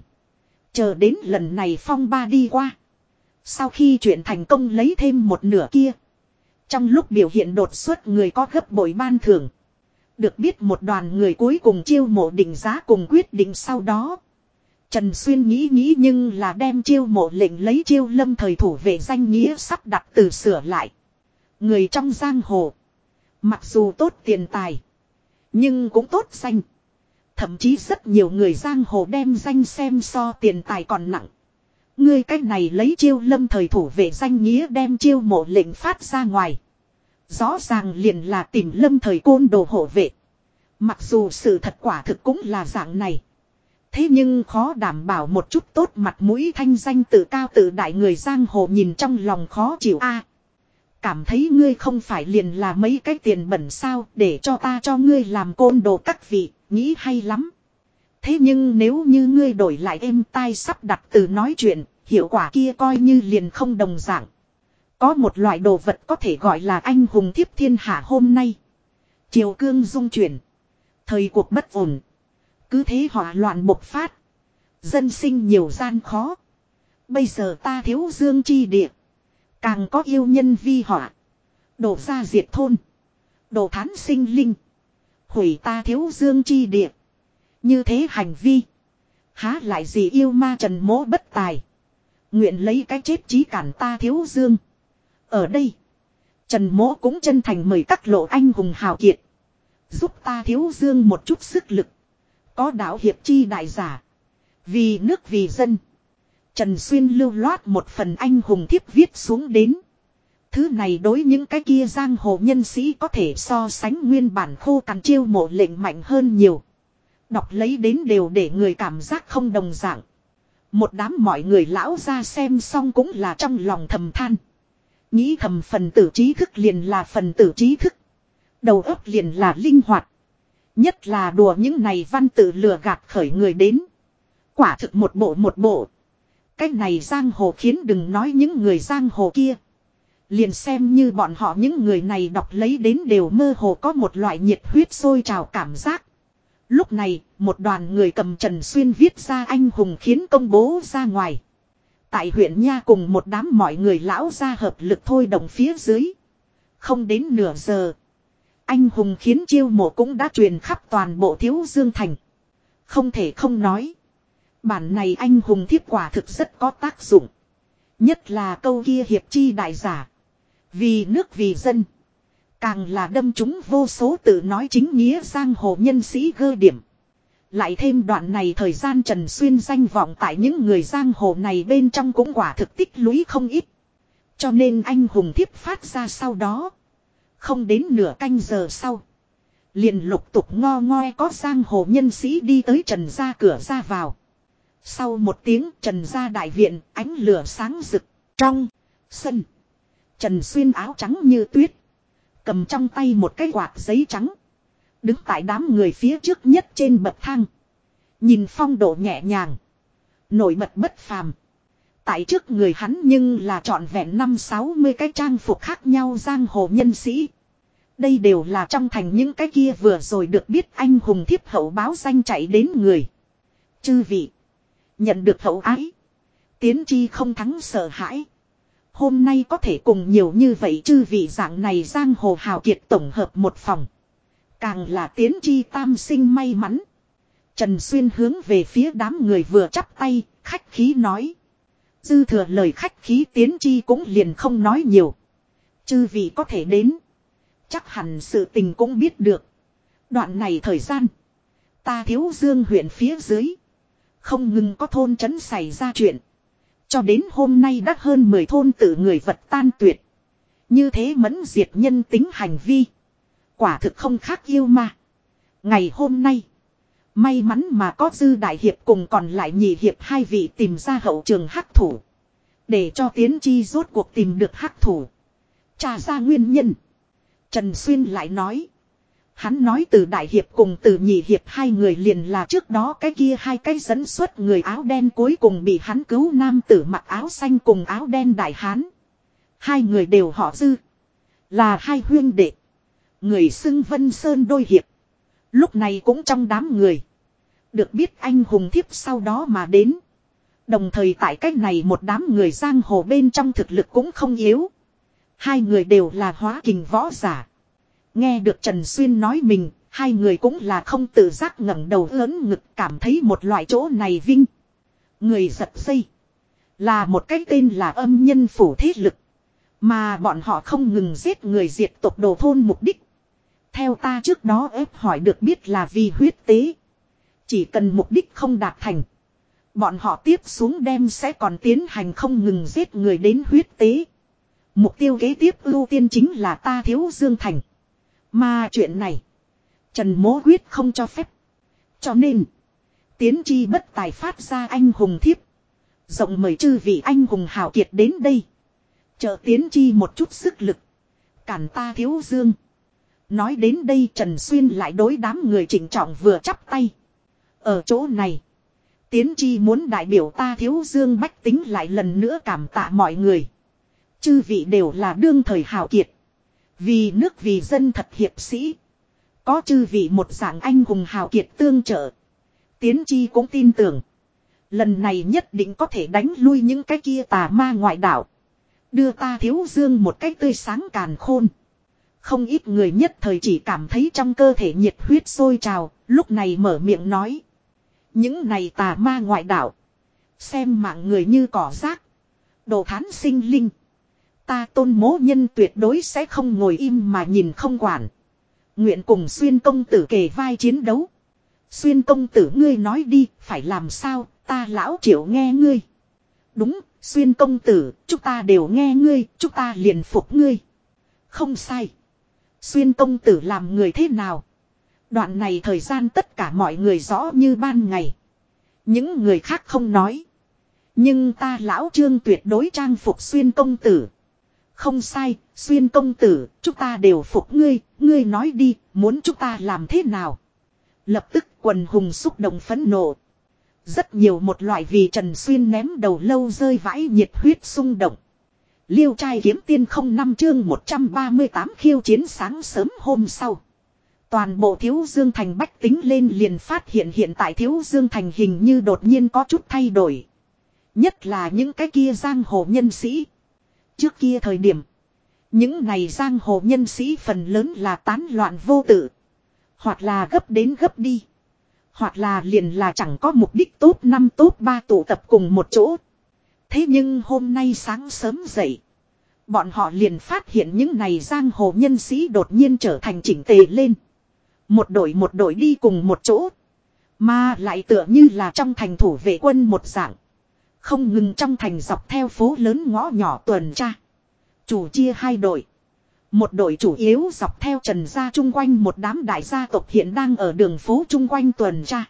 Chờ đến lần này phong ba đi qua. Sau khi chuyện thành công lấy thêm một nửa kia. Trong lúc biểu hiện đột xuất người có gấp bội ban thưởng. Được biết một đoàn người cuối cùng chiêu mộ định giá cùng quyết định sau đó. Trần Xuyên nghĩ nghĩ nhưng là đem chiêu mộ lệnh lấy chiêu lâm thời thủ về danh nghĩa sắp đặt từ sửa lại. Người trong giang hồ. Mặc dù tốt tiền tài. Nhưng cũng tốt danh. Thậm chí rất nhiều người giang hồ đem danh xem so tiền tài còn nặng. Ngươi cách này lấy chiêu lâm thời thủ về danh nghĩa đem chiêu mộ lệnh phát ra ngoài. Rõ ràng liền là tìm lâm thời côn đồ hộ vệ. Mặc dù sự thật quả thực cũng là dạng này. Thế nhưng khó đảm bảo một chút tốt mặt mũi thanh danh tự cao tự đại người giang hồ nhìn trong lòng khó chịu a Cảm thấy ngươi không phải liền là mấy cái tiền bẩn sao để cho ta cho ngươi làm côn đồ các vị, nghĩ hay lắm. Thế nhưng nếu như ngươi đổi lại êm tai sắp đặt từ nói chuyện, hiệu quả kia coi như liền không đồng dạng. Có một loại đồ vật có thể gọi là anh hùng thiếp thiên hạ hôm nay. Triều cương dung chuyển. Thời cuộc bất ổn. Cứ thế hỏa loạn bộc phát. Dân sinh nhiều gian khó. Bây giờ ta thiếu dương chi địa. Càng có yêu nhân vi họa. Đổ ra diệt thôn. Đổ thán sinh linh. Hủy ta thiếu dương chi địa. Như thế hành vi. Há lại gì yêu ma trần mố bất tài. Nguyện lấy cái chết chí cản ta thiếu dương. Ở đây. Trần mố cũng chân thành mời các lộ anh hùng hào kiệt. Giúp ta thiếu dương một chút sức lực. Có đạo hiệp chi đại giả. Vì nước vì dân. Trần Xuyên lưu loát một phần anh hùng thiếp viết xuống đến. Thứ này đối những cái kia giang hồ nhân sĩ có thể so sánh nguyên bản khô cằn chiêu mộ lệnh mạnh hơn nhiều. Đọc lấy đến đều để người cảm giác không đồng dạng. Một đám mọi người lão ra xem xong cũng là trong lòng thầm than. Nghĩ thầm phần tử trí thức liền là phần tử trí thức. Đầu óc liền là linh hoạt. Nhất là đùa những này văn tự lừa gạt khởi người đến. Quả thực một bộ một bộ. Cái này giang hồ khiến đừng nói những người giang hồ kia. Liền xem như bọn họ những người này đọc lấy đến đều mơ hồ có một loại nhiệt huyết sôi trào cảm giác. Lúc này, một đoàn người cầm Trần Xuyên viết ra anh hùng khiến công bố ra ngoài. Tại huyện Nha cùng một đám mọi người lão ra hợp lực thôi đồng phía dưới. Không đến nửa giờ. Anh hùng khiến chiêu mộ cũng đã truyền khắp toàn bộ thiếu dương thành. Không thể không nói. Bản này anh hùng thiếp quả thực rất có tác dụng. Nhất là câu kia hiệp chi đại giả. Vì nước vì dân. Càng là đâm chúng vô số tự nói chính nghĩa giang hồ nhân sĩ gơ điểm. Lại thêm đoạn này thời gian Trần Xuyên danh vọng tại những người giang hồ này bên trong cũng quả thực tích lũy không ít. Cho nên anh hùng thiếp phát ra sau đó. Không đến nửa canh giờ sau. Liền lục tục ngo ngoe có giang hồ nhân sĩ đi tới trần ra cửa ra vào. Sau một tiếng trần ra đại viện, ánh lửa sáng rực. Trong sân. Trần xuyên áo trắng như tuyết. Cầm trong tay một cái quạt giấy trắng. Đứng tại đám người phía trước nhất trên bậc thang. Nhìn phong độ nhẹ nhàng. Nổi bật bất phàm. Tại trước người hắn nhưng là trọn vẹn năm sáu mươi cái trang phục khác nhau giang hồ nhân sĩ. Đây đều là trong thành những cái kia vừa rồi được biết anh hùng thiếp hậu báo danh chạy đến người. Chư vị. Nhận được hậu ái. Tiến chi không thắng sợ hãi. Hôm nay có thể cùng nhiều như vậy chư vị dạng này giang hồ hào kiệt tổng hợp một phòng. Càng là tiến chi tam sinh may mắn. Trần Xuyên hướng về phía đám người vừa chắp tay, khách khí nói. Dư thừa lời khách khí tiến chi cũng liền không nói nhiều. Chư vị có thể đến. Chắc hẳn sự tình cũng biết được. Đoạn này thời gian. Ta thiếu dương huyện phía dưới. Không ngừng có thôn trấn xảy ra chuyện. Cho đến hôm nay đã hơn 10 thôn tử người vật tan tuyệt. Như thế mẫn diệt nhân tính hành vi. Quả thực không khác yêu mà. Ngày hôm nay. May mắn mà có dư đại hiệp cùng còn lại nhị hiệp hai vị tìm ra hậu trường hắc thủ. Để cho tiến chi rốt cuộc tìm được hắc thủ. Trả ra nguyên nhân. Trần Xuyên lại nói. Hắn nói từ đại hiệp cùng từ nhị hiệp hai người liền là trước đó cái kia hai cái dẫn xuất người áo đen cuối cùng bị hắn cứu nam tử mặc áo xanh cùng áo đen đại hán. Hai người đều họ dư. Là hai huyên đệ. Người xưng Vân Sơn đôi hiệp. Lúc này cũng trong đám người. Được biết anh hùng thiếp sau đó mà đến. Đồng thời tại cách này một đám người giang hồ bên trong thực lực cũng không yếu. Hai người đều là hóa kình võ giả. Nghe được Trần Xuyên nói mình, hai người cũng là không tự giác ngẩng đầu lớn ngực cảm thấy một loại chỗ này vinh. Người giật dây. Là một cái tên là âm nhân phủ thế lực. Mà bọn họ không ngừng giết người diệt tộc đồ thôn mục đích. Theo ta trước đó ép hỏi được biết là vì huyết tế. Chỉ cần mục đích không đạt thành. Bọn họ tiếp xuống đem sẽ còn tiến hành không ngừng giết người đến huyết tế. Mục tiêu kế tiếp ưu tiên chính là ta thiếu Dương Thành. Mà chuyện này. Trần Mố quyết không cho phép. Cho nên. Tiến chi bất tài phát ra anh hùng thiếp. Rộng mời chư vị anh hùng hào kiệt đến đây. Trợ tiến chi một chút sức lực. Cản ta thiếu dương. Nói đến đây Trần Xuyên lại đối đám người chỉnh trọng vừa chắp tay. Ở chỗ này. Tiến chi muốn đại biểu ta thiếu dương bách tính lại lần nữa cảm tạ mọi người. Chư vị đều là đương thời hào kiệt. Vì nước vì dân thật hiệp sĩ. Có chư vị một dạng anh hùng hào kiệt tương trợ. Tiến chi cũng tin tưởng. Lần này nhất định có thể đánh lui những cái kia tà ma ngoại đảo, Đưa ta thiếu dương một cách tươi sáng càn khôn. Không ít người nhất thời chỉ cảm thấy trong cơ thể nhiệt huyết sôi trào, lúc này mở miệng nói. Những này tà ma ngoại đảo, Xem mạng người như cỏ rác. Đồ thán sinh linh. Ta tôn mố nhân tuyệt đối sẽ không ngồi im mà nhìn không quản. Nguyện cùng xuyên công tử kề vai chiến đấu. Xuyên công tử ngươi nói đi, phải làm sao, ta lão triệu nghe ngươi. Đúng, xuyên công tử, chúng ta đều nghe ngươi, chúng ta liền phục ngươi. Không sai. Xuyên công tử làm người thế nào? Đoạn này thời gian tất cả mọi người rõ như ban ngày. Những người khác không nói. Nhưng ta lão trương tuyệt đối trang phục xuyên công tử. Không sai, xuyên công tử, chúng ta đều phục ngươi, ngươi nói đi, muốn chúng ta làm thế nào? Lập tức quần hùng xúc động phấn nộ. Rất nhiều một loại vì Trần Xuyên ném đầu lâu rơi vãi nhiệt huyết xung động. Liêu trai kiếm tiên không năm chương 138 khiêu chiến sáng sớm hôm sau. Toàn bộ Thiếu Dương Thành bách tính lên liền phát hiện hiện tại Thiếu Dương Thành hình như đột nhiên có chút thay đổi. Nhất là những cái kia giang hồ nhân sĩ. Trước kia thời điểm. Những này giang hồ nhân sĩ phần lớn là tán loạn vô tự. Hoặc là gấp đến gấp đi. Hoặc là liền là chẳng có mục đích tốt năm tốt ba tụ tập cùng một chỗ. Thế nhưng hôm nay sáng sớm dậy. Bọn họ liền phát hiện những này giang hồ nhân sĩ đột nhiên trở thành chỉnh tề lên. Một đội một đội đi cùng một chỗ. Mà lại tựa như là trong thành thủ vệ quân một dạng. Không ngừng trong thành dọc theo phố lớn ngõ nhỏ tuần tra. Chủ chia hai đội. Một đội chủ yếu dọc theo trần gia chung quanh một đám đại gia tộc hiện đang ở đường phố chung quanh tuần tra.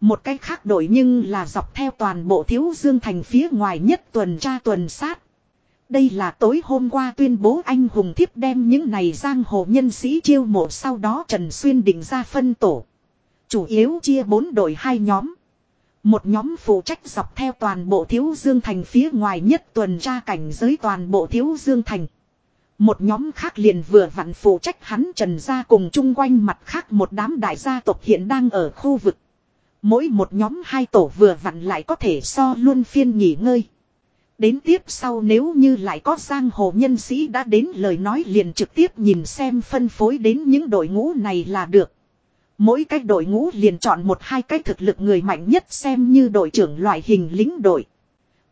Một cách khác đội nhưng là dọc theo toàn bộ thiếu dương thành phía ngoài nhất tuần tra tuần sát. Đây là tối hôm qua tuyên bố anh hùng thiếp đem những này giang hồ nhân sĩ chiêu mộ sau đó Trần Xuyên định ra phân tổ. Chủ yếu chia bốn đội hai nhóm. Một nhóm phụ trách dọc theo toàn bộ thiếu dương thành phía ngoài nhất tuần tra cảnh giới toàn bộ thiếu dương thành. Một nhóm khác liền vừa vặn phụ trách hắn trần ra cùng chung quanh mặt khác một đám đại gia tộc hiện đang ở khu vực. Mỗi một nhóm hai tổ vừa vặn lại có thể so luôn phiên nghỉ ngơi. Đến tiếp sau nếu như lại có giang hồ nhân sĩ đã đến lời nói liền trực tiếp nhìn xem phân phối đến những đội ngũ này là được. Mỗi cái đội ngũ liền chọn một hai cái thực lực người mạnh nhất xem như đội trưởng loại hình lính đội.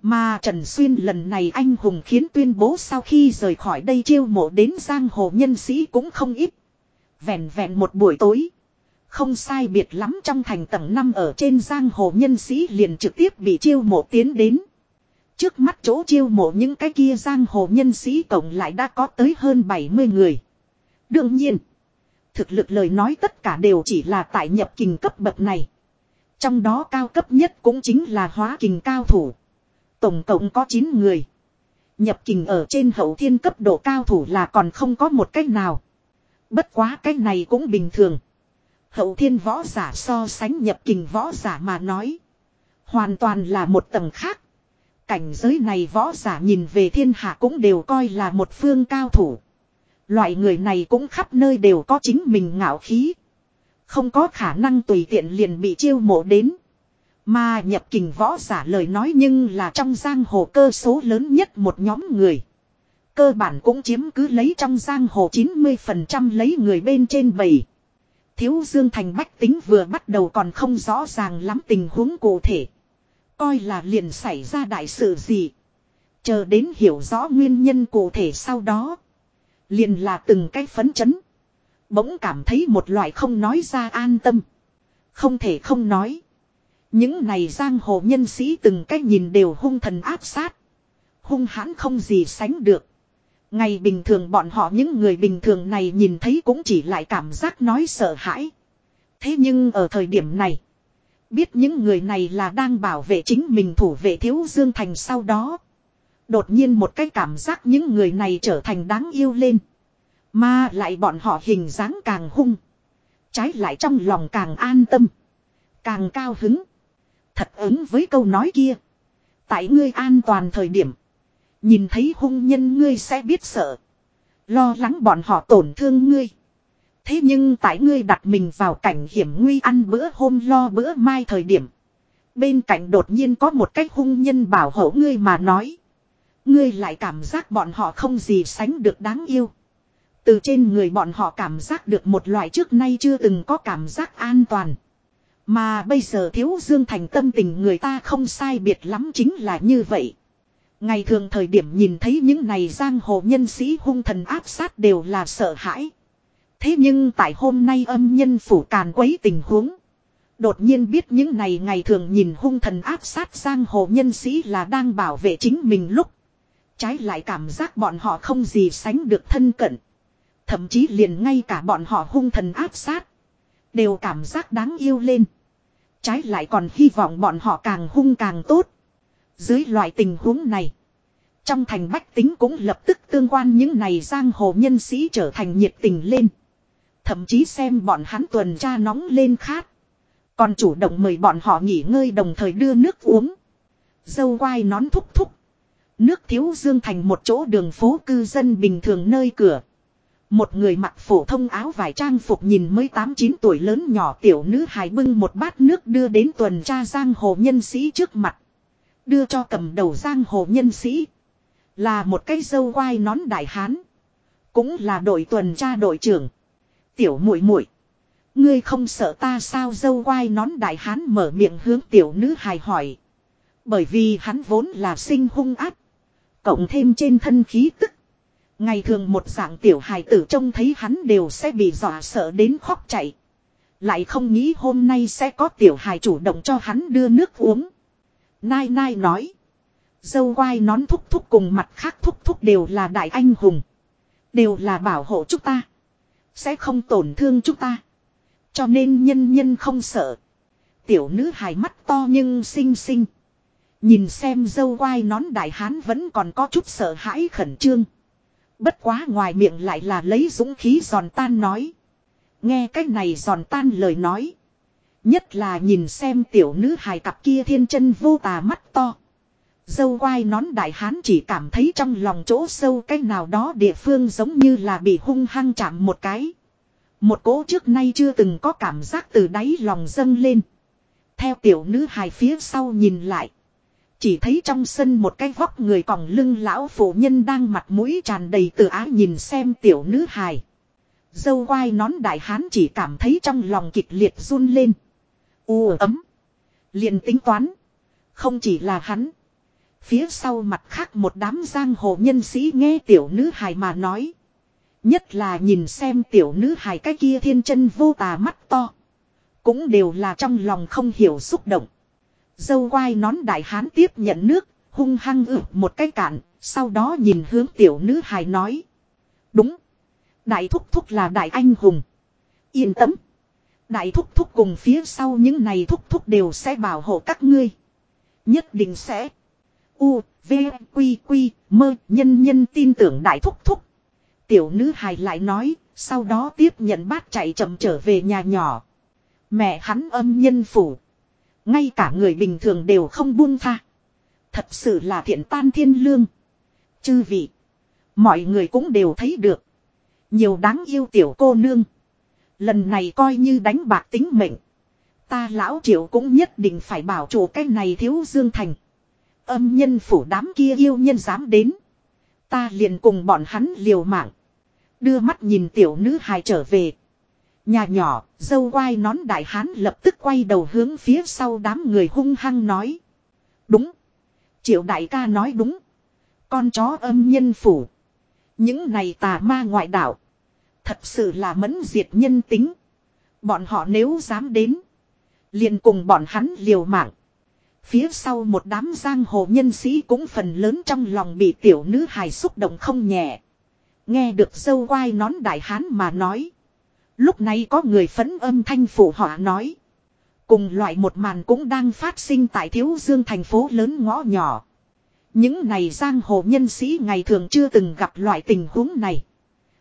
Mà Trần Xuyên lần này anh hùng khiến tuyên bố sau khi rời khỏi đây chiêu mộ đến giang hồ nhân sĩ cũng không ít. Vẹn vẹn một buổi tối. Không sai biệt lắm trong thành tầng 5 ở trên giang hồ nhân sĩ liền trực tiếp bị chiêu mộ tiến đến. Trước mắt chỗ chiêu mộ những cái kia giang hồ nhân sĩ tổng lại đã có tới hơn 70 người. Đương nhiên, thực lực lời nói tất cả đều chỉ là tại nhập kình cấp bậc này. Trong đó cao cấp nhất cũng chính là hóa kình cao thủ. Tổng cộng có 9 người. Nhập kình ở trên hậu thiên cấp độ cao thủ là còn không có một cách nào. Bất quá cách này cũng bình thường. Hậu thiên võ giả so sánh nhập kình võ giả mà nói. Hoàn toàn là một tầng khác. Cảnh giới này võ giả nhìn về thiên hạ cũng đều coi là một phương cao thủ. Loại người này cũng khắp nơi đều có chính mình ngạo khí. Không có khả năng tùy tiện liền bị chiêu mộ đến. Mà nhập kình võ giả lời nói nhưng là trong giang hồ cơ số lớn nhất một nhóm người. Cơ bản cũng chiếm cứ lấy trong giang hồ 90% lấy người bên trên bầy. Thiếu Dương Thành Bách tính vừa bắt đầu còn không rõ ràng lắm tình huống cụ thể. Coi là liền xảy ra đại sự gì. Chờ đến hiểu rõ nguyên nhân cụ thể sau đó. Liền là từng cái phấn chấn. Bỗng cảm thấy một loại không nói ra an tâm. Không thể không nói. Những này giang hồ nhân sĩ từng cái nhìn đều hung thần áp sát. Hung hãn không gì sánh được. Ngày bình thường bọn họ những người bình thường này nhìn thấy cũng chỉ lại cảm giác nói sợ hãi. Thế nhưng ở thời điểm này. Biết những người này là đang bảo vệ chính mình thủ vệ thiếu dương thành sau đó. Đột nhiên một cái cảm giác những người này trở thành đáng yêu lên. Mà lại bọn họ hình dáng càng hung. Trái lại trong lòng càng an tâm. Càng cao hứng. Thật ứng với câu nói kia. Tại ngươi an toàn thời điểm. Nhìn thấy hung nhân ngươi sẽ biết sợ. Lo lắng bọn họ tổn thương ngươi. Thế nhưng tại ngươi đặt mình vào cảnh hiểm nguy ăn bữa hôm lo bữa mai thời điểm. Bên cạnh đột nhiên có một cái hung nhân bảo hộ ngươi mà nói. Ngươi lại cảm giác bọn họ không gì sánh được đáng yêu. Từ trên người bọn họ cảm giác được một loại trước nay chưa từng có cảm giác an toàn. Mà bây giờ thiếu dương thành tâm tình người ta không sai biệt lắm chính là như vậy. Ngày thường thời điểm nhìn thấy những này giang hồ nhân sĩ hung thần áp sát đều là sợ hãi. Thế nhưng tại hôm nay âm nhân phủ càn quấy tình huống. Đột nhiên biết những này ngày thường nhìn hung thần áp sát giang hồ nhân sĩ là đang bảo vệ chính mình lúc. Trái lại cảm giác bọn họ không gì sánh được thân cận. Thậm chí liền ngay cả bọn họ hung thần áp sát. Đều cảm giác đáng yêu lên. Trái lại còn hy vọng bọn họ càng hung càng tốt. Dưới loại tình huống này. Trong thành bách tính cũng lập tức tương quan những này giang hồ nhân sĩ trở thành nhiệt tình lên. Thậm chí xem bọn hắn tuần tra nóng lên khát. Còn chủ động mời bọn họ nghỉ ngơi đồng thời đưa nước uống. Dâu quai nón thúc thúc. Nước thiếu dương thành một chỗ đường phố cư dân bình thường nơi cửa. Một người mặc phổ thông áo vải trang phục nhìn mới 8-9 tuổi lớn nhỏ tiểu nữ hài bưng một bát nước đưa đến tuần tra giang hồ nhân sĩ trước mặt. Đưa cho cầm đầu giang hồ nhân sĩ. Là một cái dâu quai nón đại hán. Cũng là đội tuần tra đội trưởng. Tiểu muội muội, Ngươi không sợ ta sao dâu quai nón đại hán mở miệng hướng tiểu nữ hài hỏi. Bởi vì hắn vốn là sinh hung áp. Cộng thêm trên thân khí tức. Ngày thường một dạng tiểu hài tử trông thấy hắn đều sẽ bị dọa sợ đến khóc chạy. Lại không nghĩ hôm nay sẽ có tiểu hài chủ động cho hắn đưa nước uống. Nai Nai nói. Dâu quai nón thúc thúc cùng mặt khác thúc thúc đều là đại anh hùng. Đều là bảo hộ chúng ta. Sẽ không tổn thương chúng ta. Cho nên nhân nhân không sợ. Tiểu nữ hài mắt to nhưng xinh xinh. Nhìn xem dâu quai nón đại hán vẫn còn có chút sợ hãi khẩn trương. Bất quá ngoài miệng lại là lấy dũng khí giòn tan nói. Nghe cái này giòn tan lời nói. Nhất là nhìn xem tiểu nữ hài cặp kia thiên chân vô tà mắt to. Dâu quai nón đại hán chỉ cảm thấy trong lòng chỗ sâu cái nào đó địa phương giống như là bị hung hăng chạm một cái. Một cỗ trước nay chưa từng có cảm giác từ đáy lòng dâng lên. Theo tiểu nữ hài phía sau nhìn lại. Chỉ thấy trong sân một cái vóc người còng lưng lão phụ nhân đang mặt mũi tràn đầy tự ái nhìn xem tiểu nữ hài. Dâu quai nón đại hán chỉ cảm thấy trong lòng kịch liệt run lên. U ấm. liền tính toán. Không chỉ là hắn. Phía sau mặt khác một đám giang hồ nhân sĩ nghe tiểu nữ hài mà nói. Nhất là nhìn xem tiểu nữ hài cái kia thiên chân vô tà mắt to. Cũng đều là trong lòng không hiểu xúc động. Dâu quai nón đại hán tiếp nhận nước, hung hăng ử một cái cạn, sau đó nhìn hướng tiểu nữ hài nói. Đúng. Đại thúc thúc là đại anh hùng. Yên tâm. Đại thúc thúc cùng phía sau những này thúc thúc đều sẽ bảo hộ các ngươi. Nhất định sẽ. U, V, Quy, Quy, mơ, nhân nhân tin tưởng đại thúc thúc. Tiểu nữ hài lại nói, sau đó tiếp nhận bát chạy chậm trở về nhà nhỏ. Mẹ hắn âm nhân phủ. Ngay cả người bình thường đều không buông tha. Thật sự là thiện tan thiên lương. Chư vị. Mọi người cũng đều thấy được. Nhiều đáng yêu tiểu cô nương. Lần này coi như đánh bạc tính mệnh. Ta lão triệu cũng nhất định phải bảo chủ cái này thiếu dương thành. Âm nhân phủ đám kia yêu nhân dám đến. Ta liền cùng bọn hắn liều mạng. Đưa mắt nhìn tiểu nữ hài trở về. Nhà nhỏ, dâu quai nón đại hán lập tức quay đầu hướng phía sau đám người hung hăng nói. Đúng. Triệu đại ca nói đúng. Con chó âm nhân phủ. Những này tà ma ngoại đạo. Thật sự là mẫn diệt nhân tính. Bọn họ nếu dám đến. liền cùng bọn hắn liều mạng. Phía sau một đám giang hồ nhân sĩ cũng phần lớn trong lòng bị tiểu nữ hài xúc động không nhẹ. Nghe được dâu quai nón đại hán mà nói. Lúc này có người phấn âm thanh phủ họa nói. Cùng loại một màn cũng đang phát sinh tại Thiếu Dương thành phố lớn ngõ nhỏ. Những này giang hồ nhân sĩ ngày thường chưa từng gặp loại tình huống này.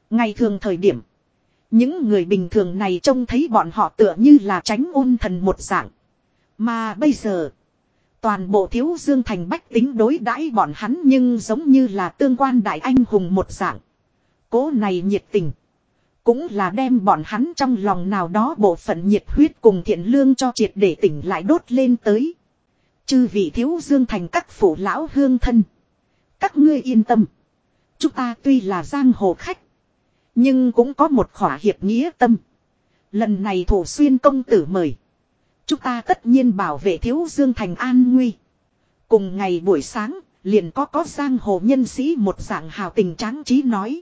Ngày thường thời điểm. Những người bình thường này trông thấy bọn họ tựa như là tránh ôn thần một dạng. Mà bây giờ. Toàn bộ thiếu dương thành bách tính đối đãi bọn hắn nhưng giống như là tương quan đại anh hùng một dạng. Cố này nhiệt tình. Cũng là đem bọn hắn trong lòng nào đó bộ phận nhiệt huyết cùng thiện lương cho triệt để tỉnh lại đốt lên tới. Chư vị thiếu dương thành các phủ lão hương thân. Các ngươi yên tâm. Chúng ta tuy là giang hồ khách. Nhưng cũng có một khỏa hiệp nghĩa tâm. Lần này thủ xuyên công tử mời. Chúng ta tất nhiên bảo vệ thiếu dương thành an nguy. Cùng ngày buổi sáng, liền có có giang hồ nhân sĩ một dạng hào tình tráng trí nói.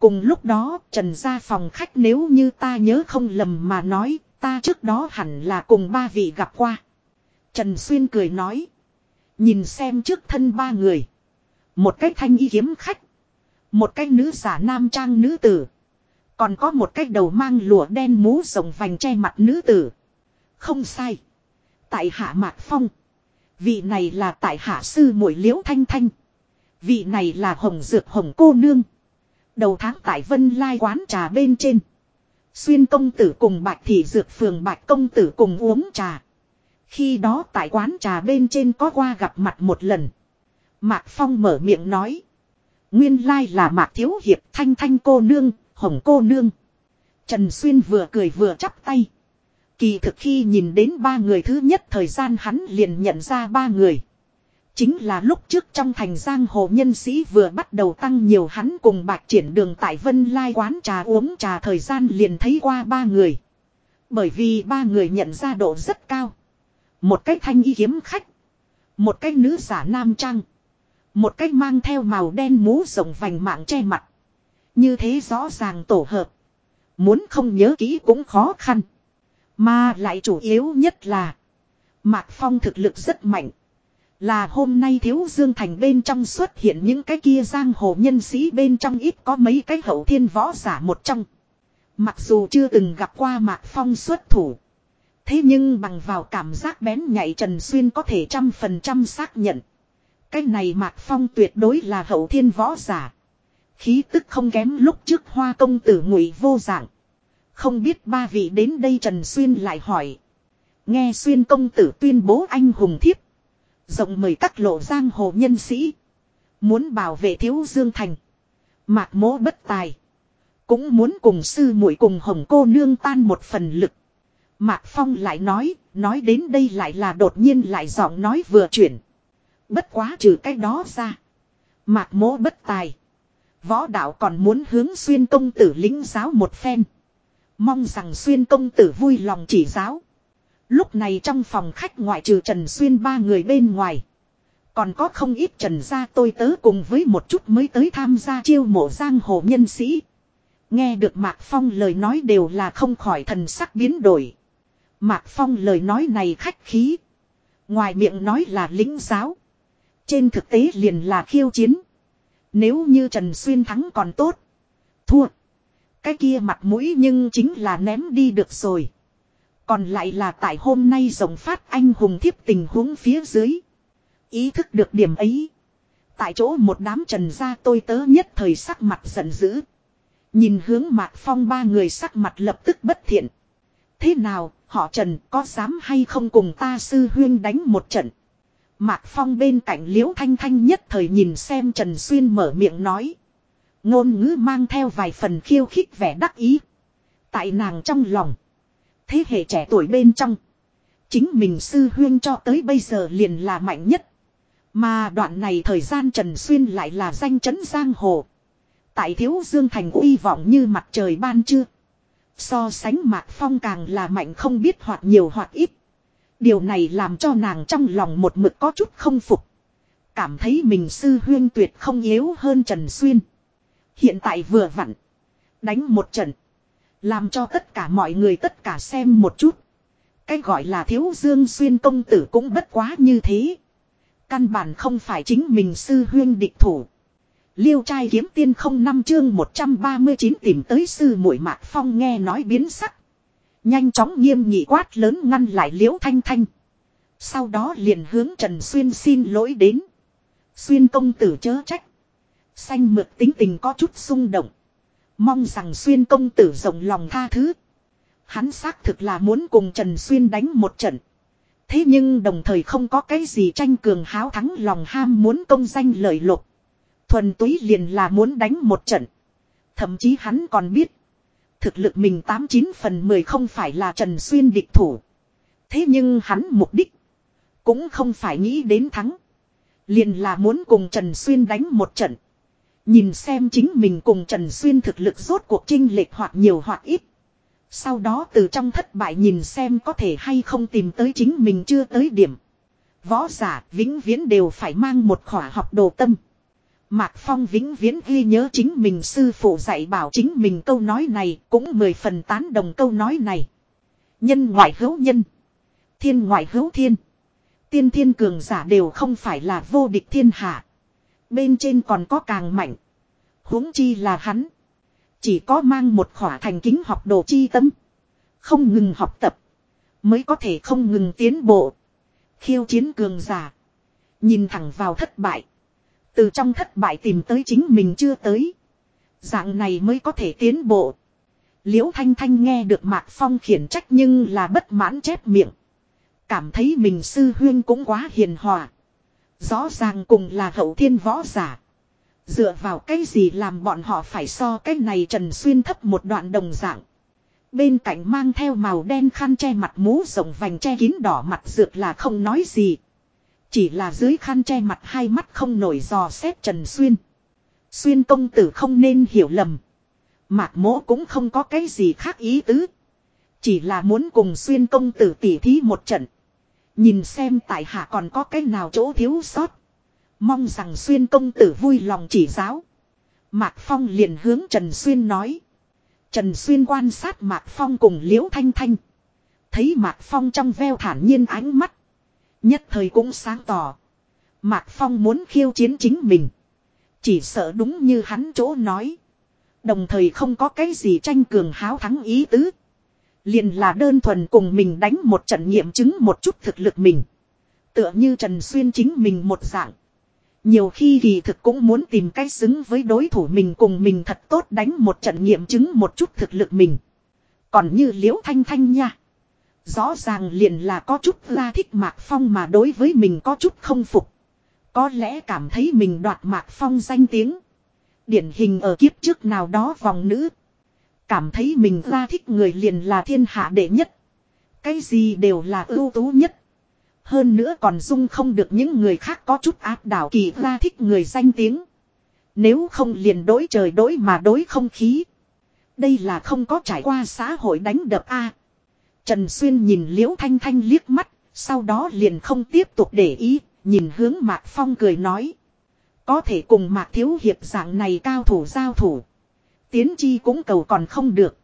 Cùng lúc đó, trần ra phòng khách nếu như ta nhớ không lầm mà nói, ta trước đó hẳn là cùng ba vị gặp qua. Trần Xuyên cười nói. Nhìn xem trước thân ba người. Một cách thanh y kiếm khách. Một cái nữ giả nam trang nữ tử. Còn có một cái đầu mang lụa đen mũ rồng vành che mặt nữ tử. Không sai. Tại hạ Mạc Phong. Vị này là tại hạ sư muội liễu thanh thanh. Vị này là hồng dược hồng cô nương. Đầu tháng tại vân lai quán trà bên trên. Xuyên công tử cùng bạch thị dược phường bạch công tử cùng uống trà. Khi đó tại quán trà bên trên có qua gặp mặt một lần. Mạc Phong mở miệng nói. Nguyên lai là Mạc Thiếu Hiệp thanh thanh cô nương, hồng cô nương. Trần Xuyên vừa cười vừa chắp tay. Kỳ thực khi nhìn đến ba người thứ nhất thời gian hắn liền nhận ra ba người. Chính là lúc trước trong thành giang hồ nhân sĩ vừa bắt đầu tăng nhiều hắn cùng bạc triển đường tại Vân Lai quán trà uống trà thời gian liền thấy qua ba người. Bởi vì ba người nhận ra độ rất cao. Một cái thanh y kiếm khách. Một cái nữ giả nam trang. Một cái mang theo màu đen mũ rộng vành mạng che mặt. Như thế rõ ràng tổ hợp. Muốn không nhớ kỹ cũng khó khăn. Mà lại chủ yếu nhất là. Mạc Phong thực lực rất mạnh. Là hôm nay thiếu dương thành bên trong xuất hiện những cái kia giang hồ nhân sĩ bên trong ít có mấy cái hậu thiên võ giả một trong. Mặc dù chưa từng gặp qua Mạc Phong xuất thủ. Thế nhưng bằng vào cảm giác bén nhạy Trần Xuyên có thể trăm phần trăm xác nhận. Cái này Mạc Phong tuyệt đối là hậu thiên võ giả. Khí tức không kém lúc trước hoa công tử ngụy vô dạng. Không biết ba vị đến đây Trần Xuyên lại hỏi. Nghe Xuyên công tử tuyên bố anh hùng thiếp. Rộng mời các lộ giang hồ nhân sĩ. Muốn bảo vệ thiếu dương thành. Mạc mố bất tài. Cũng muốn cùng sư muội cùng hồng cô nương tan một phần lực. Mạc Phong lại nói, nói đến đây lại là đột nhiên lại giọng nói vừa chuyển. Bất quá trừ cái đó ra. Mạc mố bất tài. Võ đạo còn muốn hướng xuyên công tử lính giáo một phen. Mong rằng xuyên công tử vui lòng chỉ giáo. Lúc này trong phòng khách ngoại trừ Trần Xuyên ba người bên ngoài. Còn có không ít Trần gia tôi tớ cùng với một chút mới tới tham gia chiêu mộ giang hồ nhân sĩ. Nghe được Mạc Phong lời nói đều là không khỏi thần sắc biến đổi. Mạc Phong lời nói này khách khí. Ngoài miệng nói là lính giáo. Trên thực tế liền là khiêu chiến. Nếu như Trần Xuyên thắng còn tốt. Thua. Cái kia mặt mũi nhưng chính là ném đi được rồi. Còn lại là tại hôm nay rồng phát anh hùng thiếp tình huống phía dưới. Ý thức được điểm ấy. Tại chỗ một đám trần gia tôi tớ nhất thời sắc mặt giận dữ. Nhìn hướng Mạc Phong ba người sắc mặt lập tức bất thiện. Thế nào, họ Trần có dám hay không cùng ta sư huyên đánh một trận? Mạc Phong bên cạnh Liễu Thanh Thanh nhất thời nhìn xem Trần Xuyên mở miệng nói. Ngôn ngữ mang theo vài phần khiêu khích vẻ đắc ý. Tại nàng trong lòng. Thế hệ trẻ tuổi bên trong. Chính mình sư huyên cho tới bây giờ liền là mạnh nhất. Mà đoạn này thời gian Trần Xuyên lại là danh chấn giang hồ. Tại thiếu dương thành uy vọng như mặt trời ban trưa. So sánh Mạc Phong càng là mạnh không biết hoặc nhiều hoặc ít. Điều này làm cho nàng trong lòng một mực có chút không phục. Cảm thấy mình sư huyên tuyệt không yếu hơn Trần Xuyên. Hiện tại vừa vặn. Đánh một trận. Làm cho tất cả mọi người tất cả xem một chút. Cái gọi là thiếu dương xuyên công tử cũng bất quá như thế. Căn bản không phải chính mình sư huyên địch thủ. Liêu trai kiếm tiên không năm chương 139 tìm tới sư muội mạc phong nghe nói biến sắc. Nhanh chóng nghiêm nghị quát lớn ngăn lại liễu thanh thanh. Sau đó liền hướng Trần Xuyên xin lỗi đến. Xuyên công tử chớ trách. Xanh mượt tính tình có chút xung động. Mong rằng Xuyên công tử rộng lòng tha thứ. Hắn xác thực là muốn cùng Trần Xuyên đánh một trận. Thế nhưng đồng thời không có cái gì tranh cường háo thắng lòng ham muốn công danh lợi lộc. Thuần túy liền là muốn đánh một trận. Thậm chí hắn còn biết. Thực lực mình 89 phần 10 không phải là Trần Xuyên địch thủ. Thế nhưng hắn mục đích. Cũng không phải nghĩ đến thắng. Liền là muốn cùng Trần Xuyên đánh một trận. Nhìn xem chính mình cùng Trần Xuyên thực lực rốt cuộc trinh lệch hoặc nhiều hoặc ít. Sau đó từ trong thất bại nhìn xem có thể hay không tìm tới chính mình chưa tới điểm. Võ giả vĩnh viễn đều phải mang một khỏa học đồ tâm. Mạc Phong vĩnh viễn ghi nhớ chính mình sư phụ dạy bảo chính mình câu nói này cũng mười phần tán đồng câu nói này. Nhân ngoại hữu nhân. Thiên ngoại hữu thiên. Tiên thiên cường giả đều không phải là vô địch thiên hạ. Bên trên còn có càng mạnh. huống chi là hắn. Chỉ có mang một khỏa thành kính học đồ chi tâm. Không ngừng học tập. Mới có thể không ngừng tiến bộ. Khiêu chiến cường giả. Nhìn thẳng vào thất bại. Từ trong thất bại tìm tới chính mình chưa tới. Dạng này mới có thể tiến bộ. Liễu Thanh Thanh nghe được Mạc Phong khiển trách nhưng là bất mãn chép miệng. Cảm thấy mình sư huyên cũng quá hiền hòa. Rõ ràng cùng là hậu thiên võ giả. Dựa vào cái gì làm bọn họ phải so cái này trần xuyên thấp một đoạn đồng dạng. Bên cạnh mang theo màu đen khăn che mặt mũ rộng vành che kín đỏ mặt dược là không nói gì. Chỉ là dưới khăn che mặt hai mắt không nổi dò xét Trần Xuyên. Xuyên công tử không nên hiểu lầm. Mạc mỗ cũng không có cái gì khác ý tứ. Chỉ là muốn cùng xuyên công tử tỉ thí một trận. Nhìn xem tại hạ còn có cái nào chỗ thiếu sót. Mong rằng xuyên công tử vui lòng chỉ giáo. Mạc Phong liền hướng Trần Xuyên nói. Trần Xuyên quan sát Mạc Phong cùng Liễu Thanh Thanh. Thấy Mạc Phong trong veo thản nhiên ánh mắt. Nhất thời cũng sáng tỏ. Mạc Phong muốn khiêu chiến chính mình. Chỉ sợ đúng như hắn chỗ nói. Đồng thời không có cái gì tranh cường háo thắng ý tứ. Liền là đơn thuần cùng mình đánh một trận nghiệm chứng một chút thực lực mình. Tựa như Trần Xuyên chính mình một dạng. Nhiều khi kỳ thực cũng muốn tìm cách xứng với đối thủ mình cùng mình thật tốt đánh một trận nghiệm chứng một chút thực lực mình. Còn như liễu thanh thanh nha. Rõ ràng liền là có chút la thích Mạc Phong mà đối với mình có chút không phục. Có lẽ cảm thấy mình đoạt Mạc Phong danh tiếng. Điển hình ở kiếp trước nào đó vòng nữ. Cảm thấy mình ra thích người liền là thiên hạ đệ nhất. Cái gì đều là ưu tú nhất. Hơn nữa còn dung không được những người khác có chút áp đảo kỳ ra thích người danh tiếng. Nếu không liền đối trời đối mà đối không khí. Đây là không có trải qua xã hội đánh đập a. Trần Xuyên nhìn Liễu Thanh Thanh liếc mắt, sau đó liền không tiếp tục để ý, nhìn hướng Mạc Phong cười nói. Có thể cùng Mạc Thiếu Hiệp dạng này cao thủ giao thủ. Tiến chi cũng cầu còn không được.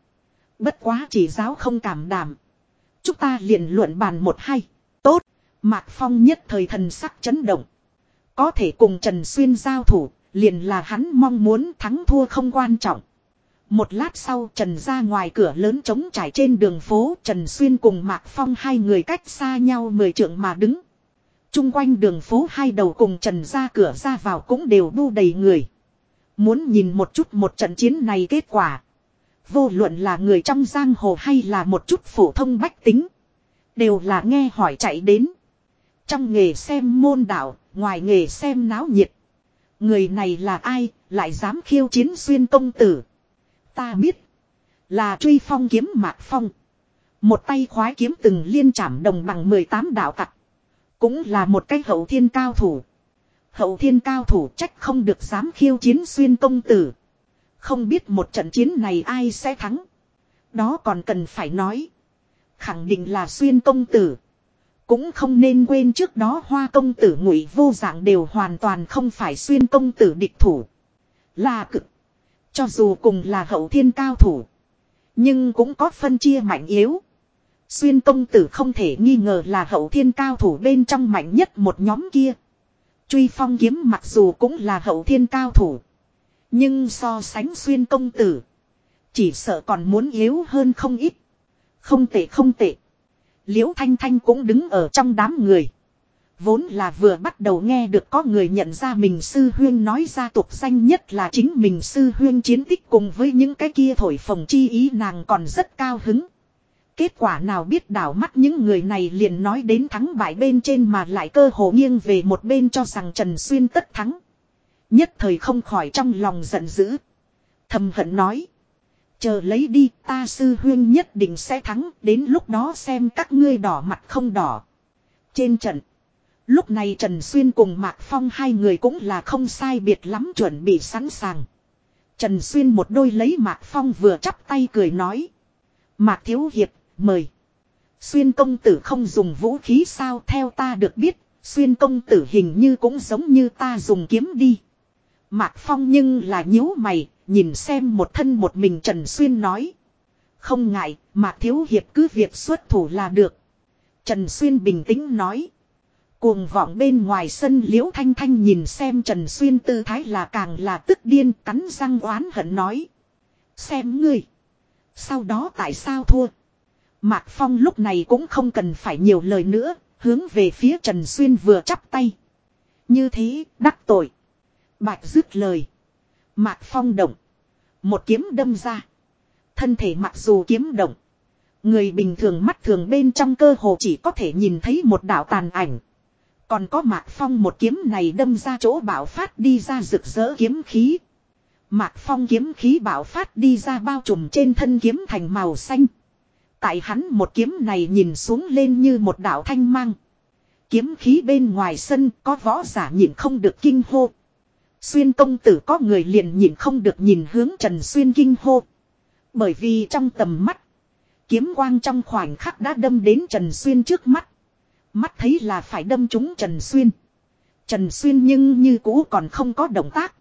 Bất quá chỉ giáo không cảm đảm. Chúng ta liền luận bàn một hay. Tốt. Mạc Phong nhất thời thần sắc chấn động. Có thể cùng Trần Xuyên giao thủ, liền là hắn mong muốn thắng thua không quan trọng. Một lát sau Trần ra ngoài cửa lớn trống trải trên đường phố Trần Xuyên cùng Mạc Phong hai người cách xa nhau mười trượng mà đứng. Trung quanh đường phố hai đầu cùng Trần ra cửa ra vào cũng đều bu đầy người. Muốn nhìn một chút một trận chiến này kết quả. Vô luận là người trong giang hồ hay là một chút phổ thông bách tính. Đều là nghe hỏi chạy đến. Trong nghề xem môn đạo, ngoài nghề xem náo nhiệt. Người này là ai, lại dám khiêu chiến xuyên công tử. Ta biết. Là truy phong kiếm mạc phong. Một tay khoái kiếm từng liên chạm đồng bằng 18 đạo tặc. Cũng là một cái hậu thiên cao thủ. Hậu thiên cao thủ trách không được dám khiêu chiến xuyên công tử. Không biết một trận chiến này ai sẽ thắng. Đó còn cần phải nói. Khẳng định là xuyên công tử. Cũng không nên quên trước đó hoa công tử ngụy vô dạng đều hoàn toàn không phải xuyên công tử địch thủ. Là cực. Cho dù cùng là hậu thiên cao thủ. Nhưng cũng có phân chia mạnh yếu. Xuyên công tử không thể nghi ngờ là hậu thiên cao thủ bên trong mạnh nhất một nhóm kia. Truy phong kiếm mặc dù cũng là hậu thiên cao thủ. Nhưng so sánh xuyên công tử. Chỉ sợ còn muốn yếu hơn không ít. Không tệ không tệ. Liễu Thanh Thanh cũng đứng ở trong đám người. Vốn là vừa bắt đầu nghe được có người nhận ra mình sư huyên nói ra tục danh nhất là chính mình sư huyên chiến tích cùng với những cái kia thổi phồng chi ý nàng còn rất cao hứng. Kết quả nào biết đảo mắt những người này liền nói đến thắng bại bên trên mà lại cơ hồ nghiêng về một bên cho rằng Trần Xuyên tất thắng. Nhất thời không khỏi trong lòng giận dữ. Thầm hận nói. Chờ lấy đi ta sư huyên nhất định sẽ thắng đến lúc đó xem các ngươi đỏ mặt không đỏ. Trên trận. Lúc này Trần Xuyên cùng Mạc Phong hai người cũng là không sai biệt lắm chuẩn bị sẵn sàng. Trần Xuyên một đôi lấy Mạc Phong vừa chắp tay cười nói. Mạc Thiếu Hiệp, mời. Xuyên công tử không dùng vũ khí sao theo ta được biết, xuyên công tử hình như cũng giống như ta dùng kiếm đi. Mạc Phong nhưng là nhíu mày, nhìn xem một thân một mình Trần Xuyên nói. Không ngại, Mạc Thiếu Hiệp cứ việc xuất thủ là được. Trần Xuyên bình tĩnh nói. Cuồng vọng bên ngoài sân liễu thanh thanh nhìn xem Trần Xuyên tư thái là càng là tức điên cắn răng oán hận nói. Xem ngươi. Sau đó tại sao thua? Mạc Phong lúc này cũng không cần phải nhiều lời nữa, hướng về phía Trần Xuyên vừa chắp tay. Như thế, đắc tội. Bạch dứt lời. Mạc Phong động. Một kiếm đâm ra. Thân thể mặc dù kiếm động. Người bình thường mắt thường bên trong cơ hồ chỉ có thể nhìn thấy một đạo tàn ảnh. Còn có Mạc Phong một kiếm này đâm ra chỗ bảo phát đi ra rực rỡ kiếm khí. Mạc Phong kiếm khí bảo phát đi ra bao trùm trên thân kiếm thành màu xanh. Tại hắn một kiếm này nhìn xuống lên như một đạo thanh mang. Kiếm khí bên ngoài sân có võ giả nhìn không được kinh hô. Xuyên công tử có người liền nhìn không được nhìn hướng Trần Xuyên kinh hô. Bởi vì trong tầm mắt. Kiếm quang trong khoảnh khắc đã đâm đến Trần Xuyên trước mắt. Mắt thấy là phải đâm trúng Trần Xuyên. Trần Xuyên nhưng như cũ còn không có động tác.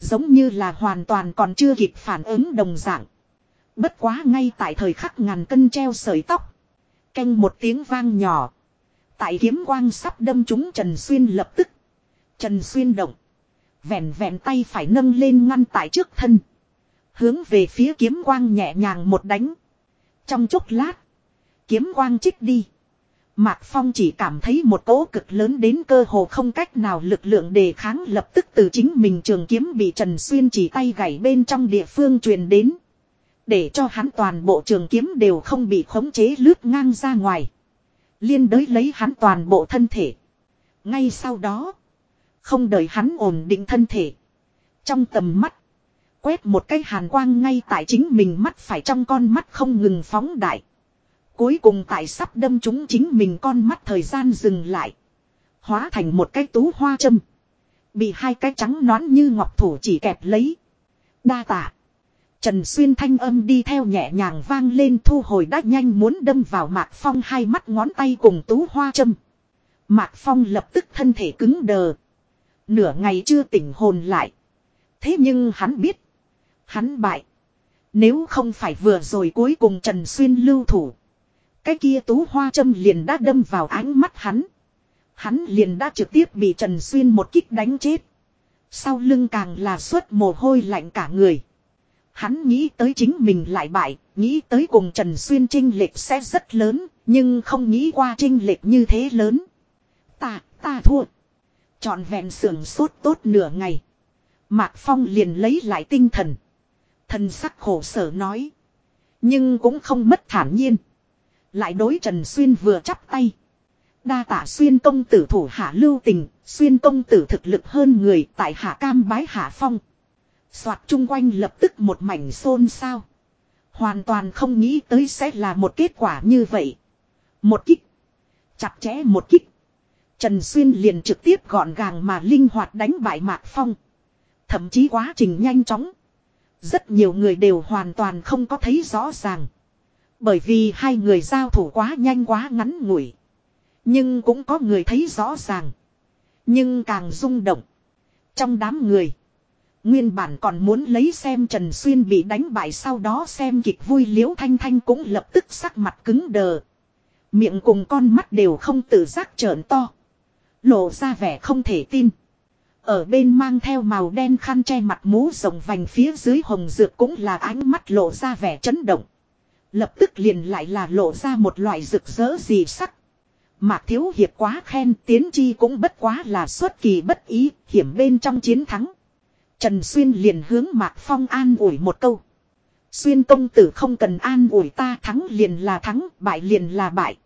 Giống như là hoàn toàn còn chưa kịp phản ứng đồng dạng. Bất quá ngay tại thời khắc ngàn cân treo sợi tóc. Canh một tiếng vang nhỏ. Tại kiếm quang sắp đâm trúng Trần Xuyên lập tức. Trần Xuyên động. Vẹn vẹn tay phải nâng lên ngăn tại trước thân. Hướng về phía kiếm quang nhẹ nhàng một đánh. Trong chốc lát. Kiếm quang chích đi. Mạc Phong chỉ cảm thấy một cỗ cực lớn đến cơ hồ không cách nào lực lượng đề kháng lập tức từ chính mình trường kiếm bị Trần Xuyên chỉ tay gãy bên trong địa phương truyền đến. Để cho hắn toàn bộ trường kiếm đều không bị khống chế lướt ngang ra ngoài. Liên đới lấy hắn toàn bộ thân thể. Ngay sau đó. Không đợi hắn ổn định thân thể. Trong tầm mắt. Quét một cái hàn quang ngay tại chính mình mắt phải trong con mắt không ngừng phóng đại. Cuối cùng tại sắp đâm chúng chính mình con mắt thời gian dừng lại. Hóa thành một cái tú hoa châm. Bị hai cái trắng nón như ngọc thủ chỉ kẹp lấy. Đa tạ. Trần Xuyên thanh âm đi theo nhẹ nhàng vang lên thu hồi đã nhanh muốn đâm vào Mạc Phong hai mắt ngón tay cùng tú hoa châm. Mạc Phong lập tức thân thể cứng đờ. Nửa ngày chưa tỉnh hồn lại. Thế nhưng hắn biết. Hắn bại. Nếu không phải vừa rồi cuối cùng Trần Xuyên lưu thủ. Cái kia tú hoa châm liền đã đâm vào ánh mắt hắn. Hắn liền đã trực tiếp bị Trần Xuyên một kích đánh chết. Sau lưng càng là suốt mồ hôi lạnh cả người. Hắn nghĩ tới chính mình lại bại, nghĩ tới cùng Trần Xuyên trinh lệch sẽ rất lớn, nhưng không nghĩ qua trinh lệch như thế lớn. Ta, ta thua. Chọn vẹn sưởng sốt tốt nửa ngày. Mạc Phong liền lấy lại tinh thần. Thần sắc khổ sở nói. Nhưng cũng không mất thản nhiên. Lại đối Trần Xuyên vừa chắp tay. Đa tả Xuyên công tử thủ hạ lưu tình, Xuyên công tử thực lực hơn người tại hạ cam bái hạ phong. Soạt chung quanh lập tức một mảnh xôn xao. Hoàn toàn không nghĩ tới sẽ là một kết quả như vậy. Một kích. Chặt chẽ một kích. Trần Xuyên liền trực tiếp gọn gàng mà linh hoạt đánh bại Mạc Phong. Thậm chí quá trình nhanh chóng. Rất nhiều người đều hoàn toàn không có thấy rõ ràng. Bởi vì hai người giao thủ quá nhanh quá ngắn ngủi. Nhưng cũng có người thấy rõ ràng. Nhưng càng rung động. Trong đám người. Nguyên bản còn muốn lấy xem Trần Xuyên bị đánh bại sau đó xem kịch vui liễu thanh thanh cũng lập tức sắc mặt cứng đờ. Miệng cùng con mắt đều không tự giác trợn to. Lộ ra vẻ không thể tin. Ở bên mang theo màu đen khăn che mặt mũ rồng vành phía dưới hồng dược cũng là ánh mắt lộ ra vẻ chấn động. Lập tức liền lại là lộ ra một loại rực rỡ gì sắc. Mạc Thiếu Hiệp quá khen tiến chi cũng bất quá là xuất kỳ bất ý, hiểm bên trong chiến thắng. Trần Xuyên liền hướng Mạc Phong an ủi một câu. Xuyên công tử không cần an ủi ta thắng liền là thắng, bại liền là bại.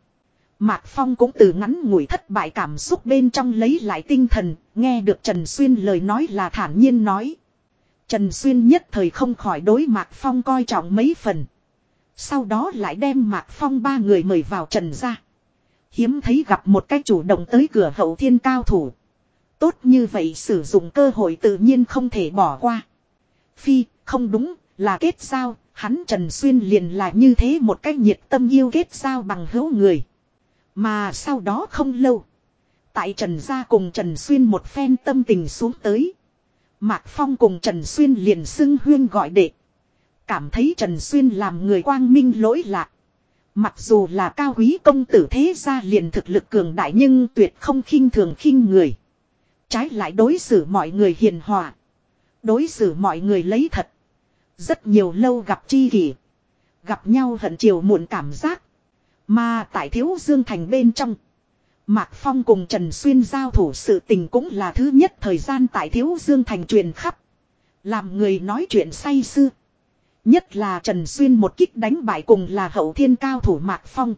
Mạc Phong cũng từ ngắn ngủi thất bại cảm xúc bên trong lấy lại tinh thần, nghe được Trần Xuyên lời nói là thản nhiên nói. Trần Xuyên nhất thời không khỏi đối Mạc Phong coi trọng mấy phần. Sau đó lại đem Mạc Phong ba người mời vào Trần ra. Hiếm thấy gặp một cách chủ động tới cửa hậu thiên cao thủ. Tốt như vậy sử dụng cơ hội tự nhiên không thể bỏ qua. Phi, không đúng, là kết giao, hắn Trần Xuyên liền là như thế một cách nhiệt tâm yêu kết giao bằng hữu người. Mà sau đó không lâu. Tại Trần gia cùng Trần Xuyên một phen tâm tình xuống tới. Mạc Phong cùng Trần Xuyên liền xưng huyên gọi đệ. Cảm thấy Trần Xuyên làm người quang minh lỗi lạc. Mặc dù là cao quý công tử thế gia liền thực lực cường đại nhưng tuyệt không khinh thường khinh người. Trái lại đối xử mọi người hiền hòa. Đối xử mọi người lấy thật. Rất nhiều lâu gặp chi kỷ. Gặp nhau hận chiều muộn cảm giác. Mà tại Thiếu Dương Thành bên trong. Mạc Phong cùng Trần Xuyên giao thủ sự tình cũng là thứ nhất thời gian tại Thiếu Dương Thành truyền khắp. Làm người nói chuyện say sư, Nhất là Trần Xuyên một kích đánh bại cùng là hậu thiên cao thủ Mạc Phong.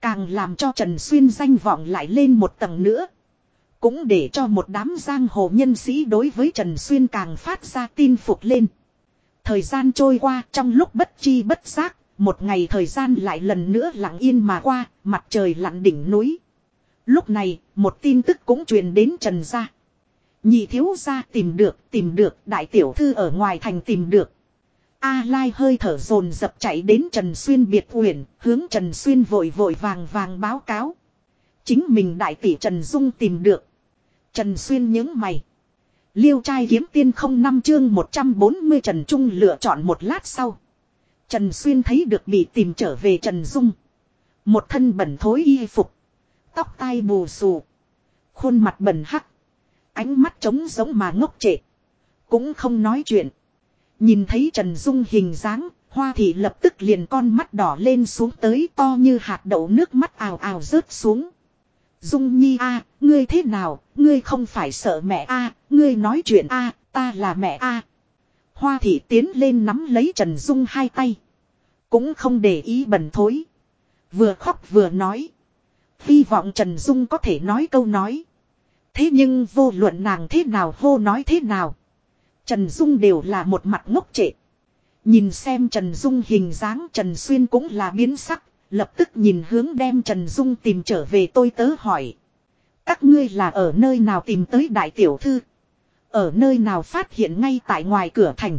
Càng làm cho Trần Xuyên danh vọng lại lên một tầng nữa. Cũng để cho một đám giang hồ nhân sĩ đối với Trần Xuyên càng phát ra tin phục lên. Thời gian trôi qua trong lúc bất chi bất giác, một ngày thời gian lại lần nữa lặng yên mà qua, mặt trời lặn đỉnh núi. Lúc này, một tin tức cũng truyền đến Trần gia. Nhị thiếu gia tìm được, tìm được, đại tiểu thư ở ngoài thành tìm được. A Lai hơi thở dồn dập chạy đến Trần Xuyên biệt uyển, hướng Trần Xuyên vội vội vàng vàng báo cáo. Chính mình đại tỷ Trần Dung tìm được. Trần Xuyên những mày. Liêu trai kiếm tiên không năm chương 140 Trần Trung lựa chọn một lát sau. Trần Xuyên thấy được bị tìm trở về Trần Dung. Một thân bẩn thối y phục. Tóc tai bù xù. Khuôn mặt bẩn hắc. Ánh mắt trống giống mà ngốc trệ. Cũng không nói chuyện. Nhìn thấy Trần Dung hình dáng, Hoa thị lập tức liền con mắt đỏ lên xuống tới to như hạt đậu nước mắt ào ào rớt xuống. Dung Nhi a, ngươi thế nào, ngươi không phải sợ mẹ a, ngươi nói chuyện a, ta là mẹ a. Hoa thị tiến lên nắm lấy Trần Dung hai tay. Cũng không để ý bẩn thối. Vừa khóc vừa nói. Hy vọng Trần Dung có thể nói câu nói. Thế nhưng vô luận nàng thế nào vô nói thế nào. Trần Dung đều là một mặt ngốc trệ. Nhìn xem Trần Dung hình dáng Trần Xuyên cũng là biến sắc, lập tức nhìn hướng đem Trần Dung tìm trở về tôi tớ hỏi. Các ngươi là ở nơi nào tìm tới đại tiểu thư? Ở nơi nào phát hiện ngay tại ngoài cửa thành?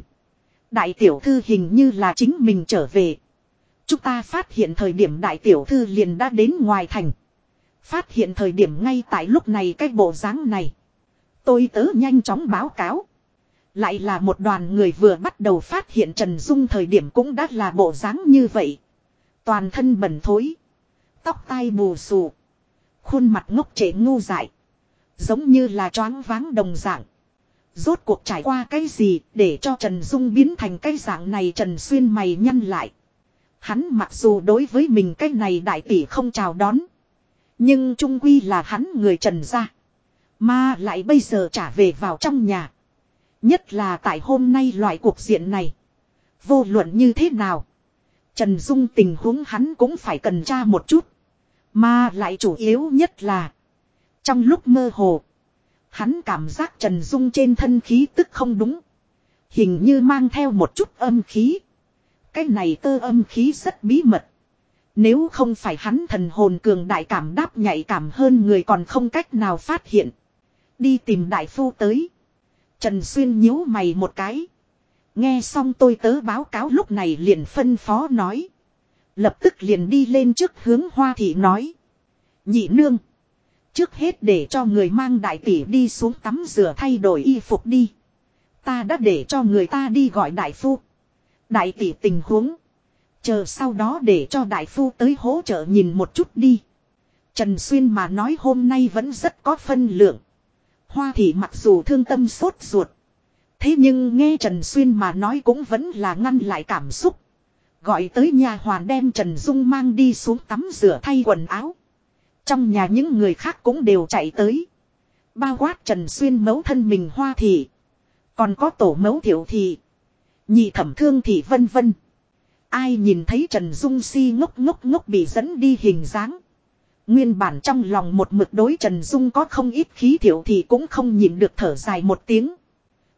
Đại tiểu thư hình như là chính mình trở về. Chúng ta phát hiện thời điểm đại tiểu thư liền đã đến ngoài thành. Phát hiện thời điểm ngay tại lúc này cái bộ dáng này. Tôi tớ nhanh chóng báo cáo. Lại là một đoàn người vừa bắt đầu phát hiện Trần Dung thời điểm cũng đã là bộ dáng như vậy. Toàn thân bẩn thối. Tóc tai bù xù. Khuôn mặt ngốc trễ ngu dại. Giống như là choáng váng đồng dạng. Rốt cuộc trải qua cái gì để cho Trần Dung biến thành cái dạng này Trần Xuyên mày nhăn lại. Hắn mặc dù đối với mình cái này đại tỷ không chào đón. Nhưng trung quy là hắn người Trần ra. Mà lại bây giờ trả về vào trong nhà. Nhất là tại hôm nay loại cuộc diện này. Vô luận như thế nào. Trần Dung tình huống hắn cũng phải cần tra một chút. Mà lại chủ yếu nhất là. Trong lúc mơ hồ. Hắn cảm giác Trần Dung trên thân khí tức không đúng. Hình như mang theo một chút âm khí. Cái này tơ âm khí rất bí mật. Nếu không phải hắn thần hồn cường đại cảm đáp nhạy cảm hơn người còn không cách nào phát hiện. Đi tìm đại phu tới. Trần Xuyên nhíu mày một cái. Nghe xong tôi tớ báo cáo lúc này liền phân phó nói. Lập tức liền đi lên trước hướng hoa thị nói. Nhị nương. Trước hết để cho người mang đại tỷ đi xuống tắm rửa thay đổi y phục đi. Ta đã để cho người ta đi gọi đại phu. Đại tỷ tình huống. Chờ sau đó để cho đại phu tới hỗ trợ nhìn một chút đi. Trần Xuyên mà nói hôm nay vẫn rất có phân lượng. Hoa thị mặc dù thương tâm sốt ruột. Thế nhưng nghe Trần Xuyên mà nói cũng vẫn là ngăn lại cảm xúc. Gọi tới nhà hoàn đem Trần Dung mang đi xuống tắm rửa thay quần áo. Trong nhà những người khác cũng đều chạy tới. Bao quát Trần Xuyên mấu thân mình hoa thị. Còn có tổ mấu thiểu thị. Nhị thẩm thương thị vân vân. Ai nhìn thấy Trần Dung si ngốc ngốc ngốc bị dẫn đi hình dáng. Nguyên bản trong lòng một mực đối Trần Dung có không ít khí thiểu thì cũng không nhìn được thở dài một tiếng.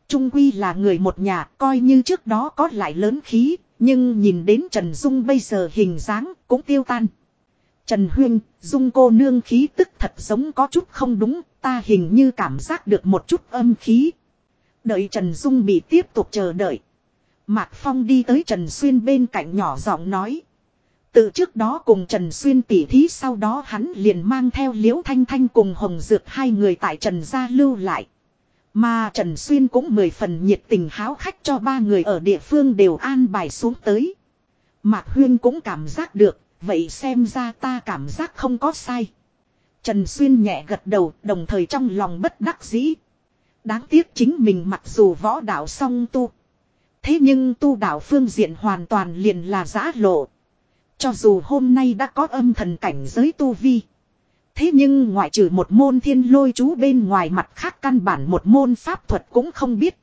Trung Quy là người một nhà coi như trước đó có lại lớn khí, nhưng nhìn đến Trần Dung bây giờ hình dáng cũng tiêu tan. Trần Huyên, Dung cô nương khí tức thật giống có chút không đúng, ta hình như cảm giác được một chút âm khí. Đợi Trần Dung bị tiếp tục chờ đợi. Mạc Phong đi tới Trần Xuyên bên cạnh nhỏ giọng nói. Từ trước đó cùng Trần Xuyên tỉ thí sau đó hắn liền mang theo Liễu Thanh Thanh cùng Hồng Dược hai người tại Trần gia lưu lại. Mà Trần Xuyên cũng mười phần nhiệt tình háo khách cho ba người ở địa phương đều an bài xuống tới. Mạc Huyên cũng cảm giác được, vậy xem ra ta cảm giác không có sai. Trần Xuyên nhẹ gật đầu, đồng thời trong lòng bất đắc dĩ. Đáng tiếc chính mình mặc dù võ đạo song tu. Thế nhưng tu đạo phương diện hoàn toàn liền là giã lộ. Cho dù hôm nay đã có âm thần cảnh giới tu vi. Thế nhưng ngoại trừ một môn thiên lôi chú bên ngoài mặt khác căn bản một môn pháp thuật cũng không biết.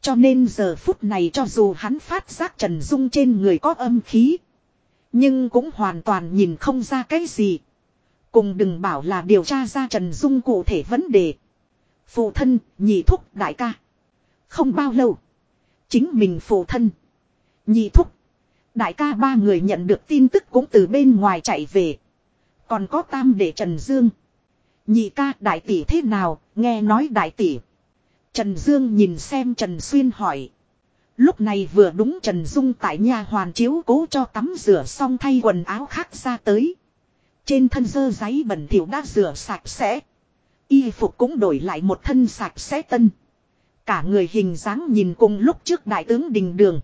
Cho nên giờ phút này cho dù hắn phát giác Trần Dung trên người có âm khí. Nhưng cũng hoàn toàn nhìn không ra cái gì. Cùng đừng bảo là điều tra ra Trần Dung cụ thể vấn đề. Phụ thân, nhị thúc, đại ca. Không bao lâu. Chính mình phụ thân. Nhị thúc. Đại ca ba người nhận được tin tức cũng từ bên ngoài chạy về. Còn có tam để Trần Dương. Nhị ca đại tỷ thế nào, nghe nói đại tỷ. Trần Dương nhìn xem Trần Xuyên hỏi. Lúc này vừa đúng Trần Dung tại nhà hoàn chiếu cố cho tắm rửa xong thay quần áo khác ra tới. Trên thân dơ giấy bẩn thỉu đã rửa sạch sẽ. Y phục cũng đổi lại một thân sạch sẽ tân. Cả người hình dáng nhìn cùng lúc trước đại tướng đình đường.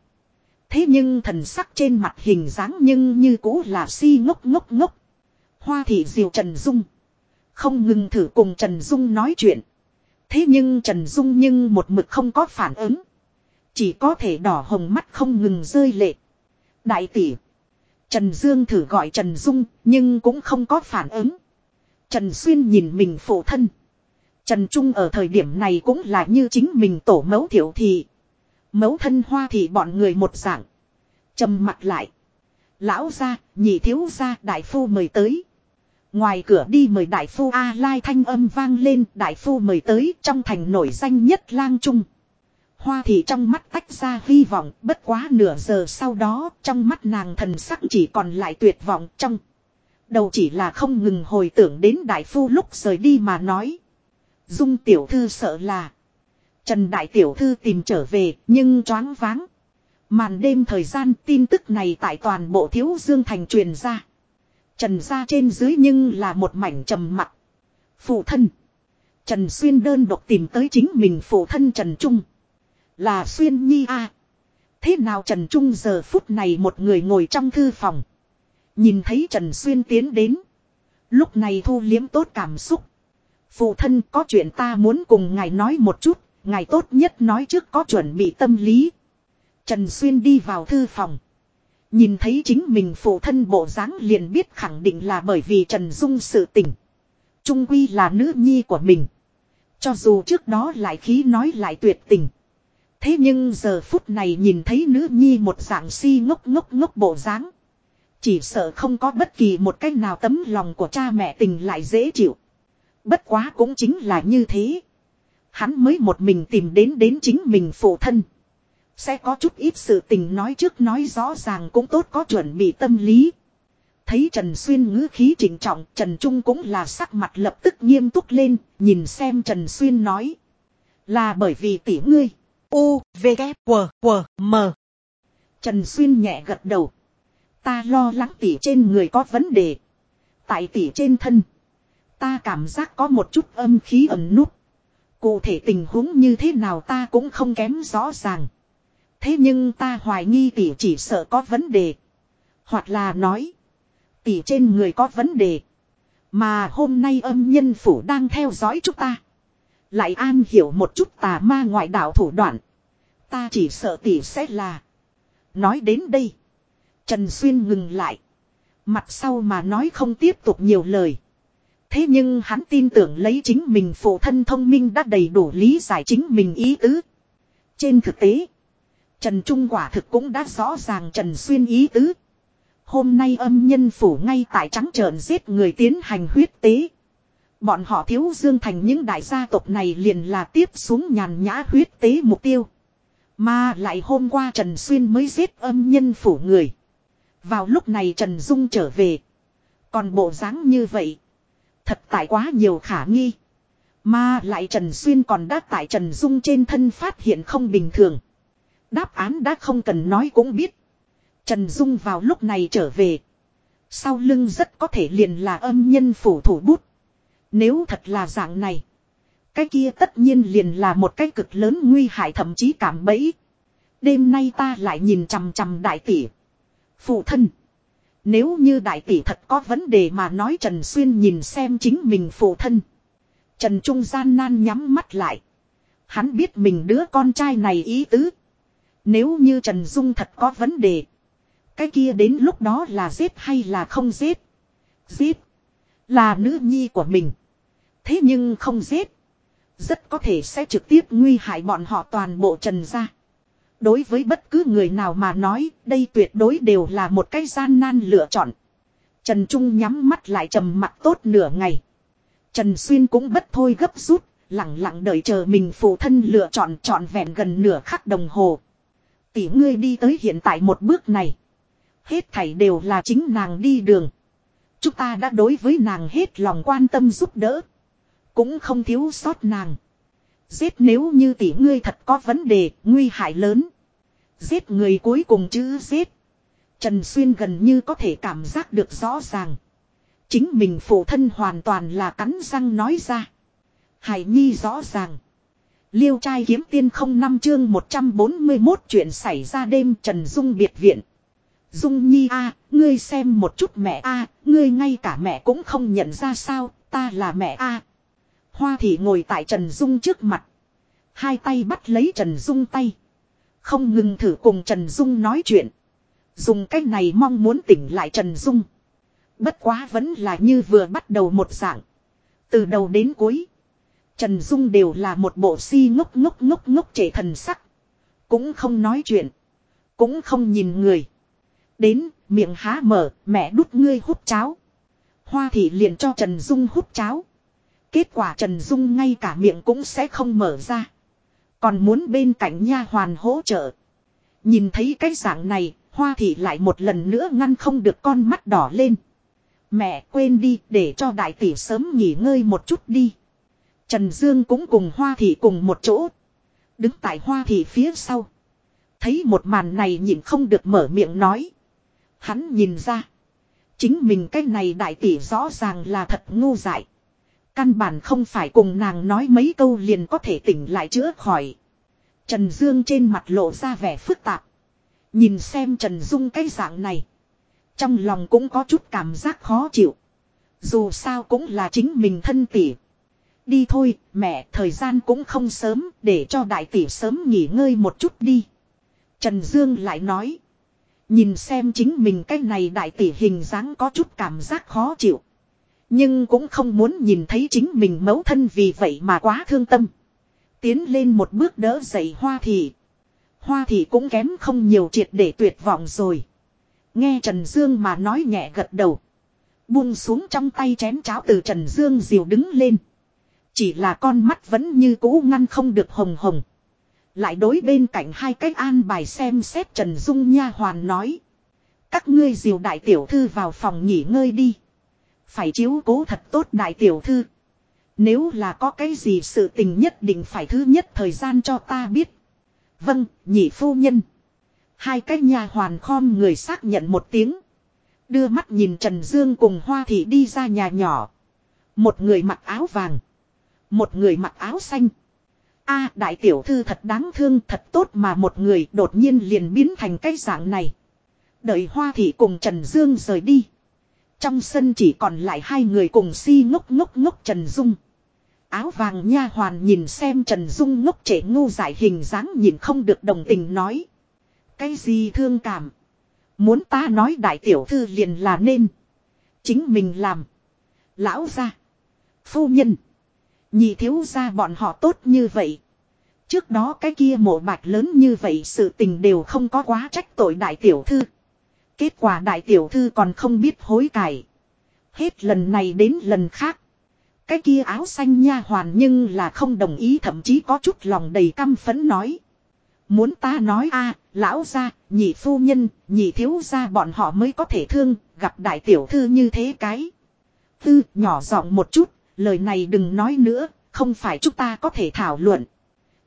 Thế nhưng thần sắc trên mặt hình dáng nhưng như cũ là si ngốc ngốc ngốc. Hoa thị diều Trần Dung. Không ngừng thử cùng Trần Dung nói chuyện. Thế nhưng Trần Dung nhưng một mực không có phản ứng. Chỉ có thể đỏ hồng mắt không ngừng rơi lệ. Đại tỷ. Trần Dương thử gọi Trần Dung nhưng cũng không có phản ứng. Trần Xuyên nhìn mình phụ thân. Trần Trung ở thời điểm này cũng là như chính mình tổ mẫu thiểu thị. Mẫu thân hoa thị bọn người một dạng. trầm mặt lại. Lão gia, nhị thiếu gia, đại phu mời tới. Ngoài cửa đi mời đại phu A Lai thanh âm vang lên, đại phu mời tới trong thành nổi danh nhất lang trung. Hoa thị trong mắt tách ra hy vọng, bất quá nửa giờ sau đó, trong mắt nàng thần sắc chỉ còn lại tuyệt vọng trong. Đầu chỉ là không ngừng hồi tưởng đến đại phu lúc rời đi mà nói. Dung tiểu thư sợ là. Trần đại tiểu thư tìm trở về, nhưng choáng váng. Màn đêm thời gian tin tức này tại toàn bộ thiếu dương thành truyền ra. Trần ra trên dưới nhưng là một mảnh trầm mặt. Phụ thân. Trần Xuyên đơn độc tìm tới chính mình phụ thân Trần Trung. Là Xuyên Nhi a Thế nào Trần Trung giờ phút này một người ngồi trong thư phòng. Nhìn thấy Trần Xuyên tiến đến. Lúc này thu liếm tốt cảm xúc. Phụ thân có chuyện ta muốn cùng ngài nói một chút. Ngài tốt nhất nói trước có chuẩn bị tâm lý. Trần Xuyên đi vào thư phòng. Nhìn thấy chính mình phụ thân bộ dáng liền biết khẳng định là bởi vì Trần Dung sự tình. Trung Quy là nữ nhi của mình. Cho dù trước đó lại khí nói lại tuyệt tình. Thế nhưng giờ phút này nhìn thấy nữ nhi một dạng si ngốc ngốc ngốc bộ dáng. Chỉ sợ không có bất kỳ một cách nào tấm lòng của cha mẹ tình lại dễ chịu. Bất quá cũng chính là như thế. Hắn mới một mình tìm đến đến chính mình phụ thân. Sẽ có chút ít sự tình nói trước nói rõ ràng cũng tốt có chuẩn bị tâm lý. Thấy Trần Xuyên ngữ khí chỉnh trọng, Trần Trung cũng là sắc mặt lập tức nghiêm túc lên, nhìn xem Trần Xuyên nói. Là bởi vì tỷ ngươi. U, V, K, W, W, M. Trần Xuyên nhẹ gật đầu. Ta lo lắng tỷ trên người có vấn đề. Tại tỷ trên thân. Ta cảm giác có một chút âm khí ẩn nút. Cụ thể tình huống như thế nào ta cũng không kém rõ ràng. Thế nhưng ta hoài nghi tỷ chỉ sợ có vấn đề. Hoặc là nói. Tỷ trên người có vấn đề. Mà hôm nay âm nhân phủ đang theo dõi chúng ta. Lại an hiểu một chút tà ma ngoại đạo thủ đoạn. Ta chỉ sợ tỷ sẽ là. Nói đến đây. Trần Xuyên ngừng lại. Mặt sau mà nói không tiếp tục nhiều lời. Thế nhưng hắn tin tưởng lấy chính mình phụ thân thông minh đã đầy đủ lý giải chính mình ý tứ. Trên thực tế. Trần Trung quả thực cũng đã rõ ràng Trần Xuyên ý tứ. Hôm nay âm nhân phủ ngay tại trắng trợn giết người tiến hành huyết tế. Bọn họ thiếu dương thành những đại gia tộc này liền là tiếp xuống nhàn nhã huyết tế mục tiêu. Mà lại hôm qua Trần Xuyên mới giết âm nhân phủ người. Vào lúc này Trần Dung trở về. Còn bộ dáng như vậy. Thật tại quá nhiều khả nghi. Mà lại Trần Xuyên còn đã tại Trần Dung trên thân phát hiện không bình thường. Đáp án đã không cần nói cũng biết. Trần Dung vào lúc này trở về. Sau lưng rất có thể liền là âm nhân phủ thủ bút. Nếu thật là dạng này. Cái kia tất nhiên liền là một cái cực lớn nguy hại thậm chí cảm bẫy. Đêm nay ta lại nhìn chằm chằm đại tỷ. Phụ thân. Nếu như đại tỷ thật có vấn đề mà nói Trần Xuyên nhìn xem chính mình phụ thân. Trần Trung gian nan nhắm mắt lại. Hắn biết mình đứa con trai này ý tứ. Nếu như Trần Dung thật có vấn đề. Cái kia đến lúc đó là giết hay là không giết. Giết. Là nữ nhi của mình. Thế nhưng không giết. Rất có thể sẽ trực tiếp nguy hại bọn họ toàn bộ Trần gia. Đối với bất cứ người nào mà nói, đây tuyệt đối đều là một cái gian nan lựa chọn. Trần Trung nhắm mắt lại trầm mặt tốt nửa ngày. Trần Xuyên cũng bất thôi gấp rút, lặng lặng đợi chờ mình phụ thân lựa chọn trọn vẹn gần nửa khắc đồng hồ. Tỷ ngươi đi tới hiện tại một bước này. Hết thảy đều là chính nàng đi đường. Chúng ta đã đối với nàng hết lòng quan tâm giúp đỡ. Cũng không thiếu sót nàng. Giết nếu như tỷ ngươi thật có vấn đề, nguy hại lớn. Giết người cuối cùng chứ giết. Trần Xuyên gần như có thể cảm giác được rõ ràng. Chính mình phụ thân hoàn toàn là cắn răng nói ra. Hải Nhi rõ ràng. Liêu trai kiếm tiên không năm chương 141 chuyện xảy ra đêm Trần Dung biệt viện. Dung Nhi a, ngươi xem một chút mẹ a, ngươi ngay cả mẹ cũng không nhận ra sao, ta là mẹ a. Hoa thị ngồi tại Trần Dung trước mặt. Hai tay bắt lấy Trần Dung tay. Không ngừng thử cùng Trần Dung nói chuyện. Dùng cách này mong muốn tỉnh lại Trần Dung. Bất quá vẫn là như vừa bắt đầu một dạng. Từ đầu đến cuối. Trần Dung đều là một bộ si ngốc ngốc ngốc ngốc trẻ thần sắc. Cũng không nói chuyện. Cũng không nhìn người. Đến, miệng há mở, mẹ đút ngươi hút cháo. Hoa thị liền cho Trần Dung hút cháo. Kết quả Trần Dung ngay cả miệng cũng sẽ không mở ra. Còn muốn bên cạnh nha hoàn hỗ trợ. Nhìn thấy cái dạng này, hoa thị lại một lần nữa ngăn không được con mắt đỏ lên. Mẹ quên đi để cho đại tỷ sớm nghỉ ngơi một chút đi. Trần Dương cũng cùng hoa thị cùng một chỗ. Đứng tại hoa thị phía sau. Thấy một màn này nhìn không được mở miệng nói. Hắn nhìn ra. Chính mình cái này đại tỷ rõ ràng là thật ngu dại. Căn bản không phải cùng nàng nói mấy câu liền có thể tỉnh lại chữa khỏi. Trần Dương trên mặt lộ ra vẻ phức tạp. Nhìn xem Trần Dung cái dạng này. Trong lòng cũng có chút cảm giác khó chịu. Dù sao cũng là chính mình thân tỷ. Đi thôi, mẹ, thời gian cũng không sớm, để cho đại tỷ sớm nghỉ ngơi một chút đi. Trần Dương lại nói. Nhìn xem chính mình cái này đại tỷ hình dáng có chút cảm giác khó chịu. Nhưng cũng không muốn nhìn thấy chính mình mấu thân vì vậy mà quá thương tâm. Tiến lên một bước đỡ dậy hoa thị. Hoa thị cũng kém không nhiều triệt để tuyệt vọng rồi. Nghe Trần Dương mà nói nhẹ gật đầu. Buông xuống trong tay chén cháo từ Trần Dương diều đứng lên. Chỉ là con mắt vẫn như cũ ngăn không được hồng hồng. Lại đối bên cạnh hai cái an bài xem xét Trần Dung nha hoàn nói. Các ngươi diều đại tiểu thư vào phòng nghỉ ngơi đi. Phải chiếu cố thật tốt đại tiểu thư. Nếu là có cái gì sự tình nhất định phải thứ nhất thời gian cho ta biết. Vâng, nhị phu nhân. Hai cái nhà hoàn khom người xác nhận một tiếng. Đưa mắt nhìn Trần Dương cùng Hoa Thị đi ra nhà nhỏ. Một người mặc áo vàng. Một người mặc áo xanh. a, đại tiểu thư thật đáng thương, thật tốt mà một người đột nhiên liền biến thành cái dạng này. Đợi Hoa Thị cùng Trần Dương rời đi. Trong sân chỉ còn lại hai người cùng si ngốc ngốc ngốc Trần Dung. Áo vàng nha hoàn nhìn xem Trần Dung ngốc trẻ ngu giải hình dáng nhìn không được đồng tình nói. Cái gì thương cảm. Muốn ta nói đại tiểu thư liền là nên. Chính mình làm. Lão ra. Phu nhân. Nhị thiếu ra bọn họ tốt như vậy. Trước đó cái kia mộ bạch lớn như vậy sự tình đều không có quá trách tội đại tiểu thư. Kết quả đại tiểu thư còn không biết hối cải. Hết lần này đến lần khác. Cái kia áo xanh nha hoàn nhưng là không đồng ý thậm chí có chút lòng đầy căm phấn nói. Muốn ta nói a lão gia, nhị phu nhân, nhị thiếu gia bọn họ mới có thể thương, gặp đại tiểu thư như thế cái. Tư, nhỏ giọng một chút, lời này đừng nói nữa, không phải chúng ta có thể thảo luận.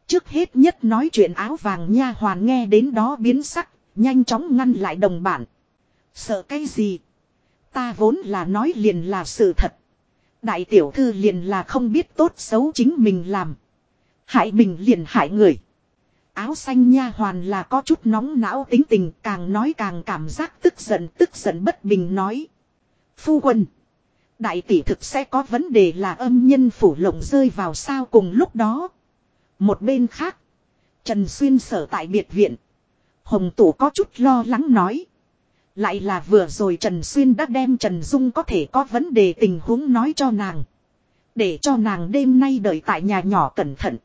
Trước hết nhất nói chuyện áo vàng nha hoàn nghe đến đó biến sắc, nhanh chóng ngăn lại đồng bản. Sợ cái gì? Ta vốn là nói liền là sự thật. Đại tiểu thư liền là không biết tốt xấu chính mình làm. Hại mình liền hại người. Áo xanh nha hoàn là có chút nóng não tính tình càng nói càng cảm giác tức giận tức giận bất bình nói. Phu quân. Đại tỷ thực sẽ có vấn đề là âm nhân phủ lộng rơi vào sao cùng lúc đó. Một bên khác. Trần Xuyên sở tại biệt viện. Hồng Tủ có chút lo lắng nói. Lại là vừa rồi Trần Xuyên đã đem Trần Dung có thể có vấn đề tình huống nói cho nàng. Để cho nàng đêm nay đợi tại nhà nhỏ cẩn thận.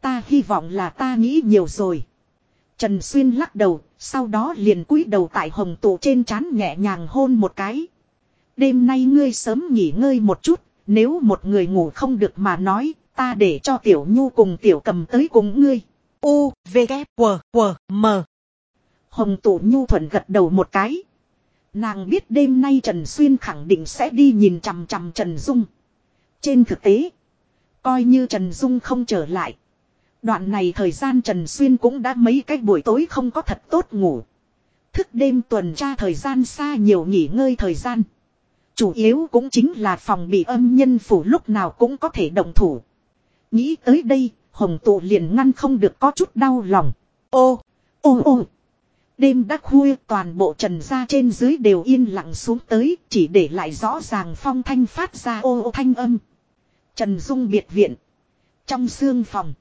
Ta hy vọng là ta nghĩ nhiều rồi. Trần Xuyên lắc đầu, sau đó liền cúi đầu tại hồng tụ trên trán nhẹ nhàng hôn một cái. Đêm nay ngươi sớm nghỉ ngơi một chút, nếu một người ngủ không được mà nói, ta để cho tiểu nhu cùng tiểu cầm tới cùng ngươi. U, V, K, W, W, M. Hồng tụ nhu thuận gật đầu một cái. Nàng biết đêm nay Trần Xuyên khẳng định sẽ đi nhìn chằm chằm Trần Dung. Trên thực tế, coi như Trần Dung không trở lại. Đoạn này thời gian Trần Xuyên cũng đã mấy cái buổi tối không có thật tốt ngủ. Thức đêm tuần tra thời gian xa nhiều nghỉ ngơi thời gian. Chủ yếu cũng chính là phòng bị âm nhân phủ lúc nào cũng có thể động thủ. Nghĩ tới đây, Hồng tụ liền ngăn không được có chút đau lòng. Ô, ô ô. Đêm đắc khuya toàn bộ trần gia trên dưới đều yên lặng xuống tới chỉ để lại rõ ràng phong thanh phát ra ô ô thanh âm. Trần Dung biệt viện. Trong xương phòng.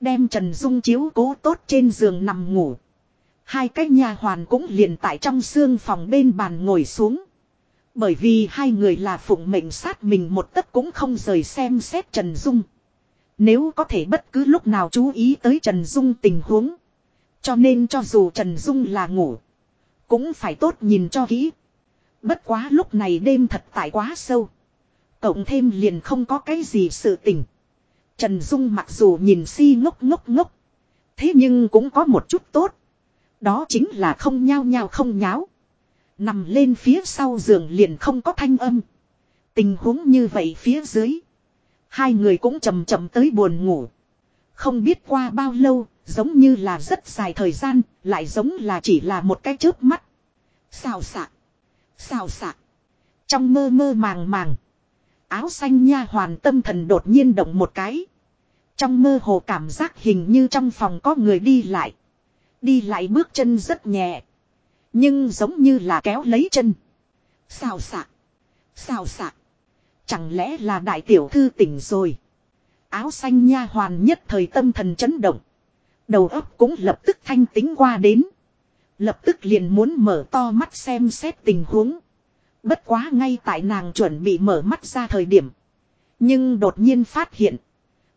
Đem Trần Dung chiếu cố tốt trên giường nằm ngủ. Hai cái nhà hoàn cũng liền tại trong xương phòng bên bàn ngồi xuống. Bởi vì hai người là phụng mệnh sát mình một tấc cũng không rời xem xét Trần Dung. Nếu có thể bất cứ lúc nào chú ý tới Trần Dung tình huống. Cho nên cho dù Trần Dung là ngủ. Cũng phải tốt nhìn cho kỹ. Bất quá lúc này đêm thật tại quá sâu. Cộng thêm liền không có cái gì sự tình. Trần Dung mặc dù nhìn si ngốc ngốc ngốc. Thế nhưng cũng có một chút tốt. Đó chính là không nhao nhao không nháo. Nằm lên phía sau giường liền không có thanh âm. Tình huống như vậy phía dưới. Hai người cũng chầm chậm tới buồn ngủ. Không biết qua bao lâu, giống như là rất dài thời gian, lại giống là chỉ là một cái chớp mắt. Xào xạc. Xào xạc. Trong mơ mơ màng màng. Áo xanh nha hoàn tâm thần đột nhiên động một cái. Trong mơ hồ cảm giác hình như trong phòng có người đi lại. Đi lại bước chân rất nhẹ. Nhưng giống như là kéo lấy chân. Xào xạc. Xào xạc. Chẳng lẽ là đại tiểu thư tỉnh rồi. Áo xanh nha hoàn nhất thời tâm thần chấn động. Đầu óc cũng lập tức thanh tính qua đến. Lập tức liền muốn mở to mắt xem xét tình huống. Bất quá ngay tại nàng chuẩn bị mở mắt ra thời điểm. Nhưng đột nhiên phát hiện.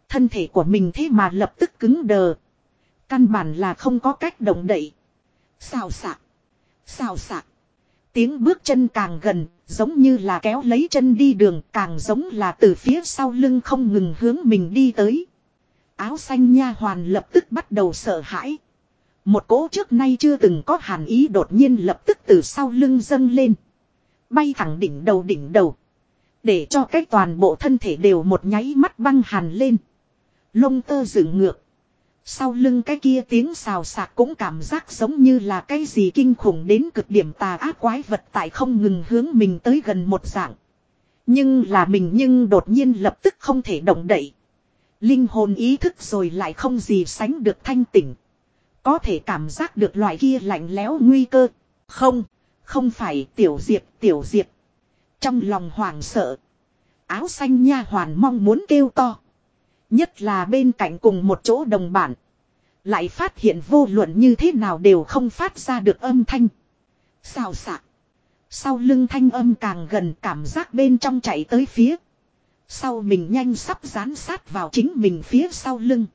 Thân thể của mình thế mà lập tức cứng đờ. Căn bản là không có cách động đậy. Xào xạc. Xào xạc. Tiếng bước chân càng gần, giống như là kéo lấy chân đi đường, càng giống là từ phía sau lưng không ngừng hướng mình đi tới. Áo xanh nha hoàn lập tức bắt đầu sợ hãi. Một cỗ trước nay chưa từng có hàn ý đột nhiên lập tức từ sau lưng dâng lên. Bay thẳng đỉnh đầu đỉnh đầu. Để cho cái toàn bộ thân thể đều một nháy mắt băng hàn lên. Lông tơ dựng ngược. Sau lưng cái kia tiếng xào xạc cũng cảm giác giống như là cái gì kinh khủng đến cực điểm tà ác quái vật tại không ngừng hướng mình tới gần một dạng. Nhưng là mình nhưng đột nhiên lập tức không thể động đậy. Linh hồn ý thức rồi lại không gì sánh được thanh tỉnh. Có thể cảm giác được loại kia lạnh lẽo nguy cơ. Không, không phải tiểu diệp, tiểu diệp. Trong lòng hoảng sợ. Áo xanh nha hoàn mong muốn kêu to. Nhất là bên cạnh cùng một chỗ đồng bản. Lại phát hiện vô luận như thế nào đều không phát ra được âm thanh. Xào xạc. Sau lưng thanh âm càng gần cảm giác bên trong chạy tới phía. Sau mình nhanh sắp dán sát vào chính mình phía sau lưng.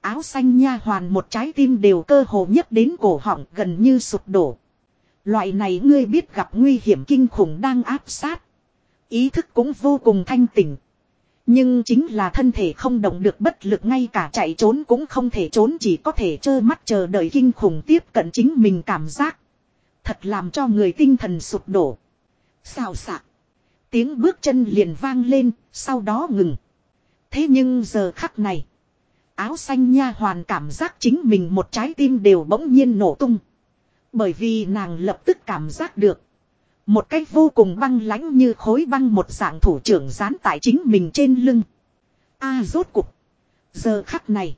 Áo xanh nha hoàn một trái tim đều cơ hồ nhất đến cổ họng gần như sụp đổ. Loại này ngươi biết gặp nguy hiểm kinh khủng đang áp sát. Ý thức cũng vô cùng thanh tỉnh. Nhưng chính là thân thể không động được bất lực ngay cả chạy trốn cũng không thể trốn chỉ có thể trơ mắt chờ đợi kinh khủng tiếp cận chính mình cảm giác. Thật làm cho người tinh thần sụp đổ. Xào xạc. Tiếng bước chân liền vang lên, sau đó ngừng. Thế nhưng giờ khắc này. Áo xanh nha hoàn cảm giác chính mình một trái tim đều bỗng nhiên nổ tung. Bởi vì nàng lập tức cảm giác được. Một cách vô cùng băng lãnh như khối băng một dạng thủ trưởng dán tại chính mình trên lưng. A rốt cục. Giờ khắc này.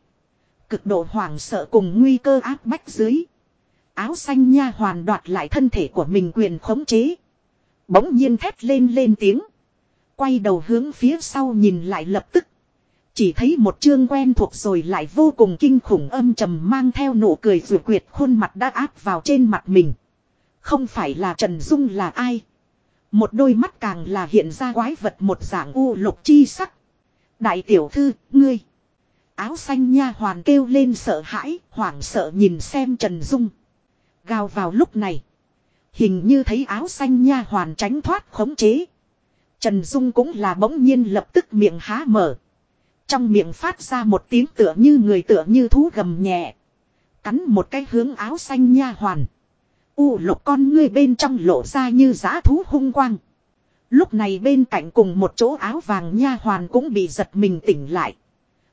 Cực độ hoảng sợ cùng nguy cơ áp bách dưới. Áo xanh nha hoàn đoạt lại thân thể của mình quyền khống chế. Bỗng nhiên thét lên lên tiếng. Quay đầu hướng phía sau nhìn lại lập tức. Chỉ thấy một chương quen thuộc rồi lại vô cùng kinh khủng âm trầm mang theo nụ cười rượu quyệt khuôn mặt đã áp vào trên mặt mình. Không phải là Trần Dung là ai. Một đôi mắt càng là hiện ra quái vật một dạng u lục chi sắc. Đại tiểu thư, ngươi. Áo xanh nha hoàn kêu lên sợ hãi, hoảng sợ nhìn xem Trần Dung. Gào vào lúc này. Hình như thấy áo xanh nha hoàn tránh thoát khống chế. Trần Dung cũng là bỗng nhiên lập tức miệng há mở. Trong miệng phát ra một tiếng tựa như người tựa như thú gầm nhẹ. Cắn một cái hướng áo xanh nha hoàn. U lục con ngươi bên trong lộ ra như giá thú hung quang. Lúc này bên cạnh cùng một chỗ áo vàng nha hoàn cũng bị giật mình tỉnh lại.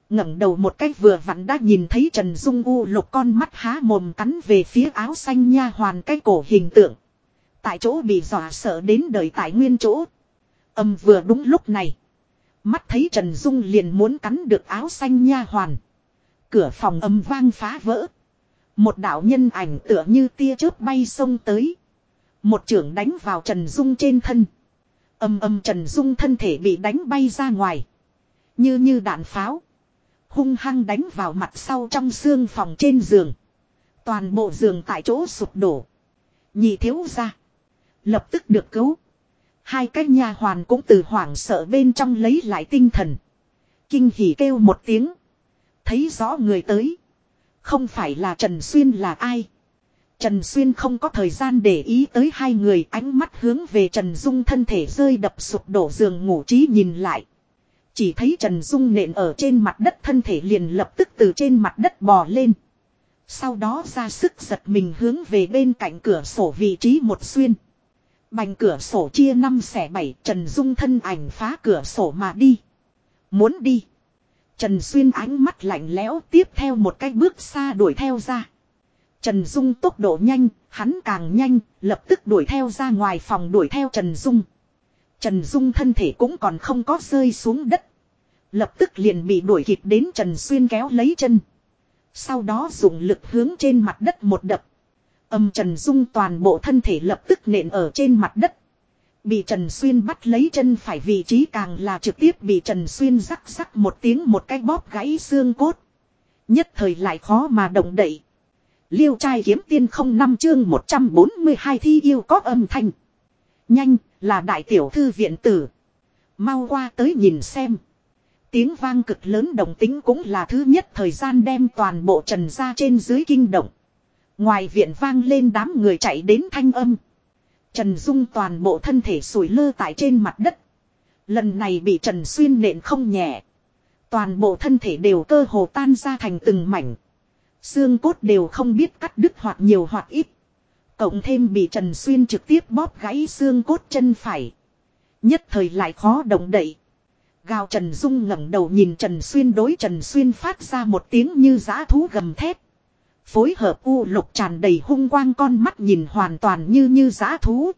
ngẩng đầu một cách vừa vặn đã nhìn thấy Trần Dung U lục con mắt há mồm cắn về phía áo xanh nha hoàn cái cổ hình tượng. Tại chỗ bị dọa sợ đến đời tại nguyên chỗ. Âm vừa đúng lúc này. Mắt thấy Trần Dung liền muốn cắn được áo xanh nha hoàn. Cửa phòng âm vang phá vỡ. Một đạo nhân ảnh tựa như tia chớp bay sông tới. Một trưởng đánh vào Trần Dung trên thân. Âm âm Trần Dung thân thể bị đánh bay ra ngoài. Như như đạn pháo. Hung hăng đánh vào mặt sau trong xương phòng trên giường. Toàn bộ giường tại chỗ sụp đổ. Nhị thiếu ra. Lập tức được cứu. Hai cái nhà hoàn cũng từ hoảng sợ bên trong lấy lại tinh thần. Kinh hỉ kêu một tiếng. Thấy rõ người tới. Không phải là Trần Xuyên là ai. Trần Xuyên không có thời gian để ý tới hai người, ánh mắt hướng về Trần Dung thân thể rơi đập sụp đổ giường ngủ trí nhìn lại. Chỉ thấy Trần Dung nện ở trên mặt đất thân thể liền lập tức từ trên mặt đất bò lên. Sau đó ra sức giật mình hướng về bên cạnh cửa sổ vị trí một xuyên. Bành cửa sổ chia năm xẻ bảy, Trần Dung thân ảnh phá cửa sổ mà đi. Muốn đi. Trần Xuyên ánh mắt lạnh lẽo tiếp theo một cái bước xa đuổi theo ra. Trần Dung tốc độ nhanh, hắn càng nhanh, lập tức đuổi theo ra ngoài phòng đuổi theo Trần Dung. Trần Dung thân thể cũng còn không có rơi xuống đất. Lập tức liền bị đuổi kịp đến Trần Xuyên kéo lấy chân. Sau đó dùng lực hướng trên mặt đất một đập. Âm Trần Dung toàn bộ thân thể lập tức nện ở trên mặt đất. Bị Trần Xuyên bắt lấy chân phải vị trí càng là trực tiếp bị Trần Xuyên rắc rắc một tiếng một cái bóp gãy xương cốt. Nhất thời lại khó mà động đậy. Liêu trai kiếm tiên không năm chương 142 thi yêu có âm thanh. Nhanh, là đại tiểu thư viện tử. Mau qua tới nhìn xem. Tiếng vang cực lớn đồng tính cũng là thứ nhất thời gian đem toàn bộ trần ra trên dưới kinh động. Ngoài viện vang lên đám người chạy đến thanh âm. Trần Dung toàn bộ thân thể sủi lơ tại trên mặt đất. Lần này bị Trần Xuyên nện không nhẹ. Toàn bộ thân thể đều cơ hồ tan ra thành từng mảnh. Xương cốt đều không biết cắt đứt hoặc nhiều hoặc ít. Cộng thêm bị Trần Xuyên trực tiếp bóp gãy xương cốt chân phải. Nhất thời lại khó động đậy. Gào Trần Dung ngẩng đầu nhìn Trần Xuyên đối Trần Xuyên phát ra một tiếng như giã thú gầm thét. Phối hợp u lục tràn đầy hung quang con mắt nhìn hoàn toàn như như giã thú.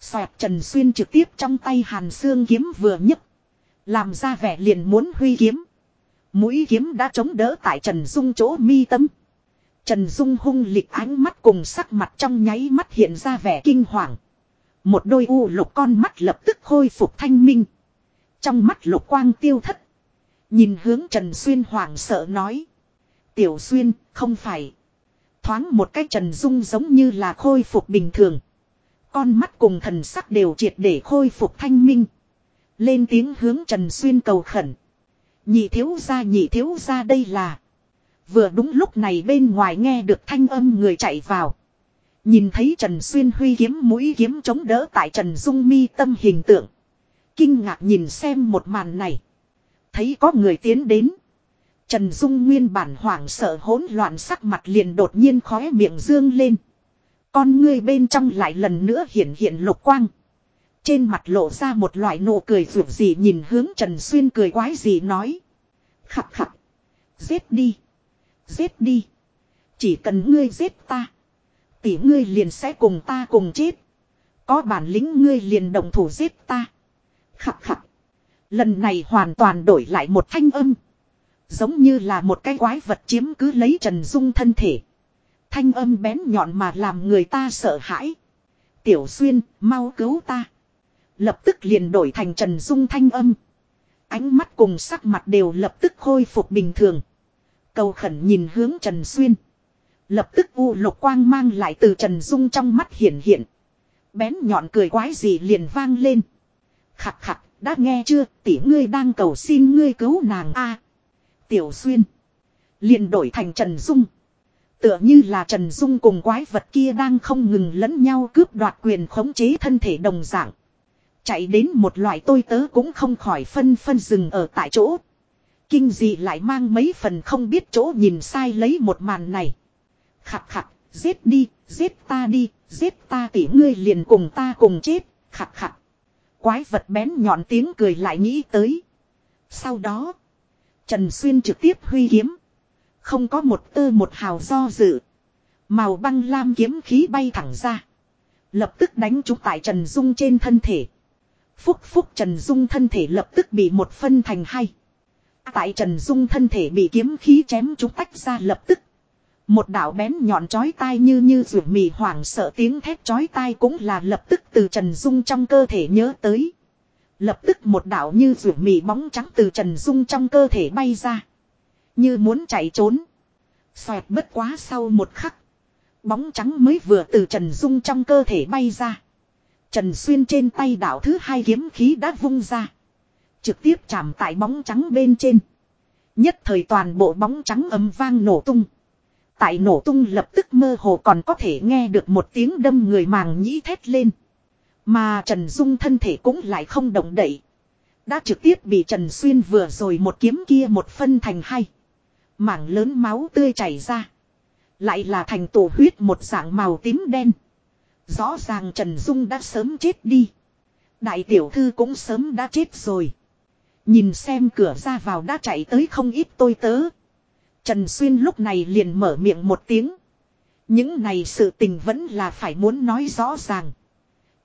Xoẹt Trần Xuyên trực tiếp trong tay hàn xương kiếm vừa nhấc, Làm ra vẻ liền muốn huy kiếm. Mũi kiếm đã chống đỡ tại Trần Dung chỗ mi tâm. Trần Dung hung lịch ánh mắt cùng sắc mặt trong nháy mắt hiện ra vẻ kinh hoàng. Một đôi u lục con mắt lập tức khôi phục thanh minh. Trong mắt lục quang tiêu thất. Nhìn hướng Trần Xuyên hoảng sợ nói. Tiểu Xuyên, không phải. Thoáng một cái Trần Dung giống như là khôi phục bình thường. Con mắt cùng thần sắc đều triệt để khôi phục thanh minh. Lên tiếng hướng Trần Xuyên cầu khẩn. Nhị thiếu ra nhị thiếu ra đây là. Vừa đúng lúc này bên ngoài nghe được thanh âm người chạy vào. Nhìn thấy Trần Xuyên huy kiếm mũi kiếm chống đỡ tại Trần Dung mi tâm hình tượng. Kinh ngạc nhìn xem một màn này. Thấy có người tiến đến. Trần Dung nguyên bản hoảng sợ hỗn loạn sắc mặt liền đột nhiên khóe miệng dương lên. Con ngươi bên trong lại lần nữa hiện hiện lục quang. Trên mặt lộ ra một loại nụ cười rượu gì nhìn hướng Trần Xuyên cười quái gì nói. Khập khập, Giết đi. Giết đi. Chỉ cần ngươi giết ta. Tỷ ngươi liền sẽ cùng ta cùng chết. Có bản lĩnh ngươi liền đồng thủ giết ta. Khập khập, Lần này hoàn toàn đổi lại một thanh âm. Giống như là một cái quái vật chiếm cứ lấy Trần Dung thân thể. Thanh âm bén nhọn mà làm người ta sợ hãi. Tiểu Xuyên, mau cứu ta. Lập tức liền đổi thành Trần Dung thanh âm. Ánh mắt cùng sắc mặt đều lập tức khôi phục bình thường. Cầu khẩn nhìn hướng Trần Xuyên. Lập tức u lục quang mang lại từ Trần Dung trong mắt hiện hiện. Bén nhọn cười quái gì liền vang lên. Khặt khặt, đã nghe chưa, tỷ ngươi đang cầu xin ngươi cứu nàng a Tiểu Xuyên. Liền đổi thành Trần Dung. Tựa như là Trần Dung cùng quái vật kia đang không ngừng lẫn nhau cướp đoạt quyền khống chế thân thể đồng dạng. Chạy đến một loại tôi tớ cũng không khỏi phân phân dừng ở tại chỗ. Kinh dị lại mang mấy phần không biết chỗ nhìn sai lấy một màn này. Khặt khặt, giết đi, giết ta đi, giết ta tỉ ngươi liền cùng ta cùng chết, khặt khặt. Quái vật bén nhọn tiếng cười lại nghĩ tới. Sau đó, Trần Xuyên trực tiếp huy kiếm. Không có một tơ một hào do dự. Màu băng lam kiếm khí bay thẳng ra. Lập tức đánh trúng tại Trần Dung trên thân thể. Phúc phúc Trần Dung thân thể lập tức bị một phân thành hai. Tại Trần Dung thân thể bị kiếm khí chém trúng tách ra lập tức. Một đạo bén nhọn chói tai như như rượu mì hoảng sợ tiếng thét chói tai cũng là lập tức từ Trần Dung trong cơ thể nhớ tới. Lập tức một đạo như rượu mì bóng trắng từ Trần Dung trong cơ thể bay ra. Như muốn chạy trốn. Xoẹt bất quá sau một khắc. Bóng trắng mới vừa từ Trần Dung trong cơ thể bay ra. Trần Xuyên trên tay đạo thứ hai kiếm khí đã vung ra. Trực tiếp chạm tại bóng trắng bên trên. Nhất thời toàn bộ bóng trắng ấm vang nổ tung. Tại nổ tung lập tức mơ hồ còn có thể nghe được một tiếng đâm người màng nhĩ thét lên. Mà Trần Dung thân thể cũng lại không động đậy. Đã trực tiếp bị Trần Xuyên vừa rồi một kiếm kia một phân thành hai. Mảng lớn máu tươi chảy ra. Lại là thành tổ huyết một dạng màu tím đen. Rõ ràng Trần Dung đã sớm chết đi. Đại tiểu thư cũng sớm đã chết rồi. Nhìn xem cửa ra vào đã chạy tới không ít tôi tớ. Trần Xuyên lúc này liền mở miệng một tiếng. Những này sự tình vẫn là phải muốn nói rõ ràng.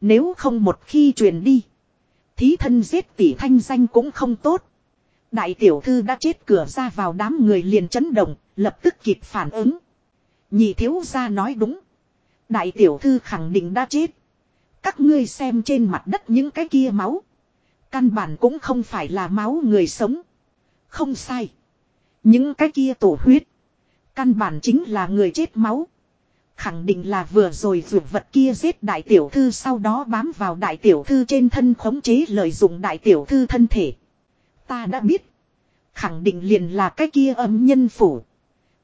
Nếu không một khi truyền đi. Thí thân giết tỷ thanh danh cũng không tốt. Đại tiểu thư đã chết cửa ra vào đám người liền chấn động, lập tức kịp phản ứng. Nhị thiếu gia nói đúng. Đại tiểu thư khẳng định đã chết. Các ngươi xem trên mặt đất những cái kia máu. Căn bản cũng không phải là máu người sống. Không sai. Những cái kia tổ huyết. Căn bản chính là người chết máu. Khẳng định là vừa rồi vượt vật kia giết đại tiểu thư sau đó bám vào đại tiểu thư trên thân khống chế lợi dụng đại tiểu thư thân thể. Ta đã biết. Khẳng định liền là cái kia âm nhân phủ.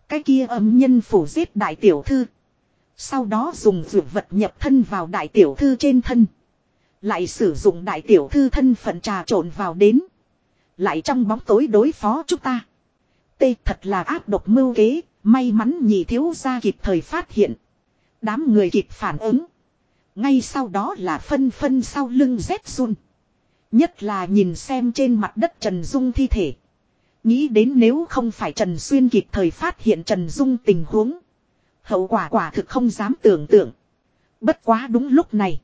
Cái kia âm nhân phủ giết đại tiểu thư. Sau đó dùng vượt vật nhập thân vào đại tiểu thư trên thân. Lại sử dụng đại tiểu thư thân phận trà trộn vào đến. Lại trong bóng tối đối phó chúng ta. Tê thật là áp độc mưu kế, may mắn nhị thiếu gia kịp thời phát hiện. Đám người kịp phản ứng. Ngay sau đó là phân phân sau lưng rét run. Nhất là nhìn xem trên mặt đất Trần Dung thi thể. Nghĩ đến nếu không phải Trần Xuyên kịp thời phát hiện Trần Dung tình huống. Hậu quả quả thực không dám tưởng tượng. Bất quá đúng lúc này.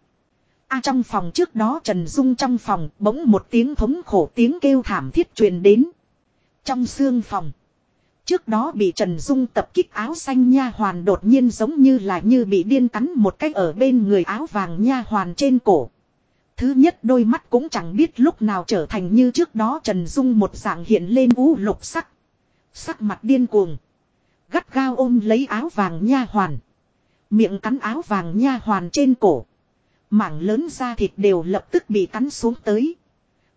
A trong phòng trước đó Trần Dung trong phòng bỗng một tiếng thống khổ tiếng kêu thảm thiết truyền đến. Trong xương phòng. Trước đó bị Trần Dung tập kích áo xanh nha hoàn đột nhiên giống như là như bị điên cắn một cách ở bên người áo vàng nha hoàn trên cổ. Thứ nhất, đôi mắt cũng chẳng biết lúc nào trở thành như trước đó Trần Dung một dạng hiện lên u lục sắc. Sắc mặt điên cuồng. Gắt gao ôm lấy áo vàng nha hoàn. Miệng cắn áo vàng nha hoàn trên cổ. Mảng lớn da thịt đều lập tức bị cắn xuống tới.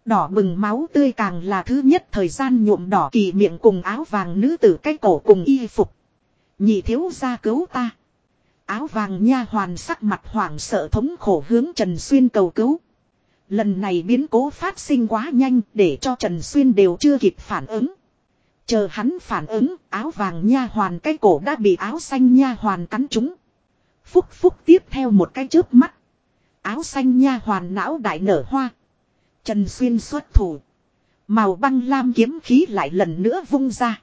Đỏ bừng máu tươi càng là thứ nhất thời gian nhuộm đỏ kỳ miệng cùng áo vàng nữ tử cái cổ cùng y phục. Nhị thiếu gia cứu ta. Áo vàng nha hoàn sắc mặt hoảng sợ thống khổ hướng Trần Xuyên cầu cứu. Lần này biến cố phát sinh quá nhanh để cho Trần Xuyên đều chưa kịp phản ứng. Chờ hắn phản ứng, áo vàng nha hoàn cái cổ đã bị áo xanh nha hoàn cắn trúng. Phúc phúc tiếp theo một cái chớp mắt. Áo xanh nha hoàn não đại nở hoa. Trần Xuyên xuất thủ. Màu băng lam kiếm khí lại lần nữa vung ra.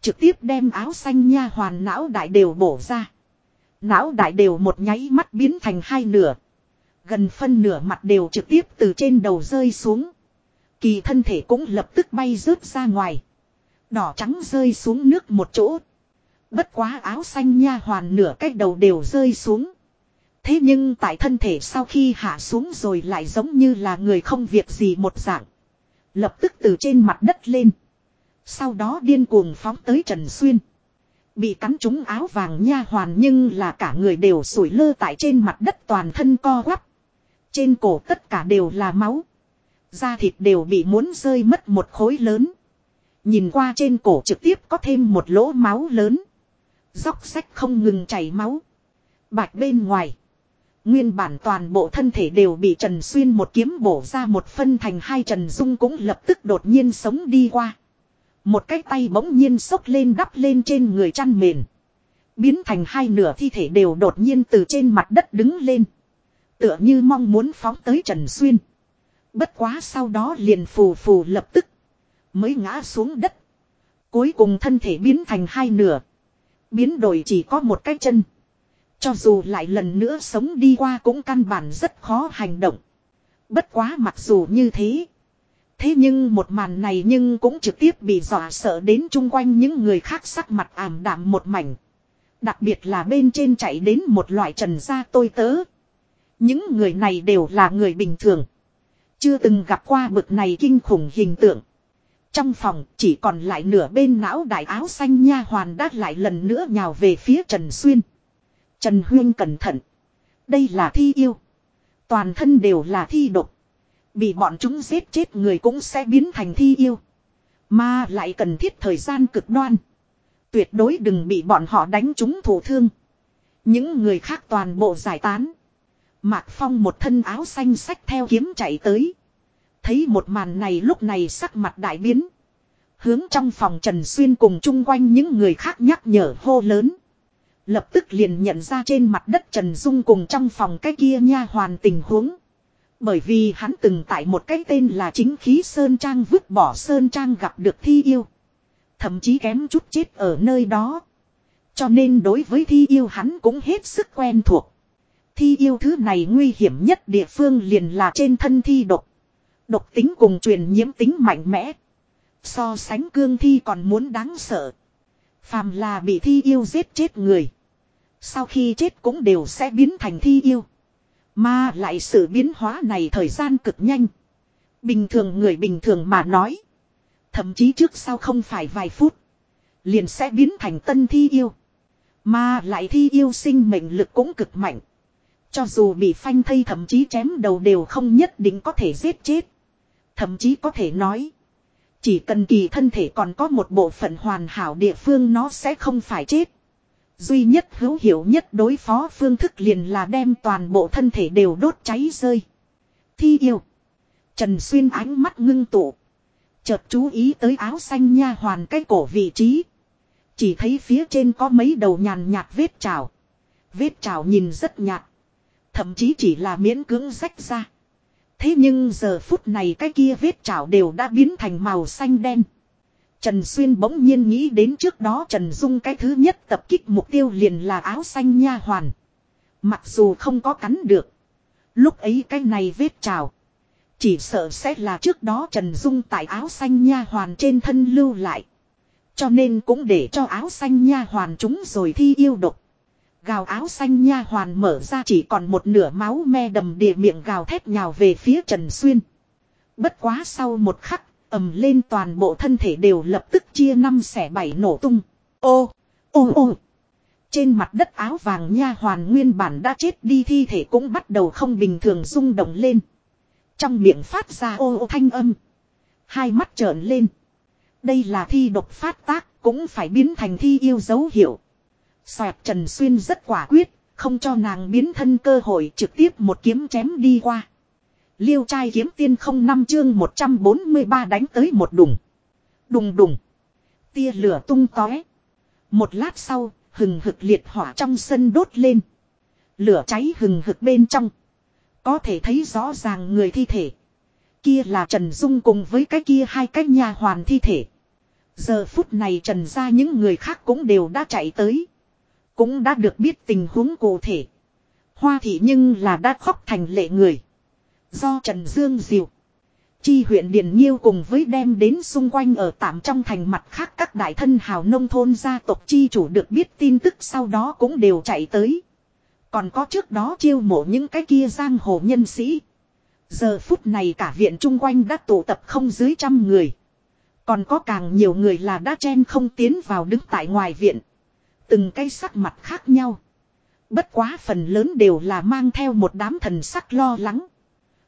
Trực tiếp đem áo xanh nha hoàn não đại đều bổ ra. Não đại đều một nháy mắt biến thành hai nửa. Gần phân nửa mặt đều trực tiếp từ trên đầu rơi xuống. Kỳ thân thể cũng lập tức bay rớt ra ngoài. Đỏ trắng rơi xuống nước một chỗ. Bất quá áo xanh nha hoàn nửa cách đầu đều rơi xuống. Thế nhưng tại thân thể sau khi hạ xuống rồi lại giống như là người không việc gì một dạng. Lập tức từ trên mặt đất lên. Sau đó điên cuồng phóng tới Trần Xuyên. Bị cắn trúng áo vàng nha hoàn nhưng là cả người đều sủi lơ tại trên mặt đất toàn thân co quắp. Trên cổ tất cả đều là máu. Da thịt đều bị muốn rơi mất một khối lớn. Nhìn qua trên cổ trực tiếp có thêm một lỗ máu lớn. Dóc sách không ngừng chảy máu. Bạch bên ngoài. Nguyên bản toàn bộ thân thể đều bị Trần Xuyên một kiếm bổ ra một phân thành hai Trần Dung cũng lập tức đột nhiên sống đi qua. Một cái tay bỗng nhiên sốc lên đắp lên trên người chăn mền. Biến thành hai nửa thi thể đều đột nhiên từ trên mặt đất đứng lên. Tựa như mong muốn phóng tới Trần Xuyên. Bất quá sau đó liền phù phù lập tức. Mới ngã xuống đất. Cuối cùng thân thể biến thành hai nửa. Biến đổi chỉ có một cái chân. Cho dù lại lần nữa sống đi qua cũng căn bản rất khó hành động. Bất quá mặc dù như thế. Thế nhưng một màn này nhưng cũng trực tiếp bị dọa sợ đến chung quanh những người khác sắc mặt ảm đạm một mảnh. Đặc biệt là bên trên chạy đến một loại trần gia tôi tớ. Những người này đều là người bình thường. Chưa từng gặp qua bực này kinh khủng hình tượng. Trong phòng chỉ còn lại nửa bên não đại áo xanh nha hoàn đã lại lần nữa nhào về phía Trần Xuyên. Trần Huyên cẩn thận. Đây là thi yêu. Toàn thân đều là thi độc. Bị bọn chúng giết chết người cũng sẽ biến thành thi yêu. Mà lại cần thiết thời gian cực đoan. Tuyệt đối đừng bị bọn họ đánh chúng thủ thương. Những người khác toàn bộ giải tán. Mạc Phong một thân áo xanh sách theo kiếm chạy tới. Thấy một màn này lúc này sắc mặt đại biến. Hướng trong phòng Trần Xuyên cùng chung quanh những người khác nhắc nhở hô lớn. Lập tức liền nhận ra trên mặt đất Trần Dung cùng trong phòng cái kia nha hoàn tình huống. Bởi vì hắn từng tại một cái tên là chính khí Sơn Trang vứt bỏ Sơn Trang gặp được thi yêu. Thậm chí kém chút chết ở nơi đó. Cho nên đối với thi yêu hắn cũng hết sức quen thuộc. Thi yêu thứ này nguy hiểm nhất địa phương liền là trên thân thi độc. Độc tính cùng truyền nhiễm tính mạnh mẽ. So sánh cương thi còn muốn đáng sợ. Phàm là bị thi yêu giết chết người. Sau khi chết cũng đều sẽ biến thành thi yêu. Mà lại sự biến hóa này thời gian cực nhanh. Bình thường người bình thường mà nói. Thậm chí trước sau không phải vài phút. Liền sẽ biến thành tân thi yêu. Mà lại thi yêu sinh mệnh lực cũng cực mạnh. Cho dù bị phanh thây thậm chí chém đầu đều không nhất định có thể giết chết. Thậm chí có thể nói. Chỉ cần kỳ thân thể còn có một bộ phận hoàn hảo địa phương nó sẽ không phải chết. Duy nhất hữu hiệu nhất đối phó phương thức liền là đem toàn bộ thân thể đều đốt cháy rơi. Thi yêu. Trần Xuyên ánh mắt ngưng tụ. Chợt chú ý tới áo xanh nha hoàn cái cổ vị trí. Chỉ thấy phía trên có mấy đầu nhàn nhạt vết trào. Vết trào nhìn rất nhạt. Thậm chí chỉ là miễn cưỡng rách ra. Thế nhưng giờ phút này cái kia vết trào đều đã biến thành màu xanh đen. Trần Xuyên bỗng nhiên nghĩ đến trước đó Trần Dung cái thứ nhất tập kích mục tiêu liền là áo xanh nha hoàn. Mặc dù không có cắn được. Lúc ấy cái này vết trào. Chỉ sợ sẽ là trước đó Trần Dung tại áo xanh nha hoàn trên thân lưu lại. Cho nên cũng để cho áo xanh nha hoàn chúng rồi thi yêu độc. Gào áo xanh nha hoàn mở ra chỉ còn một nửa máu me đầm địa miệng gào thét nhào về phía Trần Xuyên. Bất quá sau một khắc, ầm lên toàn bộ thân thể đều lập tức chia năm xẻ bảy nổ tung. Ô, ô ô. Trên mặt đất áo vàng nha hoàn nguyên bản đã chết đi thi thể cũng bắt đầu không bình thường rung động lên. Trong miệng phát ra ô ô thanh âm. Hai mắt trợn lên. Đây là thi độc phát tác, cũng phải biến thành thi yêu dấu hiệu. Xoẹt Trần Xuyên rất quả quyết, không cho nàng biến thân cơ hội trực tiếp một kiếm chém đi qua. Liêu trai kiếm tiên không năm chương 143 đánh tới một đùng. Đùng đùng. Tia lửa tung tóe. Một lát sau, hừng hực liệt hỏa trong sân đốt lên. Lửa cháy hừng hực bên trong. Có thể thấy rõ ràng người thi thể. Kia là Trần Dung cùng với cái kia hai cái nhà hoàn thi thể. Giờ phút này Trần ra những người khác cũng đều đã chạy tới. Cũng đã được biết tình huống cụ thể. Hoa thị nhưng là đã khóc thành lệ người. Do Trần Dương diệu Chi huyện Điền Nhiêu cùng với đem đến xung quanh ở tạm trong thành mặt khác các đại thân hào nông thôn gia tộc chi chủ được biết tin tức sau đó cũng đều chạy tới. Còn có trước đó chiêu mộ những cái kia giang hồ nhân sĩ. Giờ phút này cả viện chung quanh đã tụ tập không dưới trăm người. Còn có càng nhiều người là đã chen không tiến vào đứng tại ngoài viện. Từng cái sắc mặt khác nhau. Bất quá phần lớn đều là mang theo một đám thần sắc lo lắng.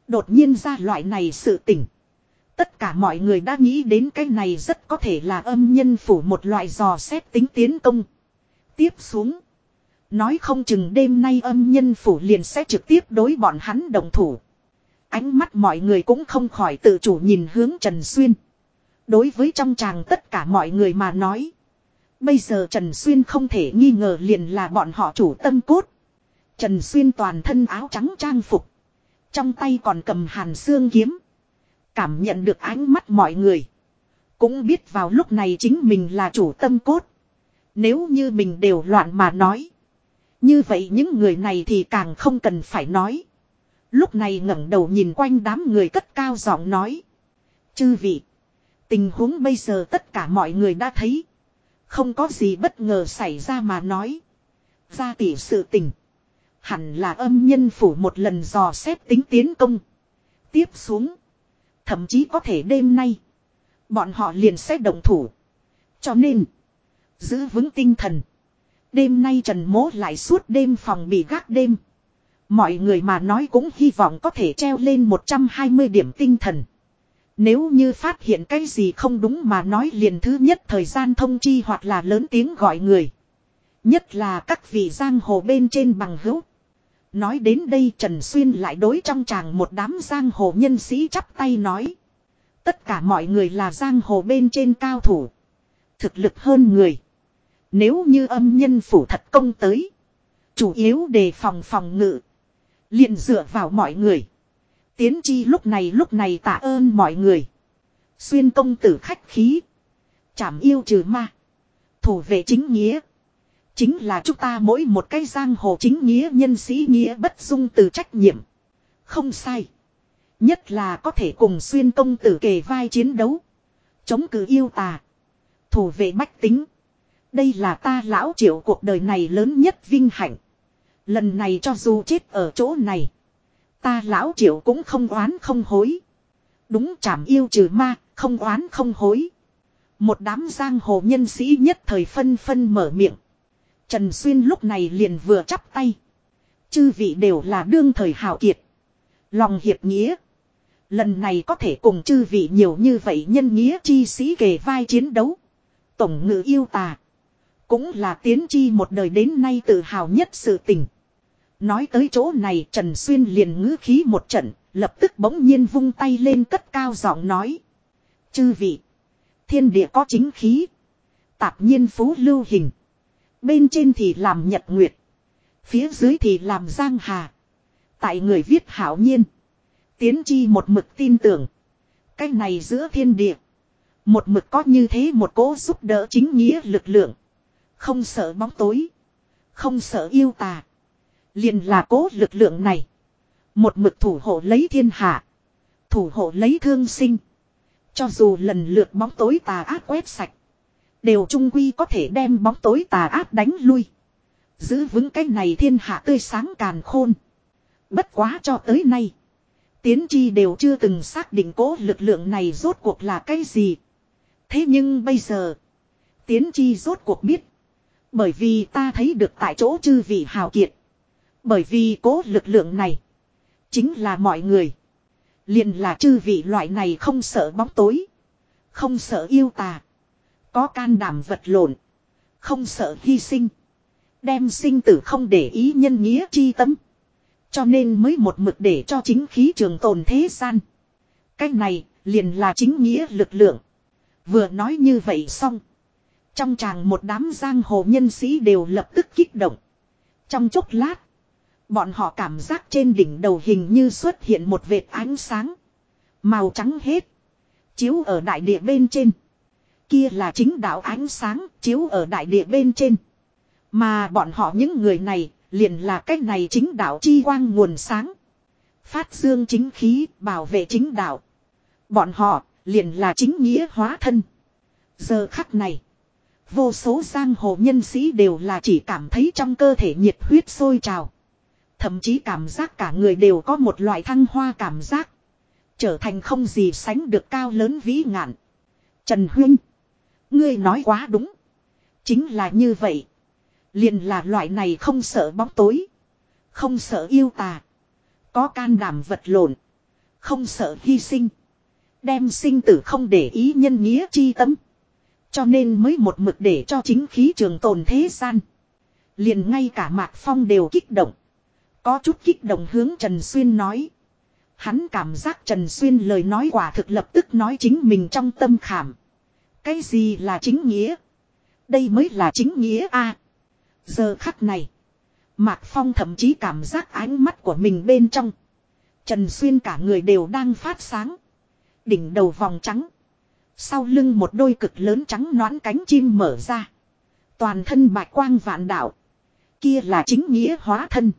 Đột nhiên ra loại này sự tỉnh. Tất cả mọi người đã nghĩ đến cái này rất có thể là âm nhân phủ một loại dò xét tính tiến công. Tiếp xuống. Nói không chừng đêm nay âm nhân phủ liền sẽ trực tiếp đối bọn hắn đồng thủ. Ánh mắt mọi người cũng không khỏi tự chủ nhìn hướng Trần Xuyên. Đối với trong chàng tất cả mọi người mà nói. Bây giờ Trần Xuyên không thể nghi ngờ liền là bọn họ chủ tâm cốt. Trần Xuyên toàn thân áo trắng trang phục. Trong tay còn cầm hàn xương kiếm. Cảm nhận được ánh mắt mọi người. Cũng biết vào lúc này chính mình là chủ tâm cốt. Nếu như mình đều loạn mà nói. Như vậy những người này thì càng không cần phải nói. Lúc này ngẩng đầu nhìn quanh đám người cất cao giọng nói. Chư vị. Tình huống bây giờ tất cả mọi người đã thấy. Không có gì bất ngờ xảy ra mà nói. Ra tỷ sự tình. Hẳn là âm nhân phủ một lần dò xét tính tiến công. Tiếp xuống. Thậm chí có thể đêm nay. Bọn họ liền sẽ động thủ. Cho nên. Giữ vững tinh thần. Đêm nay Trần Mố lại suốt đêm phòng bị gác đêm. Mọi người mà nói cũng hy vọng có thể treo lên 120 điểm tinh thần. Nếu như phát hiện cái gì không đúng mà nói liền thứ nhất thời gian thông chi hoặc là lớn tiếng gọi người. Nhất là các vị giang hồ bên trên bằng hữu. Nói đến đây Trần Xuyên lại đối trong chàng một đám giang hồ nhân sĩ chắp tay nói. Tất cả mọi người là giang hồ bên trên cao thủ. Thực lực hơn người. Nếu như âm nhân phủ thật công tới. Chủ yếu đề phòng phòng ngự. liền dựa vào mọi người. Tiến chi lúc này lúc này tạ ơn mọi người. Xuyên công tử khách khí. Chảm yêu trừ ma. Thủ vệ chính nghĩa. Chính là chúng ta mỗi một cái giang hồ chính nghĩa nhân sĩ nghĩa bất dung từ trách nhiệm. Không sai. Nhất là có thể cùng xuyên công tử kề vai chiến đấu. Chống cử yêu tà. Thủ vệ bách tính. Đây là ta lão triệu cuộc đời này lớn nhất vinh hạnh. Lần này cho dù chết ở chỗ này. Ta lão triệu cũng không oán không hối. Đúng chảm yêu trừ ma, không oán không hối. Một đám giang hồ nhân sĩ nhất thời phân phân mở miệng. Trần Xuyên lúc này liền vừa chắp tay. Chư vị đều là đương thời hào kiệt. Lòng hiệp nghĩa. Lần này có thể cùng chư vị nhiều như vậy nhân nghĩa chi sĩ kề vai chiến đấu. Tổng ngữ yêu tà. Cũng là tiến chi một đời đến nay tự hào nhất sự tình. Nói tới chỗ này Trần Xuyên liền ngữ khí một trận, lập tức bỗng nhiên vung tay lên cất cao giọng nói. Chư vị, thiên địa có chính khí, tạp nhiên phú lưu hình. Bên trên thì làm nhật nguyệt, phía dưới thì làm giang hà. Tại người viết hảo nhiên, tiến chi một mực tin tưởng. Cái này giữa thiên địa, một mực có như thế một cố giúp đỡ chính nghĩa lực lượng. Không sợ bóng tối, không sợ yêu tà liền là cố lực lượng này. Một mực thủ hộ lấy thiên hạ. Thủ hộ lấy thương sinh. Cho dù lần lượt bóng tối tà ác quét sạch. Đều trung quy có thể đem bóng tối tà ác đánh lui. Giữ vững cái này thiên hạ tươi sáng càn khôn. Bất quá cho tới nay. Tiến chi đều chưa từng xác định cố lực lượng này rốt cuộc là cái gì. Thế nhưng bây giờ. Tiến chi rốt cuộc biết. Bởi vì ta thấy được tại chỗ chư vị hào kiệt. Bởi vì cố lực lượng này. Chính là mọi người. liền là chư vị loại này không sợ bóng tối. Không sợ yêu tà. Có can đảm vật lộn. Không sợ hy sinh. Đem sinh tử không để ý nhân nghĩa chi tâm. Cho nên mới một mực để cho chính khí trường tồn thế gian. Cái này liền là chính nghĩa lực lượng. Vừa nói như vậy xong. Trong chàng một đám giang hồ nhân sĩ đều lập tức kích động. Trong chốc lát. Bọn họ cảm giác trên đỉnh đầu hình như xuất hiện một vệt ánh sáng. Màu trắng hết. Chiếu ở đại địa bên trên. Kia là chính đạo ánh sáng chiếu ở đại địa bên trên. Mà bọn họ những người này liền là cách này chính đạo chi quang nguồn sáng. Phát dương chính khí, bảo vệ chính đạo. Bọn họ liền là chính nghĩa hóa thân. Giờ khắc này. Vô số giang hồ nhân sĩ đều là chỉ cảm thấy trong cơ thể nhiệt huyết sôi trào. Thậm chí cảm giác cả người đều có một loại thăng hoa cảm giác. Trở thành không gì sánh được cao lớn vĩ ngạn. Trần Huynh. Ngươi nói quá đúng. Chính là như vậy. Liền là loại này không sợ bóng tối. Không sợ yêu tà. Có can đảm vật lộn. Không sợ hy sinh. Đem sinh tử không để ý nhân nghĩa chi tâm. Cho nên mới một mực để cho chính khí trường tồn thế gian. Liền ngay cả Mạc Phong đều kích động. Có chút kích động hướng Trần Xuyên nói. Hắn cảm giác Trần Xuyên lời nói quả thực lập tức nói chính mình trong tâm khảm. Cái gì là chính nghĩa? Đây mới là chính nghĩa a. giờ khắc này. Mạc Phong thậm chí cảm giác ánh mắt của mình bên trong. Trần Xuyên cả người đều đang phát sáng. Đỉnh đầu vòng trắng. Sau lưng một đôi cực lớn trắng noãn cánh chim mở ra. Toàn thân bạch quang vạn đạo. Kia là chính nghĩa hóa thân.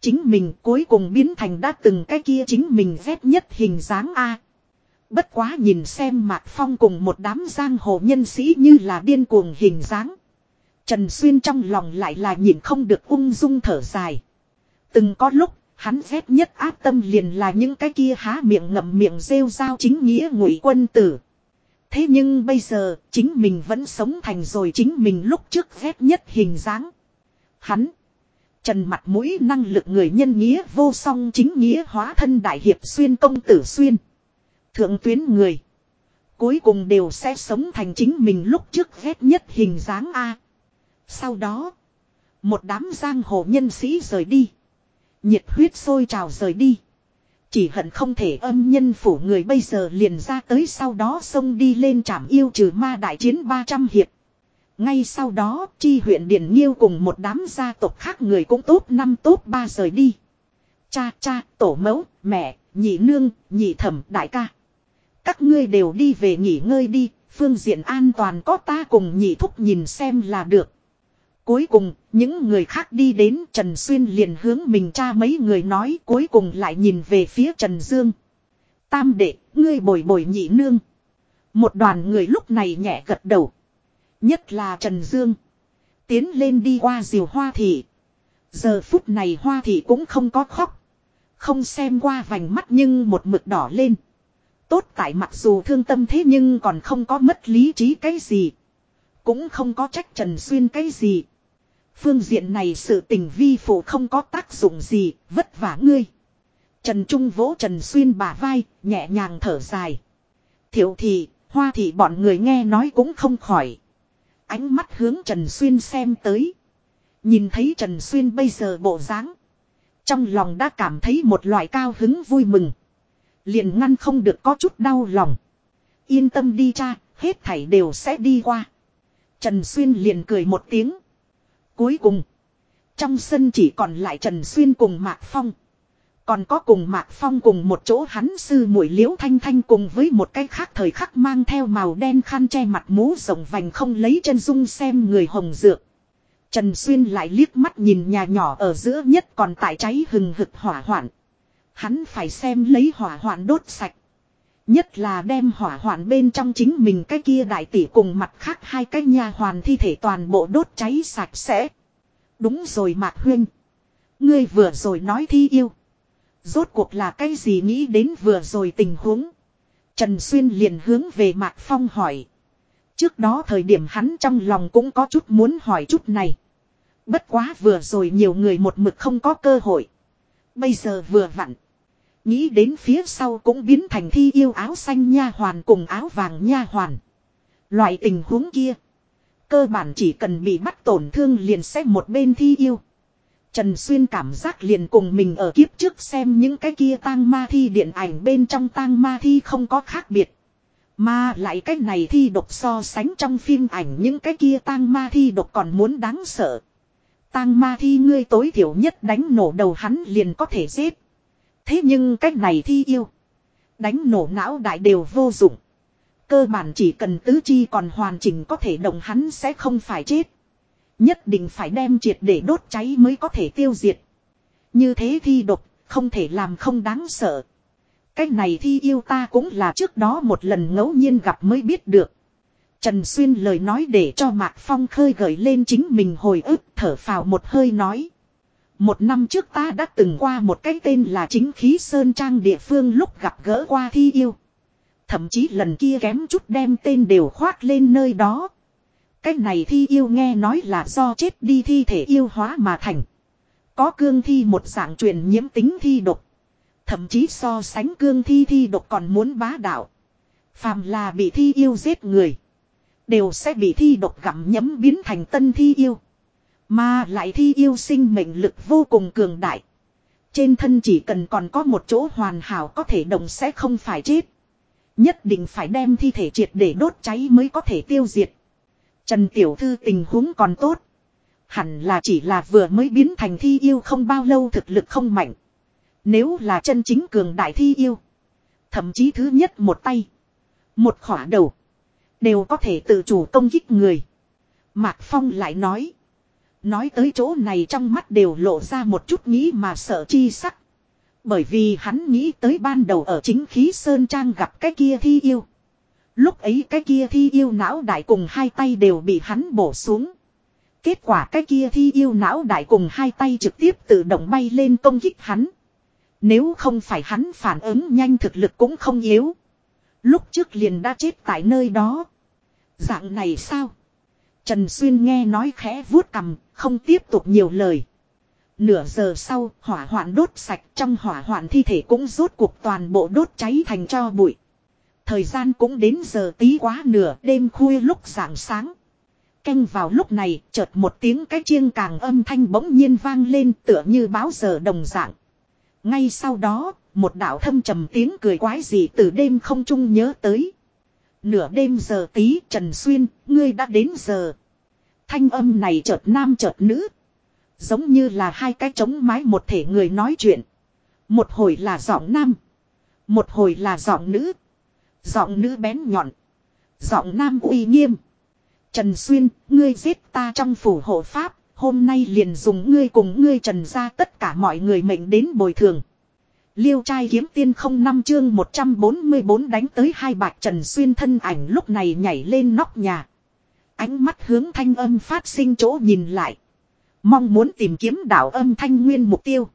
Chính mình cuối cùng biến thành đã từng cái kia chính mình ghét nhất hình dáng A. Bất quá nhìn xem Mạc Phong cùng một đám giang hồ nhân sĩ như là điên cuồng hình dáng. Trần Xuyên trong lòng lại là nhìn không được ung dung thở dài. Từng có lúc, hắn ghét nhất áp tâm liền là những cái kia há miệng ngậm miệng rêu rao chính nghĩa ngụy quân tử. Thế nhưng bây giờ, chính mình vẫn sống thành rồi chính mình lúc trước ghét nhất hình dáng. Hắn, trần mặt mũi năng lực người nhân nghĩa vô song chính nghĩa hóa thân đại hiệp xuyên công tử xuyên. Thượng tuyến người. Cuối cùng đều sẽ sống thành chính mình lúc trước ghét nhất hình dáng A. Sau đó. Một đám giang hồ nhân sĩ rời đi. Nhiệt huyết sôi trào rời đi. Chỉ hận không thể âm nhân phủ người bây giờ liền ra tới sau đó xông đi lên trảm yêu trừ ma đại chiến 300 hiệp. Ngay sau đó, chi huyện Điền Nhiêu cùng một đám gia tộc khác người cũng tốt năm tốt ba rời đi. Cha cha, tổ mẫu, mẹ, nhị nương, nhị thẩm, đại ca. Các ngươi đều đi về nghỉ ngơi đi, phương diện an toàn có ta cùng nhị thúc nhìn xem là được. Cuối cùng, những người khác đi đến Trần Xuyên liền hướng mình cha mấy người nói cuối cùng lại nhìn về phía Trần Dương. Tam đệ, ngươi bồi bồi nhị nương. Một đoàn người lúc này nhẹ gật đầu. Nhất là Trần Dương. Tiến lên đi qua diều hoa thị. Giờ phút này hoa thị cũng không có khóc. Không xem qua vành mắt nhưng một mực đỏ lên. Tốt tại mặc dù thương tâm thế nhưng còn không có mất lý trí cái gì. Cũng không có trách Trần Xuyên cái gì. Phương diện này sự tình vi phụ không có tác dụng gì, vất vả ngươi. Trần Trung vỗ Trần Xuyên bả vai, nhẹ nhàng thở dài. Thiểu thị, hoa thị bọn người nghe nói cũng không khỏi. Ánh mắt hướng Trần Xuyên xem tới. Nhìn thấy Trần Xuyên bây giờ bộ dáng Trong lòng đã cảm thấy một loại cao hứng vui mừng. Liền ngăn không được có chút đau lòng. Yên tâm đi cha, hết thảy đều sẽ đi qua. Trần Xuyên liền cười một tiếng. Cuối cùng, trong sân chỉ còn lại Trần Xuyên cùng Mạc Phong. Còn có cùng Mạc Phong cùng một chỗ hắn sư mũi liễu thanh thanh cùng với một cái khác thời khắc mang theo màu đen khăn che mặt mũ rộng vành không lấy chân dung xem người hồng dược. Trần Xuyên lại liếc mắt nhìn nhà nhỏ ở giữa nhất còn tại cháy hừng hực hỏa hoạn. Hắn phải xem lấy hỏa hoạn đốt sạch. Nhất là đem hỏa hoạn bên trong chính mình cái kia đại tỷ cùng mặt khác hai cái nhà hoàn thi thể toàn bộ đốt cháy sạch sẽ. Đúng rồi Mạc Huyên. Ngươi vừa rồi nói thi yêu. Rốt cuộc là cái gì nghĩ đến vừa rồi tình huống. Trần Xuyên liền hướng về Mạc Phong hỏi. Trước đó thời điểm hắn trong lòng cũng có chút muốn hỏi chút này. Bất quá vừa rồi nhiều người một mực không có cơ hội. Bây giờ vừa vặn. Nghĩ đến phía sau cũng biến thành thi yêu áo xanh nha hoàn cùng áo vàng nha hoàn. Loại tình huống kia. Cơ bản chỉ cần bị bắt tổn thương liền sẽ một bên thi yêu. Trần Xuyên cảm giác liền cùng mình ở kiếp trước xem những cái kia tang ma thi điện ảnh bên trong tang ma thi không có khác biệt. Mà lại cái này thi độc so sánh trong phim ảnh những cái kia tang ma thi độc còn muốn đáng sợ. Tang ma thi ngươi tối thiểu nhất đánh nổ đầu hắn liền có thể giết. Thế nhưng cách này thi yêu. Đánh nổ não đại đều vô dụng. Cơ bản chỉ cần tứ chi còn hoàn chỉnh có thể động hắn sẽ không phải chết. Nhất định phải đem triệt để đốt cháy mới có thể tiêu diệt. Như thế thi độc, không thể làm không đáng sợ. Cách này thi yêu ta cũng là trước đó một lần ngẫu nhiên gặp mới biết được. Trần Xuyên lời nói để cho Mạc Phong khơi gợi lên chính mình hồi ức thở phào một hơi nói. Một năm trước ta đã từng qua một cái tên là chính khí Sơn Trang địa phương lúc gặp gỡ qua thi yêu. Thậm chí lần kia kém chút đem tên đều khoát lên nơi đó. Cái này thi yêu nghe nói là do chết đi thi thể yêu hóa mà thành. Có cương thi một dạng truyền nhiễm tính thi độc. Thậm chí so sánh cương thi thi độc còn muốn bá đạo. Phàm là bị thi yêu giết người. Đều sẽ bị thi độc gặm nhấm biến thành tân thi yêu. Mà lại thi yêu sinh mệnh lực vô cùng cường đại. Trên thân chỉ cần còn có một chỗ hoàn hảo có thể động sẽ không phải chết. Nhất định phải đem thi thể triệt để đốt cháy mới có thể tiêu diệt. Trần Tiểu Thư tình huống còn tốt. Hẳn là chỉ là vừa mới biến thành thi yêu không bao lâu thực lực không mạnh. Nếu là chân chính cường đại thi yêu. Thậm chí thứ nhất một tay. Một khỏa đầu. Đều có thể tự chủ công kích người. Mạc Phong lại nói. Nói tới chỗ này trong mắt đều lộ ra một chút nghĩ mà sợ chi sắc. Bởi vì hắn nghĩ tới ban đầu ở chính khí Sơn Trang gặp cái kia thi yêu. Lúc ấy cái kia thi yêu não đại cùng hai tay đều bị hắn bổ xuống. Kết quả cái kia thi yêu não đại cùng hai tay trực tiếp tự động bay lên công kích hắn. Nếu không phải hắn phản ứng nhanh thực lực cũng không yếu. Lúc trước liền đã chết tại nơi đó. Dạng này sao? Trần Xuyên nghe nói khẽ vuốt cầm, không tiếp tục nhiều lời. Nửa giờ sau, hỏa hoạn đốt sạch trong hỏa hoạn thi thể cũng rốt cuộc toàn bộ đốt cháy thành cho bụi. Thời gian cũng đến giờ tí quá nửa đêm khuya lúc rạng sáng. Canh vào lúc này, chợt một tiếng cái chiêng càng âm thanh bỗng nhiên vang lên tựa như báo giờ đồng dạng. Ngay sau đó, một đạo thâm trầm tiếng cười quái gì từ đêm không trung nhớ tới. Nửa đêm giờ tí Trần Xuyên, ngươi đã đến giờ. Thanh âm này chợt nam chợt nữ. Giống như là hai cái trống mái một thể người nói chuyện. Một hồi là giọng nam. Một hồi là giọng nữ. Giọng nữ bén nhọn. Giọng nam uy nghiêm. Trần Xuyên, ngươi giết ta trong phủ hộ pháp, hôm nay liền dùng ngươi cùng ngươi trần ra tất cả mọi người mệnh đến bồi thường. Liêu trai kiếm tiên không năm chương 144 đánh tới hai bạc Trần Xuyên thân ảnh lúc này nhảy lên nóc nhà. Ánh mắt hướng thanh âm phát sinh chỗ nhìn lại. Mong muốn tìm kiếm đảo âm thanh nguyên mục tiêu.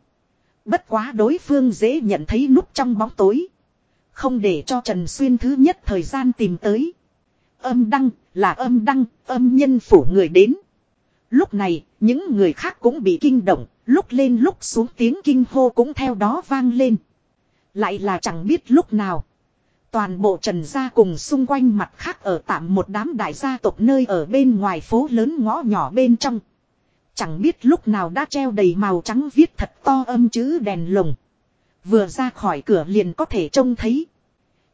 Bất quá đối phương dễ nhận thấy núp trong bóng tối. Không để cho Trần Xuyên thứ nhất thời gian tìm tới. Âm đăng, là âm đăng, âm nhân phủ người đến. Lúc này, những người khác cũng bị kinh động, lúc lên lúc xuống tiếng kinh hô cũng theo đó vang lên. Lại là chẳng biết lúc nào. Toàn bộ trần gia cùng xung quanh mặt khác ở tạm một đám đại gia tộc nơi ở bên ngoài phố lớn ngõ nhỏ bên trong. Chẳng biết lúc nào đã treo đầy màu trắng viết thật to âm chữ đèn lồng. Vừa ra khỏi cửa liền có thể trông thấy.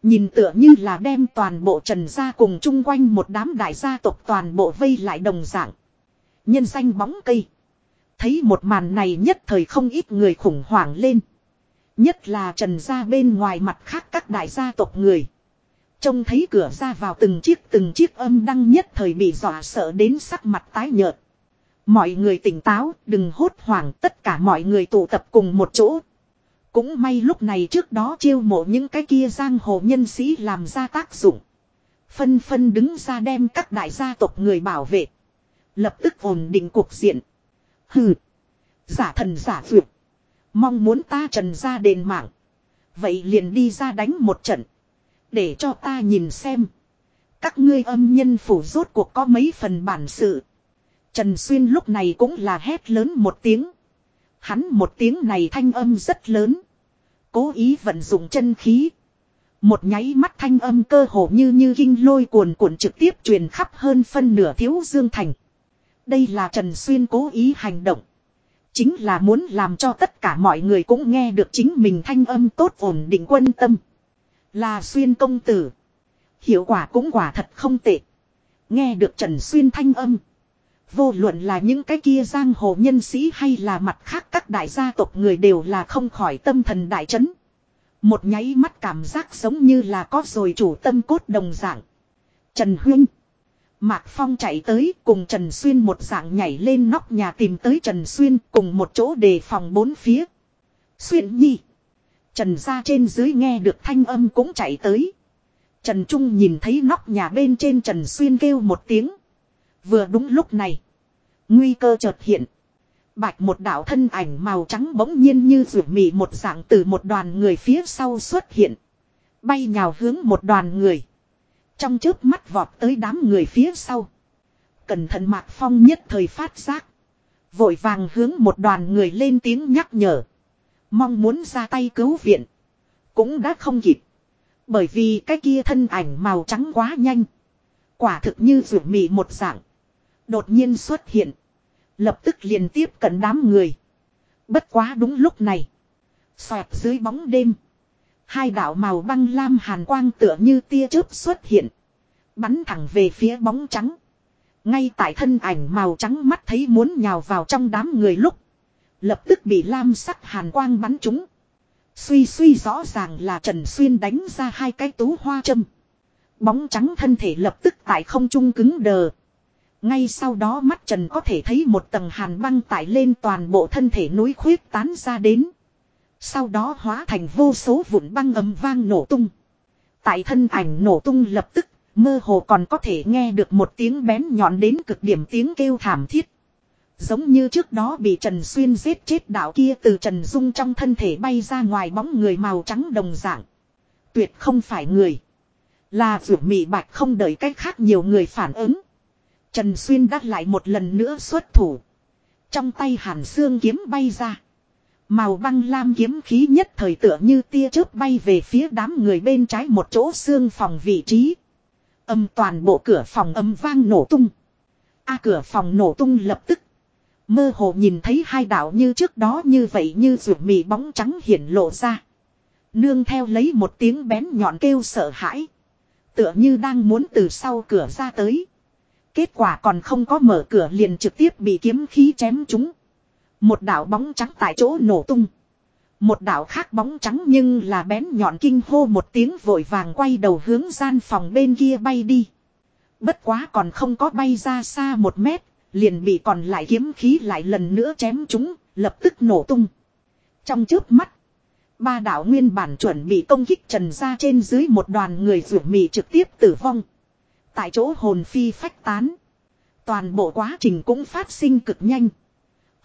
Nhìn tựa như là đem toàn bộ trần gia cùng chung quanh một đám đại gia tộc toàn bộ vây lại đồng dạng. Nhân danh bóng cây. Thấy một màn này nhất thời không ít người khủng hoảng lên. Nhất là trần gia bên ngoài mặt khác các đại gia tộc người. Trông thấy cửa ra vào từng chiếc từng chiếc âm đăng nhất thời bị dọa sợ đến sắc mặt tái nhợt. Mọi người tỉnh táo, đừng hốt hoảng, tất cả mọi người tụ tập cùng một chỗ. Cũng may lúc này trước đó chiêu mộ những cái kia giang hồ nhân sĩ làm ra tác dụng. Phân phân đứng ra đem các đại gia tộc người bảo vệ. Lập tức ổn định cuộc diện. Hừ. Giả thần giả vượt. Mong muốn ta trần ra đền mạng. Vậy liền đi ra đánh một trận. Để cho ta nhìn xem. Các ngươi âm nhân phủ rốt cuộc có mấy phần bản sự. Trần Xuyên lúc này cũng là hét lớn một tiếng. Hắn một tiếng này thanh âm rất lớn. Cố ý vận dụng chân khí. Một nháy mắt thanh âm cơ hồ như như kinh lôi cuồn cuộn trực tiếp truyền khắp hơn phân nửa thiếu dương thành. Đây là Trần Xuyên cố ý hành động. Chính là muốn làm cho tất cả mọi người cũng nghe được chính mình thanh âm tốt ổn định quân tâm. Là Xuyên công tử. Hiệu quả cũng quả thật không tệ. Nghe được Trần Xuyên thanh âm. Vô luận là những cái kia giang hồ nhân sĩ hay là mặt khác các đại gia tộc người đều là không khỏi tâm thần đại chấn. Một nháy mắt cảm giác giống như là có rồi chủ tâm cốt đồng dạng. Trần huynh Mạc Phong chạy tới cùng Trần Xuyên một dạng nhảy lên nóc nhà tìm tới Trần Xuyên cùng một chỗ đề phòng bốn phía. Xuyên nhi. Trần ra trên dưới nghe được thanh âm cũng chạy tới. Trần Trung nhìn thấy nóc nhà bên trên Trần Xuyên kêu một tiếng. Vừa đúng lúc này. Nguy cơ chợt hiện. Bạch một đạo thân ảnh màu trắng bỗng nhiên như rủ mì một dạng từ một đoàn người phía sau xuất hiện. Bay nhào hướng một đoàn người. Trong chớp mắt vọt tới đám người phía sau. Cẩn thận Mạc Phong nhất thời phát giác. Vội vàng hướng một đoàn người lên tiếng nhắc nhở. Mong muốn ra tay cứu viện. Cũng đã không kịp. Bởi vì cái kia thân ảnh màu trắng quá nhanh. Quả thực như rượu mì một dạng. Đột nhiên xuất hiện. Lập tức liền tiếp cận đám người. Bất quá đúng lúc này. Xoẹt dưới bóng đêm. Hai đạo màu băng lam hàn quang tựa như tia chớp xuất hiện. Bắn thẳng về phía bóng trắng. Ngay tại thân ảnh màu trắng mắt thấy muốn nhào vào trong đám người lúc. Lập tức bị lam sắc hàn quang bắn trúng. Suy suy rõ ràng là Trần Xuyên đánh ra hai cái tú hoa châm. Bóng trắng thân thể lập tức tại không trung cứng đờ. Ngay sau đó mắt Trần có thể thấy một tầng hàn băng tải lên toàn bộ thân thể núi khuyết tán ra đến. Sau đó hóa thành vô số vụn băng ấm vang nổ tung. Tại thân ảnh nổ tung lập tức, mơ hồ còn có thể nghe được một tiếng bén nhọn đến cực điểm tiếng kêu thảm thiết. Giống như trước đó bị Trần Xuyên giết chết đạo kia từ Trần Dung trong thân thể bay ra ngoài bóng người màu trắng đồng dạng. Tuyệt không phải người. Là vượt mị bạch không đợi cách khác nhiều người phản ứng. Trần Xuyên đắt lại một lần nữa xuất thủ. Trong tay hàn xương kiếm bay ra. Màu băng lam kiếm khí nhất thời tựa như tia chớp bay về phía đám người bên trái một chỗ xương phòng vị trí. Âm toàn bộ cửa phòng âm vang nổ tung. A cửa phòng nổ tung lập tức. Mơ hồ nhìn thấy hai đạo như trước đó như vậy như rượu mì bóng trắng hiển lộ ra. Nương theo lấy một tiếng bén nhọn kêu sợ hãi. Tựa như đang muốn từ sau cửa ra tới. Kết quả còn không có mở cửa liền trực tiếp bị kiếm khí chém chúng. Một đạo bóng trắng tại chỗ nổ tung. Một đạo khác bóng trắng nhưng là bén nhọn kinh hô một tiếng vội vàng quay đầu hướng gian phòng bên kia bay đi. Bất quá còn không có bay ra xa một mét, liền bị còn lại kiếm khí lại lần nữa chém chúng, lập tức nổ tung. Trong trước mắt, ba đạo nguyên bản chuẩn bị công kích trần ra trên dưới một đoàn người rủ mì trực tiếp tử vong. Tại chỗ hồn phi phách tán. Toàn bộ quá trình cũng phát sinh cực nhanh.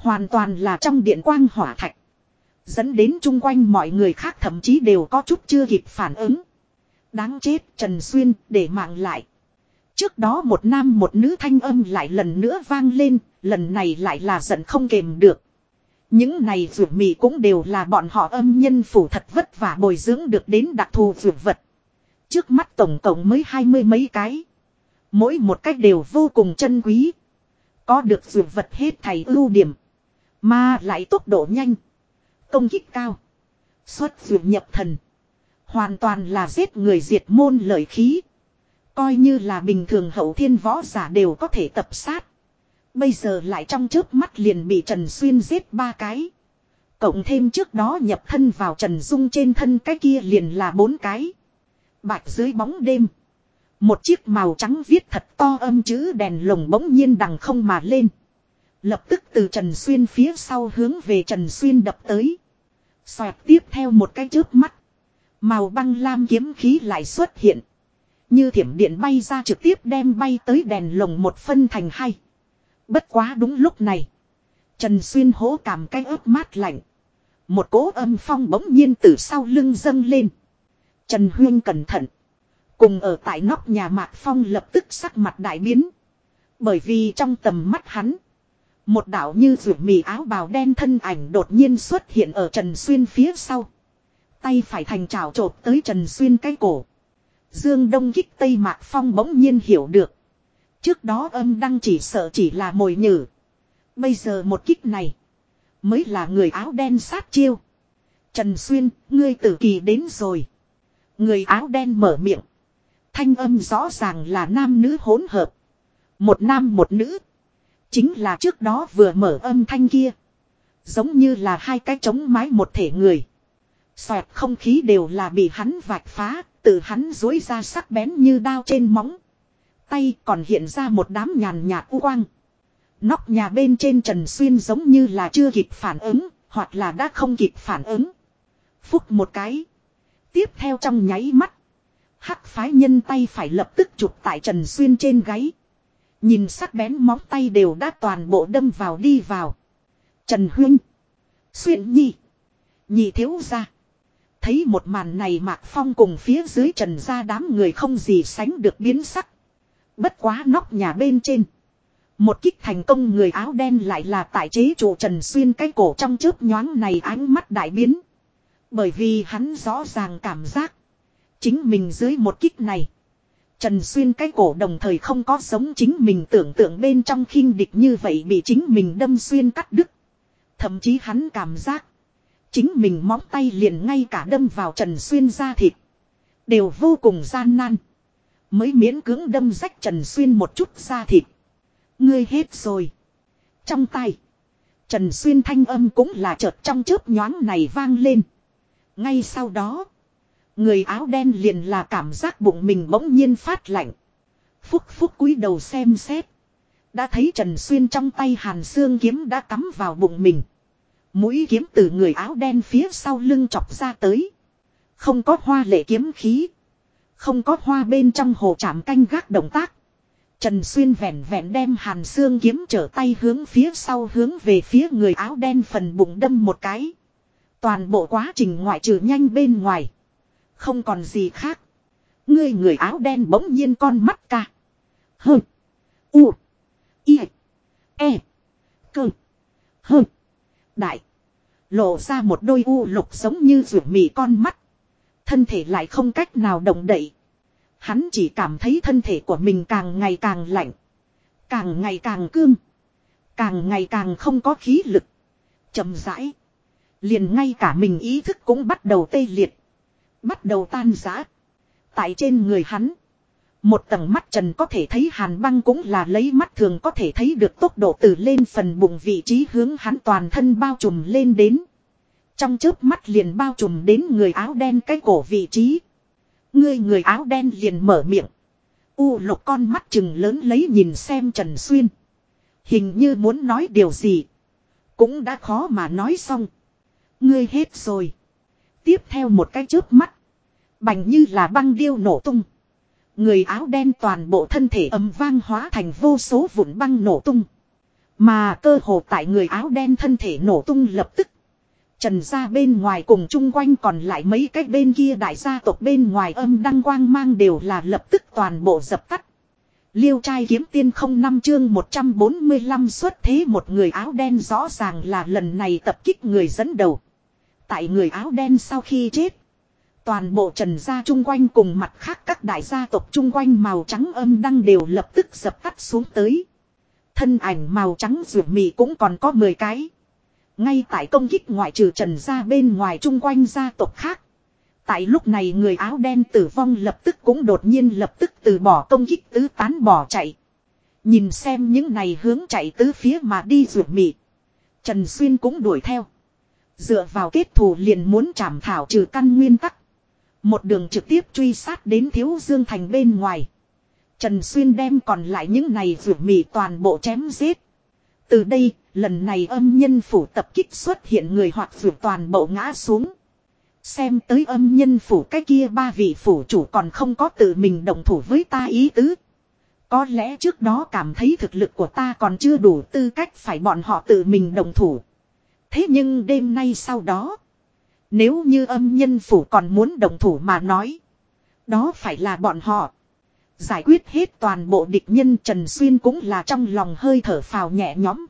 Hoàn toàn là trong điện quang hỏa thạch. Dẫn đến chung quanh mọi người khác thậm chí đều có chút chưa kịp phản ứng. Đáng chết Trần Xuyên để mạng lại. Trước đó một nam một nữ thanh âm lại lần nữa vang lên, lần này lại là giận không kềm được. Những này vượt mì cũng đều là bọn họ âm nhân phủ thật vất vả bồi dưỡng được đến đặc thù vượt vật. Trước mắt tổng cộng mới hai mươi mấy cái. Mỗi một cách đều vô cùng chân quý. Có được vượt vật hết thầy ưu điểm. Mà lại tốc độ nhanh. Công kích cao. Xuất vượt nhập thần. Hoàn toàn là giết người diệt môn lợi khí. Coi như là bình thường hậu thiên võ giả đều có thể tập sát. Bây giờ lại trong trước mắt liền bị Trần Xuyên giết ba cái. Cộng thêm trước đó nhập thân vào Trần Dung trên thân cái kia liền là bốn cái. Bạch dưới bóng đêm. Một chiếc màu trắng viết thật to âm chữ đèn lồng bỗng nhiên đằng không mà lên. Lập tức từ Trần Xuyên phía sau hướng về Trần Xuyên đập tới. Xoẹt tiếp theo một cái chớp mắt. Màu băng lam kiếm khí lại xuất hiện. Như thiểm điện bay ra trực tiếp đem bay tới đèn lồng một phân thành hai. Bất quá đúng lúc này. Trần Xuyên hố cảm cái ớt mát lạnh. Một cỗ âm phong bỗng nhiên từ sau lưng dâng lên. Trần Huyên cẩn thận. Cùng ở tại nóc nhà Mạc Phong lập tức sắc mặt đại biến. Bởi vì trong tầm mắt hắn. Một đạo như rượu mì áo bào đen thân ảnh đột nhiên xuất hiện ở Trần Xuyên phía sau. Tay phải thành trào trột tới Trần Xuyên cái cổ. Dương Đông kích Tây Mạc Phong bỗng nhiên hiểu được. Trước đó âm đăng chỉ sợ chỉ là mồi nhử. Bây giờ một kích này. Mới là người áo đen sát chiêu. Trần Xuyên, ngươi tử kỳ đến rồi. Người áo đen mở miệng. Thanh âm rõ ràng là nam nữ hỗn hợp. Một nam một nữ. Chính là trước đó vừa mở âm thanh kia. Giống như là hai cái trống mái một thể người. Xoẹt không khí đều là bị hắn vạch phá, từ hắn dối ra sắc bén như đao trên móng. Tay còn hiện ra một đám nhàn nhạt u quang. Nóc nhà bên trên Trần Xuyên giống như là chưa kịp phản ứng, hoặc là đã không kịp phản ứng. Phúc một cái. Tiếp theo trong nháy mắt. Hắc phái nhân tay phải lập tức chụp tại Trần Xuyên trên gáy. Nhìn sắc bén móng tay đều đã toàn bộ đâm vào đi vào. Trần Huynh. Xuyên nhi. Nhị thiếu ra. Thấy một màn này Mạc Phong cùng phía dưới trần ra đám người không gì sánh được biến sắc. Bất quá nóc nhà bên trên. Một kích thành công người áo đen lại là tại chế chủ Trần Xuyên cái cổ trong chớp nhoáng này ánh mắt đại biến. Bởi vì hắn rõ ràng cảm giác. Chính mình dưới một kích này. Trần Xuyên cái cổ đồng thời không có giống chính mình tưởng tượng bên trong khinh địch như vậy bị chính mình đâm xuyên cắt đứt. Thậm chí hắn cảm giác. Chính mình móng tay liền ngay cả đâm vào Trần Xuyên ra thịt. Đều vô cùng gian nan. Mới miễn cưỡng đâm rách Trần Xuyên một chút ra thịt. Ngươi hết rồi. Trong tay. Trần Xuyên thanh âm cũng là chợt trong chớp nhoáng này vang lên. Ngay sau đó. Người áo đen liền là cảm giác bụng mình bỗng nhiên phát lạnh. Phúc phúc cúi đầu xem xét. Đã thấy Trần Xuyên trong tay hàn xương kiếm đã cắm vào bụng mình. Mũi kiếm từ người áo đen phía sau lưng chọc ra tới. Không có hoa lệ kiếm khí. Không có hoa bên trong hồ chạm canh gác động tác. Trần Xuyên vẹn vẹn đem hàn xương kiếm trở tay hướng phía sau hướng về phía người áo đen phần bụng đâm một cái. Toàn bộ quá trình ngoại trừ nhanh bên ngoài. Không còn gì khác. Người người áo đen bỗng nhiên con mắt ca. Hơ. U. Y. E. Cơ. Hơ. Đại. Lộ ra một đôi u lục giống như rượu mì con mắt. Thân thể lại không cách nào động đậy. Hắn chỉ cảm thấy thân thể của mình càng ngày càng lạnh. Càng ngày càng cương. Càng ngày càng không có khí lực. chậm rãi. Liền ngay cả mình ý thức cũng bắt đầu tê liệt. Bắt đầu tan rã. Tại trên người hắn. Một tầng mắt trần có thể thấy hàn băng cũng là lấy mắt thường có thể thấy được tốc độ từ lên phần bụng vị trí hướng hắn toàn thân bao trùm lên đến. Trong chớp mắt liền bao trùm đến người áo đen cái cổ vị trí. Người người áo đen liền mở miệng. U lục con mắt chừng lớn lấy nhìn xem Trần Xuyên. Hình như muốn nói điều gì. Cũng đã khó mà nói xong. Ngươi hết rồi. Tiếp theo một cái chớp mắt. Bành như là băng điêu nổ tung. Người áo đen toàn bộ thân thể ấm vang hóa thành vô số vụn băng nổ tung. Mà cơ hồ tại người áo đen thân thể nổ tung lập tức. Trần ra bên ngoài cùng chung quanh còn lại mấy cái bên kia đại gia tộc bên ngoài âm đăng quang mang đều là lập tức toàn bộ dập tắt. Liêu trai kiếm tiên không năm chương 145 xuất thế một người áo đen rõ ràng là lần này tập kích người dẫn đầu. Tại người áo đen sau khi chết. Toàn bộ trần gia chung quanh cùng mặt khác các đại gia tộc chung quanh màu trắng âm đăng đều lập tức dập tắt xuống tới. Thân ảnh màu trắng rượu mì cũng còn có 10 cái. Ngay tại công kích ngoại trừ trần gia bên ngoài chung quanh gia tộc khác. Tại lúc này người áo đen tử vong lập tức cũng đột nhiên lập tức từ bỏ công kích tứ tán bỏ chạy. Nhìn xem những này hướng chạy tứ phía mà đi rượu mị. Trần Xuyên cũng đuổi theo. Dựa vào kết thù liền muốn chảm thảo trừ căn nguyên tắc. Một đường trực tiếp truy sát đến Thiếu Dương Thành bên ngoài. Trần Xuyên đem còn lại những này vừa mì toàn bộ chém giết. Từ đây, lần này âm nhân phủ tập kích xuất hiện người hoặc vừa toàn bộ ngã xuống. Xem tới âm nhân phủ cái kia ba vị phủ chủ còn không có tự mình đồng thủ với ta ý tứ. Có lẽ trước đó cảm thấy thực lực của ta còn chưa đủ tư cách phải bọn họ tự mình đồng thủ. Thế nhưng đêm nay sau đó. Nếu như âm nhân phủ còn muốn đồng thủ mà nói. Đó phải là bọn họ. Giải quyết hết toàn bộ địch nhân Trần Xuyên cũng là trong lòng hơi thở phào nhẹ nhõm.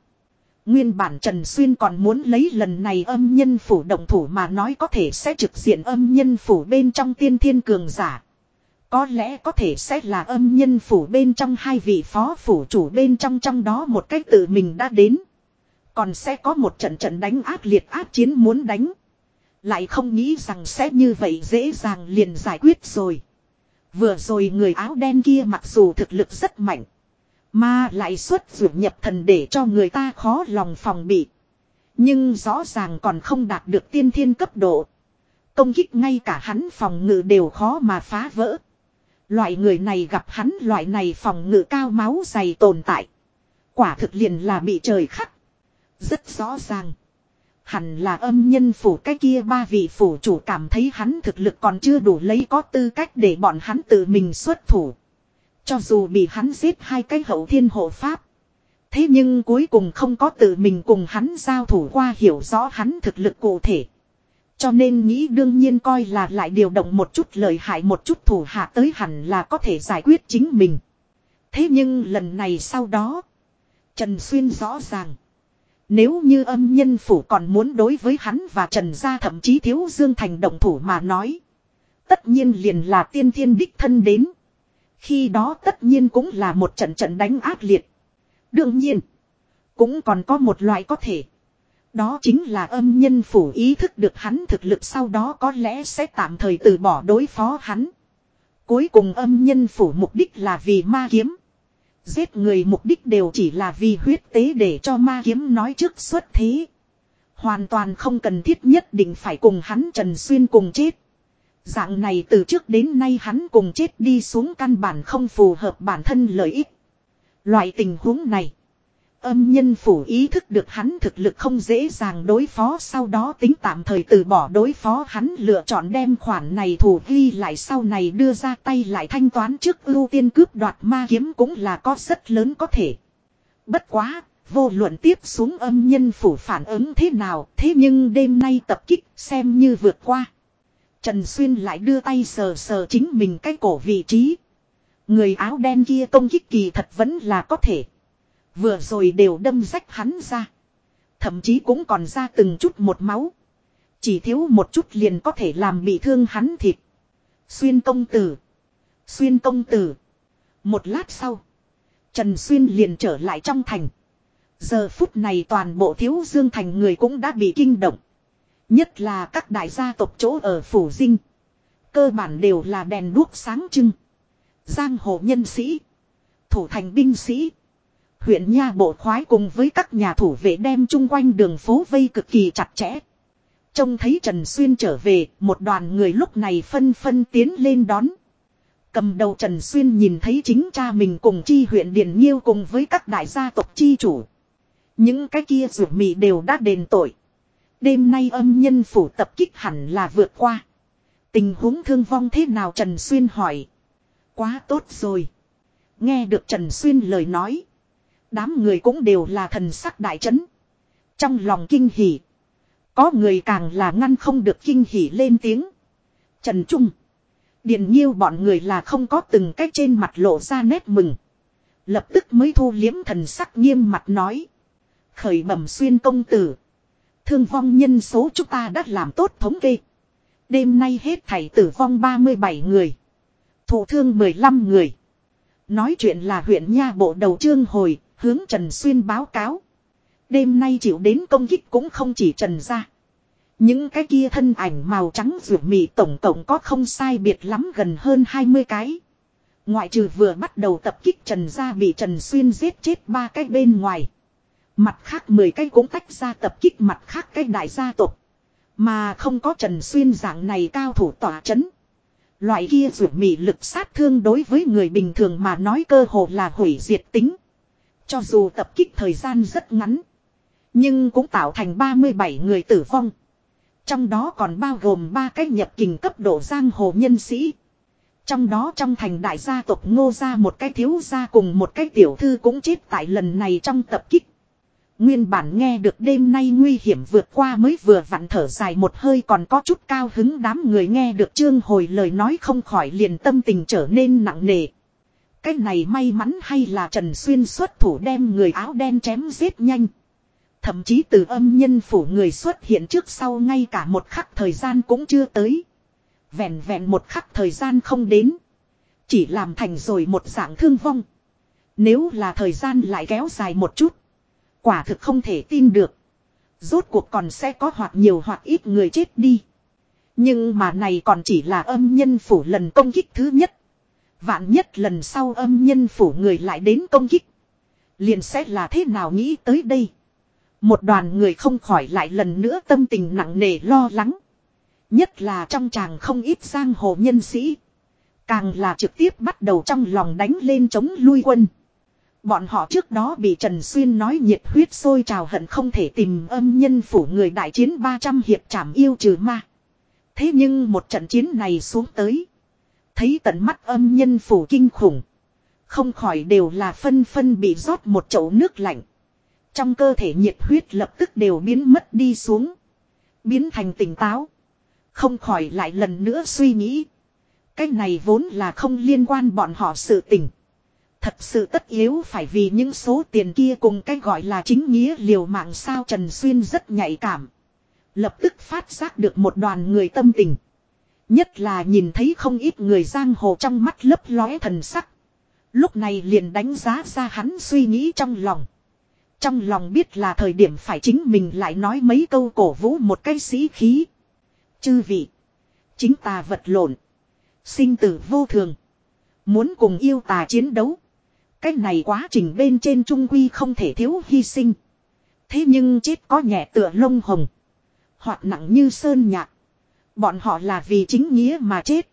Nguyên bản Trần Xuyên còn muốn lấy lần này âm nhân phủ đồng thủ mà nói có thể sẽ trực diện âm nhân phủ bên trong tiên thiên cường giả. Có lẽ có thể sẽ là âm nhân phủ bên trong hai vị phó phủ chủ bên trong trong đó một cách tự mình đã đến. Còn sẽ có một trận trận đánh ác liệt ác chiến muốn đánh. Lại không nghĩ rằng sẽ như vậy dễ dàng liền giải quyết rồi. Vừa rồi người áo đen kia mặc dù thực lực rất mạnh. Mà lại xuất dụng nhập thần để cho người ta khó lòng phòng bị. Nhưng rõ ràng còn không đạt được tiên thiên cấp độ. Công kích ngay cả hắn phòng ngự đều khó mà phá vỡ. Loại người này gặp hắn, loại này phòng ngự cao máu dày tồn tại. Quả thực liền là bị trời khắc. Rất rõ ràng. Hẳn là âm nhân phủ cái kia ba vị phủ chủ cảm thấy hắn thực lực còn chưa đủ lấy có tư cách để bọn hắn tự mình xuất thủ. Cho dù bị hắn giết hai cái hậu thiên hộ pháp. Thế nhưng cuối cùng không có tự mình cùng hắn giao thủ qua hiểu rõ hắn thực lực cụ thể. Cho nên nghĩ đương nhiên coi là lại điều động một chút lợi hại một chút thủ hạ tới hẳn là có thể giải quyết chính mình. Thế nhưng lần này sau đó. Trần Xuyên rõ ràng. Nếu như âm nhân phủ còn muốn đối với hắn và Trần Gia thậm chí thiếu Dương Thành động thủ mà nói. Tất nhiên liền là tiên thiên đích thân đến. Khi đó tất nhiên cũng là một trận trận đánh ác liệt. Đương nhiên. Cũng còn có một loại có thể. Đó chính là âm nhân phủ ý thức được hắn thực lực sau đó có lẽ sẽ tạm thời từ bỏ đối phó hắn. Cuối cùng âm nhân phủ mục đích là vì ma kiếm. Giết người mục đích đều chỉ là vì huyết tế để cho ma kiếm nói trước xuất thế. Hoàn toàn không cần thiết nhất định phải cùng hắn Trần Xuyên cùng chết. Dạng này từ trước đến nay hắn cùng chết đi xuống căn bản không phù hợp bản thân lợi ích. Loại tình huống này. Âm nhân phủ ý thức được hắn thực lực không dễ dàng đối phó sau đó tính tạm thời từ bỏ đối phó hắn lựa chọn đem khoản này thủ ghi lại sau này đưa ra tay lại thanh toán trước ưu tiên cướp đoạt ma kiếm cũng là có rất lớn có thể. Bất quá, vô luận tiếp xuống âm nhân phủ phản ứng thế nào thế nhưng đêm nay tập kích xem như vượt qua. Trần Xuyên lại đưa tay sờ sờ chính mình cái cổ vị trí. Người áo đen kia công kích kỳ thật vẫn là có thể. Vừa rồi đều đâm rách hắn ra. Thậm chí cũng còn ra từng chút một máu. Chỉ thiếu một chút liền có thể làm bị thương hắn thịt. Xuyên công tử. Xuyên công tử. Một lát sau. Trần Xuyên liền trở lại trong thành. Giờ phút này toàn bộ thiếu dương thành người cũng đã bị kinh động. Nhất là các đại gia tộc chỗ ở Phủ Dinh. Cơ bản đều là đèn đuốc sáng trưng. Giang hồ nhân sĩ. Thủ thành binh sĩ. Huyện Nha Bộ khoái cùng với các nhà thủ vệ đem chung quanh đường phố vây cực kỳ chặt chẽ. Trông thấy Trần Xuyên trở về, một đoàn người lúc này phân phân tiến lên đón. Cầm đầu Trần Xuyên nhìn thấy chính cha mình cùng chi huyện Điền Nhiêu cùng với các đại gia tộc chi chủ. Những cái kia rủ mị đều đã đền tội. Đêm nay âm nhân phủ tập kích hẳn là vượt qua. Tình huống thương vong thế nào Trần Xuyên hỏi. Quá tốt rồi. Nghe được Trần Xuyên lời nói. Đám người cũng đều là thần sắc đại chấn. Trong lòng kinh hỉ. Có người càng là ngăn không được kinh hỉ lên tiếng. Trần Trung. Điền nhiêu bọn người là không có từng cách trên mặt lộ ra nét mừng. Lập tức mới thu liếm thần sắc nghiêm mặt nói. Khởi bẩm xuyên công tử. Thương vong nhân số chúng ta đã làm tốt thống kê. Đêm nay hết thảy tử vong 37 người. Thủ thương 15 người. Nói chuyện là huyện nha bộ đầu trương hồi, hướng Trần Xuyên báo cáo. Đêm nay chịu đến công kích cũng không chỉ Trần ra. Những cái kia thân ảnh màu trắng rượu mì tổng cộng có không sai biệt lắm gần hơn 20 cái. Ngoại trừ vừa bắt đầu tập kích Trần ra bị Trần Xuyên giết chết ba cái bên ngoài. Mặt khác 10 cái cũng tách ra tập kích mặt khác cái đại gia tộc. Mà không có Trần Xuyên dạng này cao thủ tỏa chấn. Loại kia rượu mị lực sát thương đối với người bình thường mà nói cơ hồ là hủy diệt tính. Cho dù tập kích thời gian rất ngắn. Nhưng cũng tạo thành 37 người tử vong. Trong đó còn bao gồm ba cái nhập kình cấp độ giang hồ nhân sĩ. Trong đó trong thành đại gia tộc ngô gia một cái thiếu gia cùng một cái tiểu thư cũng chết tại lần này trong tập kích. Nguyên bản nghe được đêm nay nguy hiểm vượt qua mới vừa vặn thở dài một hơi còn có chút cao hứng đám người nghe được trương hồi lời nói không khỏi liền tâm tình trở nên nặng nề. Cái này may mắn hay là Trần Xuyên xuất thủ đem người áo đen chém giết nhanh. Thậm chí từ âm nhân phủ người xuất hiện trước sau ngay cả một khắc thời gian cũng chưa tới. Vẹn vẹn một khắc thời gian không đến. Chỉ làm thành rồi một dạng thương vong. Nếu là thời gian lại kéo dài một chút. Quả thực không thể tin được. Rốt cuộc còn sẽ có hoặc nhiều hoặc ít người chết đi. Nhưng mà này còn chỉ là âm nhân phủ lần công kích thứ nhất. Vạn nhất lần sau âm nhân phủ người lại đến công kích. Liền sẽ là thế nào nghĩ tới đây. Một đoàn người không khỏi lại lần nữa tâm tình nặng nề lo lắng. Nhất là trong chàng không ít giang hồ nhân sĩ. Càng là trực tiếp bắt đầu trong lòng đánh lên chống lui quân. Bọn họ trước đó bị Trần Xuyên nói nhiệt huyết sôi trào hận không thể tìm âm nhân phủ người đại chiến 300 hiệp trảm yêu trừ ma. Thế nhưng một trận chiến này xuống tới. Thấy tận mắt âm nhân phủ kinh khủng. Không khỏi đều là phân phân bị rót một chậu nước lạnh. Trong cơ thể nhiệt huyết lập tức đều biến mất đi xuống. Biến thành tỉnh táo. Không khỏi lại lần nữa suy nghĩ. Cái này vốn là không liên quan bọn họ sự tỉnh. Thật sự tất yếu phải vì những số tiền kia cùng cái gọi là chính nghĩa liều mạng sao Trần Xuyên rất nhạy cảm. Lập tức phát giác được một đoàn người tâm tình. Nhất là nhìn thấy không ít người giang hồ trong mắt lấp lóe thần sắc. Lúc này liền đánh giá ra hắn suy nghĩ trong lòng. Trong lòng biết là thời điểm phải chính mình lại nói mấy câu cổ vũ một cái sĩ khí. Chư vị. Chính ta vật lộn. Sinh tử vô thường. Muốn cùng yêu tà chiến đấu. Cái này quá trình bên trên trung quy không thể thiếu hy sinh. Thế nhưng chết có nhẹ tựa lông hồng. Hoặc nặng như sơn nhạc. Bọn họ là vì chính nghĩa mà chết.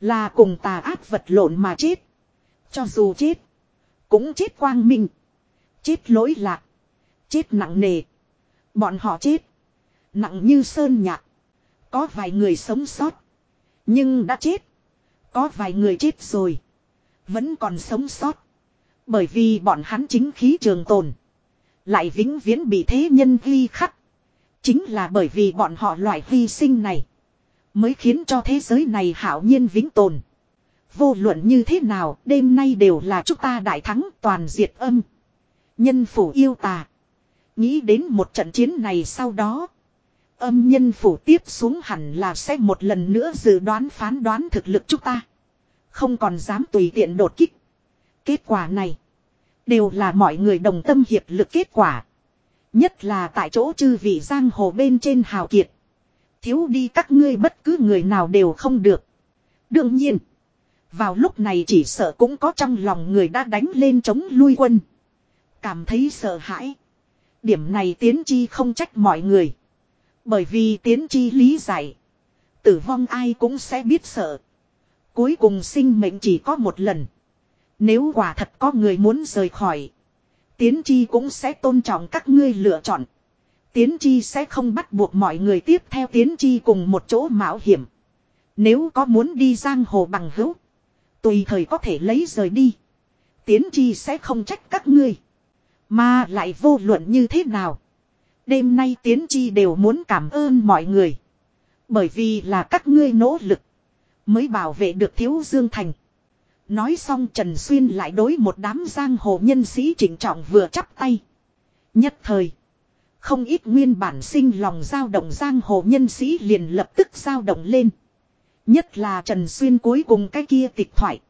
Là cùng tà ác vật lộn mà chết. Cho dù chết. Cũng chết quang minh. Chết lỗi lạc. Chết nặng nề. Bọn họ chết. Nặng như sơn nhạc. Có vài người sống sót. Nhưng đã chết. Có vài người chết rồi. Vẫn còn sống sót. Bởi vì bọn hắn chính khí trường tồn. Lại vĩnh viễn bị thế nhân ghi khắc. Chính là bởi vì bọn họ loại hy sinh này. Mới khiến cho thế giới này hảo nhiên vĩnh tồn. Vô luận như thế nào, đêm nay đều là chúng ta đại thắng toàn diệt âm. Nhân phủ yêu tà. Nghĩ đến một trận chiến này sau đó. Âm nhân phủ tiếp xuống hẳn là sẽ một lần nữa dự đoán phán đoán thực lực chúng ta. Không còn dám tùy tiện đột kích. Kết quả này. Đều là mọi người đồng tâm hiệp lực kết quả. Nhất là tại chỗ chư vị giang hồ bên trên hào kiệt. Thiếu đi các ngươi bất cứ người nào đều không được. Đương nhiên. Vào lúc này chỉ sợ cũng có trong lòng người đã đánh lên chống lui quân. Cảm thấy sợ hãi. Điểm này tiến chi không trách mọi người. Bởi vì tiến chi lý giải. Tử vong ai cũng sẽ biết sợ. Cuối cùng sinh mệnh chỉ có một lần. Nếu quả thật có người muốn rời khỏi. Tiến chi cũng sẽ tôn trọng các ngươi lựa chọn. Tiến chi sẽ không bắt buộc mọi người tiếp theo tiến chi cùng một chỗ mạo hiểm. Nếu có muốn đi giang hồ bằng hữu. Tùy thời có thể lấy rời đi. Tiến chi sẽ không trách các ngươi. Mà lại vô luận như thế nào. Đêm nay tiến chi đều muốn cảm ơn mọi người. Bởi vì là các ngươi nỗ lực. Mới bảo vệ được thiếu Dương Thành. Nói xong Trần Xuyên lại đối một đám giang hồ nhân sĩ chỉnh trọng vừa chắp tay. Nhất thời. Không ít nguyên bản sinh lòng dao động giang hồ nhân sĩ liền lập tức dao động lên. Nhất là Trần Xuyên cuối cùng cái kia tịch thoại.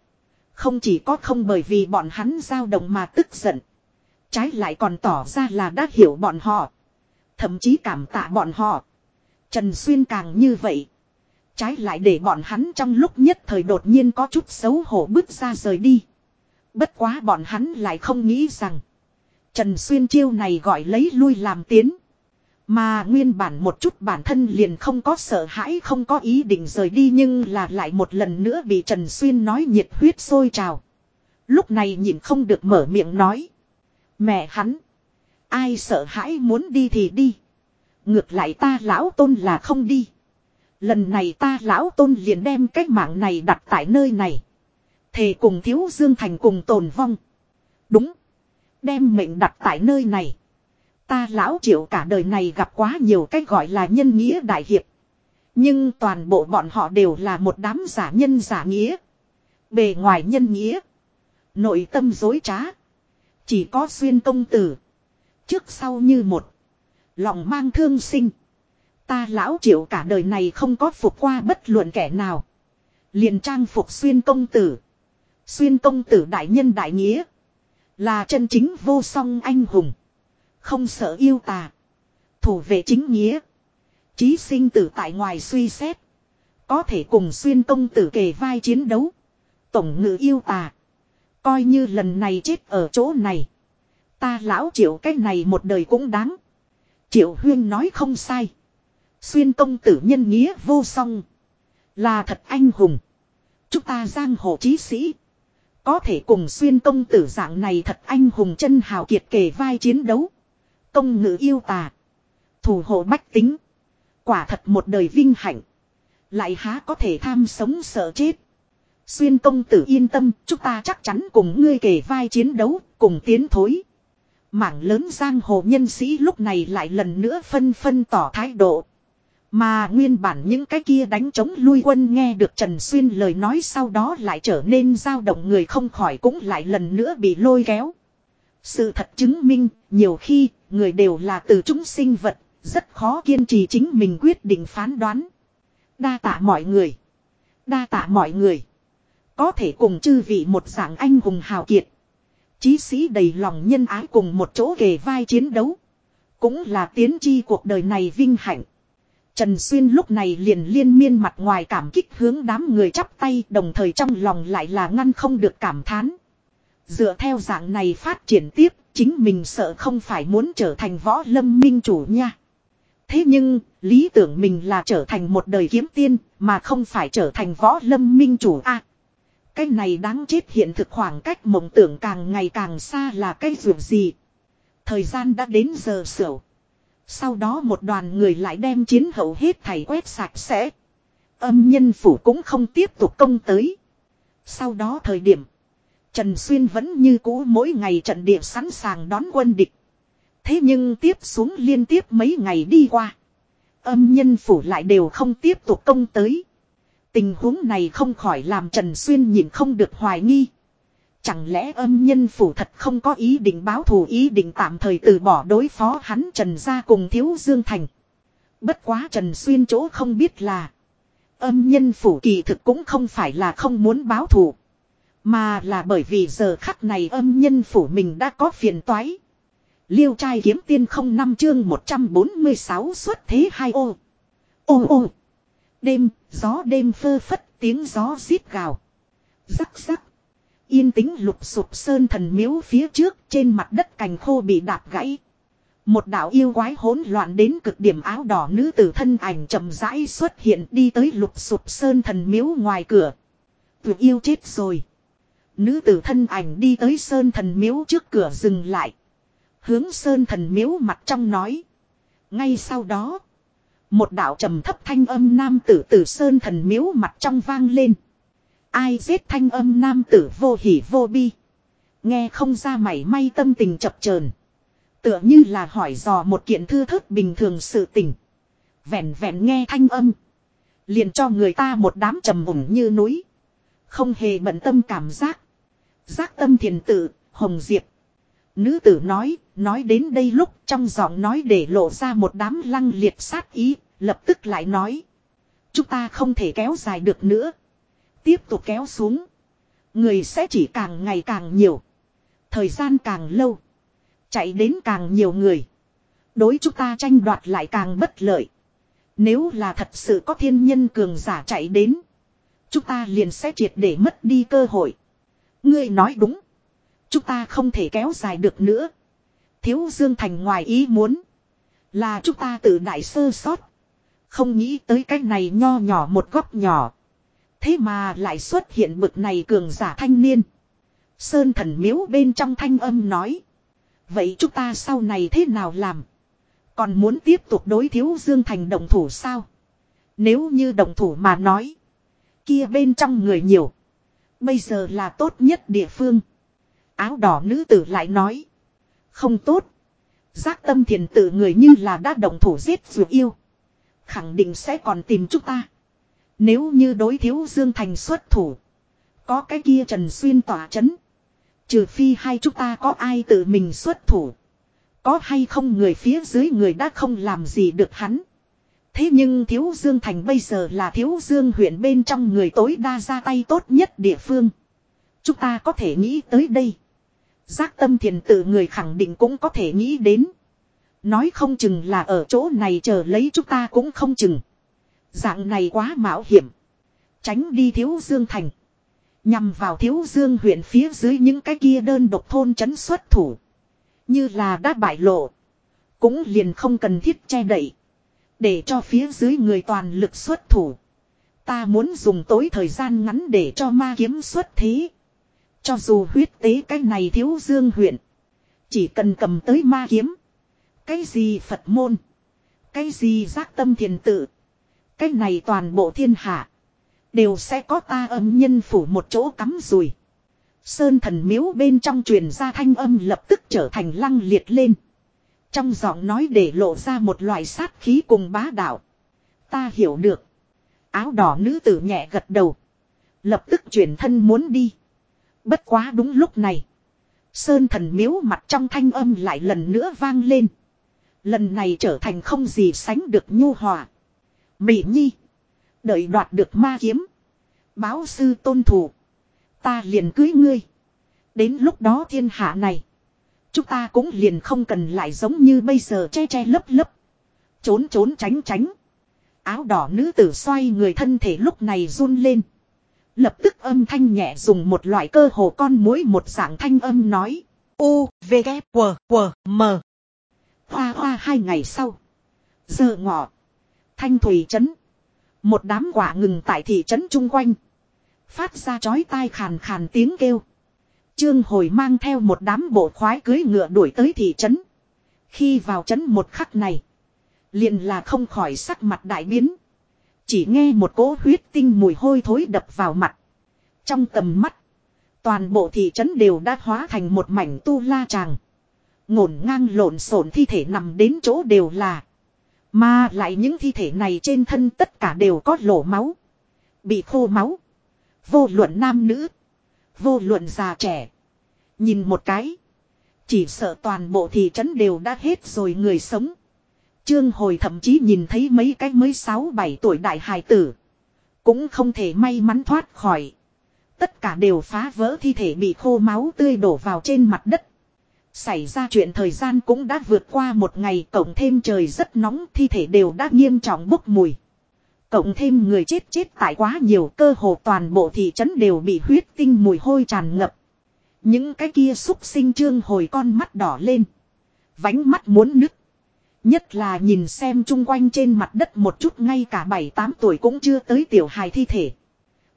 Không chỉ có không bởi vì bọn hắn dao động mà tức giận. Trái lại còn tỏ ra là đã hiểu bọn họ. Thậm chí cảm tạ bọn họ. Trần Xuyên càng như vậy. Trái lại để bọn hắn trong lúc nhất thời đột nhiên có chút xấu hổ bước ra rời đi. Bất quá bọn hắn lại không nghĩ rằng. Trần Xuyên chiêu này gọi lấy lui làm tiến. Mà nguyên bản một chút bản thân liền không có sợ hãi, không có ý định rời đi nhưng là lại một lần nữa bị Trần Xuyên nói nhiệt huyết sôi trào. Lúc này nhìn không được mở miệng nói. Mẹ hắn. Ai sợ hãi muốn đi thì đi. Ngược lại ta lão tôn là không đi. Lần này ta lão tôn liền đem cái mạng này đặt tại nơi này. Thề cùng thiếu dương thành cùng tồn vong. Đúng. Đem mệnh đặt tại nơi này. Ta lão triệu cả đời này gặp quá nhiều cách gọi là nhân nghĩa đại hiệp. Nhưng toàn bộ bọn họ đều là một đám giả nhân giả nghĩa. Bề ngoài nhân nghĩa. Nội tâm dối trá. Chỉ có xuyên công tử. Trước sau như một. Lòng mang thương sinh. Ta lão triệu cả đời này không có phục qua bất luận kẻ nào. Liền trang phục xuyên công tử. Xuyên công tử đại nhân đại nghĩa. Là chân chính vô song anh hùng. Không sợ yêu tà. Thủ vệ chính nghĩa. Chí sinh tử tại ngoài suy xét. Có thể cùng xuyên công tử kề vai chiến đấu. Tổng ngự yêu tà. Coi như lần này chết ở chỗ này. Ta lão triệu cái này một đời cũng đáng. Triệu huyên nói không sai. Xuyên công tử nhân nghĩa vô song. Là thật anh hùng. Chúng ta giang hồ chí sĩ. Có thể cùng xuyên công tử dạng này thật anh hùng chân hào kiệt kề vai chiến đấu. Công ngữ yêu tà. Thủ hộ bách tính. Quả thật một đời vinh hạnh. Lại há có thể tham sống sợ chết. Xuyên công tử yên tâm, chúng ta chắc chắn cùng ngươi kề vai chiến đấu, cùng tiến thối. Mảng lớn giang hồ nhân sĩ lúc này lại lần nữa phân phân tỏ thái độ. Mà nguyên bản những cái kia đánh chống lui quân nghe được Trần Xuyên lời nói sau đó lại trở nên dao động người không khỏi cũng lại lần nữa bị lôi kéo. Sự thật chứng minh, nhiều khi, người đều là từ chúng sinh vật, rất khó kiên trì chính mình quyết định phán đoán. Đa tạ mọi người. Đa tạ mọi người. Có thể cùng chư vị một dạng anh hùng hào kiệt. Chí sĩ đầy lòng nhân ái cùng một chỗ kề vai chiến đấu. Cũng là tiến chi cuộc đời này vinh hạnh. Trần Xuyên lúc này liền liên miên mặt ngoài cảm kích hướng đám người chắp tay đồng thời trong lòng lại là ngăn không được cảm thán. Dựa theo dạng này phát triển tiếp, chính mình sợ không phải muốn trở thành võ lâm minh chủ nha. Thế nhưng, lý tưởng mình là trở thành một đời kiếm tiên, mà không phải trở thành võ lâm minh chủ a. cái này đáng chết hiện thực khoảng cách mộng tưởng càng ngày càng xa là cái ruộng gì. Thời gian đã đến giờ sửu. Sau đó một đoàn người lại đem chiến hậu hết thảy quét sạch sẽ. Âm nhân phủ cũng không tiếp tục công tới. Sau đó thời điểm. Trần Xuyên vẫn như cũ mỗi ngày trận địa sẵn sàng đón quân địch. Thế nhưng tiếp xuống liên tiếp mấy ngày đi qua. Âm nhân phủ lại đều không tiếp tục công tới. Tình huống này không khỏi làm Trần Xuyên nhìn không được hoài nghi. Chẳng lẽ âm nhân phủ thật không có ý định báo thù ý định tạm thời từ bỏ đối phó hắn Trần ra cùng Thiếu Dương Thành. Bất quá Trần Xuyên chỗ không biết là. Âm nhân phủ kỳ thực cũng không phải là không muốn báo thù. Mà là bởi vì giờ khắc này âm nhân phủ mình đã có phiền toái. Liêu trai kiếm tiên không năm chương 146 xuất thế hai ô. Ô ô. Đêm, gió đêm phơ phất tiếng gió xít gào. Rắc rắc. Yên tĩnh lục sụp sơn thần miếu phía trước, trên mặt đất cành khô bị đạp gãy. Một đạo yêu quái hỗn loạn đến cực điểm áo đỏ nữ tử thân ảnh chậm rãi xuất hiện đi tới lục sụp sơn thần miếu ngoài cửa. Tuyệt yêu chết rồi. Nữ tử thân ảnh đi tới sơn thần miếu trước cửa dừng lại. Hướng sơn thần miếu mặt trong nói. Ngay sau đó. Một đạo trầm thấp thanh âm nam tử tử sơn thần miếu mặt trong vang lên. Ai giết thanh âm nam tử vô hỉ vô bi. Nghe không ra mảy may tâm tình chập chờn Tựa như là hỏi dò một kiện thư thức bình thường sự tình. Vẹn vẹn nghe thanh âm. Liền cho người ta một đám trầm ủng như núi. Không hề bận tâm cảm giác. Giác tâm thiền tử, hồng diệp. Nữ tử nói, nói đến đây lúc trong giọng nói để lộ ra một đám lăng liệt sát ý, lập tức lại nói. Chúng ta không thể kéo dài được nữa. Tiếp tục kéo xuống. Người sẽ chỉ càng ngày càng nhiều. Thời gian càng lâu. Chạy đến càng nhiều người. Đối chúng ta tranh đoạt lại càng bất lợi. Nếu là thật sự có thiên nhân cường giả chạy đến. Chúng ta liền sẽ triệt để mất đi cơ hội. Ngươi nói đúng. Chúng ta không thể kéo dài được nữa. Thiếu Dương Thành ngoài ý muốn. Là chúng ta tự đại sơ sót. Không nghĩ tới cái này nho nhỏ một góc nhỏ. Thế mà lại xuất hiện bực này cường giả thanh niên. Sơn thần miếu bên trong thanh âm nói. Vậy chúng ta sau này thế nào làm? Còn muốn tiếp tục đối thiếu Dương Thành đồng thủ sao? Nếu như đồng thủ mà nói. Kia bên trong người nhiều. Bây giờ là tốt nhất địa phương. Áo đỏ nữ tử lại nói. Không tốt. Giác tâm thiền tử người như là đã đồng thủ giết dù yêu. Khẳng định sẽ còn tìm chúng ta. Nếu như đối thiếu Dương Thành xuất thủ. Có cái kia Trần Xuyên tỏa chấn. Trừ phi hai chúng ta có ai tự mình xuất thủ. Có hay không người phía dưới người đã không làm gì được hắn. Thế nhưng Thiếu Dương Thành bây giờ là Thiếu Dương huyện bên trong người tối đa ra tay tốt nhất địa phương. Chúng ta có thể nghĩ tới đây. Giác tâm thiền tự người khẳng định cũng có thể nghĩ đến. Nói không chừng là ở chỗ này chờ lấy chúng ta cũng không chừng. Dạng này quá mạo hiểm. Tránh đi Thiếu Dương Thành. Nhằm vào Thiếu Dương huyện phía dưới những cái kia đơn độc thôn chấn xuất thủ. Như là đã bại lộ. Cũng liền không cần thiết che đậy. Để cho phía dưới người toàn lực xuất thủ. Ta muốn dùng tối thời gian ngắn để cho ma kiếm xuất thế. Cho dù huyết tế cái này thiếu dương huyện. Chỉ cần cầm tới ma kiếm. Cái gì Phật môn. Cái gì giác tâm thiền tự. Cái này toàn bộ thiên hạ. Đều sẽ có ta âm nhân phủ một chỗ cắm rùi. Sơn thần miếu bên trong truyền ra thanh âm lập tức trở thành lăng liệt lên. Trong giọng nói để lộ ra một loại sát khí cùng bá đạo. Ta hiểu được. Áo đỏ nữ tử nhẹ gật đầu. Lập tức chuyển thân muốn đi. Bất quá đúng lúc này. Sơn thần miếu mặt trong thanh âm lại lần nữa vang lên. Lần này trở thành không gì sánh được nhu hòa. Mỹ nhi. Đợi đoạt được ma kiếm. Báo sư tôn thủ. Ta liền cưới ngươi. Đến lúc đó thiên hạ này. Chúng ta cũng liền không cần lại giống như bây giờ che che lấp lấp. Trốn trốn tránh tránh. Áo đỏ nữ tử xoay người thân thể lúc này run lên. Lập tức âm thanh nhẹ dùng một loại cơ hồ con mũi một dạng thanh âm nói. U, V, K, W, W, M. Hoa hoa hai ngày sau. Giờ ngọ. Thanh thủy trấn. Một đám quả ngừng tại thị trấn chung quanh. Phát ra chói tai khàn khàn tiếng kêu. Trương hồi mang theo một đám bộ khoái cưới ngựa đuổi tới thị trấn. Khi vào trấn một khắc này. Liền là không khỏi sắc mặt đại biến. Chỉ nghe một cỗ huyết tinh mùi hôi thối đập vào mặt. Trong tầm mắt. Toàn bộ thị trấn đều đã hóa thành một mảnh tu la tràng. Ngổn ngang lộn xộn thi thể nằm đến chỗ đều là. Mà lại những thi thể này trên thân tất cả đều có lỗ máu. Bị khô máu. Vô luận nam nữ. Vô luận già trẻ. Nhìn một cái. Chỉ sợ toàn bộ thị trấn đều đã hết rồi người sống. Trương hồi thậm chí nhìn thấy mấy cái mới 6-7 tuổi đại hài tử. Cũng không thể may mắn thoát khỏi. Tất cả đều phá vỡ thi thể bị khô máu tươi đổ vào trên mặt đất. Xảy ra chuyện thời gian cũng đã vượt qua một ngày, cộng thêm trời rất nóng, thi thể đều đã nghiêm trọng bốc mùi. Cộng thêm người chết chết tại quá nhiều, cơ hồ toàn bộ thị trấn đều bị huyết tinh mùi hôi tràn ngập. Những cái kia xúc sinh trương hồi con mắt đỏ lên. Vánh mắt muốn nứt. Nhất là nhìn xem chung quanh trên mặt đất một chút, ngay cả 7-8 tuổi cũng chưa tới tiểu hài thi thể.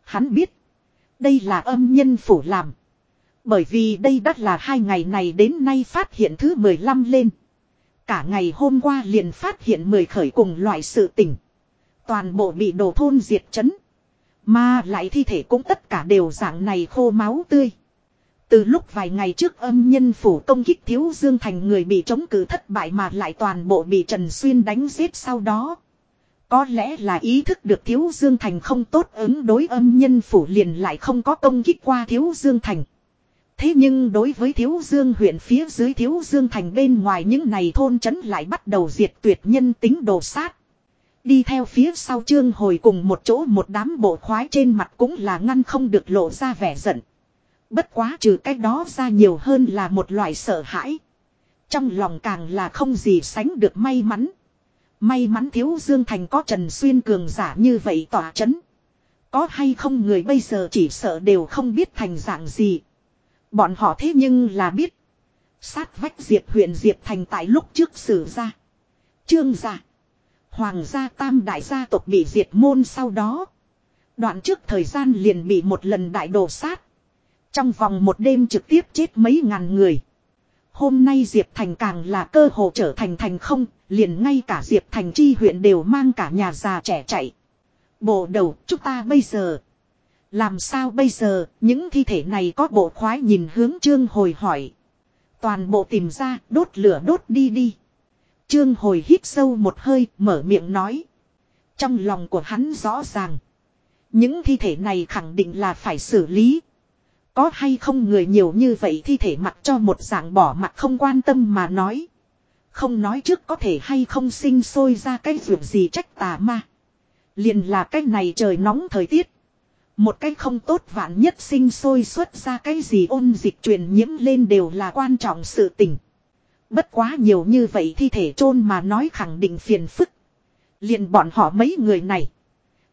Hắn biết. Đây là âm nhân phủ làm. Bởi vì đây đã là hai ngày này đến nay phát hiện thứ 15 lên. Cả ngày hôm qua liền phát hiện 10 khởi cùng loại sự tình. Toàn bộ bị đổ thôn diệt chấn. Mà lại thi thể cũng tất cả đều dạng này khô máu tươi. Từ lúc vài ngày trước âm nhân phủ công kích thiếu dương thành người bị chống cử thất bại mà lại toàn bộ bị Trần Xuyên đánh giết sau đó. Có lẽ là ý thức được thiếu dương thành không tốt ứng đối âm nhân phủ liền lại không có công kích qua thiếu dương thành. Thế nhưng đối với thiếu dương huyện phía dưới thiếu dương thành bên ngoài những này thôn trấn lại bắt đầu diệt tuyệt nhân tính đồ sát. Đi theo phía sau trương hồi cùng một chỗ một đám bộ khoái trên mặt cũng là ngăn không được lộ ra vẻ giận. Bất quá trừ cái đó ra nhiều hơn là một loại sợ hãi. Trong lòng càng là không gì sánh được may mắn. May mắn thiếu Dương Thành có Trần Xuyên cường giả như vậy tỏa chấn. Có hay không người bây giờ chỉ sợ đều không biết thành dạng gì. Bọn họ thế nhưng là biết. Sát vách Diệp huyện Diệp Thành tại lúc trước xử ra. Trương gia. Hoàng gia tam đại gia tộc bị diệt môn sau đó. Đoạn trước thời gian liền bị một lần đại đồ sát. Trong vòng một đêm trực tiếp chết mấy ngàn người. Hôm nay Diệp Thành càng là cơ hồ trở thành thành không, liền ngay cả Diệp Thành chi huyện đều mang cả nhà già trẻ chạy. Bộ đầu, chúng ta bây giờ. Làm sao bây giờ, những thi thể này có bộ khoái nhìn hướng trương hồi hỏi. Toàn bộ tìm ra, đốt lửa đốt đi đi. Trương hồi hít sâu một hơi, mở miệng nói. Trong lòng của hắn rõ ràng. Những thi thể này khẳng định là phải xử lý. Có hay không người nhiều như vậy thi thể mặc cho một dạng bỏ mặt không quan tâm mà nói. Không nói trước có thể hay không sinh sôi ra cái việc gì trách tà ma. Liền là cái này trời nóng thời tiết. Một cái không tốt vạn nhất sinh sôi xuất ra cái gì ôn dịch truyền nhiễm lên đều là quan trọng sự tình. Bất quá nhiều như vậy thi thể chôn mà nói khẳng định phiền phức. liền bọn họ mấy người này.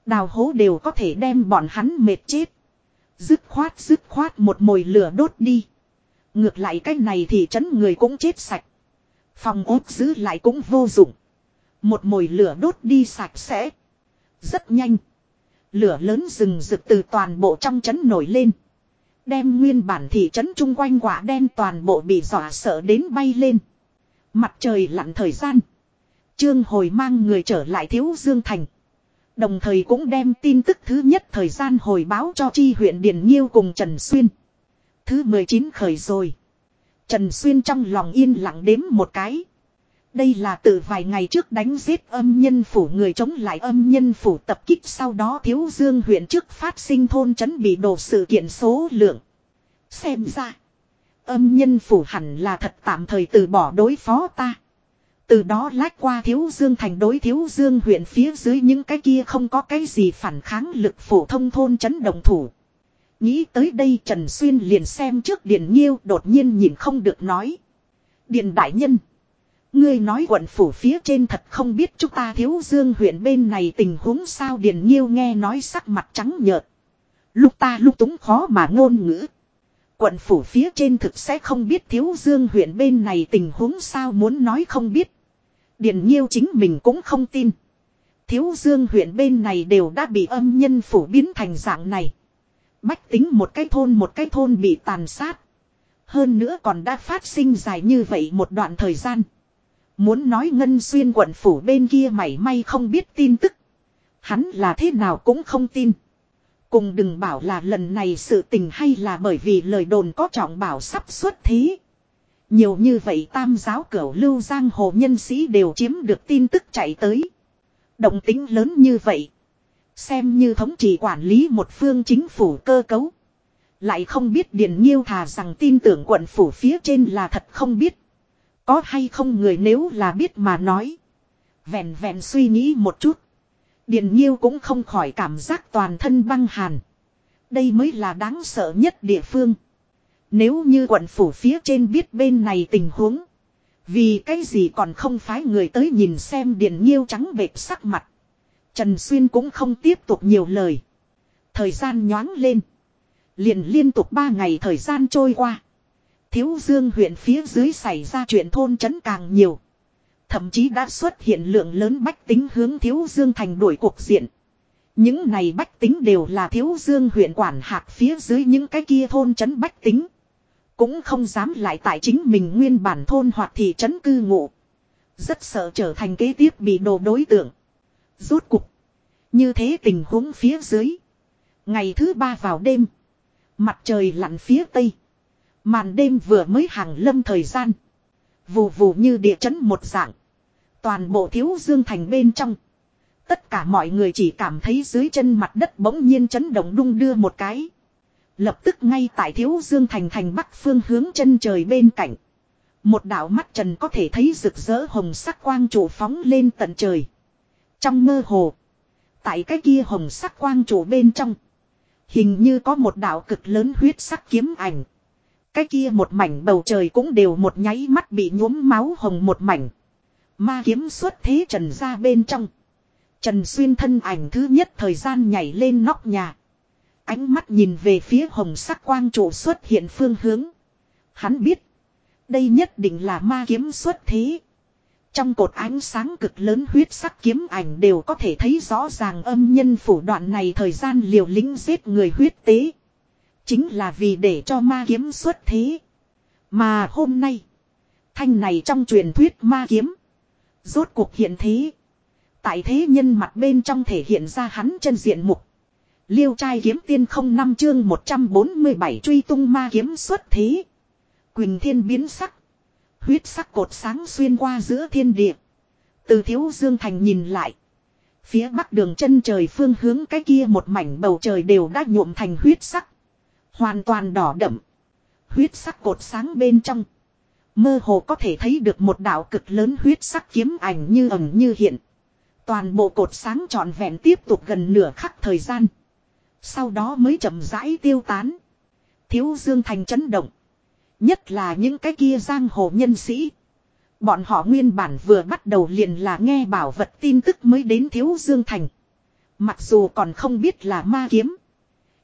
Đào hố đều có thể đem bọn hắn mệt chết. Dứt khoát dứt khoát một mồi lửa đốt đi. Ngược lại cái này thì chấn người cũng chết sạch. Phòng ốt giữ lại cũng vô dụng. Một mồi lửa đốt đi sạch sẽ. Rất nhanh. Lửa lớn rừng rực từ toàn bộ trong chấn nổi lên. Đem nguyên bản thị trấn chung quanh quả đen toàn bộ bị dọa sợ đến bay lên. Mặt trời lặn thời gian. Trương hồi mang người trở lại thiếu dương thành. Đồng thời cũng đem tin tức thứ nhất thời gian hồi báo cho chi huyện Điền Nhiêu cùng Trần Xuyên. Thứ 19 khởi rồi. Trần Xuyên trong lòng yên lặng đếm một cái. Đây là từ vài ngày trước đánh giết âm nhân phủ người chống lại âm nhân phủ tập kích sau đó thiếu dương huyện trước phát sinh thôn trấn bị đổ sự kiện số lượng. Xem ra. Âm nhân phủ hẳn là thật tạm thời từ bỏ đối phó ta. Từ đó lách qua thiếu dương thành đối thiếu dương huyện phía dưới những cái kia không có cái gì phản kháng lực phổ thông thôn chấn đồng thủ. Nghĩ tới đây Trần Xuyên liền xem trước Điện Nhiêu đột nhiên nhìn không được nói. Điện Đại Nhân. Ngươi nói quận phủ phía trên thật không biết chúng ta thiếu dương huyện bên này tình huống sao Điền Nhiêu nghe nói sắc mặt trắng nhợt. Lúc ta lúc túng khó mà ngôn ngữ. Quận phủ phía trên thực sẽ không biết thiếu dương huyện bên này tình huống sao muốn nói không biết. Điền nhiêu chính mình cũng không tin. Thiếu dương huyện bên này đều đã bị âm nhân phủ biến thành dạng này. Bách tính một cái thôn một cái thôn bị tàn sát. Hơn nữa còn đã phát sinh dài như vậy một đoạn thời gian. Muốn nói ngân xuyên quận phủ bên kia mảy may không biết tin tức. Hắn là thế nào cũng không tin. Cùng đừng bảo là lần này sự tình hay là bởi vì lời đồn có trọng bảo sắp xuất thí Nhiều như vậy tam giáo cửu lưu giang hồ nhân sĩ đều chiếm được tin tức chạy tới. Động tính lớn như vậy. Xem như thống trị quản lý một phương chính phủ cơ cấu. Lại không biết Điền Nhiêu thà rằng tin tưởng quận phủ phía trên là thật không biết. Có hay không người nếu là biết mà nói. Vẹn vẹn suy nghĩ một chút. Điền Nhiêu cũng không khỏi cảm giác toàn thân băng hàn. Đây mới là đáng sợ nhất địa phương. Nếu như quận phủ phía trên biết bên này tình huống. Vì cái gì còn không phái người tới nhìn xem Điền Nhiêu trắng bệt sắc mặt. Trần Xuyên cũng không tiếp tục nhiều lời. Thời gian nhoáng lên. Liền liên tục ba ngày thời gian trôi qua. Thiếu Dương huyện phía dưới xảy ra chuyện thôn trấn càng nhiều. Thậm chí đã xuất hiện lượng lớn bách tính hướng Thiếu Dương thành đuổi cuộc diện. Những này bách tính đều là Thiếu Dương huyện quản hạt phía dưới những cái kia thôn trấn bách tính. Cũng không dám lại tại chính mình nguyên bản thôn hoặc thị trấn cư ngụ. Rất sợ trở thành kế tiếp bị đồ đối tượng. Rốt cục. Như thế tình huống phía dưới. Ngày thứ ba vào đêm. Mặt trời lặn phía tây. Màn đêm vừa mới hàng lâm thời gian. Vù vù như địa chấn một dạng. Toàn bộ thiếu dương thành bên trong. Tất cả mọi người chỉ cảm thấy dưới chân mặt đất bỗng nhiên chấn động đung đưa một cái. Lập tức ngay tại thiếu dương thành thành bắc phương hướng chân trời bên cạnh. Một đạo mắt trần có thể thấy rực rỡ hồng sắc quang trụ phóng lên tận trời. Trong mơ hồ. Tại cái kia hồng sắc quang trụ bên trong. Hình như có một đạo cực lớn huyết sắc kiếm ảnh. Cái kia một mảnh bầu trời cũng đều một nháy mắt bị nhuốm máu hồng một mảnh. Ma kiếm xuất thế trần ra bên trong. Trần xuyên thân ảnh thứ nhất thời gian nhảy lên nóc nhà. Ánh mắt nhìn về phía hồng sắc quang trụ xuất hiện phương hướng. Hắn biết. Đây nhất định là ma kiếm xuất thế. Trong cột ánh sáng cực lớn huyết sắc kiếm ảnh đều có thể thấy rõ ràng âm nhân phủ đoạn này thời gian liều lĩnh giết người huyết tế. Chính là vì để cho ma kiếm xuất thế. Mà hôm nay, thanh này trong truyền thuyết ma kiếm, rốt cuộc hiện thế. Tại thế nhân mặt bên trong thể hiện ra hắn chân diện mục. Liêu trai kiếm tiên không năm chương 147 truy tung ma kiếm xuất thế. Quỳnh thiên biến sắc. Huyết sắc cột sáng xuyên qua giữa thiên địa. Từ thiếu dương thành nhìn lại. Phía bắc đường chân trời phương hướng cái kia một mảnh bầu trời đều đã nhuộm thành huyết sắc. Hoàn toàn đỏ đậm. Huyết sắc cột sáng bên trong. Mơ hồ có thể thấy được một đạo cực lớn huyết sắc kiếm ảnh như ẩn như hiện. Toàn bộ cột sáng trọn vẹn tiếp tục gần nửa khắc thời gian. Sau đó mới chậm rãi tiêu tán. Thiếu Dương Thành chấn động. Nhất là những cái kia giang hồ nhân sĩ. Bọn họ nguyên bản vừa bắt đầu liền là nghe bảo vật tin tức mới đến Thiếu Dương Thành. Mặc dù còn không biết là ma kiếm.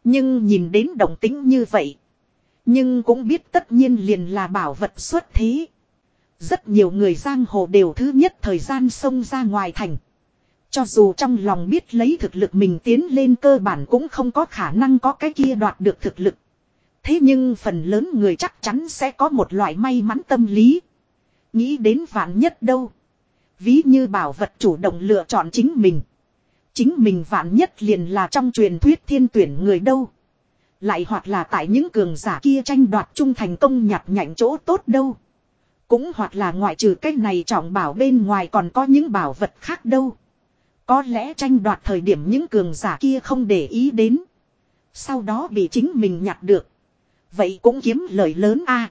Nhưng nhìn đến động tính như vậy. Nhưng cũng biết tất nhiên liền là bảo vật xuất thế. Rất nhiều người giang hồ đều thứ nhất thời gian xông ra ngoài thành. Cho dù trong lòng biết lấy thực lực mình tiến lên cơ bản cũng không có khả năng có cái kia đoạt được thực lực. Thế nhưng phần lớn người chắc chắn sẽ có một loại may mắn tâm lý. Nghĩ đến vạn nhất đâu. Ví như bảo vật chủ động lựa chọn chính mình. Chính mình vạn nhất liền là trong truyền thuyết thiên tuyển người đâu. Lại hoặc là tại những cường giả kia tranh đoạt trung thành công nhặt nhạnh chỗ tốt đâu. Cũng hoặc là ngoại trừ cái này trọng bảo bên ngoài còn có những bảo vật khác đâu. Có lẽ tranh đoạt thời điểm những cường giả kia không để ý đến. Sau đó bị chính mình nhặt được. Vậy cũng kiếm lời lớn a.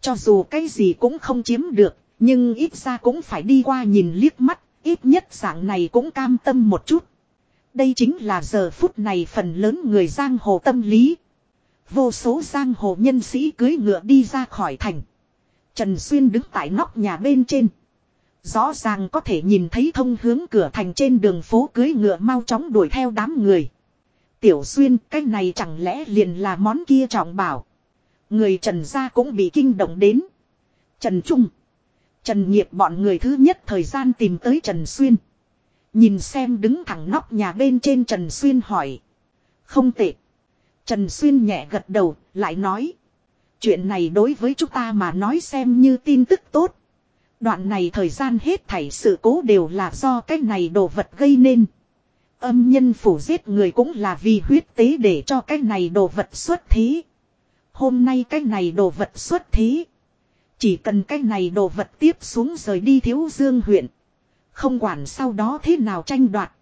Cho dù cái gì cũng không chiếm được, nhưng ít ra cũng phải đi qua nhìn liếc mắt, ít nhất dạng này cũng cam tâm một chút. Đây chính là giờ phút này phần lớn người giang hồ tâm lý. Vô số giang hồ nhân sĩ cưới ngựa đi ra khỏi thành. Trần Xuyên đứng tại nóc nhà bên trên. Rõ ràng có thể nhìn thấy thông hướng cửa thành trên đường phố cưới ngựa mau chóng đuổi theo đám người. Tiểu Xuyên, cái này chẳng lẽ liền là món kia trọng bảo. Người Trần gia cũng bị kinh động đến. Trần Trung. Trần Nghiệp bọn người thứ nhất thời gian tìm tới Trần Xuyên. Nhìn xem đứng thẳng nóc nhà bên trên Trần Xuyên hỏi. Không tệ. Trần Xuyên nhẹ gật đầu, lại nói. Chuyện này đối với chúng ta mà nói xem như tin tức tốt. Đoạn này thời gian hết thảy sự cố đều là do cái này đồ vật gây nên. Âm nhân phủ giết người cũng là vì huyết tế để cho cái này đồ vật xuất thí. Hôm nay cái này đồ vật xuất thí. Chỉ cần cái này đồ vật tiếp xuống rời đi thiếu dương huyện. Không quản sau đó thế nào tranh đoạt.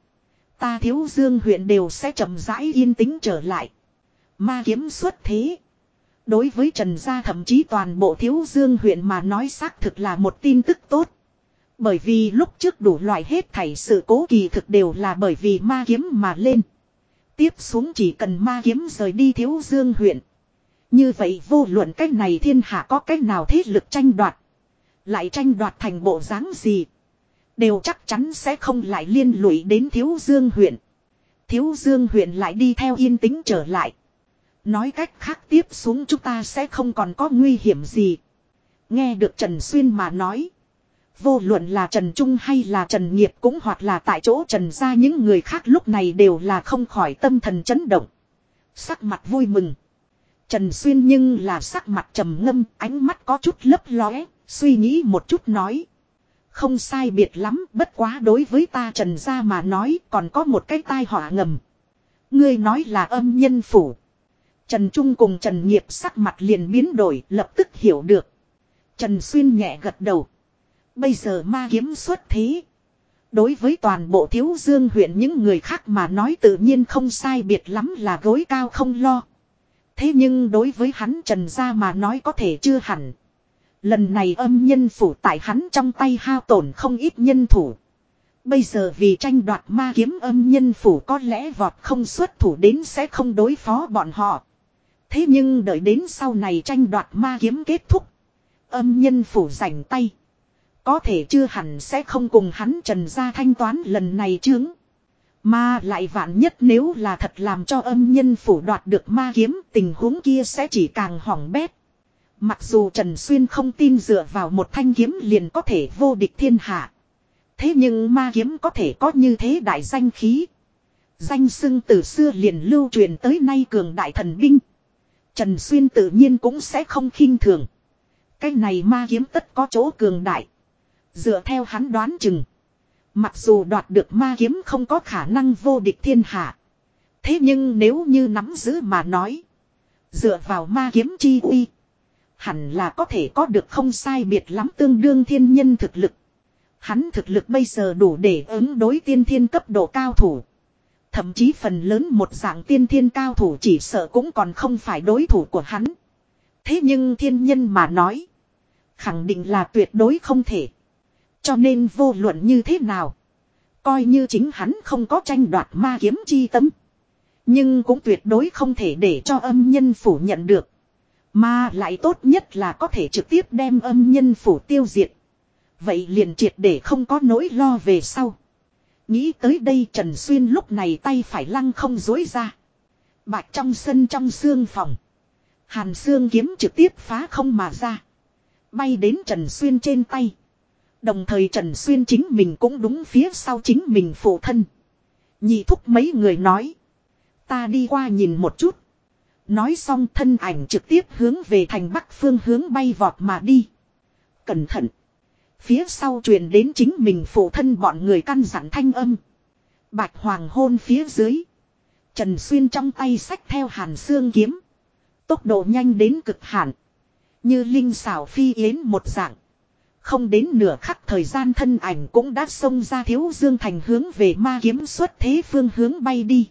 Ta thiếu dương huyện đều sẽ chậm rãi yên tĩnh trở lại. Ma kiếm xuất thế. Đối với Trần Gia thậm chí toàn bộ thiếu dương huyện mà nói xác thực là một tin tức tốt. Bởi vì lúc trước đủ loại hết thảy sự cố kỳ thực đều là bởi vì ma kiếm mà lên. Tiếp xuống chỉ cần ma kiếm rời đi thiếu dương huyện. Như vậy vô luận cách này thiên hạ có cách nào thế lực tranh đoạt. Lại tranh đoạt thành bộ dáng gì. Đều chắc chắn sẽ không lại liên lụy đến thiếu dương huyện. Thiếu dương huyện lại đi theo yên tĩnh trở lại. Nói cách khác tiếp xuống chúng ta sẽ không còn có nguy hiểm gì. Nghe được Trần Xuyên mà nói. Vô luận là Trần Trung hay là Trần Nghiệp cũng hoặc là tại chỗ Trần ra những người khác lúc này đều là không khỏi tâm thần chấn động. Sắc mặt vui mừng. Trần Xuyên nhưng là sắc mặt trầm ngâm, ánh mắt có chút lấp lóe, suy nghĩ một chút nói. Không sai biệt lắm, bất quá đối với ta Trần gia mà nói còn có một cái tai họa ngầm. Ngươi nói là âm nhân phủ. Trần Trung cùng Trần Nghiệp sắc mặt liền biến đổi, lập tức hiểu được. Trần Xuyên nhẹ gật đầu. Bây giờ ma kiếm xuất thế. Đối với toàn bộ thiếu dương huyện những người khác mà nói tự nhiên không sai biệt lắm là gối cao không lo. Thế nhưng đối với hắn trần gia mà nói có thể chưa hẳn. Lần này âm nhân phủ tại hắn trong tay hao tổn không ít nhân thủ. Bây giờ vì tranh đoạt ma kiếm âm nhân phủ có lẽ vọt không xuất thủ đến sẽ không đối phó bọn họ. Thế nhưng đợi đến sau này tranh đoạt ma kiếm kết thúc. Âm nhân phủ rảnh tay. Có thể chưa hẳn sẽ không cùng hắn trần ra thanh toán lần này chướng. Mà lại vạn nhất nếu là thật làm cho âm nhân phủ đoạt được ma kiếm, tình huống kia sẽ chỉ càng hỏng bét. Mặc dù Trần Xuyên không tin dựa vào một thanh kiếm liền có thể vô địch thiên hạ. Thế nhưng ma kiếm có thể có như thế đại danh khí. Danh xưng từ xưa liền lưu truyền tới nay cường đại thần binh. Trần Xuyên tự nhiên cũng sẽ không khinh thường. Cái này ma kiếm tất có chỗ cường đại. Dựa theo hắn đoán chừng. Mặc dù đoạt được ma kiếm không có khả năng vô địch thiên hạ. Thế nhưng nếu như nắm giữ mà nói. Dựa vào ma kiếm chi uy. Hẳn là có thể có được không sai biệt lắm tương đương thiên nhân thực lực. Hắn thực lực bây giờ đủ để ứng đối tiên thiên cấp độ cao thủ. Thậm chí phần lớn một dạng tiên thiên cao thủ chỉ sợ cũng còn không phải đối thủ của hắn. Thế nhưng thiên nhân mà nói. Khẳng định là tuyệt đối không thể. Cho nên vô luận như thế nào. Coi như chính hắn không có tranh đoạt ma kiếm chi tâm. Nhưng cũng tuyệt đối không thể để cho âm nhân phủ nhận được. Mà lại tốt nhất là có thể trực tiếp đem âm nhân phủ tiêu diệt. Vậy liền triệt để không có nỗi lo về sau. Nghĩ tới đây Trần Xuyên lúc này tay phải lăng không dối ra. Bạch trong sân trong xương phòng. Hàn xương kiếm trực tiếp phá không mà ra. Bay đến Trần Xuyên trên tay. Đồng thời Trần Xuyên chính mình cũng đúng phía sau chính mình phụ thân. Nhị thúc mấy người nói. Ta đi qua nhìn một chút. Nói xong thân ảnh trực tiếp hướng về thành bắc phương hướng bay vọt mà đi. Cẩn thận. Phía sau truyền đến chính mình phụ thân bọn người căn dặn thanh âm. Bạch hoàng hôn phía dưới. Trần Xuyên trong tay sách theo hàn xương kiếm. Tốc độ nhanh đến cực hạn. Như linh xảo phi yến một dạng. Không đến nửa khắc thời gian thân ảnh cũng đã xông ra thiếu dương thành hướng về ma kiếm xuất thế phương hướng bay đi.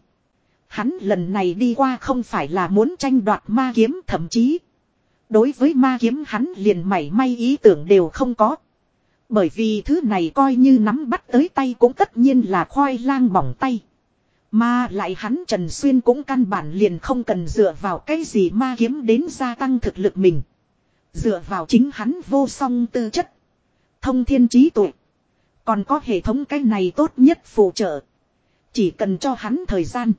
Hắn lần này đi qua không phải là muốn tranh đoạt ma kiếm, thậm chí. Đối với ma kiếm hắn liền mảy may ý tưởng đều không có. Bởi vì thứ này coi như nắm bắt tới tay cũng tất nhiên là khoai lang bỏng tay. Mà lại hắn Trần Xuyên cũng căn bản liền không cần dựa vào cái gì ma kiếm đến gia tăng thực lực mình. Dựa vào chính hắn vô song tư chất. Thông thiên trí tuệ. Còn có hệ thống cái này tốt nhất phụ trợ. Chỉ cần cho hắn thời gian.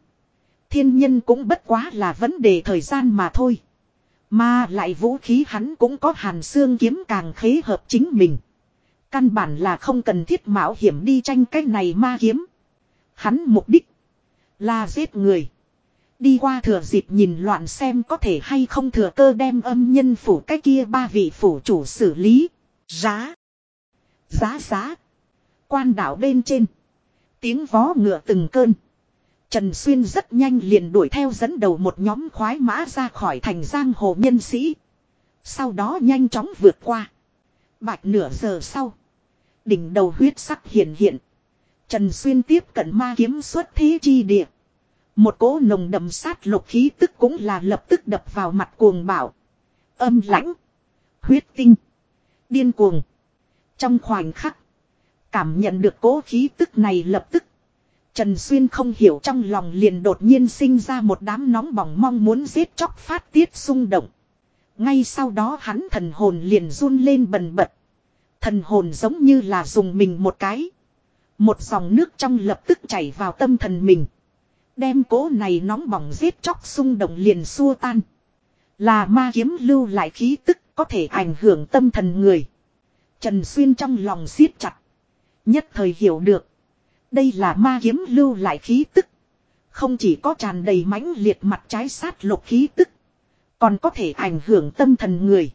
Thiên nhân cũng bất quá là vấn đề thời gian mà thôi. Mà lại vũ khí hắn cũng có hàn xương kiếm càng khế hợp chính mình. Căn bản là không cần thiết mạo hiểm đi tranh cái này ma kiếm. Hắn mục đích là giết người. Đi qua thừa dịp nhìn loạn xem có thể hay không thừa cơ đem âm nhân phủ cái kia ba vị phủ chủ xử lý. Giá. Giá giá. Quan đảo bên trên. Tiếng vó ngựa từng cơn. Trần Xuyên rất nhanh liền đuổi theo dẫn đầu một nhóm khoái mã ra khỏi thành giang hồ nhân sĩ. Sau đó nhanh chóng vượt qua. Bạch nửa giờ sau. Đỉnh đầu huyết sắc hiện hiện. Trần Xuyên tiếp cận ma kiếm xuất thế chi địa. Một cỗ nồng đậm sát lục khí tức cũng là lập tức đập vào mặt cuồng bảo. Âm lãnh. Huyết tinh. Điên cuồng. Trong khoảnh khắc. Cảm nhận được cỗ khí tức này lập tức. Trần Xuyên không hiểu trong lòng liền đột nhiên sinh ra một đám nóng bỏng mong muốn giết chóc phát tiết xung động. Ngay sau đó hắn thần hồn liền run lên bần bật. Thần hồn giống như là dùng mình một cái. Một dòng nước trong lập tức chảy vào tâm thần mình. Đem cố này nóng bỏng giết chóc xung động liền xua tan. Là ma kiếm lưu lại khí tức có thể ảnh hưởng tâm thần người. Trần Xuyên trong lòng siết chặt. Nhất thời hiểu được. Đây là ma kiếm lưu lại khí tức. Không chỉ có tràn đầy mãnh liệt mặt trái sát lục khí tức. Còn có thể ảnh hưởng tâm thần người.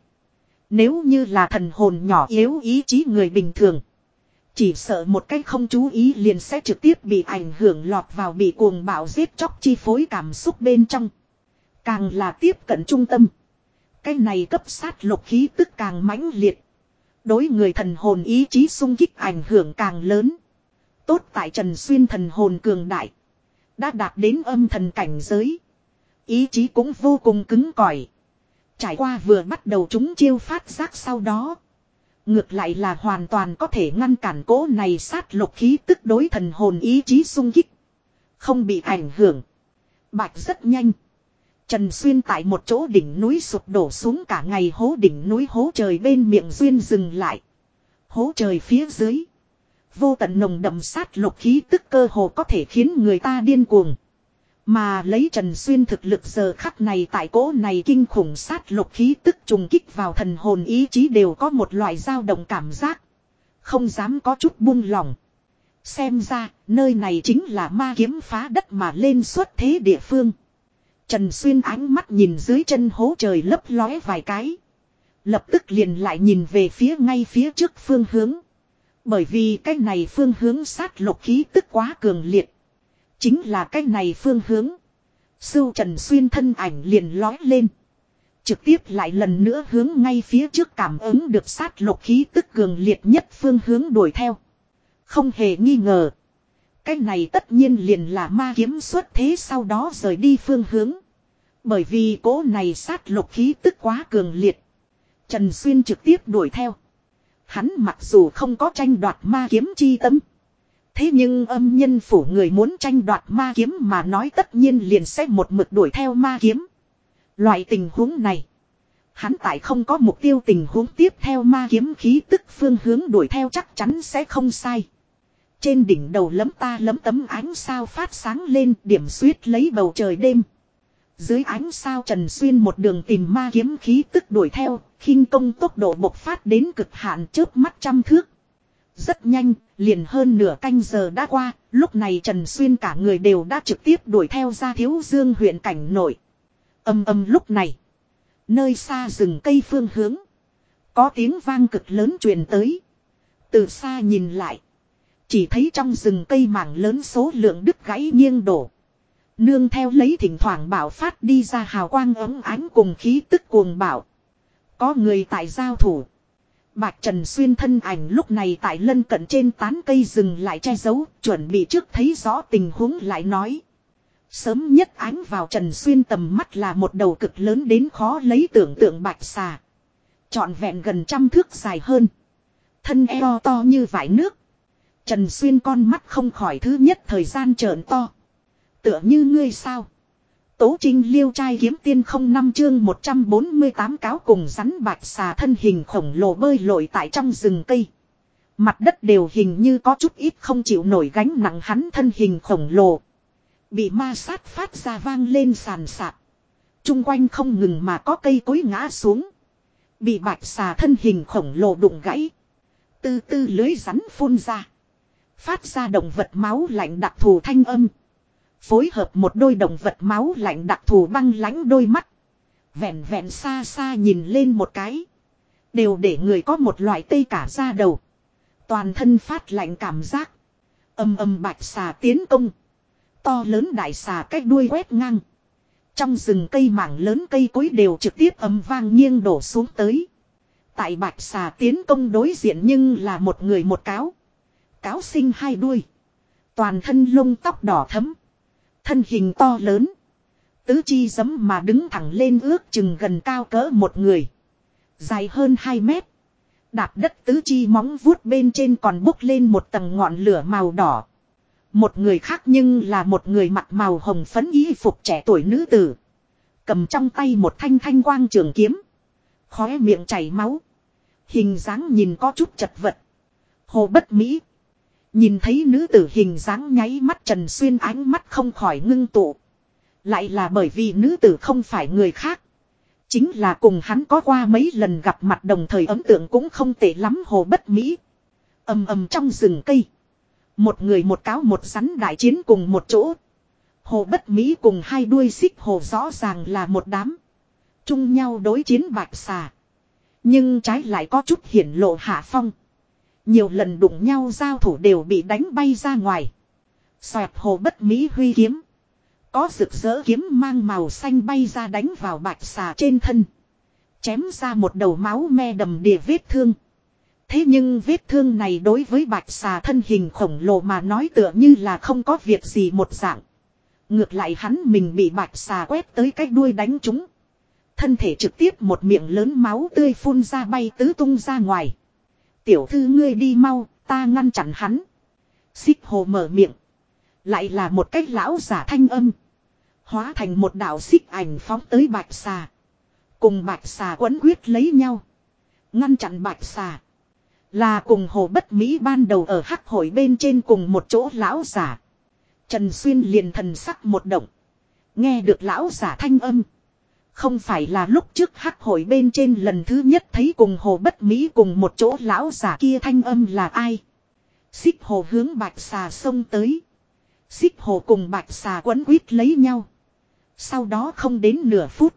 Nếu như là thần hồn nhỏ yếu ý chí người bình thường. Chỉ sợ một cách không chú ý liền sẽ trực tiếp bị ảnh hưởng lọt vào bị cuồng bạo giết chóc chi phối cảm xúc bên trong. Càng là tiếp cận trung tâm. Cái này cấp sát lục khí tức càng mãnh liệt. Đối người thần hồn ý chí sung kích ảnh hưởng càng lớn. Tốt tại Trần Xuyên thần hồn cường đại. Đã đạt đến âm thần cảnh giới. Ý chí cũng vô cùng cứng cỏi. Trải qua vừa bắt đầu chúng chiêu phát giác sau đó. Ngược lại là hoàn toàn có thể ngăn cản cố này sát lục khí tức đối thần hồn ý chí sung kích. Không bị ảnh hưởng. Bạch rất nhanh. Trần Xuyên tại một chỗ đỉnh núi sụp đổ xuống cả ngày hố đỉnh núi hố trời bên miệng Duyên dừng lại. Hố trời phía dưới. Vô tận nồng đậm sát lục khí tức cơ hồ có thể khiến người ta điên cuồng. Mà lấy Trần Xuyên thực lực giờ khắc này tại cỗ này kinh khủng sát lục khí tức trùng kích vào thần hồn ý chí đều có một loại dao động cảm giác. Không dám có chút buông lỏng. Xem ra, nơi này chính là ma kiếm phá đất mà lên xuất thế địa phương. Trần Xuyên ánh mắt nhìn dưới chân hố trời lấp lóe vài cái. Lập tức liền lại nhìn về phía ngay phía trước phương hướng. Bởi vì cái này phương hướng sát lục khí tức quá cường liệt. Chính là cái này phương hướng. Sưu Trần Xuyên thân ảnh liền lói lên. Trực tiếp lại lần nữa hướng ngay phía trước cảm ứng được sát lục khí tức cường liệt nhất phương hướng đuổi theo. Không hề nghi ngờ. Cái này tất nhiên liền là ma kiếm xuất thế sau đó rời đi phương hướng. Bởi vì cỗ này sát lục khí tức quá cường liệt. Trần Xuyên trực tiếp đuổi theo. Hắn mặc dù không có tranh đoạt ma kiếm chi tâm. Thế nhưng âm nhân phủ người muốn tranh đoạt ma kiếm mà nói tất nhiên liền sẽ một mực đuổi theo ma kiếm. Loại tình huống này. Hắn tại không có mục tiêu tình huống tiếp theo ma kiếm khí tức phương hướng đuổi theo chắc chắn sẽ không sai. Trên đỉnh đầu lấm ta lấm tấm ánh sao phát sáng lên, điểm suyết lấy bầu trời đêm. Dưới ánh sao Trần Xuyên một đường tìm ma kiếm khí tức đuổi theo, khinh công tốc độ bộc phát đến cực hạn chớp mắt trăm thước. Rất nhanh, liền hơn nửa canh giờ đã qua, lúc này Trần Xuyên cả người đều đã trực tiếp đuổi theo ra thiếu dương huyện cảnh nội. Âm âm lúc này, nơi xa rừng cây phương hướng, có tiếng vang cực lớn truyền tới. Từ xa nhìn lại, chỉ thấy trong rừng cây mảng lớn số lượng đứt gãy nghiêng đổ. Nương theo lấy thỉnh thoảng bảo phát đi ra hào quang ấm ánh cùng khí tức cuồng bảo. Có người tại giao thủ. Bạch Trần Xuyên thân ảnh lúc này tại lân cận trên tán cây rừng lại che giấu, chuẩn bị trước thấy rõ tình huống lại nói. Sớm nhất ánh vào Trần Xuyên tầm mắt là một đầu cực lớn đến khó lấy tưởng tượng bạch xà. chọn vẹn gần trăm thước dài hơn. Thân eo to như vải nước. Trần Xuyên con mắt không khỏi thứ nhất thời gian trợn to. Tựa như ngươi sao. Tố trinh liêu trai kiếm tiên không năm chương 148 cáo cùng rắn bạch xà thân hình khổng lồ bơi lội tại trong rừng cây. Mặt đất đều hình như có chút ít không chịu nổi gánh nặng hắn thân hình khổng lồ. Bị ma sát phát ra vang lên sàn sạp. Trung quanh không ngừng mà có cây cối ngã xuống. Bị bạch xà thân hình khổng lồ đụng gãy. Tư tư lưới rắn phun ra. Phát ra động vật máu lạnh đặc thù thanh âm. Phối hợp một đôi động vật máu lạnh đặc thù băng lánh đôi mắt. Vẹn vẹn xa xa nhìn lên một cái. Đều để người có một loại tây cả ra đầu. Toàn thân phát lạnh cảm giác. Âm âm bạch xà tiến công. To lớn đại xà cách đuôi quét ngang. Trong rừng cây mảng lớn cây cối đều trực tiếp âm vang nghiêng đổ xuống tới. Tại bạch xà tiến công đối diện nhưng là một người một cáo. Cáo sinh hai đuôi. Toàn thân lông tóc đỏ thấm. Thân hình to lớn. Tứ chi giấm mà đứng thẳng lên ước chừng gần cao cỡ một người. Dài hơn 2 mét. Đạp đất tứ chi móng vuốt bên trên còn bốc lên một tầng ngọn lửa màu đỏ. Một người khác nhưng là một người mặt màu hồng phấn y phục trẻ tuổi nữ tử. Cầm trong tay một thanh thanh quang trường kiếm. Khóe miệng chảy máu. Hình dáng nhìn có chút chật vật. Hồ bất mỹ. Nhìn thấy nữ tử hình dáng nháy mắt Trần Xuyên ánh mắt không khỏi ngưng tụ. Lại là bởi vì nữ tử không phải người khác. Chính là cùng hắn có qua mấy lần gặp mặt đồng thời ấn tượng cũng không tệ lắm hồ bất mỹ. ầm ầm trong rừng cây. Một người một cáo một rắn đại chiến cùng một chỗ. Hồ bất mỹ cùng hai đuôi xích hồ rõ ràng là một đám. Chung nhau đối chiến bạch xà. Nhưng trái lại có chút hiển lộ hạ phong. Nhiều lần đụng nhau giao thủ đều bị đánh bay ra ngoài. Xoẹt hồ bất mỹ huy kiếm. Có rực rỡ kiếm mang màu xanh bay ra đánh vào bạch xà trên thân. Chém ra một đầu máu me đầm đìa vết thương. Thế nhưng vết thương này đối với bạch xà thân hình khổng lồ mà nói tựa như là không có việc gì một dạng. Ngược lại hắn mình bị bạch xà quét tới cái đuôi đánh chúng. Thân thể trực tiếp một miệng lớn máu tươi phun ra bay tứ tung ra ngoài. Tiểu thư ngươi đi mau, ta ngăn chặn hắn. Xích hồ mở miệng. Lại là một cách lão giả thanh âm. Hóa thành một đạo xích ảnh phóng tới bạch xà. Cùng bạch xà quấn quyết lấy nhau. Ngăn chặn bạch xà. Là cùng hồ bất Mỹ ban đầu ở hắc hội bên trên cùng một chỗ lão giả. Trần Xuyên liền thần sắc một động. Nghe được lão giả thanh âm. Không phải là lúc trước hắc hội bên trên lần thứ nhất thấy cùng hồ bất Mỹ cùng một chỗ lão giả kia thanh âm là ai. Xích hồ hướng bạch xà xông tới. Xích hồ cùng bạch xà quấn quýt lấy nhau. Sau đó không đến nửa phút.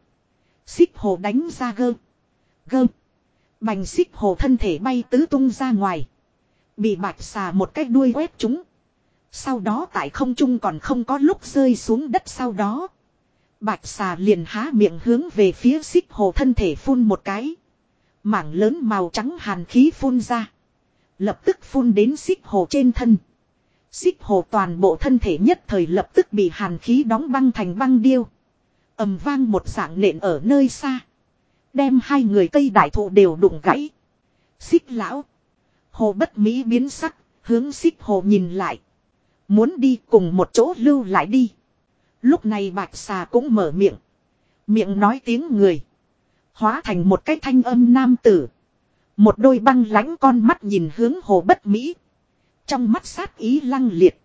Xích hồ đánh ra gơ. Gơ. Bành xích hồ thân thể bay tứ tung ra ngoài. Bị bạch xà một cái đuôi quét chúng. Sau đó tại không trung còn không có lúc rơi xuống đất sau đó. Bạch xà liền há miệng hướng về phía xích hồ thân thể phun một cái. Mảng lớn màu trắng hàn khí phun ra. Lập tức phun đến xích hồ trên thân. Xích hồ toàn bộ thân thể nhất thời lập tức bị hàn khí đóng băng thành băng điêu ầm vang một dạng nện ở nơi xa. Đem hai người cây đại thụ đều đụng gãy. Xích lão. Hồ bất mỹ biến sắc, hướng xích hồ nhìn lại. Muốn đi cùng một chỗ lưu lại đi. Lúc này bạch xà cũng mở miệng. Miệng nói tiếng người. Hóa thành một cái thanh âm nam tử. Một đôi băng lánh con mắt nhìn hướng hồ bất mỹ. Trong mắt sát ý lăng liệt.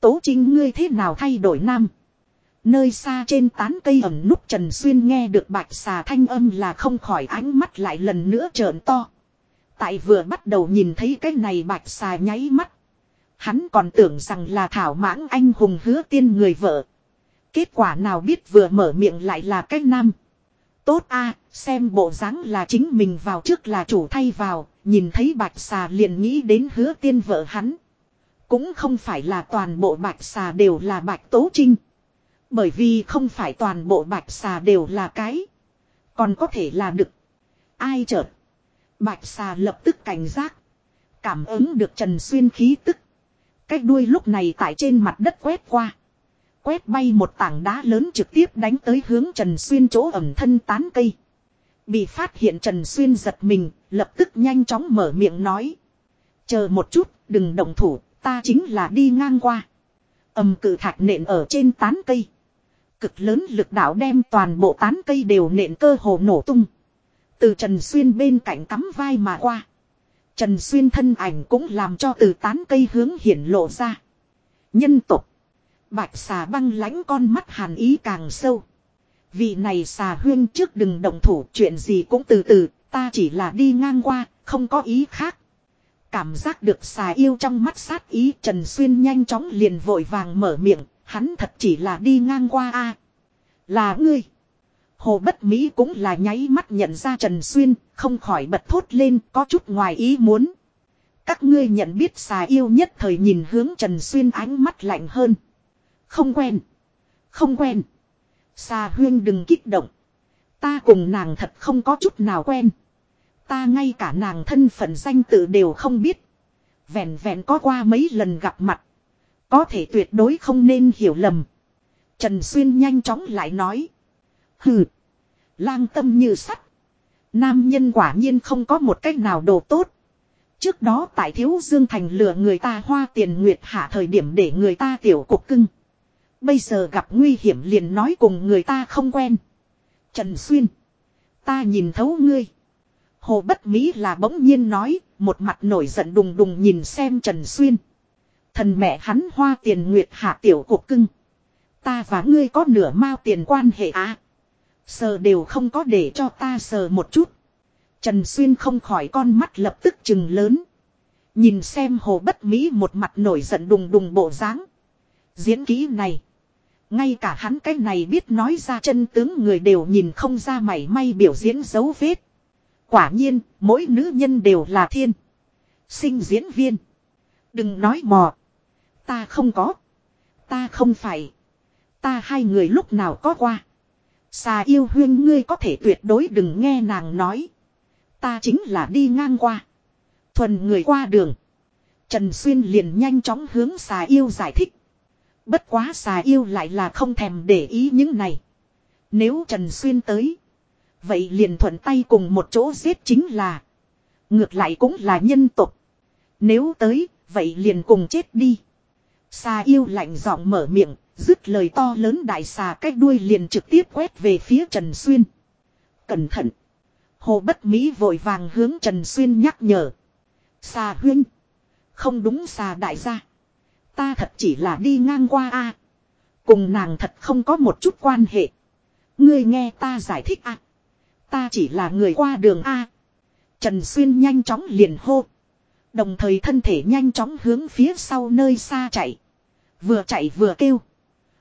Tố trinh ngươi thế nào thay đổi nam. Nơi xa trên tán cây ẩm núp Trần Xuyên nghe được bạch xà thanh âm là không khỏi ánh mắt lại lần nữa trợn to. Tại vừa bắt đầu nhìn thấy cái này bạch xà nháy mắt. Hắn còn tưởng rằng là thảo mãng anh hùng hứa tiên người vợ. Kết quả nào biết vừa mở miệng lại là cái nam. Tốt a xem bộ dáng là chính mình vào trước là chủ thay vào, nhìn thấy bạch xà liền nghĩ đến hứa tiên vợ hắn. Cũng không phải là toàn bộ bạch xà đều là bạch tố trinh. Bởi vì không phải toàn bộ bạch xà đều là cái. Còn có thể là đực. Ai chợt. Bạch xà lập tức cảnh giác. Cảm ứng được Trần Xuyên khí tức. Cách đuôi lúc này tại trên mặt đất quét qua. Quét bay một tảng đá lớn trực tiếp đánh tới hướng Trần Xuyên chỗ ẩm thân tán cây. Bị phát hiện Trần Xuyên giật mình, lập tức nhanh chóng mở miệng nói. Chờ một chút, đừng động thủ, ta chính là đi ngang qua. Âm cử thạch nện ở trên tán cây. Cực lớn lực đạo đem toàn bộ tán cây đều nện cơ hồ nổ tung. Từ Trần Xuyên bên cạnh cắm vai mà qua. Trần Xuyên thân ảnh cũng làm cho từ tán cây hướng hiển lộ ra. Nhân tục. Bạch xà băng lãnh con mắt hàn ý càng sâu. Vị này xà huyên trước đừng động thủ chuyện gì cũng từ từ, ta chỉ là đi ngang qua, không có ý khác. Cảm giác được xà yêu trong mắt sát ý Trần Xuyên nhanh chóng liền vội vàng mở miệng, Hắn thật chỉ là đi ngang qua a Là ngươi. Hồ Bất Mỹ cũng là nháy mắt nhận ra Trần Xuyên, không khỏi bật thốt lên có chút ngoài ý muốn. Các ngươi nhận biết xà yêu nhất thời nhìn hướng Trần Xuyên ánh mắt lạnh hơn. Không quen. Không quen. Xà huyên đừng kích động. Ta cùng nàng thật không có chút nào quen. Ta ngay cả nàng thân phận danh tự đều không biết. Vẹn vẹn có qua mấy lần gặp mặt. Có thể tuyệt đối không nên hiểu lầm. Trần Xuyên nhanh chóng lại nói. Hừ. Lang tâm như sắt. Nam nhân quả nhiên không có một cách nào đồ tốt. Trước đó tại Thiếu Dương Thành lừa người ta hoa tiền nguyệt hạ thời điểm để người ta tiểu cục cưng. Bây giờ gặp nguy hiểm liền nói cùng người ta không quen. Trần Xuyên. Ta nhìn thấu ngươi. Hồ Bất Mỹ là bỗng nhiên nói, một mặt nổi giận đùng đùng nhìn xem Trần Xuyên. Thần mẹ hắn hoa tiền nguyệt hạ tiểu cục cưng. Ta và ngươi có nửa mao tiền quan hệ à. Sờ đều không có để cho ta sờ một chút. Trần Xuyên không khỏi con mắt lập tức chừng lớn. Nhìn xem hồ bất Mỹ một mặt nổi giận đùng đùng bộ dáng Diễn kỹ này. Ngay cả hắn cái này biết nói ra chân tướng người đều nhìn không ra mảy may biểu diễn dấu vết. Quả nhiên, mỗi nữ nhân đều là thiên. Sinh diễn viên. Đừng nói mò. Ta không có. Ta không phải. Ta hai người lúc nào có qua. Xà yêu huyên ngươi có thể tuyệt đối đừng nghe nàng nói. Ta chính là đi ngang qua. Thuần người qua đường. Trần Xuyên liền nhanh chóng hướng xà yêu giải thích. Bất quá xà yêu lại là không thèm để ý những này. Nếu Trần Xuyên tới. Vậy liền thuận tay cùng một chỗ giết chính là. Ngược lại cũng là nhân tục. Nếu tới, vậy liền cùng chết đi. Xà yêu lạnh giọng mở miệng, dứt lời to lớn đại xà cách đuôi liền trực tiếp quét về phía Trần Xuyên. Cẩn thận. Hồ Bất Mỹ vội vàng hướng Trần Xuyên nhắc nhở. Xà huynh. Không đúng xà đại gia. Ta thật chỉ là đi ngang qua a Cùng nàng thật không có một chút quan hệ. Ngươi nghe ta giải thích a Ta chỉ là người qua đường a Trần Xuyên nhanh chóng liền hô. Đồng thời thân thể nhanh chóng hướng phía sau nơi xa chạy. Vừa chạy vừa kêu.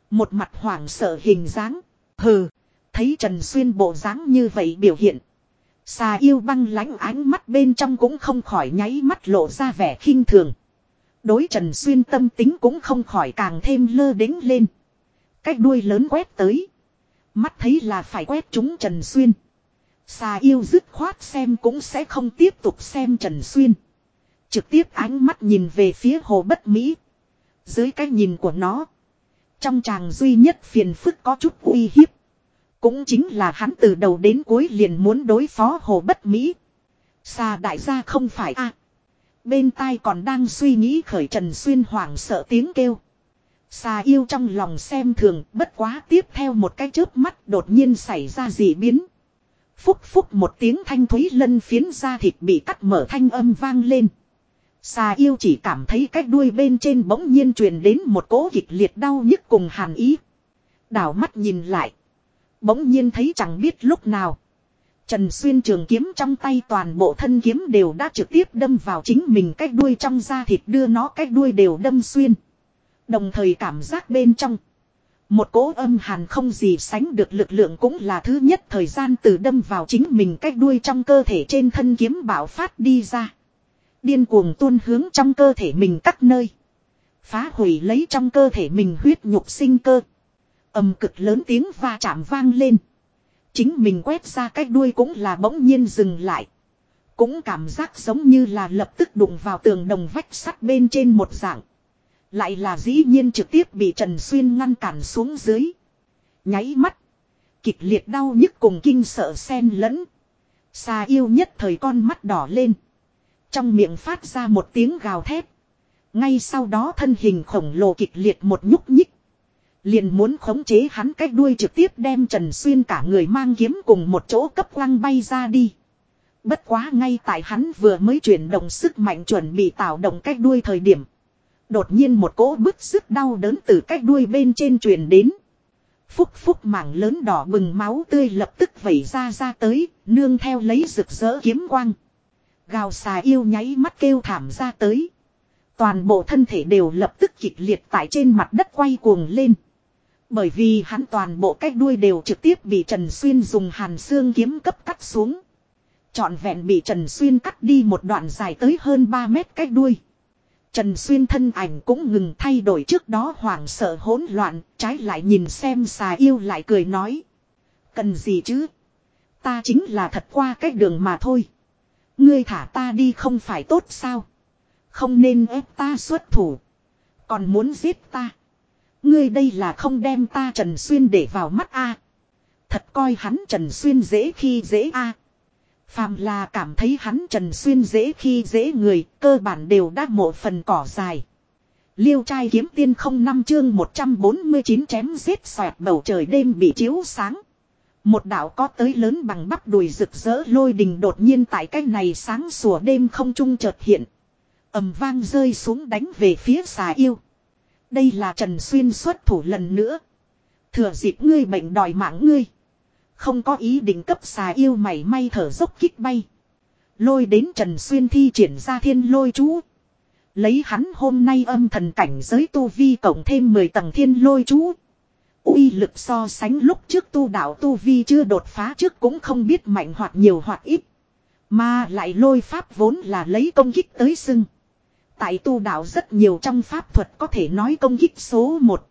Một mặt hoảng sợ hình dáng. Hừ. Thấy Trần Xuyên bộ dáng như vậy biểu hiện. Xà yêu băng lãnh ánh mắt bên trong cũng không khỏi nháy mắt lộ ra vẻ khinh thường. Đối Trần Xuyên tâm tính cũng không khỏi càng thêm lơ đính lên. Cách đuôi lớn quét tới. Mắt thấy là phải quét chúng Trần Xuyên. Xà yêu dứt khoát xem cũng sẽ không tiếp tục xem Trần Xuyên. Trực tiếp ánh mắt nhìn về phía hồ bất Mỹ. Dưới cái nhìn của nó. Trong chàng duy nhất phiền phức có chút uy hiếp. Cũng chính là hắn từ đầu đến cuối liền muốn đối phó hồ bất Mỹ. Xà đại gia không phải a Bên tai còn đang suy nghĩ khởi Trần Xuyên hoảng sợ tiếng kêu. Xà yêu trong lòng xem thường, bất quá tiếp theo một cái chớp mắt đột nhiên xảy ra dị biến. Phúc phúc một tiếng thanh thúy lân phiến ra thịt bị cắt mở thanh âm vang lên. Xà yêu chỉ cảm thấy cái đuôi bên trên bỗng nhiên truyền đến một cỗ kịch liệt đau nhức cùng hàn ý. Đảo mắt nhìn lại. Bỗng nhiên thấy chẳng biết lúc nào. Trần Xuyên trường kiếm trong tay toàn bộ thân kiếm đều đã trực tiếp đâm vào chính mình cách đuôi trong da thịt đưa nó cách đuôi đều đâm xuyên. Đồng thời cảm giác bên trong. Một cỗ âm hàn không gì sánh được lực lượng cũng là thứ nhất thời gian từ đâm vào chính mình cách đuôi trong cơ thể trên thân kiếm bảo phát đi ra. Điên cuồng tuôn hướng trong cơ thể mình các nơi. Phá hủy lấy trong cơ thể mình huyết nhục sinh cơ. âm cực lớn tiếng va chạm vang lên. Chính mình quét ra cái đuôi cũng là bỗng nhiên dừng lại. Cũng cảm giác giống như là lập tức đụng vào tường đồng vách sắt bên trên một dạng. Lại là dĩ nhiên trực tiếp bị Trần Xuyên ngăn cản xuống dưới. Nháy mắt. Kịch liệt đau nhức cùng kinh sợ xen lẫn. xa yêu nhất thời con mắt đỏ lên. Trong miệng phát ra một tiếng gào thét. Ngay sau đó thân hình khổng lồ kịch liệt một nhúc nhích. Liền muốn khống chế hắn cách đuôi trực tiếp đem Trần Xuyên cả người mang kiếm cùng một chỗ cấp quăng bay ra đi. Bất quá ngay tại hắn vừa mới chuyển động sức mạnh chuẩn bị tạo động cách đuôi thời điểm. Đột nhiên một cỗ bức sức đau đớn từ cách đuôi bên trên truyền đến. Phúc phúc mảng lớn đỏ bừng máu tươi lập tức vẩy ra ra tới, nương theo lấy rực rỡ kiếm quang. Gào xà yêu nháy mắt kêu thảm ra tới. Toàn bộ thân thể đều lập tức kịch liệt tại trên mặt đất quay cuồng lên. Bởi vì hắn toàn bộ cách đuôi đều trực tiếp bị Trần Xuyên dùng hàn xương kiếm cấp cắt xuống. Trọn vẹn bị Trần Xuyên cắt đi một đoạn dài tới hơn 3 mét cách đuôi. Trần Xuyên thân ảnh cũng ngừng thay đổi trước đó hoảng sợ hỗn loạn, trái lại nhìn xem xà yêu lại cười nói. Cần gì chứ? Ta chính là thật qua cách đường mà thôi. Ngươi thả ta đi không phải tốt sao? Không nên ép ta xuất thủ. Còn muốn giết ta. Ngươi đây là không đem ta Trần Xuyên để vào mắt a Thật coi hắn Trần Xuyên dễ khi dễ a Phàm là cảm thấy hắn Trần Xuyên dễ khi dễ người, cơ bản đều đã mộ phần cỏ dài. Liêu trai kiếm tiên không năm chương 149 chém giết xoẹt bầu trời đêm bị chiếu sáng. Một đạo có tới lớn bằng bắp đùi rực rỡ lôi đình đột nhiên tại cái này sáng sủa đêm không trung chợt hiện. ầm vang rơi xuống đánh về phía xà yêu. Đây là Trần Xuyên xuất thủ lần nữa. Thừa dịp ngươi bệnh đòi mạng ngươi. Không có ý định cấp xà yêu mày may thở dốc kích bay. Lôi đến Trần Xuyên thi triển ra thiên lôi chú. Lấy hắn hôm nay âm thần cảnh giới tu vi cộng thêm 10 tầng thiên lôi chú. uy lực so sánh lúc trước tu đạo tu vi chưa đột phá trước cũng không biết mạnh hoặc nhiều hoặc ít. Mà lại lôi pháp vốn là lấy công kích tới sưng. Tại tu đạo rất nhiều trong pháp thuật có thể nói công kích số 1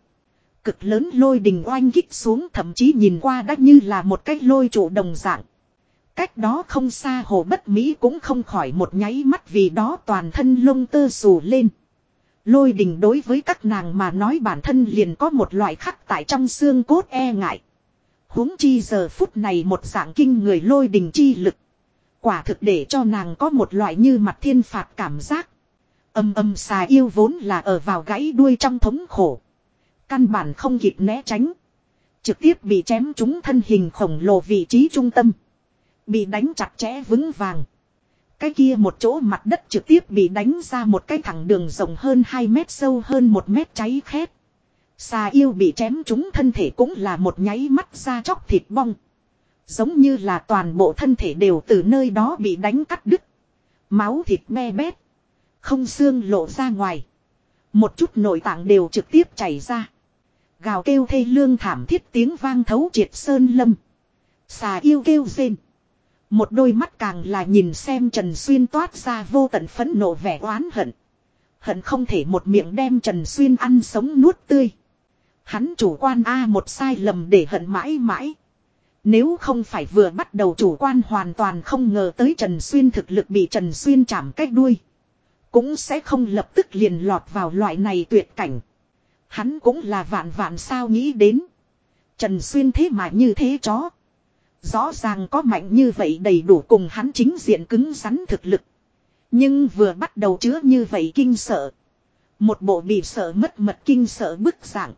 cực lớn lôi đình oanh kích xuống thậm chí nhìn qua đã như là một cái lôi trụ đồng dạng. Cách đó không xa hồ bất Mỹ cũng không khỏi một nháy mắt vì đó toàn thân lông tơ xù lên. Lôi đình đối với các nàng mà nói bản thân liền có một loại khắc tại trong xương cốt e ngại. huống chi giờ phút này một dạng kinh người lôi đình chi lực. Quả thực để cho nàng có một loại như mặt thiên phạt cảm giác. Âm âm xà yêu vốn là ở vào gãy đuôi trong thống khổ. Căn bản không kịp né tránh. Trực tiếp bị chém trúng thân hình khổng lồ vị trí trung tâm. Bị đánh chặt chẽ vững vàng. Cái kia một chỗ mặt đất trực tiếp bị đánh ra một cái thẳng đường rộng hơn 2 mét sâu hơn 1 mét cháy khét. Xà yêu bị chém trúng thân thể cũng là một nháy mắt ra chóc thịt bong. Giống như là toàn bộ thân thể đều từ nơi đó bị đánh cắt đứt. Máu thịt me bét. Không xương lộ ra ngoài. Một chút nội tạng đều trực tiếp chảy ra. Gào kêu thê lương thảm thiết tiếng vang thấu triệt sơn lâm. Xà yêu kêu rên. Một đôi mắt càng là nhìn xem Trần Xuyên toát ra vô tận phẫn nộ vẻ oán hận. Hận không thể một miệng đem Trần Xuyên ăn sống nuốt tươi. Hắn chủ quan A một sai lầm để hận mãi mãi. Nếu không phải vừa bắt đầu chủ quan hoàn toàn không ngờ tới Trần Xuyên thực lực bị Trần Xuyên chạm cách đuôi. Cũng sẽ không lập tức liền lọt vào loại này tuyệt cảnh. Hắn cũng là vạn vạn sao nghĩ đến. Trần Xuyên thế mà như thế chó. Rõ ràng có mạnh như vậy đầy đủ cùng hắn chính diện cứng rắn thực lực. Nhưng vừa bắt đầu chứa như vậy kinh sợ. Một bộ bị sợ mất mật kinh sợ bức dạng.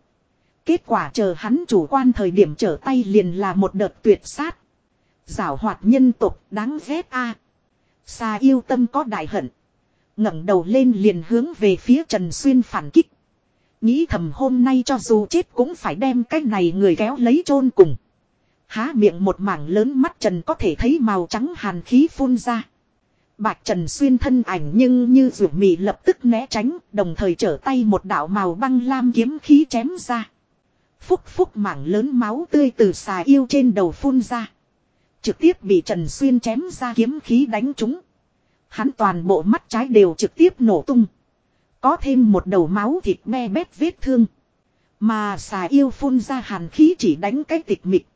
Kết quả chờ hắn chủ quan thời điểm trở tay liền là một đợt tuyệt sát. Giảo hoạt nhân tục đáng ghét a. À. Xa yêu tâm có đại hận ngẩng đầu lên liền hướng về phía Trần Xuyên phản kích. Nghĩ thầm hôm nay cho dù chết cũng phải đem cái này người kéo lấy chôn cùng. Há miệng một mảng lớn mắt Trần có thể thấy màu trắng hàn khí phun ra. Bạch Trần xuyên thân ảnh nhưng như rủ mì lập tức né tránh, đồng thời trở tay một đạo màu băng lam kiếm khí chém ra. Phúc phúc mảng lớn máu tươi từ xà yêu trên đầu phun ra. Trực tiếp bị Trần Xuyên chém ra kiếm khí đánh trúng. Hắn toàn bộ mắt trái đều trực tiếp nổ tung. Có thêm một đầu máu thịt me bét vết thương. Mà xà yêu phun ra hàn khí chỉ đánh cái tịch mịch.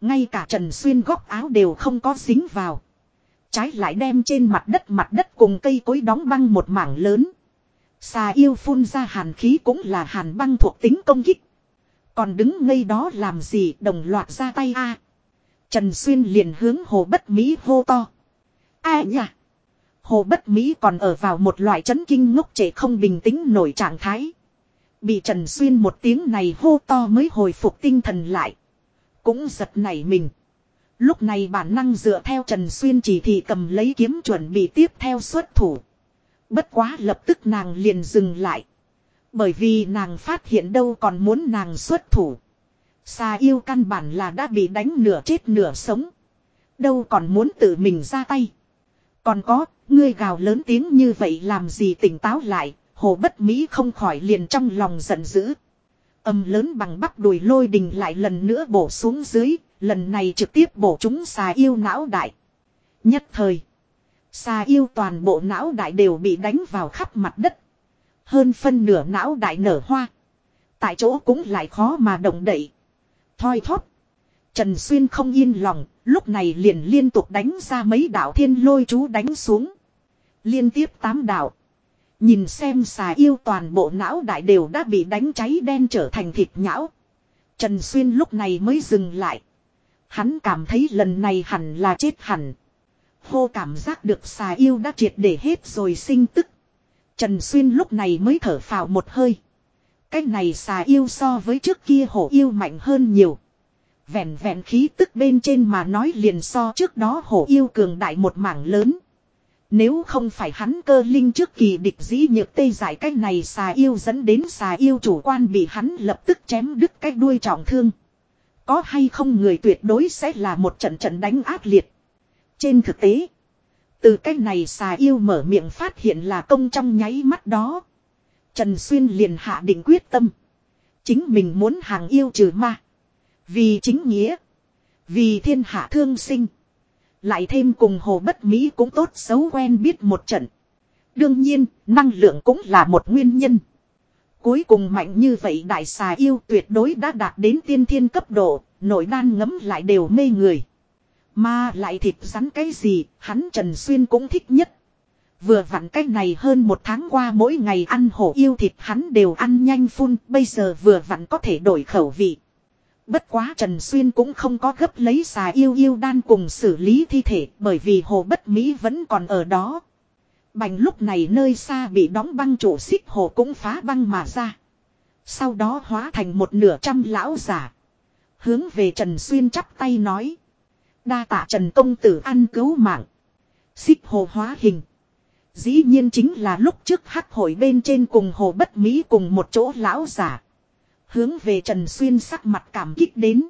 Ngay cả Trần Xuyên góc áo đều không có dính vào. Trái lại đem trên mặt đất mặt đất cùng cây cối đóng băng một mảng lớn. Xà yêu phun ra hàn khí cũng là hàn băng thuộc tính công kích. Còn đứng ngây đó làm gì đồng loạt ra tay a Trần Xuyên liền hướng hồ bất mỹ hô to. Ai nhỉ? Hồ Bất Mỹ còn ở vào một loại chấn kinh ngốc trệ không bình tĩnh nổi trạng thái. Bị Trần Xuyên một tiếng này hô to mới hồi phục tinh thần lại. Cũng giật nảy mình. Lúc này bản năng dựa theo Trần Xuyên chỉ thị cầm lấy kiếm chuẩn bị tiếp theo xuất thủ. Bất quá lập tức nàng liền dừng lại. Bởi vì nàng phát hiện đâu còn muốn nàng xuất thủ. Xa yêu căn bản là đã bị đánh nửa chết nửa sống. Đâu còn muốn tự mình ra tay. Còn có, ngươi gào lớn tiếng như vậy làm gì tỉnh táo lại, hồ bất mỹ không khỏi liền trong lòng giận dữ. Âm lớn bằng bắp đùi lôi đình lại lần nữa bổ xuống dưới, lần này trực tiếp bổ chúng xà yêu não đại. Nhất thời. Xà yêu toàn bộ não đại đều bị đánh vào khắp mặt đất. Hơn phân nửa não đại nở hoa. Tại chỗ cũng lại khó mà động đậy. Thoi thóp. Trần Xuyên không yên lòng, lúc này liền liên tục đánh ra mấy đạo thiên lôi chú đánh xuống. Liên tiếp tám đạo. Nhìn xem xà yêu toàn bộ não đại đều đã bị đánh cháy đen trở thành thịt nhão. Trần Xuyên lúc này mới dừng lại. Hắn cảm thấy lần này hẳn là chết hẳn. Hô cảm giác được xà yêu đã triệt để hết rồi sinh tức. Trần Xuyên lúc này mới thở phào một hơi. Cái này xà yêu so với trước kia hổ yêu mạnh hơn nhiều. Vẹn vẹn khí tức bên trên mà nói liền so trước đó hổ yêu cường đại một mảng lớn. Nếu không phải hắn cơ linh trước kỳ địch dĩ nhược tê giải cái này xà yêu dẫn đến xà yêu chủ quan bị hắn lập tức chém đứt cái đuôi trọng thương. Có hay không người tuyệt đối sẽ là một trận trận đánh ác liệt. Trên thực tế, từ cái này xà yêu mở miệng phát hiện là công trong nháy mắt đó. Trần Xuyên liền hạ định quyết tâm. Chính mình muốn hàng yêu trừ ma. Vì chính nghĩa. Vì thiên hạ thương sinh. Lại thêm cùng hồ bất Mỹ cũng tốt xấu quen biết một trận. Đương nhiên, năng lượng cũng là một nguyên nhân. Cuối cùng mạnh như vậy đại xà yêu tuyệt đối đã đạt đến tiên thiên cấp độ, nội đan ngấm lại đều mê người. Mà lại thịt rắn cái gì, hắn Trần Xuyên cũng thích nhất. Vừa vặn cái này hơn một tháng qua mỗi ngày ăn hổ yêu thịt hắn đều ăn nhanh phun, bây giờ vừa vặn có thể đổi khẩu vị. Bất quá Trần Xuyên cũng không có gấp lấy xà yêu yêu đan cùng xử lý thi thể, bởi vì hồ bất Mỹ vẫn còn ở đó. Bành lúc này nơi xa bị đóng băng trụ xích hồ cũng phá băng mà ra. Sau đó hóa thành một nửa trăm lão giả. Hướng về Trần Xuyên chắp tay nói. Đa tạ Trần Công Tử ăn cứu mạng. Xích hồ hóa hình. Dĩ nhiên chính là lúc trước hắc hội bên trên cùng hồ bất Mỹ cùng một chỗ lão giả. Hướng về Trần Xuyên sắc mặt cảm kích đến.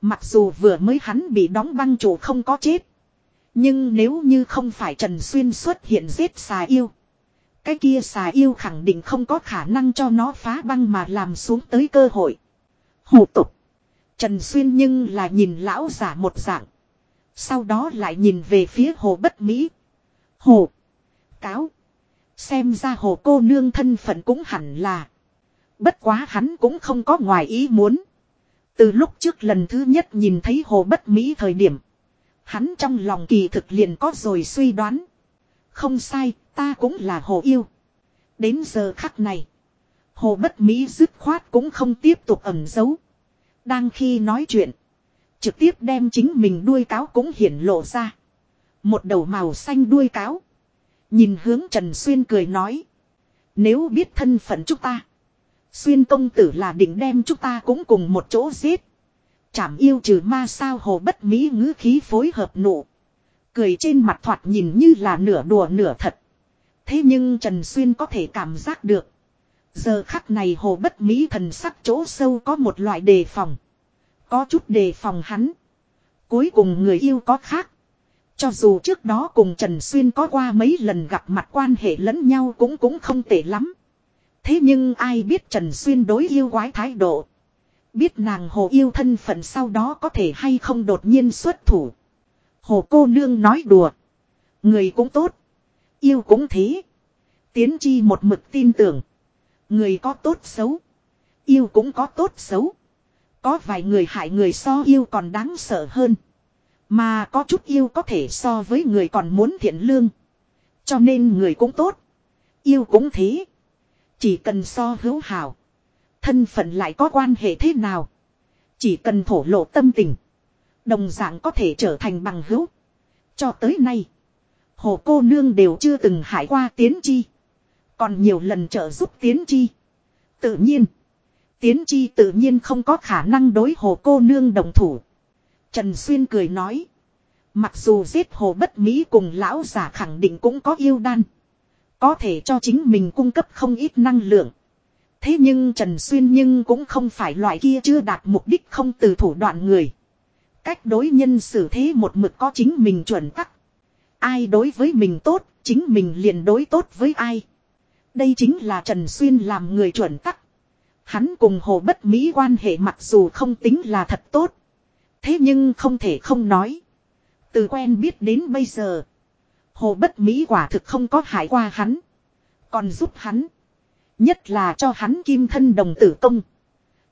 Mặc dù vừa mới hắn bị đóng băng chủ không có chết. Nhưng nếu như không phải Trần Xuyên xuất hiện giết xà yêu. Cái kia xà yêu khẳng định không có khả năng cho nó phá băng mà làm xuống tới cơ hội. Hù tục. Trần Xuyên nhưng là nhìn lão giả một dạng. Sau đó lại nhìn về phía hồ bất Mỹ. Hồ. Cáo. Xem ra hồ cô nương thân phận cũng hẳn là. Bất quá hắn cũng không có ngoài ý muốn. Từ lúc trước lần thứ nhất nhìn thấy hồ bất Mỹ thời điểm. Hắn trong lòng kỳ thực liền có rồi suy đoán. Không sai, ta cũng là hồ yêu. Đến giờ khắc này. Hồ bất Mỹ dứt khoát cũng không tiếp tục ẩn giấu. Đang khi nói chuyện. Trực tiếp đem chính mình đuôi cáo cũng hiển lộ ra. Một đầu màu xanh đuôi cáo. Nhìn hướng Trần Xuyên cười nói. Nếu biết thân phận chúng ta. Xuyên công tử là định đem chúng ta cũng cùng một chỗ giết. Chảm yêu trừ ma sao hồ bất mỹ ngữ khí phối hợp nụ. Cười trên mặt thoạt nhìn như là nửa đùa nửa thật. Thế nhưng Trần Xuyên có thể cảm giác được. Giờ khắc này hồ bất mỹ thần sắc chỗ sâu có một loại đề phòng. Có chút đề phòng hắn. Cuối cùng người yêu có khác. Cho dù trước đó cùng Trần Xuyên có qua mấy lần gặp mặt quan hệ lẫn nhau cũng cũng không tệ lắm. Thế nhưng ai biết Trần Xuyên đối yêu quái thái độ. Biết nàng hồ yêu thân phận sau đó có thể hay không đột nhiên xuất thủ. Hồ cô nương nói đùa. Người cũng tốt. Yêu cũng thế. Tiến chi một mực tin tưởng. Người có tốt xấu. Yêu cũng có tốt xấu. Có vài người hại người so yêu còn đáng sợ hơn. Mà có chút yêu có thể so với người còn muốn thiện lương. Cho nên người cũng tốt. Yêu cũng thế. Chỉ cần so hữu hảo. Thân phận lại có quan hệ thế nào. Chỉ cần thổ lộ tâm tình. Đồng dạng có thể trở thành bằng hữu. Cho tới nay. Hồ cô nương đều chưa từng hại qua tiến chi. Còn nhiều lần trợ giúp tiến chi. Tự nhiên. Tiến chi tự nhiên không có khả năng đối hồ cô nương đồng thủ. Trần Xuyên cười nói. Mặc dù giết hồ bất mỹ cùng lão giả khẳng định cũng có yêu đan. Có thể cho chính mình cung cấp không ít năng lượng. Thế nhưng Trần Xuyên nhưng cũng không phải loại kia chưa đạt mục đích không từ thủ đoạn người. Cách đối nhân xử thế một mực có chính mình chuẩn tắc. Ai đối với mình tốt, chính mình liền đối tốt với ai. Đây chính là Trần Xuyên làm người chuẩn tắc. Hắn cùng Hồ Bất Mỹ quan hệ mặc dù không tính là thật tốt. Thế nhưng không thể không nói. Từ quen biết đến bây giờ. Hồ Bất Mỹ quả thực không có hại qua hắn. Còn giúp hắn. Nhất là cho hắn kim thân đồng tử công.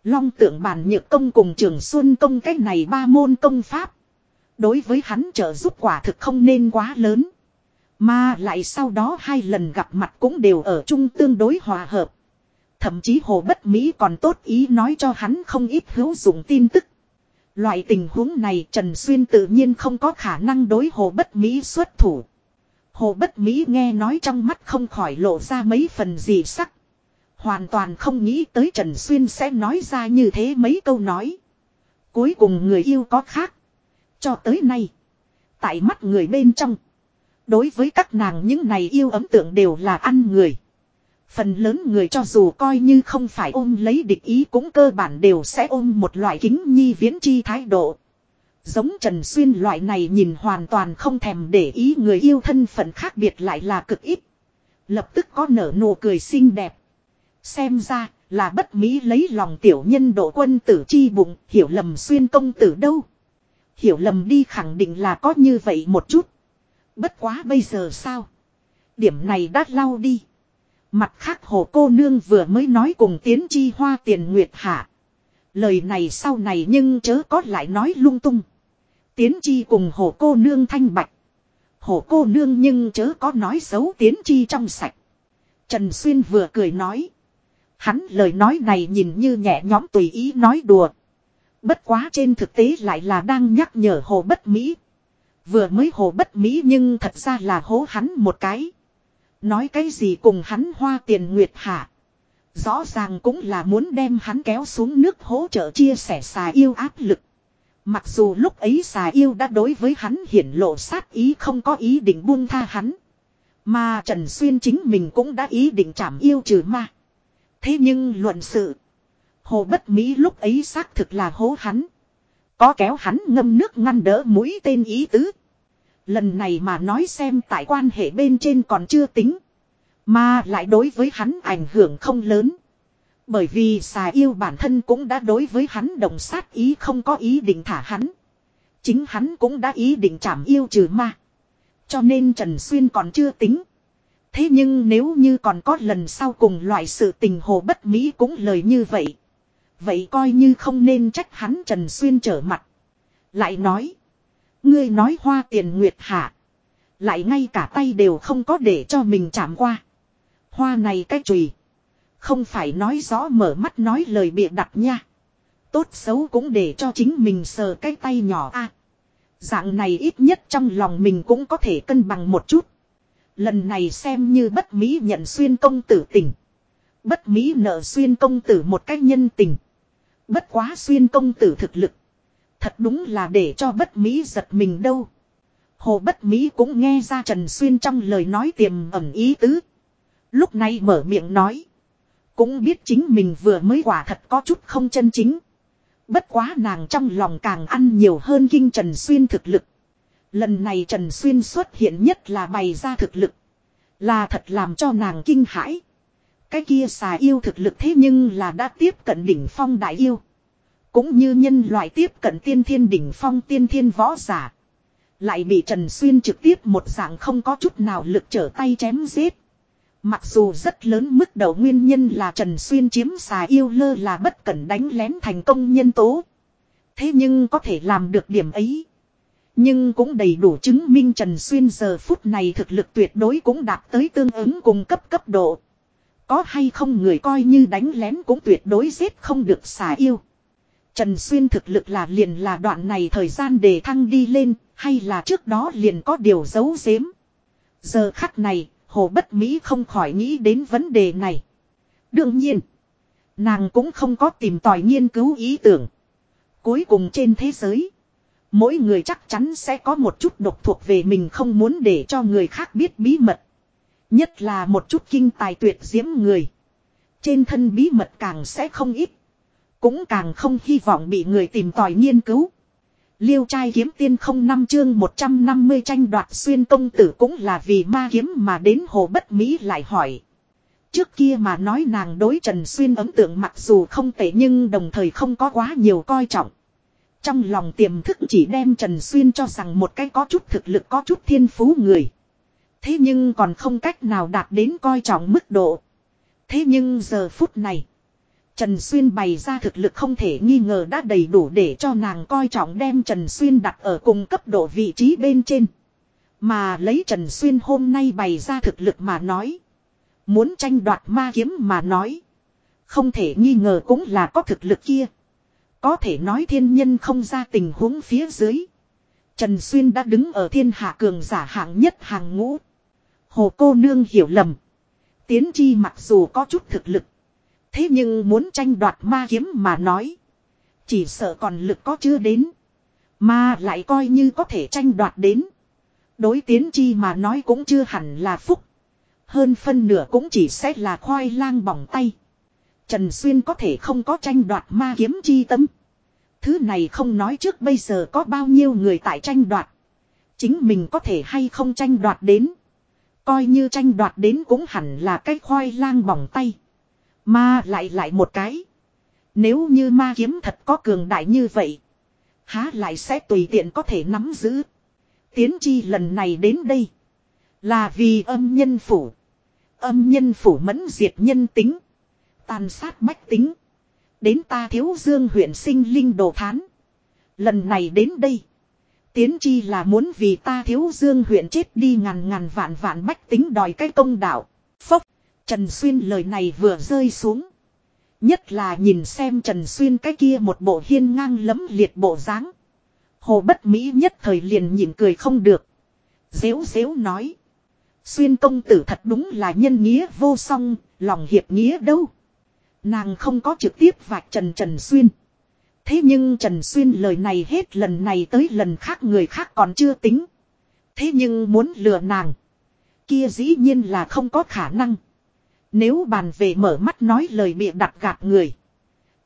Long tượng bàn nhược công cùng trường xuân công cách này ba môn công pháp. Đối với hắn trợ giúp quả thực không nên quá lớn. Mà lại sau đó hai lần gặp mặt cũng đều ở chung tương đối hòa hợp. Thậm chí Hồ Bất Mỹ còn tốt ý nói cho hắn không ít hữu dụng tin tức. Loại tình huống này Trần Xuyên tự nhiên không có khả năng đối Hồ Bất Mỹ xuất thủ. Hồ Bất Mỹ nghe nói trong mắt không khỏi lộ ra mấy phần gì sắc. Hoàn toàn không nghĩ tới Trần Xuyên sẽ nói ra như thế mấy câu nói. Cuối cùng người yêu có khác. Cho tới nay. Tại mắt người bên trong. Đối với các nàng những này yêu ấm tượng đều là ăn người. Phần lớn người cho dù coi như không phải ôm lấy địch ý cũng cơ bản đều sẽ ôm một loại kính nhi viễn chi thái độ. Giống Trần Xuyên loại này nhìn hoàn toàn không thèm để ý người yêu thân phận khác biệt lại là cực ít. Lập tức có nở nụ cười xinh đẹp. Xem ra là bất mỹ lấy lòng tiểu nhân độ quân tử chi bụng, hiểu lầm Xuyên công tử đâu. Hiểu lầm đi khẳng định là có như vậy một chút. Bất quá bây giờ sao? Điểm này đã lau đi. Mặt khác hồ cô nương vừa mới nói cùng tiến chi hoa tiền nguyệt hạ. Lời này sau này nhưng chớ có lại nói lung tung. Tiến chi cùng hồ cô nương thanh bạch. Hồ cô nương nhưng chớ có nói xấu tiến chi trong sạch. Trần Xuyên vừa cười nói. Hắn lời nói này nhìn như nhẹ nhõm tùy ý nói đùa. Bất quá trên thực tế lại là đang nhắc nhở hồ bất mỹ. Vừa mới hồ bất mỹ nhưng thật ra là hố hắn một cái. Nói cái gì cùng hắn hoa tiền nguyệt hạ. Rõ ràng cũng là muốn đem hắn kéo xuống nước hỗ trợ chia sẻ xà yêu áp lực. Mặc dù lúc ấy xà yêu đã đối với hắn hiển lộ sát ý không có ý định buông tha hắn. Mà Trần Xuyên chính mình cũng đã ý định chảm yêu trừ ma. Thế nhưng luận sự. Hồ Bất Mỹ lúc ấy xác thực là hố hắn. Có kéo hắn ngâm nước ngăn đỡ mũi tên ý tứ. Lần này mà nói xem tại quan hệ bên trên còn chưa tính. Mà lại đối với hắn ảnh hưởng không lớn. Bởi vì xà yêu bản thân cũng đã đối với hắn đồng sát ý không có ý định thả hắn. Chính hắn cũng đã ý định chảm yêu trừ ma. Cho nên Trần Xuyên còn chưa tính. Thế nhưng nếu như còn có lần sau cùng loại sự tình hồ bất mỹ cũng lời như vậy. Vậy coi như không nên trách hắn Trần Xuyên trở mặt. Lại nói. Ngươi nói hoa tiền nguyệt hạ. Lại ngay cả tay đều không có để cho mình chạm qua. Hoa này cách trùy. Không phải nói rõ mở mắt nói lời bịa đặt nha. Tốt xấu cũng để cho chính mình sờ cái tay nhỏ a. dạng này ít nhất trong lòng mình cũng có thể cân bằng một chút. Lần này xem như bất mỹ nhận xuyên công tử tình. Bất mỹ nợ xuyên công tử một cách nhân tình. Bất quá xuyên công tử thực lực. Thật đúng là để cho bất mỹ giật mình đâu. Hồ bất mỹ cũng nghe ra Trần Xuyên trong lời nói tiềm ẩn ý tứ. Lúc này mở miệng nói. Cũng biết chính mình vừa mới quả thật có chút không chân chính. Bất quá nàng trong lòng càng ăn nhiều hơn kinh Trần Xuyên thực lực. Lần này Trần Xuyên xuất hiện nhất là bày ra thực lực. Là thật làm cho nàng kinh hãi. Cái kia xà yêu thực lực thế nhưng là đã tiếp cận đỉnh phong đại yêu. Cũng như nhân loại tiếp cận tiên thiên đỉnh phong tiên thiên võ giả. Lại bị Trần Xuyên trực tiếp một dạng không có chút nào lực trở tay chém giết. Mặc dù rất lớn mức đầu nguyên nhân là Trần Xuyên chiếm xà yêu lơ là bất cẩn đánh lén thành công nhân tố. Thế nhưng có thể làm được điểm ấy. Nhưng cũng đầy đủ chứng minh Trần Xuyên giờ phút này thực lực tuyệt đối cũng đạt tới tương ứng cùng cấp cấp độ. Có hay không người coi như đánh lén cũng tuyệt đối giết không được xả yêu. Trần Xuyên thực lực là liền là đoạn này thời gian để thăng đi lên, hay là trước đó liền có điều giấu giếm. Giờ khắc này, Hồ Bất Mỹ không khỏi nghĩ đến vấn đề này. Đương nhiên, nàng cũng không có tìm tòi nghiên cứu ý tưởng. Cuối cùng trên thế giới, mỗi người chắc chắn sẽ có một chút độc thuộc về mình không muốn để cho người khác biết bí mật. Nhất là một chút kinh tài tuyệt diễm người. Trên thân bí mật càng sẽ không ít. Cũng càng không hy vọng bị người tìm tòi nghiên cứu. Liêu trai kiếm tiên không năm chương 150 tranh đoạt xuyên công tử cũng là vì ma kiếm mà đến hồ bất Mỹ lại hỏi. Trước kia mà nói nàng đối Trần Xuyên ấn tượng mặc dù không tệ nhưng đồng thời không có quá nhiều coi trọng. Trong lòng tiềm thức chỉ đem Trần Xuyên cho rằng một cái có chút thực lực, có chút thiên phú người. Thế nhưng còn không cách nào đạt đến coi trọng mức độ. Thế nhưng giờ phút này. Trần Xuyên bày ra thực lực không thể nghi ngờ đã đầy đủ để cho nàng coi trọng đem Trần Xuyên đặt ở cùng cấp độ vị trí bên trên. Mà lấy Trần Xuyên hôm nay bày ra thực lực mà nói. Muốn tranh đoạt ma kiếm mà nói. Không thể nghi ngờ cũng là có thực lực kia. Có thể nói thiên nhân không ra tình huống phía dưới. Trần Xuyên đã đứng ở thiên hạ cường giả hạng nhất hàng ngũ. Hồ cô nương hiểu lầm. Tiến chi mặc dù có chút thực lực. Thế nhưng muốn tranh đoạt ma kiếm mà nói. Chỉ sợ còn lực có chưa đến. Mà lại coi như có thể tranh đoạt đến. Đối tiến chi mà nói cũng chưa hẳn là phúc. Hơn phân nửa cũng chỉ sẽ là khoai lang bỏng tay. Trần Xuyên có thể không có tranh đoạt ma kiếm chi tâm. Thứ này không nói trước bây giờ có bao nhiêu người tại tranh đoạt. Chính mình có thể hay không tranh đoạt đến. Coi như tranh đoạt đến cũng hẳn là cái khoai lang bỏng tay ma lại lại một cái. Nếu như ma kiếm thật có cường đại như vậy. Há lại sẽ tùy tiện có thể nắm giữ. Tiến chi lần này đến đây. Là vì âm nhân phủ. Âm nhân phủ mẫn diệt nhân tính. Tàn sát bách tính. Đến ta thiếu dương huyện sinh linh đồ thán. Lần này đến đây. Tiến chi là muốn vì ta thiếu dương huyện chết đi ngàn ngàn vạn vạn bách tính đòi cái công đạo. Phốc. Trần Xuyên lời này vừa rơi xuống. Nhất là nhìn xem Trần Xuyên cái kia một bộ hiên ngang lấm liệt bộ dáng. Hồ bất Mỹ nhất thời liền nhìn cười không được. Dễu dễu nói. Xuyên công tử thật đúng là nhân nghĩa vô song, lòng hiệp nghĩa đâu. Nàng không có trực tiếp vạch Trần Trần Xuyên. Thế nhưng Trần Xuyên lời này hết lần này tới lần khác người khác còn chưa tính. Thế nhưng muốn lừa nàng. Kia dĩ nhiên là không có khả năng. Nếu bàn về mở mắt nói lời bịa đặt gạt người.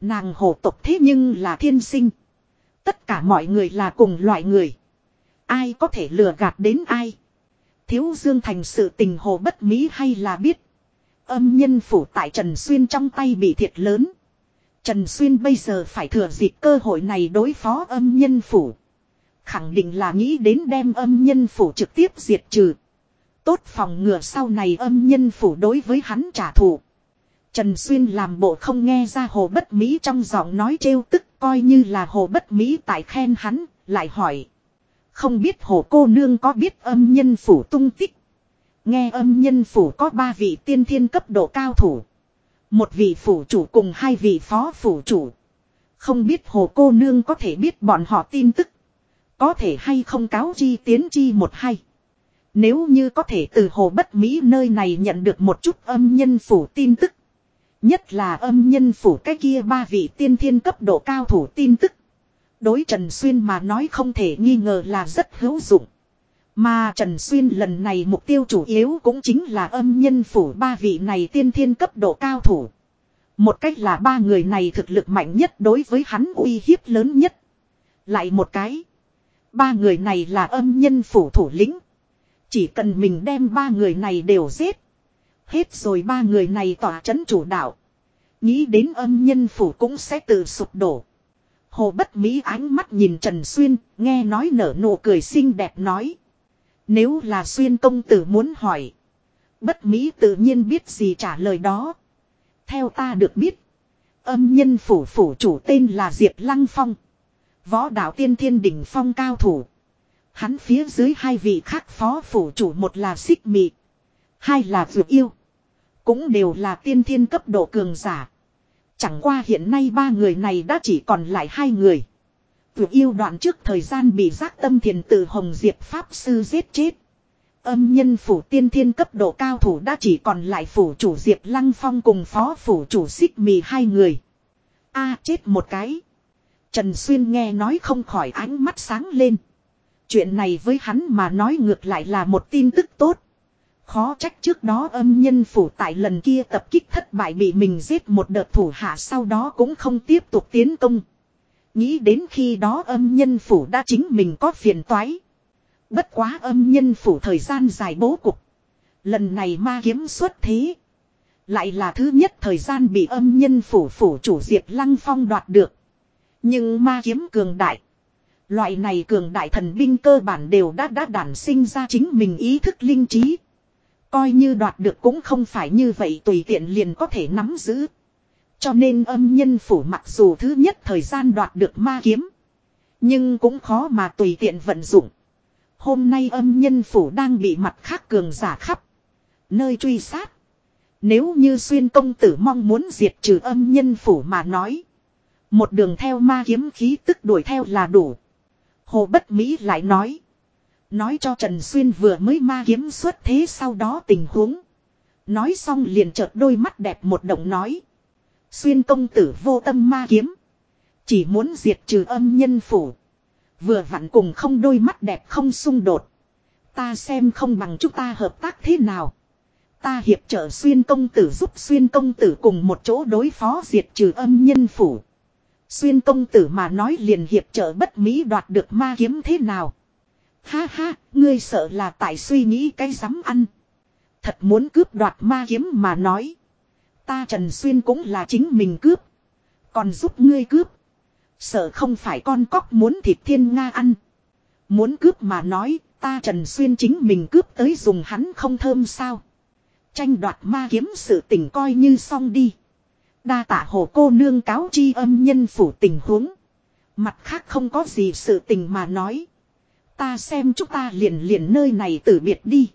Nàng hổ tộc thế nhưng là thiên sinh. Tất cả mọi người là cùng loại người. Ai có thể lừa gạt đến ai. Thiếu Dương Thành sự tình hồ bất mỹ hay là biết. Âm nhân phủ tại Trần Xuyên trong tay bị thiệt lớn. Trần Xuyên bây giờ phải thừa dịp cơ hội này đối phó âm nhân phủ. Khẳng định là nghĩ đến đem âm nhân phủ trực tiếp diệt trừ. Tốt phòng ngừa sau này âm nhân phủ đối với hắn trả thù. Trần Xuyên làm bộ không nghe ra hồ bất mỹ trong giọng nói trêu tức coi như là hồ bất mỹ tại khen hắn, lại hỏi. Không biết hồ cô nương có biết âm nhân phủ tung tích. Nghe âm nhân phủ có ba vị tiên thiên cấp độ cao thủ. Một vị phủ chủ cùng hai vị phó phủ chủ. Không biết hồ cô nương có thể biết bọn họ tin tức. Có thể hay không cáo chi tiến chi một hay. Nếu như có thể từ hồ bất Mỹ nơi này nhận được một chút âm nhân phủ tin tức. Nhất là âm nhân phủ cái kia ba vị tiên thiên cấp độ cao thủ tin tức. Đối Trần Xuyên mà nói không thể nghi ngờ là rất hữu dụng. Mà Trần Xuyên lần này mục tiêu chủ yếu cũng chính là âm nhân phủ ba vị này tiên thiên cấp độ cao thủ. Một cách là ba người này thực lực mạnh nhất đối với hắn uy hiếp lớn nhất. Lại một cái. Ba người này là âm nhân phủ thủ lĩnh. Chỉ cần mình đem ba người này đều giết. Hết rồi ba người này tỏa chấn chủ đạo. Nghĩ đến âm nhân phủ cũng sẽ tự sụp đổ. Hồ Bất Mỹ ánh mắt nhìn Trần Xuyên, nghe nói nở nụ cười xinh đẹp nói. Nếu là Xuyên công tử muốn hỏi. Bất Mỹ tự nhiên biết gì trả lời đó. Theo ta được biết. Âm nhân phủ phủ chủ tên là Diệp Lăng Phong. Võ đạo tiên thiên đỉnh phong cao thủ. Hắn phía dưới hai vị khác phó phủ chủ một là xích mị. Hai là vượt yêu. Cũng đều là tiên thiên cấp độ cường giả. Chẳng qua hiện nay ba người này đã chỉ còn lại hai người. Vượt yêu đoạn trước thời gian bị giác tâm thiền tử Hồng Diệp Pháp Sư giết chết. Âm nhân phủ tiên thiên cấp độ cao thủ đã chỉ còn lại phủ chủ Diệp Lăng Phong cùng phó phủ chủ xích mì hai người. a, chết một cái. Trần Xuyên nghe nói không khỏi ánh mắt sáng lên. Chuyện này với hắn mà nói ngược lại là một tin tức tốt. Khó trách trước đó âm nhân phủ tại lần kia tập kích thất bại bị mình giết một đợt thủ hạ sau đó cũng không tiếp tục tiến công. Nghĩ đến khi đó âm nhân phủ đã chính mình có phiền toái. Bất quá âm nhân phủ thời gian dài bố cục. Lần này ma kiếm xuất thế. Lại là thứ nhất thời gian bị âm nhân phủ phủ chủ Diệp Lăng Phong đoạt được. Nhưng ma kiếm cường đại. Loại này cường đại thần binh cơ bản đều đã đã đản sinh ra chính mình ý thức linh trí. Coi như đoạt được cũng không phải như vậy tùy tiện liền có thể nắm giữ. Cho nên âm nhân phủ mặc dù thứ nhất thời gian đoạt được ma kiếm. Nhưng cũng khó mà tùy tiện vận dụng. Hôm nay âm nhân phủ đang bị mặt khác cường giả khắp. Nơi truy sát. Nếu như xuyên công tử mong muốn diệt trừ âm nhân phủ mà nói. Một đường theo ma kiếm khí tức đuổi theo là đủ. Hồ Bất Mỹ lại nói. Nói cho Trần Xuyên vừa mới ma kiếm xuất thế sau đó tình huống. Nói xong liền chợt đôi mắt đẹp một động nói. Xuyên công tử vô tâm ma kiếm. Chỉ muốn diệt trừ âm nhân phủ. Vừa vặn cùng không đôi mắt đẹp không xung đột. Ta xem không bằng chúng ta hợp tác thế nào. Ta hiệp trợ xuyên công tử giúp xuyên công tử cùng một chỗ đối phó diệt trừ âm nhân phủ. Xuyên công tử mà nói liền hiệp trợ bất mỹ đoạt được ma kiếm thế nào. Ha ha, ngươi sợ là tại suy nghĩ cái dám ăn. Thật muốn cướp đoạt ma kiếm mà nói. Ta Trần Xuyên cũng là chính mình cướp. Còn giúp ngươi cướp. Sợ không phải con cóc muốn thịt thiên Nga ăn. Muốn cướp mà nói, ta Trần Xuyên chính mình cướp tới dùng hắn không thơm sao. Tranh đoạt ma kiếm sự tình coi như xong đi. Đa tạ hồ cô nương cáo chi âm nhân phủ tình huống. Mặt khác không có gì sự tình mà nói. Ta xem chúng ta liền liền nơi này tử biệt đi.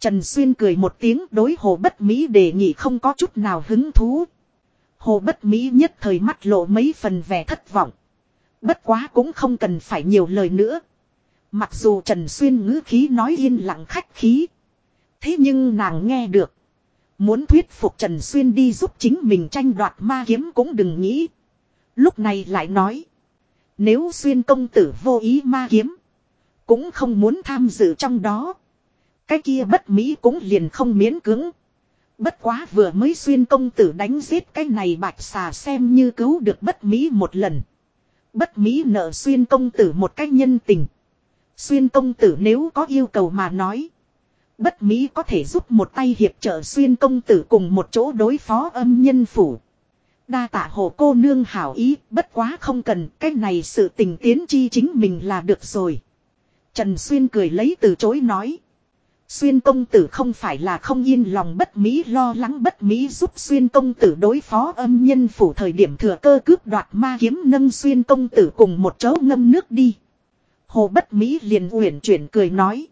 Trần Xuyên cười một tiếng đối hồ bất Mỹ đề nghị không có chút nào hứng thú. Hồ bất Mỹ nhất thời mắt lộ mấy phần vẻ thất vọng. Bất quá cũng không cần phải nhiều lời nữa. Mặc dù Trần Xuyên ngữ khí nói yên lặng khách khí. Thế nhưng nàng nghe được. Muốn thuyết phục Trần Xuyên đi giúp chính mình tranh đoạt ma kiếm cũng đừng nghĩ. Lúc này lại nói. Nếu Xuyên công tử vô ý ma kiếm. Cũng không muốn tham dự trong đó. Cái kia bất mỹ cũng liền không miễn cưỡng. Bất quá vừa mới xuyên công tử đánh giết cái này bạch xà xem như cứu được bất mỹ một lần. Bất mỹ nợ xuyên công tử một cách nhân tình. Xuyên công tử nếu có yêu cầu mà nói. Bất Mỹ có thể giúp một tay hiệp trợ xuyên công tử cùng một chỗ đối phó âm nhân phủ. Đa tạ hồ cô nương hảo ý, bất quá không cần, cái này sự tình tiến chi chính mình là được rồi. Trần Xuyên cười lấy từ chối nói. Xuyên công tử không phải là không yên lòng bất Mỹ lo lắng bất Mỹ giúp xuyên công tử đối phó âm nhân phủ thời điểm thừa cơ cướp đoạt ma kiếm nâng xuyên công tử cùng một chỗ ngâm nước đi. Hồ bất Mỹ liền uyển chuyển cười nói.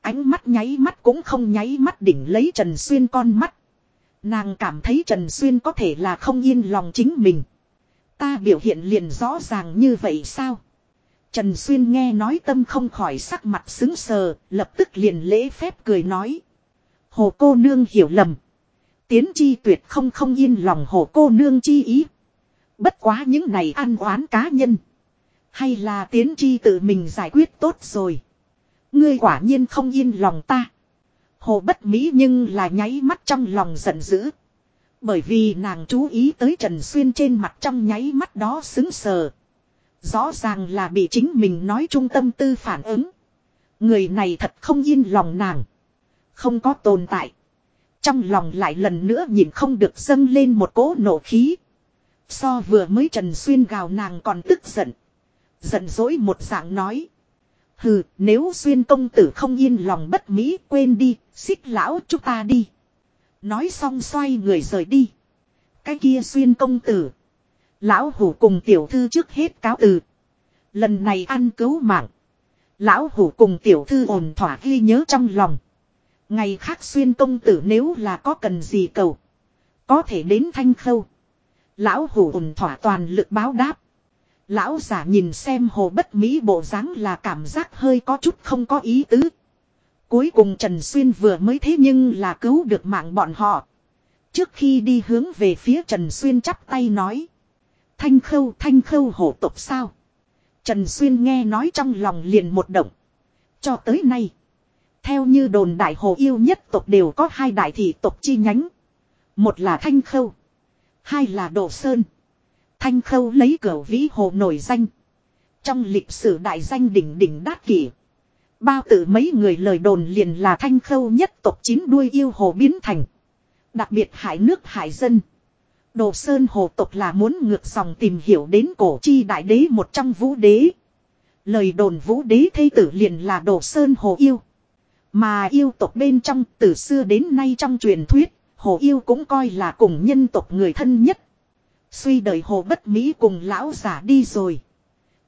Ánh mắt nháy mắt cũng không nháy mắt đỉnh lấy Trần Xuyên con mắt. Nàng cảm thấy Trần Xuyên có thể là không yên lòng chính mình. Ta biểu hiện liền rõ ràng như vậy sao? Trần Xuyên nghe nói tâm không khỏi sắc mặt xứng sờ, lập tức liền lễ phép cười nói. Hồ cô nương hiểu lầm. Tiến chi tuyệt không không yên lòng hồ cô nương chi ý. Bất quá những này ăn oán cá nhân. Hay là tiến chi tự mình giải quyết tốt rồi. Ngươi quả nhiên không yên lòng ta. Hồ bất mỹ nhưng là nháy mắt trong lòng giận dữ. Bởi vì nàng chú ý tới Trần Xuyên trên mặt trong nháy mắt đó xứng sờ. Rõ ràng là bị chính mình nói trung tâm tư phản ứng. Người này thật không yên lòng nàng. Không có tồn tại. Trong lòng lại lần nữa nhìn không được dâng lên một cỗ nổ khí. So vừa mới Trần Xuyên gào nàng còn tức giận. Giận dỗi một dạng nói. Hừ, nếu xuyên công tử không yên lòng bất mỹ quên đi, xích lão chúng ta đi. Nói xong xoay người rời đi. Cái kia xuyên công tử. Lão hủ cùng tiểu thư trước hết cáo từ. Lần này ăn cứu mạng. Lão hủ cùng tiểu thư ổn thỏa ghi nhớ trong lòng. Ngày khác xuyên công tử nếu là có cần gì cầu. Có thể đến thanh khâu. Lão hủ ổn thỏa toàn lực báo đáp. Lão giả nhìn xem hồ bất mỹ bộ dáng là cảm giác hơi có chút không có ý tứ. Cuối cùng Trần Xuyên vừa mới thế nhưng là cứu được mạng bọn họ. Trước khi đi hướng về phía Trần Xuyên chắp tay nói. Thanh khâu thanh khâu hổ tộc sao. Trần Xuyên nghe nói trong lòng liền một động. Cho tới nay. Theo như đồn đại hồ yêu nhất tộc đều có hai đại thị tộc chi nhánh. Một là thanh khâu. Hai là đồ sơn. Thanh khâu lấy cửa vĩ hồ nổi danh. Trong lịch sử đại danh đỉnh đỉnh đát kỷ. Bao tử mấy người lời đồn liền là thanh khâu nhất tộc chín đuôi yêu hồ biến thành. Đặc biệt hại nước hại dân. Đồ Sơn Hồ tộc là muốn ngược dòng tìm hiểu đến cổ chi đại đế một trong vũ đế. Lời đồn vũ đế thây tử liền là Đồ Sơn Hồ yêu. Mà yêu tộc bên trong từ xưa đến nay trong truyền thuyết, Hồ yêu cũng coi là cùng nhân tộc người thân nhất. Suy đời Hồ bất Mỹ cùng lão giả đi rồi.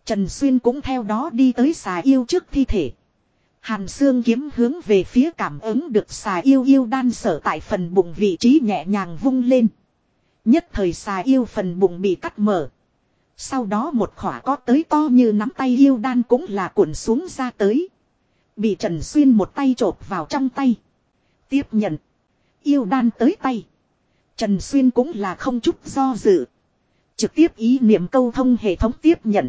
Trần Xuyên cũng theo đó đi tới xà yêu trước thi thể. Hàn xương kiếm hướng về phía cảm ứng được xà yêu yêu đan sở tại phần bụng vị trí nhẹ nhàng vung lên. Nhất thời xà yêu phần bụng bị cắt mở. Sau đó một khỏa có tới to như nắm tay yêu đan cũng là cuộn xuống ra tới. Bị Trần Xuyên một tay chộp vào trong tay. Tiếp nhận. Yêu đan tới tay. Trần Xuyên cũng là không chút do dự. Trực tiếp ý niệm câu thông hệ thống tiếp nhận.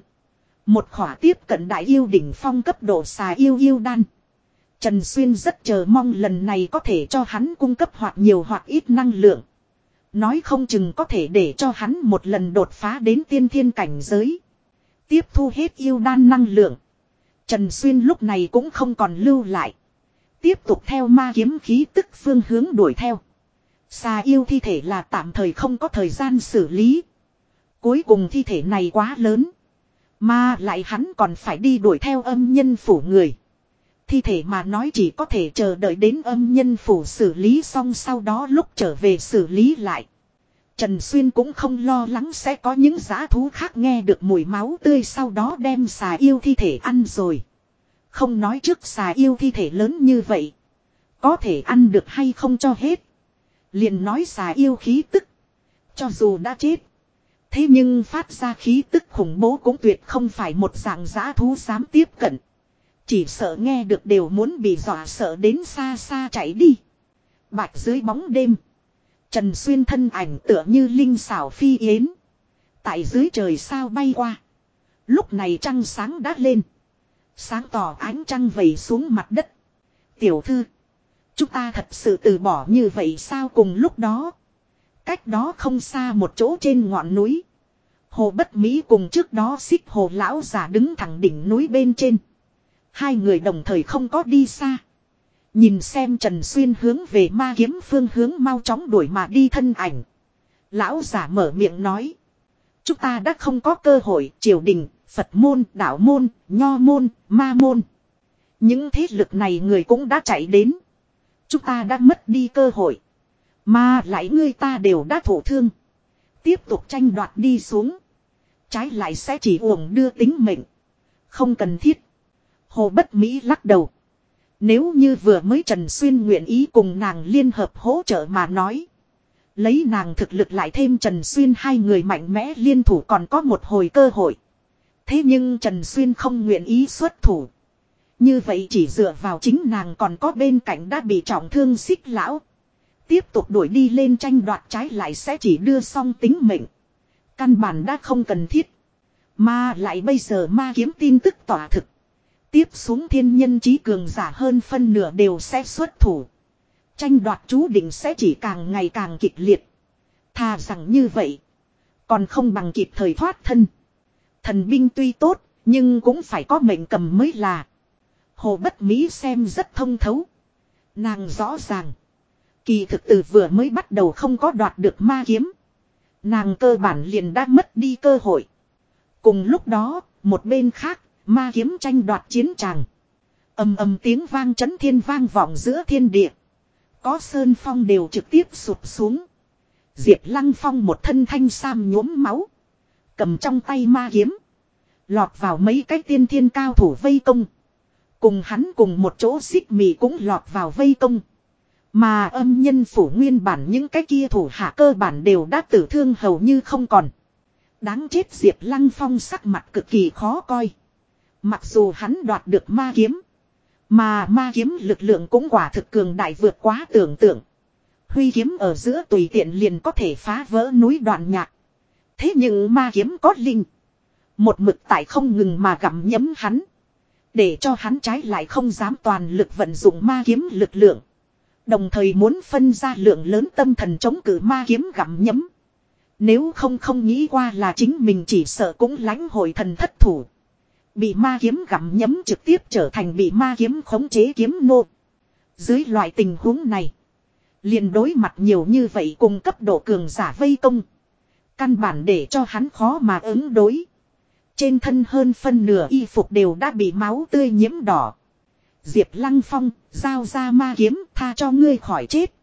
Một khỏa tiếp cận đại yêu đỉnh phong cấp độ xà yêu yêu đan. Trần Xuyên rất chờ mong lần này có thể cho hắn cung cấp hoặc nhiều hoặc ít năng lượng. Nói không chừng có thể để cho hắn một lần đột phá đến tiên thiên cảnh giới. Tiếp thu hết yêu đan năng lượng. Trần Xuyên lúc này cũng không còn lưu lại. Tiếp tục theo ma kiếm khí tức phương hướng đuổi theo. Xà yêu thi thể là tạm thời không có thời gian xử lý. Cuối cùng thi thể này quá lớn. Mà lại hắn còn phải đi đuổi theo âm nhân phủ người. Thi thể mà nói chỉ có thể chờ đợi đến âm nhân phủ xử lý xong sau đó lúc trở về xử lý lại. Trần Xuyên cũng không lo lắng sẽ có những giá thú khác nghe được mùi máu tươi sau đó đem xà yêu thi thể ăn rồi. Không nói trước xà yêu thi thể lớn như vậy. Có thể ăn được hay không cho hết. Liền nói xà yêu khí tức. Cho dù đã chết. Thế nhưng phát ra khí tức khủng bố cũng tuyệt không phải một dạng giã thú dám tiếp cận. Chỉ sợ nghe được đều muốn bị dọa sợ đến xa xa chạy đi. Bạch dưới bóng đêm. Trần Xuyên thân ảnh tựa như linh xảo phi yến. Tại dưới trời sao bay qua. Lúc này trăng sáng đã lên. Sáng tỏ ánh trăng vầy xuống mặt đất. Tiểu thư. Chúng ta thật sự từ bỏ như vậy sao cùng lúc đó. Cách đó không xa một chỗ trên ngọn núi. Hồ Bất Mỹ cùng trước đó xích hồ lão giả đứng thẳng đỉnh núi bên trên. Hai người đồng thời không có đi xa. Nhìn xem Trần Xuyên hướng về ma kiếm phương hướng mau chóng đuổi mà đi thân ảnh. Lão giả mở miệng nói. Chúng ta đã không có cơ hội triều đình, Phật môn, đạo môn, nho môn, ma môn. Những thế lực này người cũng đã chạy đến. Chúng ta đã mất đi cơ hội. Mà lại ngươi ta đều đã thổ thương. Tiếp tục tranh đoạt đi xuống. Trái lại sẽ chỉ uổng đưa tính mệnh. Không cần thiết. Hồ Bất Mỹ lắc đầu. Nếu như vừa mới Trần Xuyên nguyện ý cùng nàng liên hợp hỗ trợ mà nói. Lấy nàng thực lực lại thêm Trần Xuyên hai người mạnh mẽ liên thủ còn có một hồi cơ hội. Thế nhưng Trần Xuyên không nguyện ý xuất thủ. Như vậy chỉ dựa vào chính nàng còn có bên cạnh đã bị trọng thương xích lão. Tiếp tục đuổi đi lên tranh đoạt trái lại sẽ chỉ đưa xong tính mệnh. Căn bản đã không cần thiết. Mà lại bây giờ ma kiếm tin tức tỏa thực. Tiếp xuống thiên nhân trí cường giả hơn phân nửa đều sẽ xuất thủ. Tranh đoạt chú định sẽ chỉ càng ngày càng kịch liệt. Thà rằng như vậy. Còn không bằng kịp thời thoát thân. Thần binh tuy tốt, nhưng cũng phải có mệnh cầm mới là. Hồ Bất Mỹ xem rất thông thấu. Nàng rõ ràng. Kỳ thực từ vừa mới bắt đầu không có đoạt được ma kiếm. Nàng cơ bản liền đã mất đi cơ hội. Cùng lúc đó, một bên khác, ma kiếm tranh đoạt chiến tràng. ầm ầm tiếng vang chấn thiên vang vọng giữa thiên địa. Có sơn phong đều trực tiếp sụp xuống. Diệp lăng phong một thân thanh sam nhuốm máu. Cầm trong tay ma kiếm. Lọt vào mấy cái tiên thiên cao thủ vây công. Cùng hắn cùng một chỗ xích mì cũng lọt vào vây công. Mà âm nhân phủ nguyên bản những cái kia thủ hạ cơ bản đều đã tử thương hầu như không còn. Đáng chết Diệp Lăng Phong sắc mặt cực kỳ khó coi. Mặc dù hắn đoạt được ma kiếm. Mà ma kiếm lực lượng cũng quả thực cường đại vượt quá tưởng tượng. Huy kiếm ở giữa tùy tiện liền có thể phá vỡ núi đoạn nhạc. Thế nhưng ma kiếm có linh. Một mực tại không ngừng mà gặm nhấm hắn. Để cho hắn trái lại không dám toàn lực vận dụng ma kiếm lực lượng. Đồng thời muốn phân ra lượng lớn tâm thần chống cử ma kiếm gặm nhấm. Nếu không không nghĩ qua là chính mình chỉ sợ cũng lãnh hội thần thất thủ. Bị ma kiếm gặm nhấm trực tiếp trở thành bị ma kiếm khống chế kiếm nô. Dưới loại tình huống này. liền đối mặt nhiều như vậy cùng cấp độ cường giả vây công. Căn bản để cho hắn khó mà ứng đối. Trên thân hơn phân nửa y phục đều đã bị máu tươi nhiễm đỏ. Diệp Lăng Phong, giao ra ma kiếm, tha cho ngươi khỏi chết.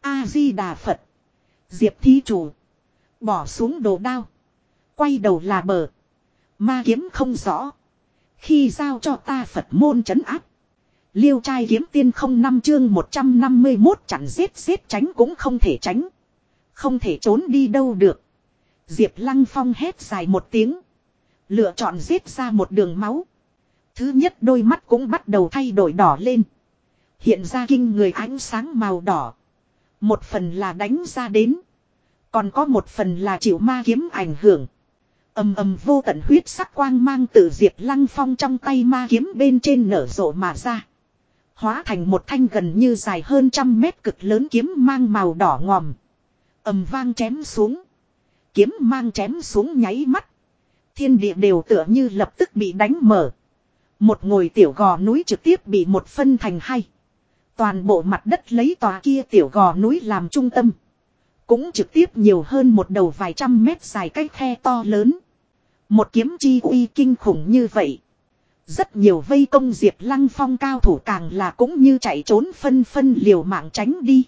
A-di-đà Phật. Diệp thí chủ. Bỏ xuống đồ đao. Quay đầu là bờ. Ma kiếm không rõ. Khi giao cho ta Phật môn trấn áp. Liêu trai kiếm tiên không năm chương 151 chẳng giết giết tránh cũng không thể tránh. Không thể trốn đi đâu được. Diệp Lăng Phong hét dài một tiếng. Lựa chọn giết ra một đường máu. Thứ nhất đôi mắt cũng bắt đầu thay đổi đỏ lên. Hiện ra kinh người ánh sáng màu đỏ. Một phần là đánh ra đến. Còn có một phần là chịu ma kiếm ảnh hưởng. ầm ầm vô tận huyết sắc quang mang từ diệt lăng phong trong tay ma kiếm bên trên nở rộ mà ra. Hóa thành một thanh gần như dài hơn trăm mét cực lớn kiếm mang màu đỏ ngòm. ầm vang chém xuống. Kiếm mang chém xuống nháy mắt. Thiên địa đều tựa như lập tức bị đánh mở. Một ngồi tiểu gò núi trực tiếp bị một phân thành hai. Toàn bộ mặt đất lấy tòa kia tiểu gò núi làm trung tâm. Cũng trực tiếp nhiều hơn một đầu vài trăm mét dài cái khe to lớn. Một kiếm chi uy kinh khủng như vậy. Rất nhiều vây công diệp lăng phong cao thủ càng là cũng như chạy trốn phân phân liều mạng tránh đi.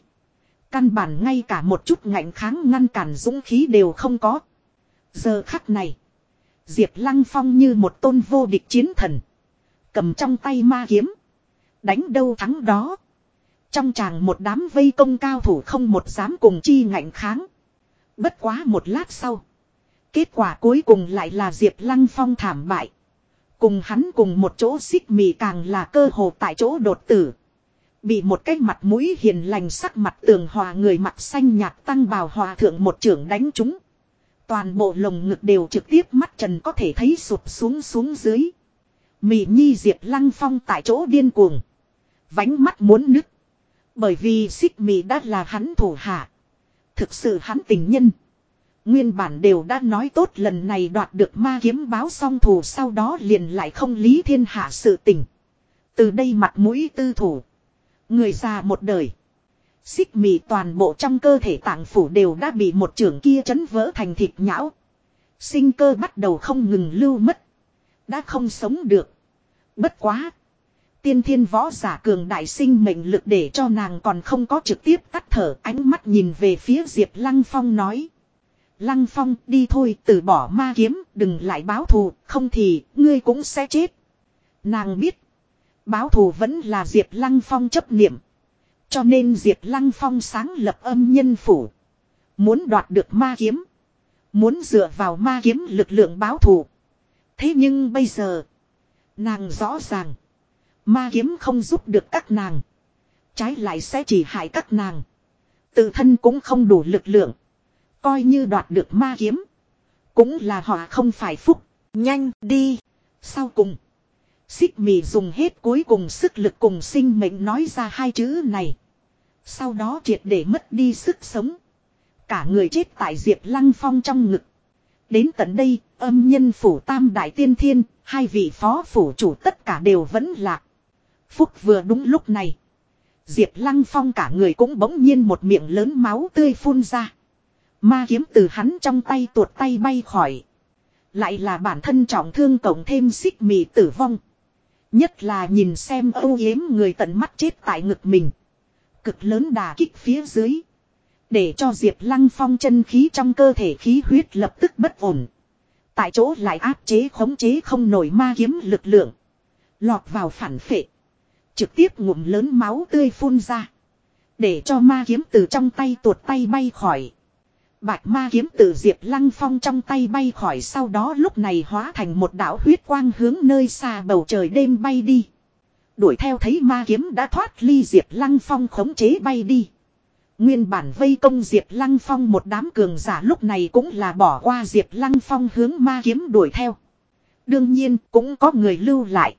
Căn bản ngay cả một chút ngạnh kháng ngăn cản dũng khí đều không có. Giờ khắc này. Diệp lăng phong như một tôn vô địch chiến thần. Cầm trong tay ma kiếm. Đánh đâu thắng đó. Trong chàng một đám vây công cao thủ không một dám cùng chi ngạnh kháng. Bất quá một lát sau. Kết quả cuối cùng lại là Diệp Lăng Phong thảm bại. Cùng hắn cùng một chỗ xích mì càng là cơ hồ tại chỗ đột tử. Bị một cái mặt mũi hiền lành sắc mặt tường hòa người mặt xanh nhạt tăng bào hòa thượng một trưởng đánh chúng. Toàn bộ lồng ngực đều trực tiếp mắt trần có thể thấy sụp xuống xuống dưới. Mị nhi diệp lăng phong tại chỗ điên cuồng. Vánh mắt muốn nứt. Bởi vì xích mị đã là hắn thủ hạ. Thực sự hắn tình nhân. Nguyên bản đều đã nói tốt lần này đoạt được ma kiếm báo xong thù, sau đó liền lại không lý thiên hạ sự tình. Từ đây mặt mũi tư thủ. Người già một đời. Xích mị toàn bộ trong cơ thể tạng phủ đều đã bị một trưởng kia chấn vỡ thành thịt nhão. Sinh cơ bắt đầu không ngừng lưu mất. Đã không sống được. Bất quá. Tiên thiên võ giả cường đại sinh mệnh lực để cho nàng còn không có trực tiếp tắt thở, ánh mắt nhìn về phía Diệp Lăng Phong nói. Lăng Phong, đi thôi, từ bỏ ma kiếm, đừng lại báo thù, không thì, ngươi cũng sẽ chết. Nàng biết. Báo thù vẫn là Diệp Lăng Phong chấp niệm. Cho nên Diệp Lăng Phong sáng lập âm nhân phủ. Muốn đoạt được ma kiếm. Muốn dựa vào ma kiếm lực lượng báo thù. Thế nhưng bây giờ. Nàng rõ ràng. Ma kiếm không giúp được các nàng. Trái lại sẽ chỉ hại các nàng. Tự thân cũng không đủ lực lượng. Coi như đoạt được ma kiếm. Cũng là họ không phải phúc. Nhanh đi. Sau cùng. Xích mì dùng hết cuối cùng sức lực cùng sinh mệnh nói ra hai chữ này. Sau đó triệt để mất đi sức sống. Cả người chết tại Diệp Lăng Phong trong ngực. Đến tận đây, âm nhân phủ tam đại tiên thiên, hai vị phó phủ chủ tất cả đều vẫn lạc. Phúc vừa đúng lúc này. Diệp Lăng Phong cả người cũng bỗng nhiên một miệng lớn máu tươi phun ra. Ma kiếm từ hắn trong tay tuột tay bay khỏi. Lại là bản thân trọng thương cộng thêm xích mì tử vong. Nhất là nhìn xem âu yếm người tận mắt chết tại ngực mình. Cực lớn đà kích phía dưới. Để cho Diệp Lăng Phong chân khí trong cơ thể khí huyết lập tức bất ổn. Tại chỗ lại áp chế khống chế không nổi ma kiếm lực lượng. Lọt vào phản phệ. Trực tiếp ngụm lớn máu tươi phun ra. Để cho ma kiếm từ trong tay tuột tay bay khỏi. Bạch ma kiếm từ Diệp Lăng Phong trong tay bay khỏi sau đó lúc này hóa thành một đạo huyết quang hướng nơi xa bầu trời đêm bay đi. Đuổi theo thấy ma kiếm đã thoát ly Diệp Lăng Phong khống chế bay đi. Nguyên bản vây công Diệp Lăng Phong một đám cường giả lúc này cũng là bỏ qua Diệp Lăng Phong hướng ma kiếm đuổi theo. Đương nhiên, cũng có người lưu lại.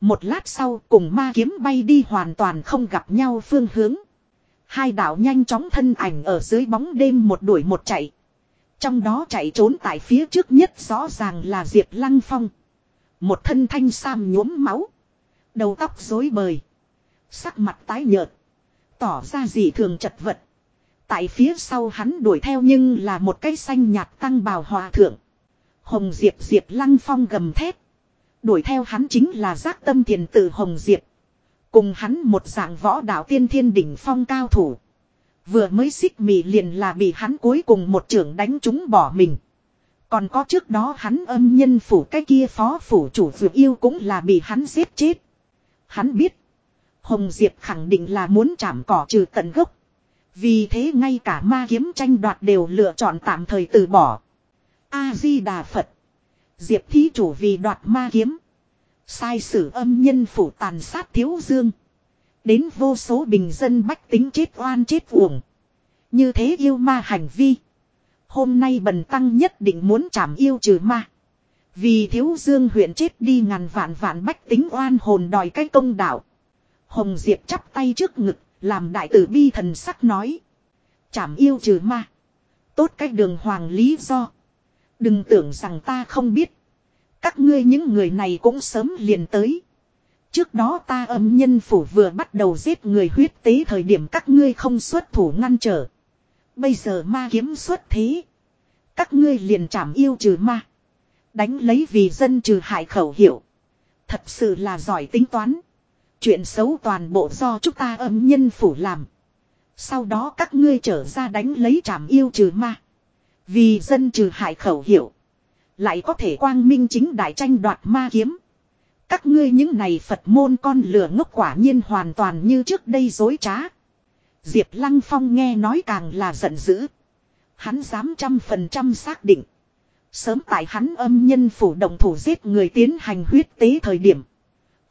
Một lát sau, cùng ma kiếm bay đi hoàn toàn không gặp nhau phương hướng. Hai đạo nhanh chóng thân ảnh ở dưới bóng đêm một đuổi một chạy. Trong đó chạy trốn tại phía trước nhất rõ ràng là Diệp Lăng Phong. Một thân thanh sam nhuốm máu. Đầu tóc rối bời. Sắc mặt tái nhợt. Tỏ ra gì thường chật vật. Tại phía sau hắn đuổi theo nhưng là một cái xanh nhạt tăng bào hòa thượng. Hồng Diệp Diệp Lăng Phong gầm thét. Đuổi theo hắn chính là giác tâm thiền tử Hồng Diệp. Cùng hắn một dạng võ đạo tiên thiên đỉnh phong cao thủ. Vừa mới xích mì liền là bị hắn cuối cùng một trưởng đánh chúng bỏ mình. Còn có trước đó hắn âm nhân phủ cái kia phó phủ chủ vượt yêu cũng là bị hắn giết chết. Hắn biết. Hồng Diệp khẳng định là muốn chạm cỏ trừ tận gốc. Vì thế ngay cả ma kiếm tranh đoạt đều lựa chọn tạm thời từ bỏ. A-di-đà Phật. Diệp thí chủ vì đoạt ma kiếm. Sai sử âm nhân phủ tàn sát thiếu dương. Đến vô số bình dân bách tính chết oan chết uổng. Như thế yêu ma hành vi. Hôm nay bần tăng nhất định muốn chảm yêu trừ ma. Vì thiếu dương huyện chết đi ngàn vạn vạn bách tính oan hồn đòi cái công đạo. Hồng Diệp chắp tay trước ngực, làm đại tử bi thần sắc nói. Chảm yêu trừ ma. Tốt cách đường hoàng lý do. Đừng tưởng rằng ta không biết. Các ngươi những người này cũng sớm liền tới. Trước đó ta âm nhân phủ vừa bắt đầu giết người huyết tế thời điểm các ngươi không xuất thủ ngăn trở. Bây giờ ma kiếm xuất thế. Các ngươi liền chảm yêu trừ ma. Đánh lấy vì dân trừ hại khẩu hiệu. Thật sự là giỏi tính toán. Chuyện xấu toàn bộ do chúng ta âm nhân phủ làm. Sau đó các ngươi trở ra đánh lấy trảm yêu trừ ma. Vì dân trừ hại khẩu hiệu. Lại có thể quang minh chính đại tranh đoạt ma kiếm. Các ngươi những này Phật môn con lửa ngốc quả nhiên hoàn toàn như trước đây dối trá. Diệp Lăng Phong nghe nói càng là giận dữ. Hắn dám trăm phần trăm xác định. Sớm tại hắn âm nhân phủ động thủ giết người tiến hành huyết tế thời điểm.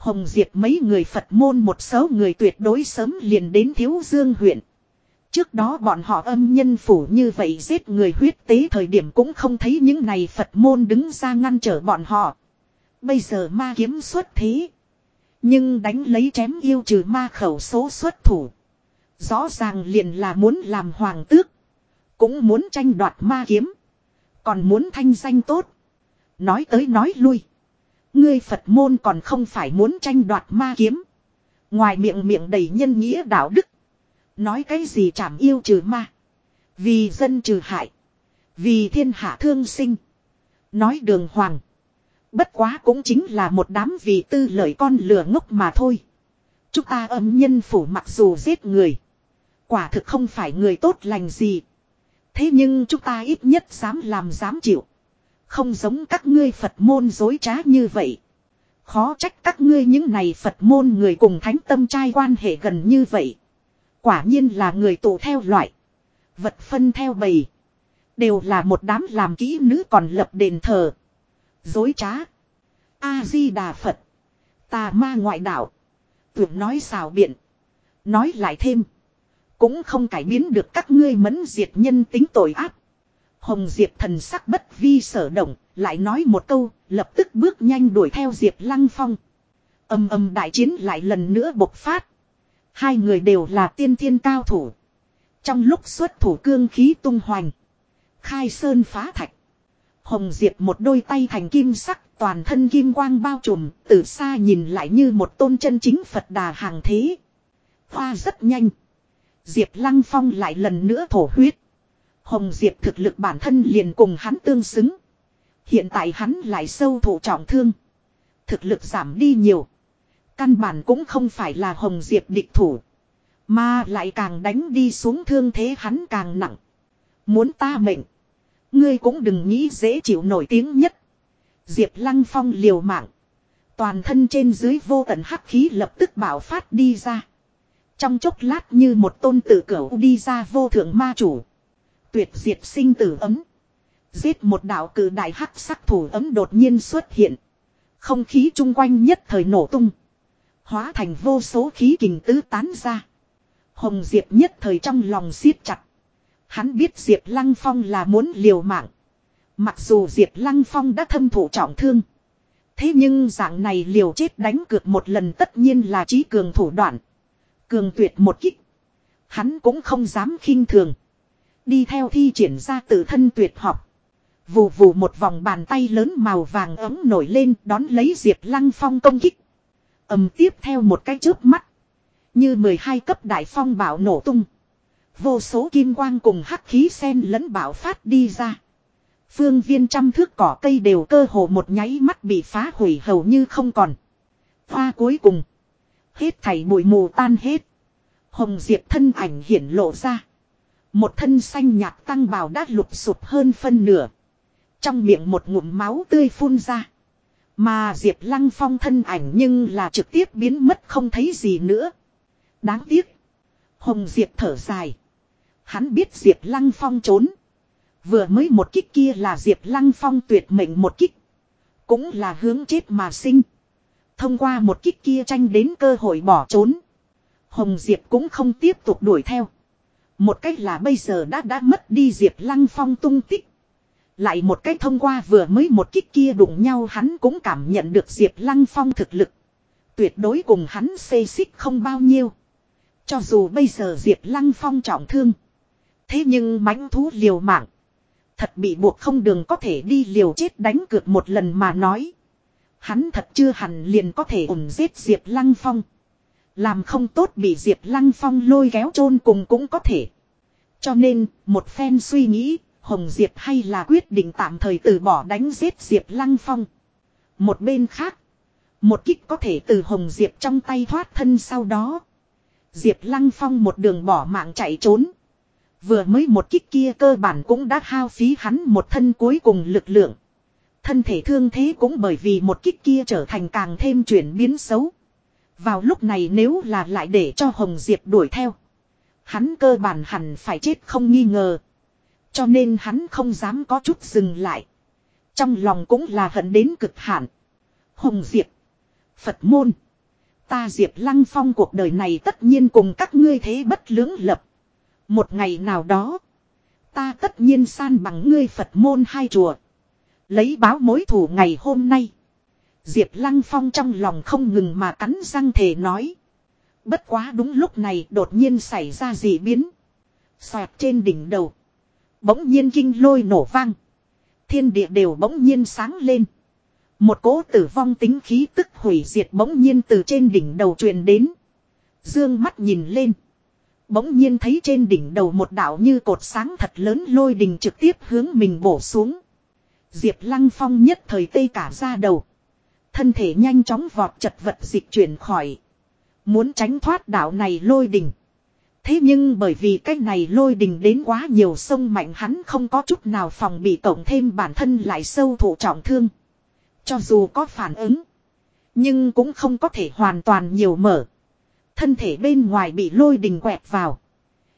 Hồng Diệp mấy người Phật môn một số người tuyệt đối sớm liền đến Thiếu Dương huyện. Trước đó bọn họ âm nhân phủ như vậy giết người huyết tế thời điểm cũng không thấy những này Phật môn đứng ra ngăn trở bọn họ. Bây giờ ma kiếm xuất thế. Nhưng đánh lấy chém yêu trừ ma khẩu số xuất thủ. Rõ ràng liền là muốn làm hoàng tước. Cũng muốn tranh đoạt ma kiếm. Còn muốn thanh danh tốt. Nói tới nói lui. Ngươi Phật môn còn không phải muốn tranh đoạt ma kiếm. Ngoài miệng miệng đầy nhân nghĩa đạo đức. Nói cái gì chảm yêu trừ ma. Vì dân trừ hại. Vì thiên hạ thương sinh. Nói đường hoàng. Bất quá cũng chính là một đám vì tư lợi con lừa ngốc mà thôi. Chúng ta âm nhân phủ mặc dù giết người. Quả thực không phải người tốt lành gì. Thế nhưng chúng ta ít nhất dám làm dám chịu. Không giống các ngươi Phật môn dối trá như vậy. Khó trách các ngươi những này Phật môn người cùng thánh tâm trai quan hệ gần như vậy. Quả nhiên là người tụ theo loại. Vật phân theo bầy. Đều là một đám làm kỹ nữ còn lập đền thờ. Dối trá. A-di-đà Phật. Tà ma ngoại đạo. Tưởng nói xào biện. Nói lại thêm. Cũng không cải biến được các ngươi mẫn diệt nhân tính tội ác. Hồng Diệp thần sắc bất vi sở động, lại nói một câu, lập tức bước nhanh đuổi theo Diệp Lăng Phong. Âm âm đại chiến lại lần nữa bộc phát. Hai người đều là tiên thiên cao thủ. Trong lúc xuất thủ cương khí tung hoành. Khai sơn phá thạch. Hồng Diệp một đôi tay thành kim sắc, toàn thân kim quang bao trùm, từ xa nhìn lại như một tôn chân chính Phật đà hàng thế. Hoa rất nhanh. Diệp Lăng Phong lại lần nữa thổ huyết. Hồng Diệp thực lực bản thân liền cùng hắn tương xứng. Hiện tại hắn lại sâu thụ trọng thương. Thực lực giảm đi nhiều. Căn bản cũng không phải là Hồng Diệp địch thủ. Mà lại càng đánh đi xuống thương thế hắn càng nặng. Muốn ta mệnh. Ngươi cũng đừng nghĩ dễ chịu nổi tiếng nhất. Diệp Lăng Phong liều mạng. Toàn thân trên dưới vô tận hắc khí lập tức bảo phát đi ra. Trong chốc lát như một tôn tử cửu đi ra vô thượng ma chủ. Tuyệt diệt sinh tử ấm. Giết một đạo cử đại hắc sắc thủ ấm đột nhiên xuất hiện. Không khí chung quanh nhất thời nổ tung. Hóa thành vô số khí kình tứ tán ra. Hồng Diệp nhất thời trong lòng siết chặt. Hắn biết Diệp Lăng Phong là muốn liều mạng. Mặc dù Diệp Lăng Phong đã thâm thụ trọng thương. Thế nhưng dạng này liều chết đánh cược một lần tất nhiên là trí cường thủ đoạn. Cường tuyệt một kích. Hắn cũng không dám khinh thường. Đi theo thi triển ra tự thân tuyệt học. Vù vù một vòng bàn tay lớn màu vàng ấm nổi lên, đón lấy Diệp Lăng Phong công kích. ầm tiếp theo một cái chớp mắt. Như 12 cấp đại phong bảo nổ tung. Vô số kim quang cùng hắc khí sen lẫn bạo phát đi ra. Phương viên trăm thước cỏ cây đều cơ hồ một nháy mắt bị phá hủy hầu như không còn. Hoa cuối cùng. Hết thảy bụi mù tan hết. Hồng Diệp thân ảnh hiển lộ ra. Một thân xanh nhạt tăng bào đã lục sụp hơn phân nửa. Trong miệng một ngụm máu tươi phun ra. Mà Diệp Lăng Phong thân ảnh nhưng là trực tiếp biến mất không thấy gì nữa. Đáng tiếc. Hồng Diệp thở dài. Hắn biết Diệp Lăng Phong trốn. Vừa mới một kích kia là Diệp Lăng Phong tuyệt mệnh một kích. Cũng là hướng chết mà sinh. Thông qua một kích kia tranh đến cơ hội bỏ trốn. Hồng Diệp cũng không tiếp tục đuổi theo. Một cách là bây giờ đã đã mất đi Diệp Lăng Phong tung tích. Lại một cách thông qua vừa mới một kích kia đụng nhau hắn cũng cảm nhận được Diệp Lăng Phong thực lực. Tuyệt đối cùng hắn xê xích không bao nhiêu. Cho dù bây giờ Diệp Lăng Phong trọng thương. Thế nhưng mãnh thú liều mạng. Thật bị buộc không đường có thể đi liều chết đánh cược một lần mà nói. Hắn thật chưa hẳn liền có thể ổn giết Diệp Lăng Phong. Làm không tốt bị Diệp Lăng Phong lôi kéo chôn cùng cũng có thể. Cho nên, một phen suy nghĩ, Hồng Diệp hay là quyết định tạm thời từ bỏ đánh giết Diệp Lăng Phong. Một bên khác, một kích có thể từ Hồng Diệp trong tay thoát thân sau đó. Diệp Lăng Phong một đường bỏ mạng chạy trốn. Vừa mới một kích kia cơ bản cũng đã hao phí hắn một thân cuối cùng lực lượng. Thân thể thương thế cũng bởi vì một kích kia trở thành càng thêm chuyển biến xấu. Vào lúc này nếu là lại để cho Hồng Diệp đuổi theo. Hắn cơ bản hẳn phải chết không nghi ngờ. Cho nên hắn không dám có chút dừng lại. Trong lòng cũng là hận đến cực hạn. Hồng Diệp. Phật môn. Ta Diệp Lăng Phong cuộc đời này tất nhiên cùng các ngươi thế bất lưỡng lập. Một ngày nào đó. Ta tất nhiên san bằng ngươi Phật môn hai chùa. Lấy báo mối thủ ngày hôm nay. Diệp Lăng Phong trong lòng không ngừng mà cắn răng thề nói. Bất quá đúng lúc này đột nhiên xảy ra gì biến. Xoẹt trên đỉnh đầu. Bỗng nhiên kinh lôi nổ vang. Thiên địa đều bỗng nhiên sáng lên. Một cỗ tử vong tính khí tức hủy diệt bỗng nhiên từ trên đỉnh đầu truyền đến. Dương mắt nhìn lên. Bỗng nhiên thấy trên đỉnh đầu một đảo như cột sáng thật lớn lôi đình trực tiếp hướng mình bổ xuống. Diệp Lăng Phong nhất thời tê cả ra đầu. Thân thể nhanh chóng vọt chật vật dịch chuyển khỏi. Muốn tránh thoát đảo này lôi đình. Thế nhưng bởi vì cái này lôi đình đến quá nhiều sông mạnh hắn không có chút nào phòng bị tổng thêm bản thân lại sâu thụ trọng thương. Cho dù có phản ứng. Nhưng cũng không có thể hoàn toàn nhiều mở. Thân thể bên ngoài bị lôi đình quẹt vào.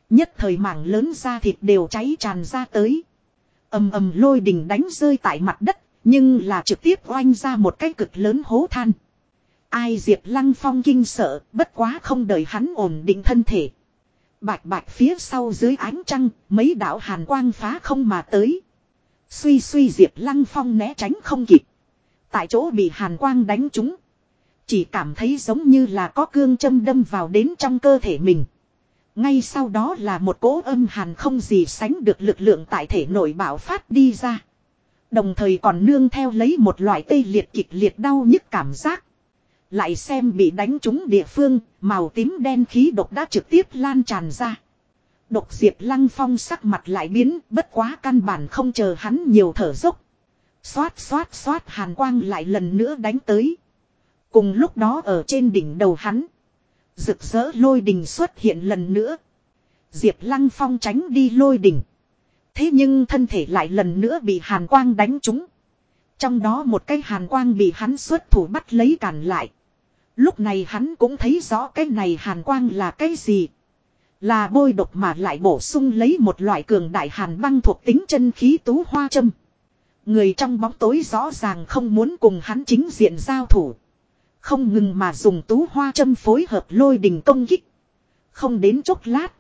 Nhất thời mảng lớn da thịt đều cháy tràn ra tới. ầm ầm lôi đình đánh rơi tại mặt đất. Nhưng là trực tiếp oanh ra một cái cực lớn hố than. Ai Diệp Lăng Phong kinh sợ, bất quá không đợi hắn ổn định thân thể. Bạch bạch phía sau dưới ánh trăng, mấy đạo hàn quang phá không mà tới. Suy suy Diệp Lăng Phong né tránh không kịp. Tại chỗ bị hàn quang đánh trúng. Chỉ cảm thấy giống như là có cương châm đâm vào đến trong cơ thể mình. Ngay sau đó là một cỗ âm hàn không gì sánh được lực lượng tại thể nội bảo phát đi ra. Đồng thời còn nương theo lấy một loại tê liệt kịch liệt đau nhức cảm giác. Lại xem bị đánh trúng địa phương, màu tím đen khí độc đã trực tiếp lan tràn ra. Độc diệp lăng phong sắc mặt lại biến, bất quá căn bản không chờ hắn nhiều thở dốc. Xoát xoát xoát hàn quang lại lần nữa đánh tới. Cùng lúc đó ở trên đỉnh đầu hắn. Rực rỡ lôi đình xuất hiện lần nữa. Diệp lăng phong tránh đi lôi đỉnh. Thế nhưng thân thể lại lần nữa bị hàn quang đánh trúng. Trong đó một cái hàn quang bị hắn xuất thủ bắt lấy cản lại. Lúc này hắn cũng thấy rõ cái này hàn quang là cái gì. Là bôi độc mà lại bổ sung lấy một loại cường đại hàn băng thuộc tính chân khí tú hoa châm. Người trong bóng tối rõ ràng không muốn cùng hắn chính diện giao thủ. Không ngừng mà dùng tú hoa châm phối hợp lôi đình công kích. Không đến chốc lát.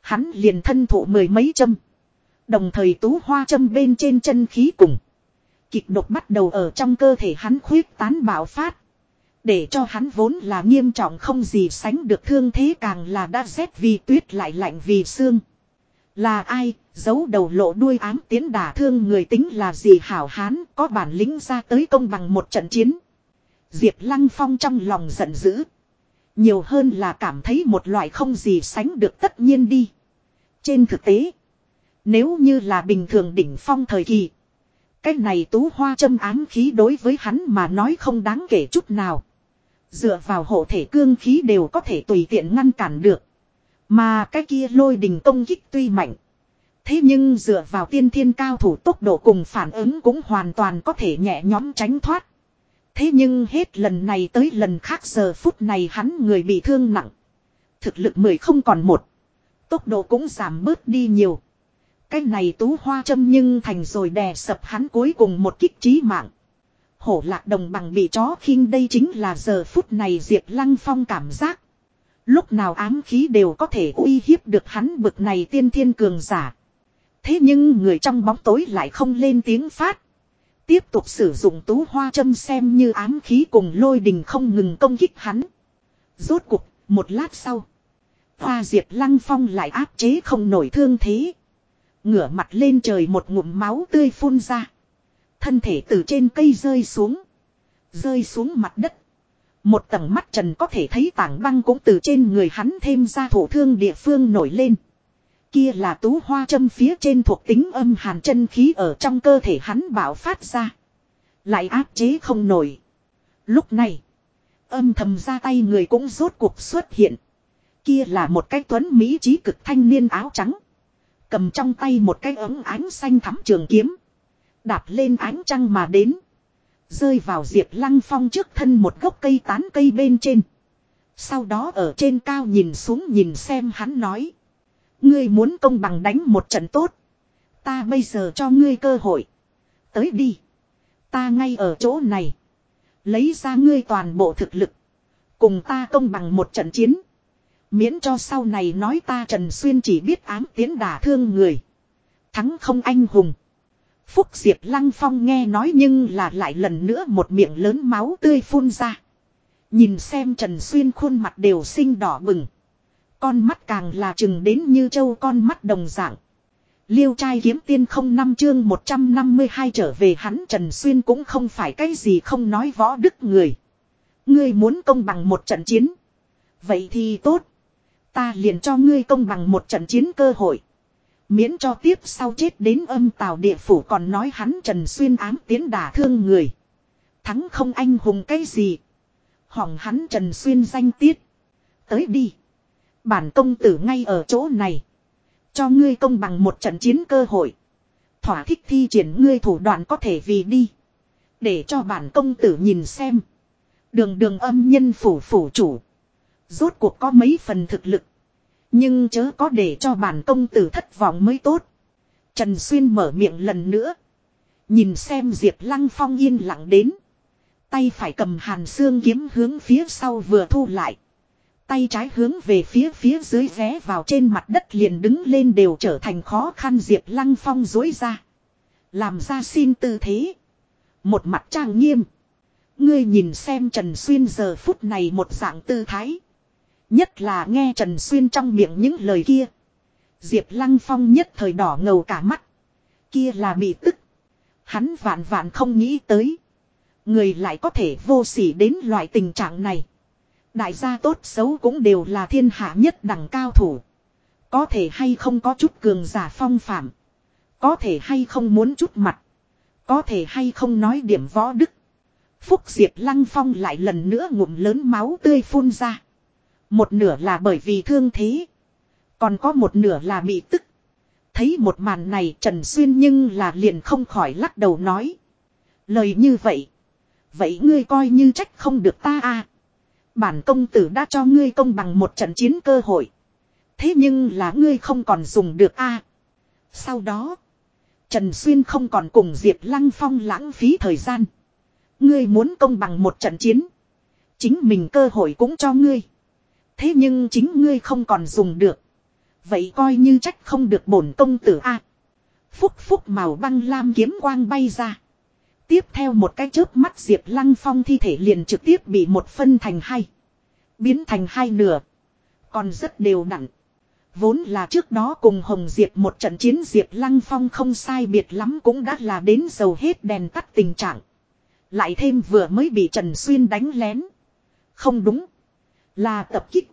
Hắn liền thân thụ mười mấy châm. Đồng thời tú hoa châm bên trên chân khí cùng. Kịch độc bắt đầu ở trong cơ thể hắn khuyết tán bạo phát. Để cho hắn vốn là nghiêm trọng không gì sánh được thương thế càng là đã rét vì tuyết lại lạnh vì xương. Là ai, giấu đầu lộ đuôi ám tiến đả thương người tính là gì hảo hán có bản lĩnh ra tới công bằng một trận chiến. Diệp Lăng Phong trong lòng giận dữ. Nhiều hơn là cảm thấy một loại không gì sánh được tất nhiên đi. Trên thực tế, nếu như là bình thường đỉnh phong thời kỳ, cái này tú hoa châm ám khí đối với hắn mà nói không đáng kể chút nào. Dựa vào hộ thể cương khí đều có thể tùy tiện ngăn cản được. Mà cái kia lôi đình công kích tuy mạnh. Thế nhưng dựa vào tiên thiên cao thủ tốc độ cùng phản ứng cũng hoàn toàn có thể nhẹ nhõm tránh thoát. Thế nhưng hết lần này tới lần khác giờ phút này hắn người bị thương nặng. Thực lực mười không còn một. Tốc độ cũng giảm bớt đi nhiều. Cái này tú hoa châm nhưng thành rồi đè sập hắn cuối cùng một kích trí mạng. Hổ lạc đồng bằng bị chó khinh đây chính là giờ phút này Diệp Lăng Phong cảm giác. Lúc nào ám khí đều có thể uy hiếp được hắn bực này tiên thiên cường giả. Thế nhưng người trong bóng tối lại không lên tiếng phát. Tiếp tục sử dụng tú hoa châm xem như ám khí cùng lôi đình không ngừng công kích hắn. Rốt cuộc, một lát sau. Hoa diệp lăng phong lại áp chế không nổi thương thế. Ngửa mặt lên trời một ngụm máu tươi phun ra. Thân thể từ trên cây rơi xuống. Rơi xuống mặt đất. Một tầng mắt trần có thể thấy tảng băng cũng từ trên người hắn thêm ra thổ thương địa phương nổi lên. Kia là tú hoa châm phía trên thuộc tính âm hàn chân khí ở trong cơ thể hắn bảo phát ra. Lại áp chế không nổi. Lúc này, âm thầm ra tay người cũng rốt cuộc xuất hiện. Kia là một cái tuấn Mỹ trí cực thanh niên áo trắng. Cầm trong tay một cái ống ánh xanh thắm trường kiếm. Đạp lên ánh trăng mà đến. Rơi vào Diệp Lăng Phong trước thân một gốc cây tán cây bên trên. Sau đó ở trên cao nhìn xuống nhìn xem hắn nói. Ngươi muốn công bằng đánh một trận tốt. Ta bây giờ cho ngươi cơ hội. Tới đi. Ta ngay ở chỗ này. Lấy ra ngươi toàn bộ thực lực. Cùng ta công bằng một trận chiến. Miễn cho sau này nói ta Trần Xuyên chỉ biết ám tiến đả thương người. Thắng không anh hùng. Phúc Diệp Lăng Phong nghe nói nhưng là lại lần nữa một miệng lớn máu tươi phun ra. Nhìn xem Trần Xuyên khuôn mặt đều xinh đỏ bừng. Con mắt càng là chừng đến như châu con mắt đồng dạng. Liêu trai kiếm tiên không năm chương 152 trở về hắn Trần Xuyên cũng không phải cái gì không nói võ đức người. Ngươi muốn công bằng một trận chiến. Vậy thì tốt. Ta liền cho ngươi công bằng một trận chiến cơ hội. Miễn cho tiếp sau chết đến âm tào địa phủ còn nói hắn Trần Xuyên ám tiến đả thương người. Thắng không anh hùng cái gì. Hỏng hắn Trần Xuyên danh tiết. Tới đi. Bản công tử ngay ở chỗ này. Cho ngươi công bằng một trận chiến cơ hội. Thỏa thích thi triển ngươi thủ đoạn có thể vì đi. Để cho bản công tử nhìn xem. Đường đường âm nhân phủ phủ chủ. Rốt cuộc có mấy phần thực lực. Nhưng chớ có để cho bản công tử thất vọng mới tốt. Trần Xuyên mở miệng lần nữa. Nhìn xem Diệp Lăng Phong yên lặng đến. Tay phải cầm hàn xương kiếm hướng phía sau vừa thu lại. Tay trái hướng về phía phía dưới ré vào trên mặt đất liền đứng lên đều trở thành khó khăn Diệp Lăng Phong dối ra. Làm ra xin tư thế. Một mặt trang nghiêm. Ngươi nhìn xem Trần Xuyên giờ phút này một dạng tư thái. Nhất là nghe Trần Xuyên trong miệng những lời kia. Diệp Lăng Phong nhất thời đỏ ngầu cả mắt. Kia là bị tức. Hắn vạn vạn không nghĩ tới. Người lại có thể vô sỉ đến loại tình trạng này. Đại gia tốt xấu cũng đều là thiên hạ nhất đẳng cao thủ. Có thể hay không có chút cường giả phong phạm. Có thể hay không muốn chút mặt. Có thể hay không nói điểm võ đức. Phúc Diệp Lăng Phong lại lần nữa ngụm lớn máu tươi phun ra. Một nửa là bởi vì thương thế. Còn có một nửa là bị tức. Thấy một màn này Trần Xuyên nhưng là liền không khỏi lắc đầu nói. Lời như vậy. Vậy ngươi coi như trách không được ta à. Bản công tử đã cho ngươi công bằng một trận chiến cơ hội. Thế nhưng là ngươi không còn dùng được a. Sau đó. Trần Xuyên không còn cùng Diệp Lăng Phong lãng phí thời gian. Ngươi muốn công bằng một trận chiến. Chính mình cơ hội cũng cho ngươi. Thế nhưng chính ngươi không còn dùng được. Vậy coi như trách không được bổn công tử a. Phúc phúc màu băng lam kiếm quang bay ra. Tiếp theo một cái chớp mắt Diệp Lăng Phong thi thể liền trực tiếp bị một phân thành hai. Biến thành hai nửa. Còn rất đều đặn. Vốn là trước đó cùng Hồng Diệp một trận chiến Diệp Lăng Phong không sai biệt lắm cũng đã là đến dầu hết đèn tắt tình trạng. Lại thêm vừa mới bị Trần Xuyên đánh lén. Không đúng. Là tập kích.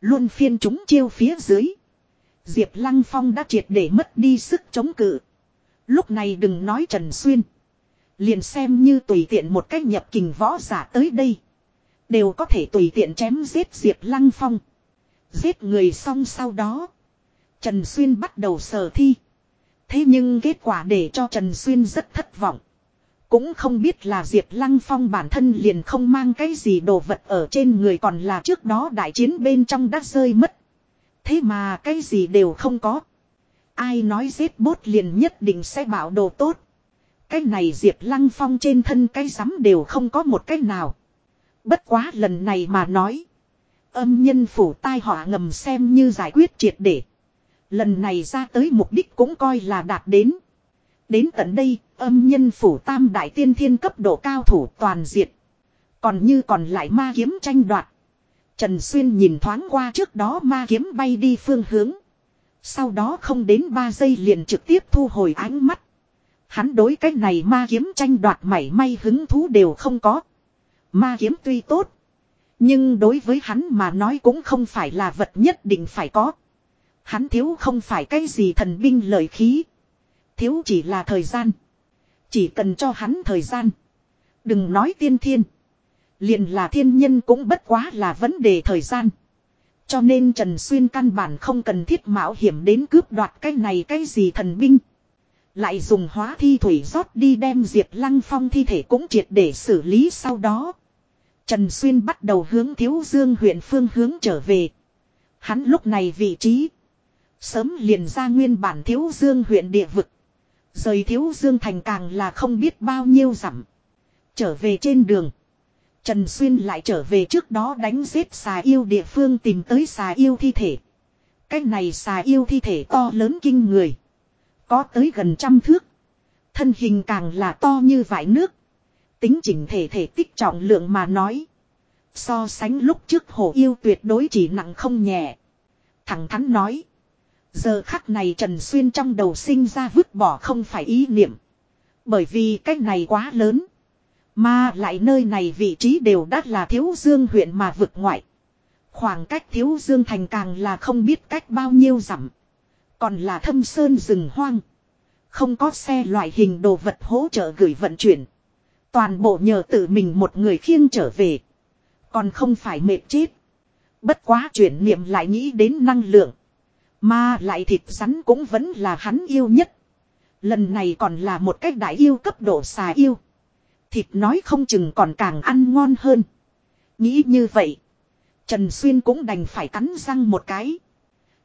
Luôn phiên chúng chiêu phía dưới. Diệp Lăng Phong đã triệt để mất đi sức chống cự. Lúc này đừng nói Trần Xuyên. Liền xem như tùy tiện một cách nhập kình võ giả tới đây. Đều có thể tùy tiện chém giết Diệp Lăng Phong. Giết người xong sau đó. Trần Xuyên bắt đầu sở thi. Thế nhưng kết quả để cho Trần Xuyên rất thất vọng. Cũng không biết là Diệp Lăng Phong bản thân liền không mang cái gì đồ vật ở trên người còn là trước đó đại chiến bên trong đã rơi mất. Thế mà cái gì đều không có. Ai nói giết bốt liền nhất định sẽ bảo đồ tốt. Cái này Diệp Lăng Phong trên thân cái rắm đều không có một cái nào. Bất quá lần này mà nói. Âm nhân phủ tai họa ngầm xem như giải quyết triệt để. Lần này ra tới mục đích cũng coi là đạt đến. Đến tận đây, âm nhân phủ tam đại tiên thiên cấp độ cao thủ toàn diệt. Còn như còn lại ma kiếm tranh đoạt. Trần Xuyên nhìn thoáng qua trước đó ma kiếm bay đi phương hướng. Sau đó không đến 3 giây liền trực tiếp thu hồi ánh mắt. Hắn đối cái này ma kiếm tranh đoạt mảy may hứng thú đều không có. Ma kiếm tuy tốt. Nhưng đối với hắn mà nói cũng không phải là vật nhất định phải có. Hắn thiếu không phải cái gì thần binh lợi khí. Thiếu chỉ là thời gian. Chỉ cần cho hắn thời gian. Đừng nói tiên thiên. liền là thiên nhân cũng bất quá là vấn đề thời gian. Cho nên Trần Xuyên căn bản không cần thiết mạo hiểm đến cướp đoạt cái này cái gì thần binh. Lại dùng hóa thi thủy rót đi đem Diệp Lăng Phong thi thể cũng triệt để xử lý sau đó. Trần Xuyên bắt đầu hướng Thiếu Dương huyện phương hướng trở về. Hắn lúc này vị trí. Sớm liền ra nguyên bản Thiếu Dương huyện địa vực. Rời Thiếu Dương thành càng là không biết bao nhiêu dặm. Trở về trên đường. Trần Xuyên lại trở về trước đó đánh giết xà yêu địa phương tìm tới xà yêu thi thể. Cái này xà yêu thi thể to lớn kinh người. Có tới gần trăm thước. Thân hình càng là to như vải nước. Tính chỉnh thể thể tích trọng lượng mà nói. So sánh lúc trước hổ yêu tuyệt đối chỉ nặng không nhẹ. Thẳng thắn nói. Giờ khắc này Trần Xuyên trong đầu sinh ra vứt bỏ không phải ý niệm. Bởi vì cách này quá lớn. Mà lại nơi này vị trí đều đắt là thiếu dương huyện mà vực ngoại. Khoảng cách thiếu dương thành càng là không biết cách bao nhiêu dặm. Còn là thâm sơn rừng hoang. Không có xe loại hình đồ vật hỗ trợ gửi vận chuyển. Toàn bộ nhờ tự mình một người khiêng trở về. Còn không phải mệt chết. Bất quá chuyển niệm lại nghĩ đến năng lượng. Mà lại thịt rắn cũng vẫn là hắn yêu nhất. Lần này còn là một cách đại yêu cấp độ xà yêu. Thịt nói không chừng còn càng ăn ngon hơn. Nghĩ như vậy. Trần Xuyên cũng đành phải cắn răng một cái.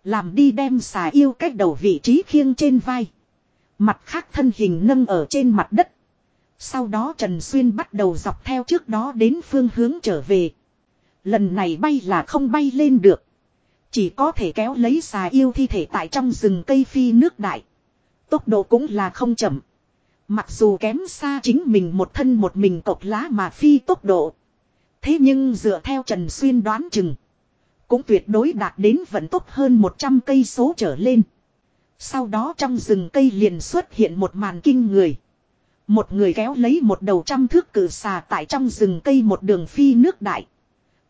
Làm đi đem xà yêu cách đầu vị trí khiêng trên vai. Mặt khác thân hình nâng ở trên mặt đất. Sau đó Trần Xuyên bắt đầu dọc theo trước đó đến phương hướng trở về. Lần này bay là không bay lên được. Chỉ có thể kéo lấy xà yêu thi thể tại trong rừng cây phi nước đại. Tốc độ cũng là không chậm. Mặc dù kém xa chính mình một thân một mình cột lá mà phi tốc độ. Thế nhưng dựa theo Trần Xuyên đoán chừng. Cũng tuyệt đối đạt đến vận tốc hơn 100 cây số trở lên. Sau đó trong rừng cây liền xuất hiện một màn kinh người. Một người kéo lấy một đầu trăm thước cử xà tại trong rừng cây một đường phi nước đại.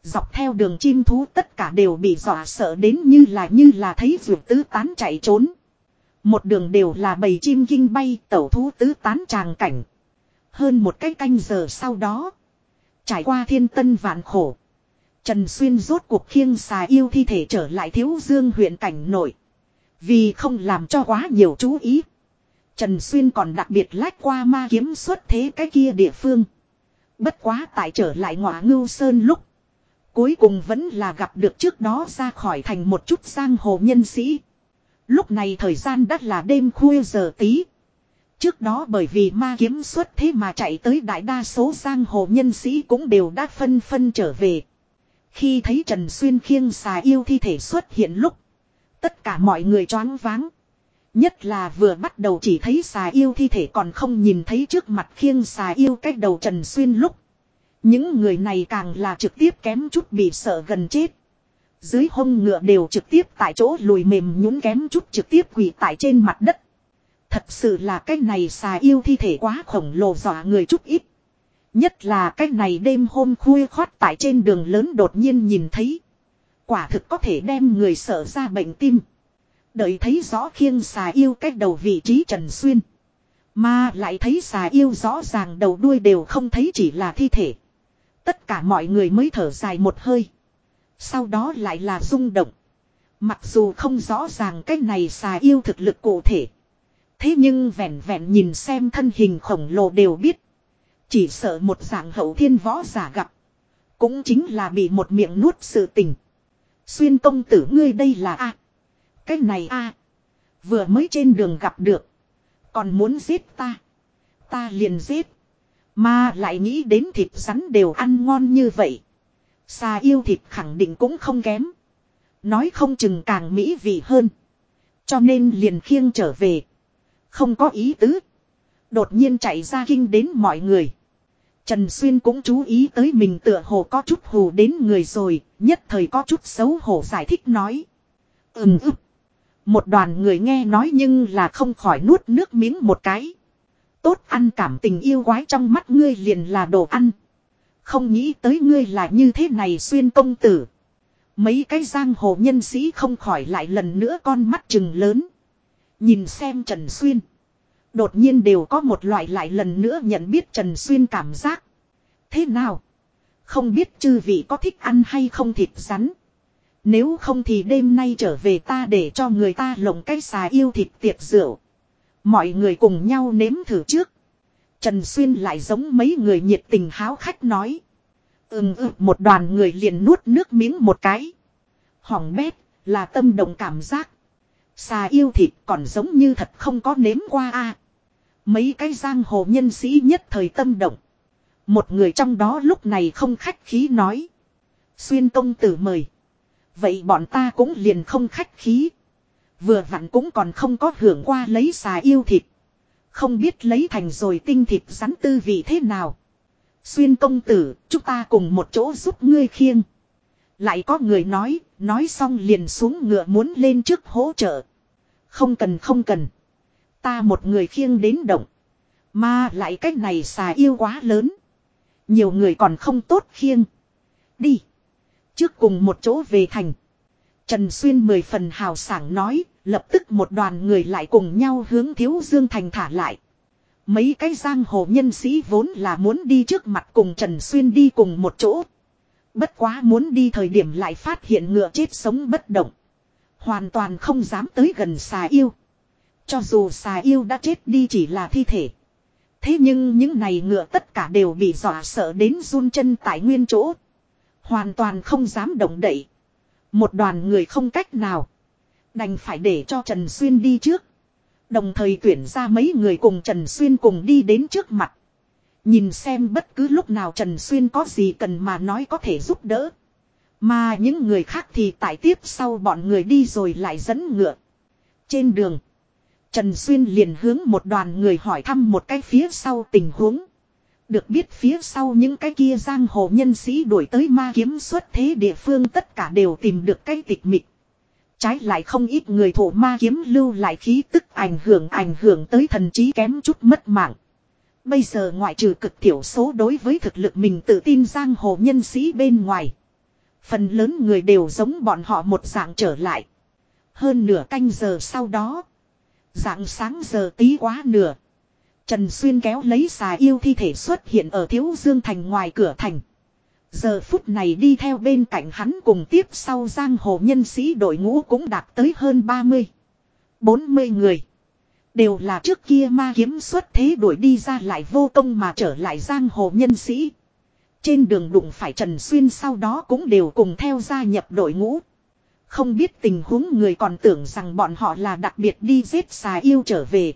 Dọc theo đường chim thú tất cả đều bị dọa sợ đến như là như là thấy vượt tứ tán chạy trốn. Một đường đều là bầy chim kinh bay, tẩu thú tứ tán tràng cảnh. Hơn một cái canh giờ sau đó. Trải qua thiên tân vạn khổ. Trần Xuyên rốt cuộc khiêng xà yêu thi thể trở lại thiếu dương huyện cảnh nội. Vì không làm cho quá nhiều chú ý. Trần Xuyên còn đặc biệt lách qua ma kiếm xuất thế cái kia địa phương. Bất quá tại trở lại ngọa ngưu sơn lúc. Cuối cùng vẫn là gặp được trước đó ra khỏi thành một chút giang hồ nhân sĩ. Lúc này thời gian đã là đêm khuya giờ tí. Trước đó bởi vì ma kiếm xuất thế mà chạy tới đại đa số giang hồ nhân sĩ cũng đều đã phân phân trở về. Khi thấy Trần Xuyên khiêng xà yêu thi thể xuất hiện lúc. Tất cả mọi người choáng váng. Nhất là vừa bắt đầu chỉ thấy xà yêu thi thể còn không nhìn thấy trước mặt khiêng xà yêu cách đầu Trần Xuyên lúc. Những người này càng là trực tiếp kém chút bị sợ gần chết. Dưới hông ngựa đều trực tiếp tại chỗ lùi mềm nhún kém chút trực tiếp quỳ tại trên mặt đất. Thật sự là cái này xà yêu thi thể quá khổng lồ dọa người chút ít. Nhất là cái này đêm hôm khuya khoát tại trên đường lớn đột nhiên nhìn thấy. Quả thực có thể đem người sợ ra bệnh tim. Đợi thấy rõ khiêng xà yêu cách đầu vị trí Trần Xuyên. Mà lại thấy xà yêu rõ ràng đầu đuôi đều không thấy chỉ là thi thể. Tất cả mọi người mới thở dài một hơi. Sau đó lại là rung động. Mặc dù không rõ ràng cái này xà yêu thực lực cụ thể. Thế nhưng vẹn vẹn nhìn xem thân hình khổng lồ đều biết. Chỉ sợ một dạng hậu thiên võ giả gặp. Cũng chính là bị một miệng nuốt sự tình. Xuyên công tử ngươi đây là A. Cái này A. Vừa mới trên đường gặp được. Còn muốn giết ta. Ta liền giết. Mà lại nghĩ đến thịt rắn đều ăn ngon như vậy. Xà yêu thịt khẳng định cũng không kém. Nói không chừng càng mỹ vị hơn. Cho nên liền khiêng trở về. Không có ý tứ. Đột nhiên chạy ra kinh đến mọi người. Trần Xuyên cũng chú ý tới mình tựa hồ có chút hù đến người rồi, nhất thời có chút xấu hổ giải thích nói. Ừm ức. Một đoàn người nghe nói nhưng là không khỏi nuốt nước miếng một cái. Tốt ăn cảm tình yêu quái trong mắt ngươi liền là đồ ăn. Không nghĩ tới ngươi là như thế này xuyên công tử. Mấy cái giang hồ nhân sĩ không khỏi lại lần nữa con mắt trừng lớn. Nhìn xem Trần Xuyên. Đột nhiên đều có một loại lại lần nữa nhận biết Trần Xuyên cảm giác. Thế nào? Không biết chư vị có thích ăn hay không thịt rắn. Nếu không thì đêm nay trở về ta để cho người ta lồng cái xà yêu thịt tiệc rượu. Mọi người cùng nhau nếm thử trước. Trần Xuyên lại giống mấy người nhiệt tình háo khách nói. Ừm ừ, một đoàn người liền nuốt nước miếng một cái. Hỏng bét, là tâm động cảm giác. Xà yêu thịt còn giống như thật không có nếm qua a. Mấy cái giang hồ nhân sĩ nhất thời tâm động. Một người trong đó lúc này không khách khí nói. Xuyên công tử mời. Vậy bọn ta cũng liền không khách khí. Vừa vặn cũng còn không có hưởng qua lấy xà yêu thịt. Không biết lấy thành rồi tinh thịt rắn tư vị thế nào. Xuyên công tử, chúng ta cùng một chỗ giúp ngươi khiêng. Lại có người nói, nói xong liền xuống ngựa muốn lên trước hỗ trợ. Không cần không cần. Ta một người khiêng đến động. Mà lại cách này xà yêu quá lớn. Nhiều người còn không tốt khiêng. Đi. Trước cùng một chỗ về thành. Trần Xuyên mười phần hào sảng nói, lập tức một đoàn người lại cùng nhau hướng Thiếu Dương Thành thả lại. Mấy cái giang hồ nhân sĩ vốn là muốn đi trước mặt cùng Trần Xuyên đi cùng một chỗ. Bất quá muốn đi thời điểm lại phát hiện ngựa chết sống bất động. Hoàn toàn không dám tới gần xà yêu. Cho dù xà yêu đã chết đi chỉ là thi thể. Thế nhưng những này ngựa tất cả đều bị dọa sợ đến run chân tại nguyên chỗ. Hoàn toàn không dám động đậy. Một đoàn người không cách nào. Đành phải để cho Trần Xuyên đi trước. Đồng thời tuyển ra mấy người cùng Trần Xuyên cùng đi đến trước mặt. Nhìn xem bất cứ lúc nào Trần Xuyên có gì cần mà nói có thể giúp đỡ. Mà những người khác thì tại tiếp sau bọn người đi rồi lại dẫn ngựa. Trên đường. Trần Xuyên liền hướng một đoàn người hỏi thăm một cái phía sau tình huống. Được biết phía sau những cái kia giang hồ nhân sĩ đuổi tới ma kiếm xuất thế địa phương tất cả đều tìm được cái tịch mịch. Trái lại không ít người thổ ma kiếm lưu lại khí tức ảnh hưởng ảnh hưởng tới thần trí kém chút mất mạng. Bây giờ ngoại trừ cực thiểu số đối với thực lực mình tự tin giang hồ nhân sĩ bên ngoài. Phần lớn người đều giống bọn họ một dạng trở lại. Hơn nửa canh giờ sau đó. Dạng sáng giờ tí quá nửa. Trần Xuyên kéo lấy xà yêu thi thể xuất hiện ở Thiếu Dương Thành ngoài cửa thành. Giờ phút này đi theo bên cạnh hắn cùng tiếp sau giang hồ nhân sĩ đội ngũ cũng đạt tới hơn 30. 40 người. Đều là trước kia ma kiếm xuất thế đuổi đi ra lại vô công mà trở lại giang hồ nhân sĩ. Trên đường đụng phải Trần Xuyên sau đó cũng đều cùng theo gia nhập đội ngũ. Không biết tình huống người còn tưởng rằng bọn họ là đặc biệt đi giết xà yêu trở về.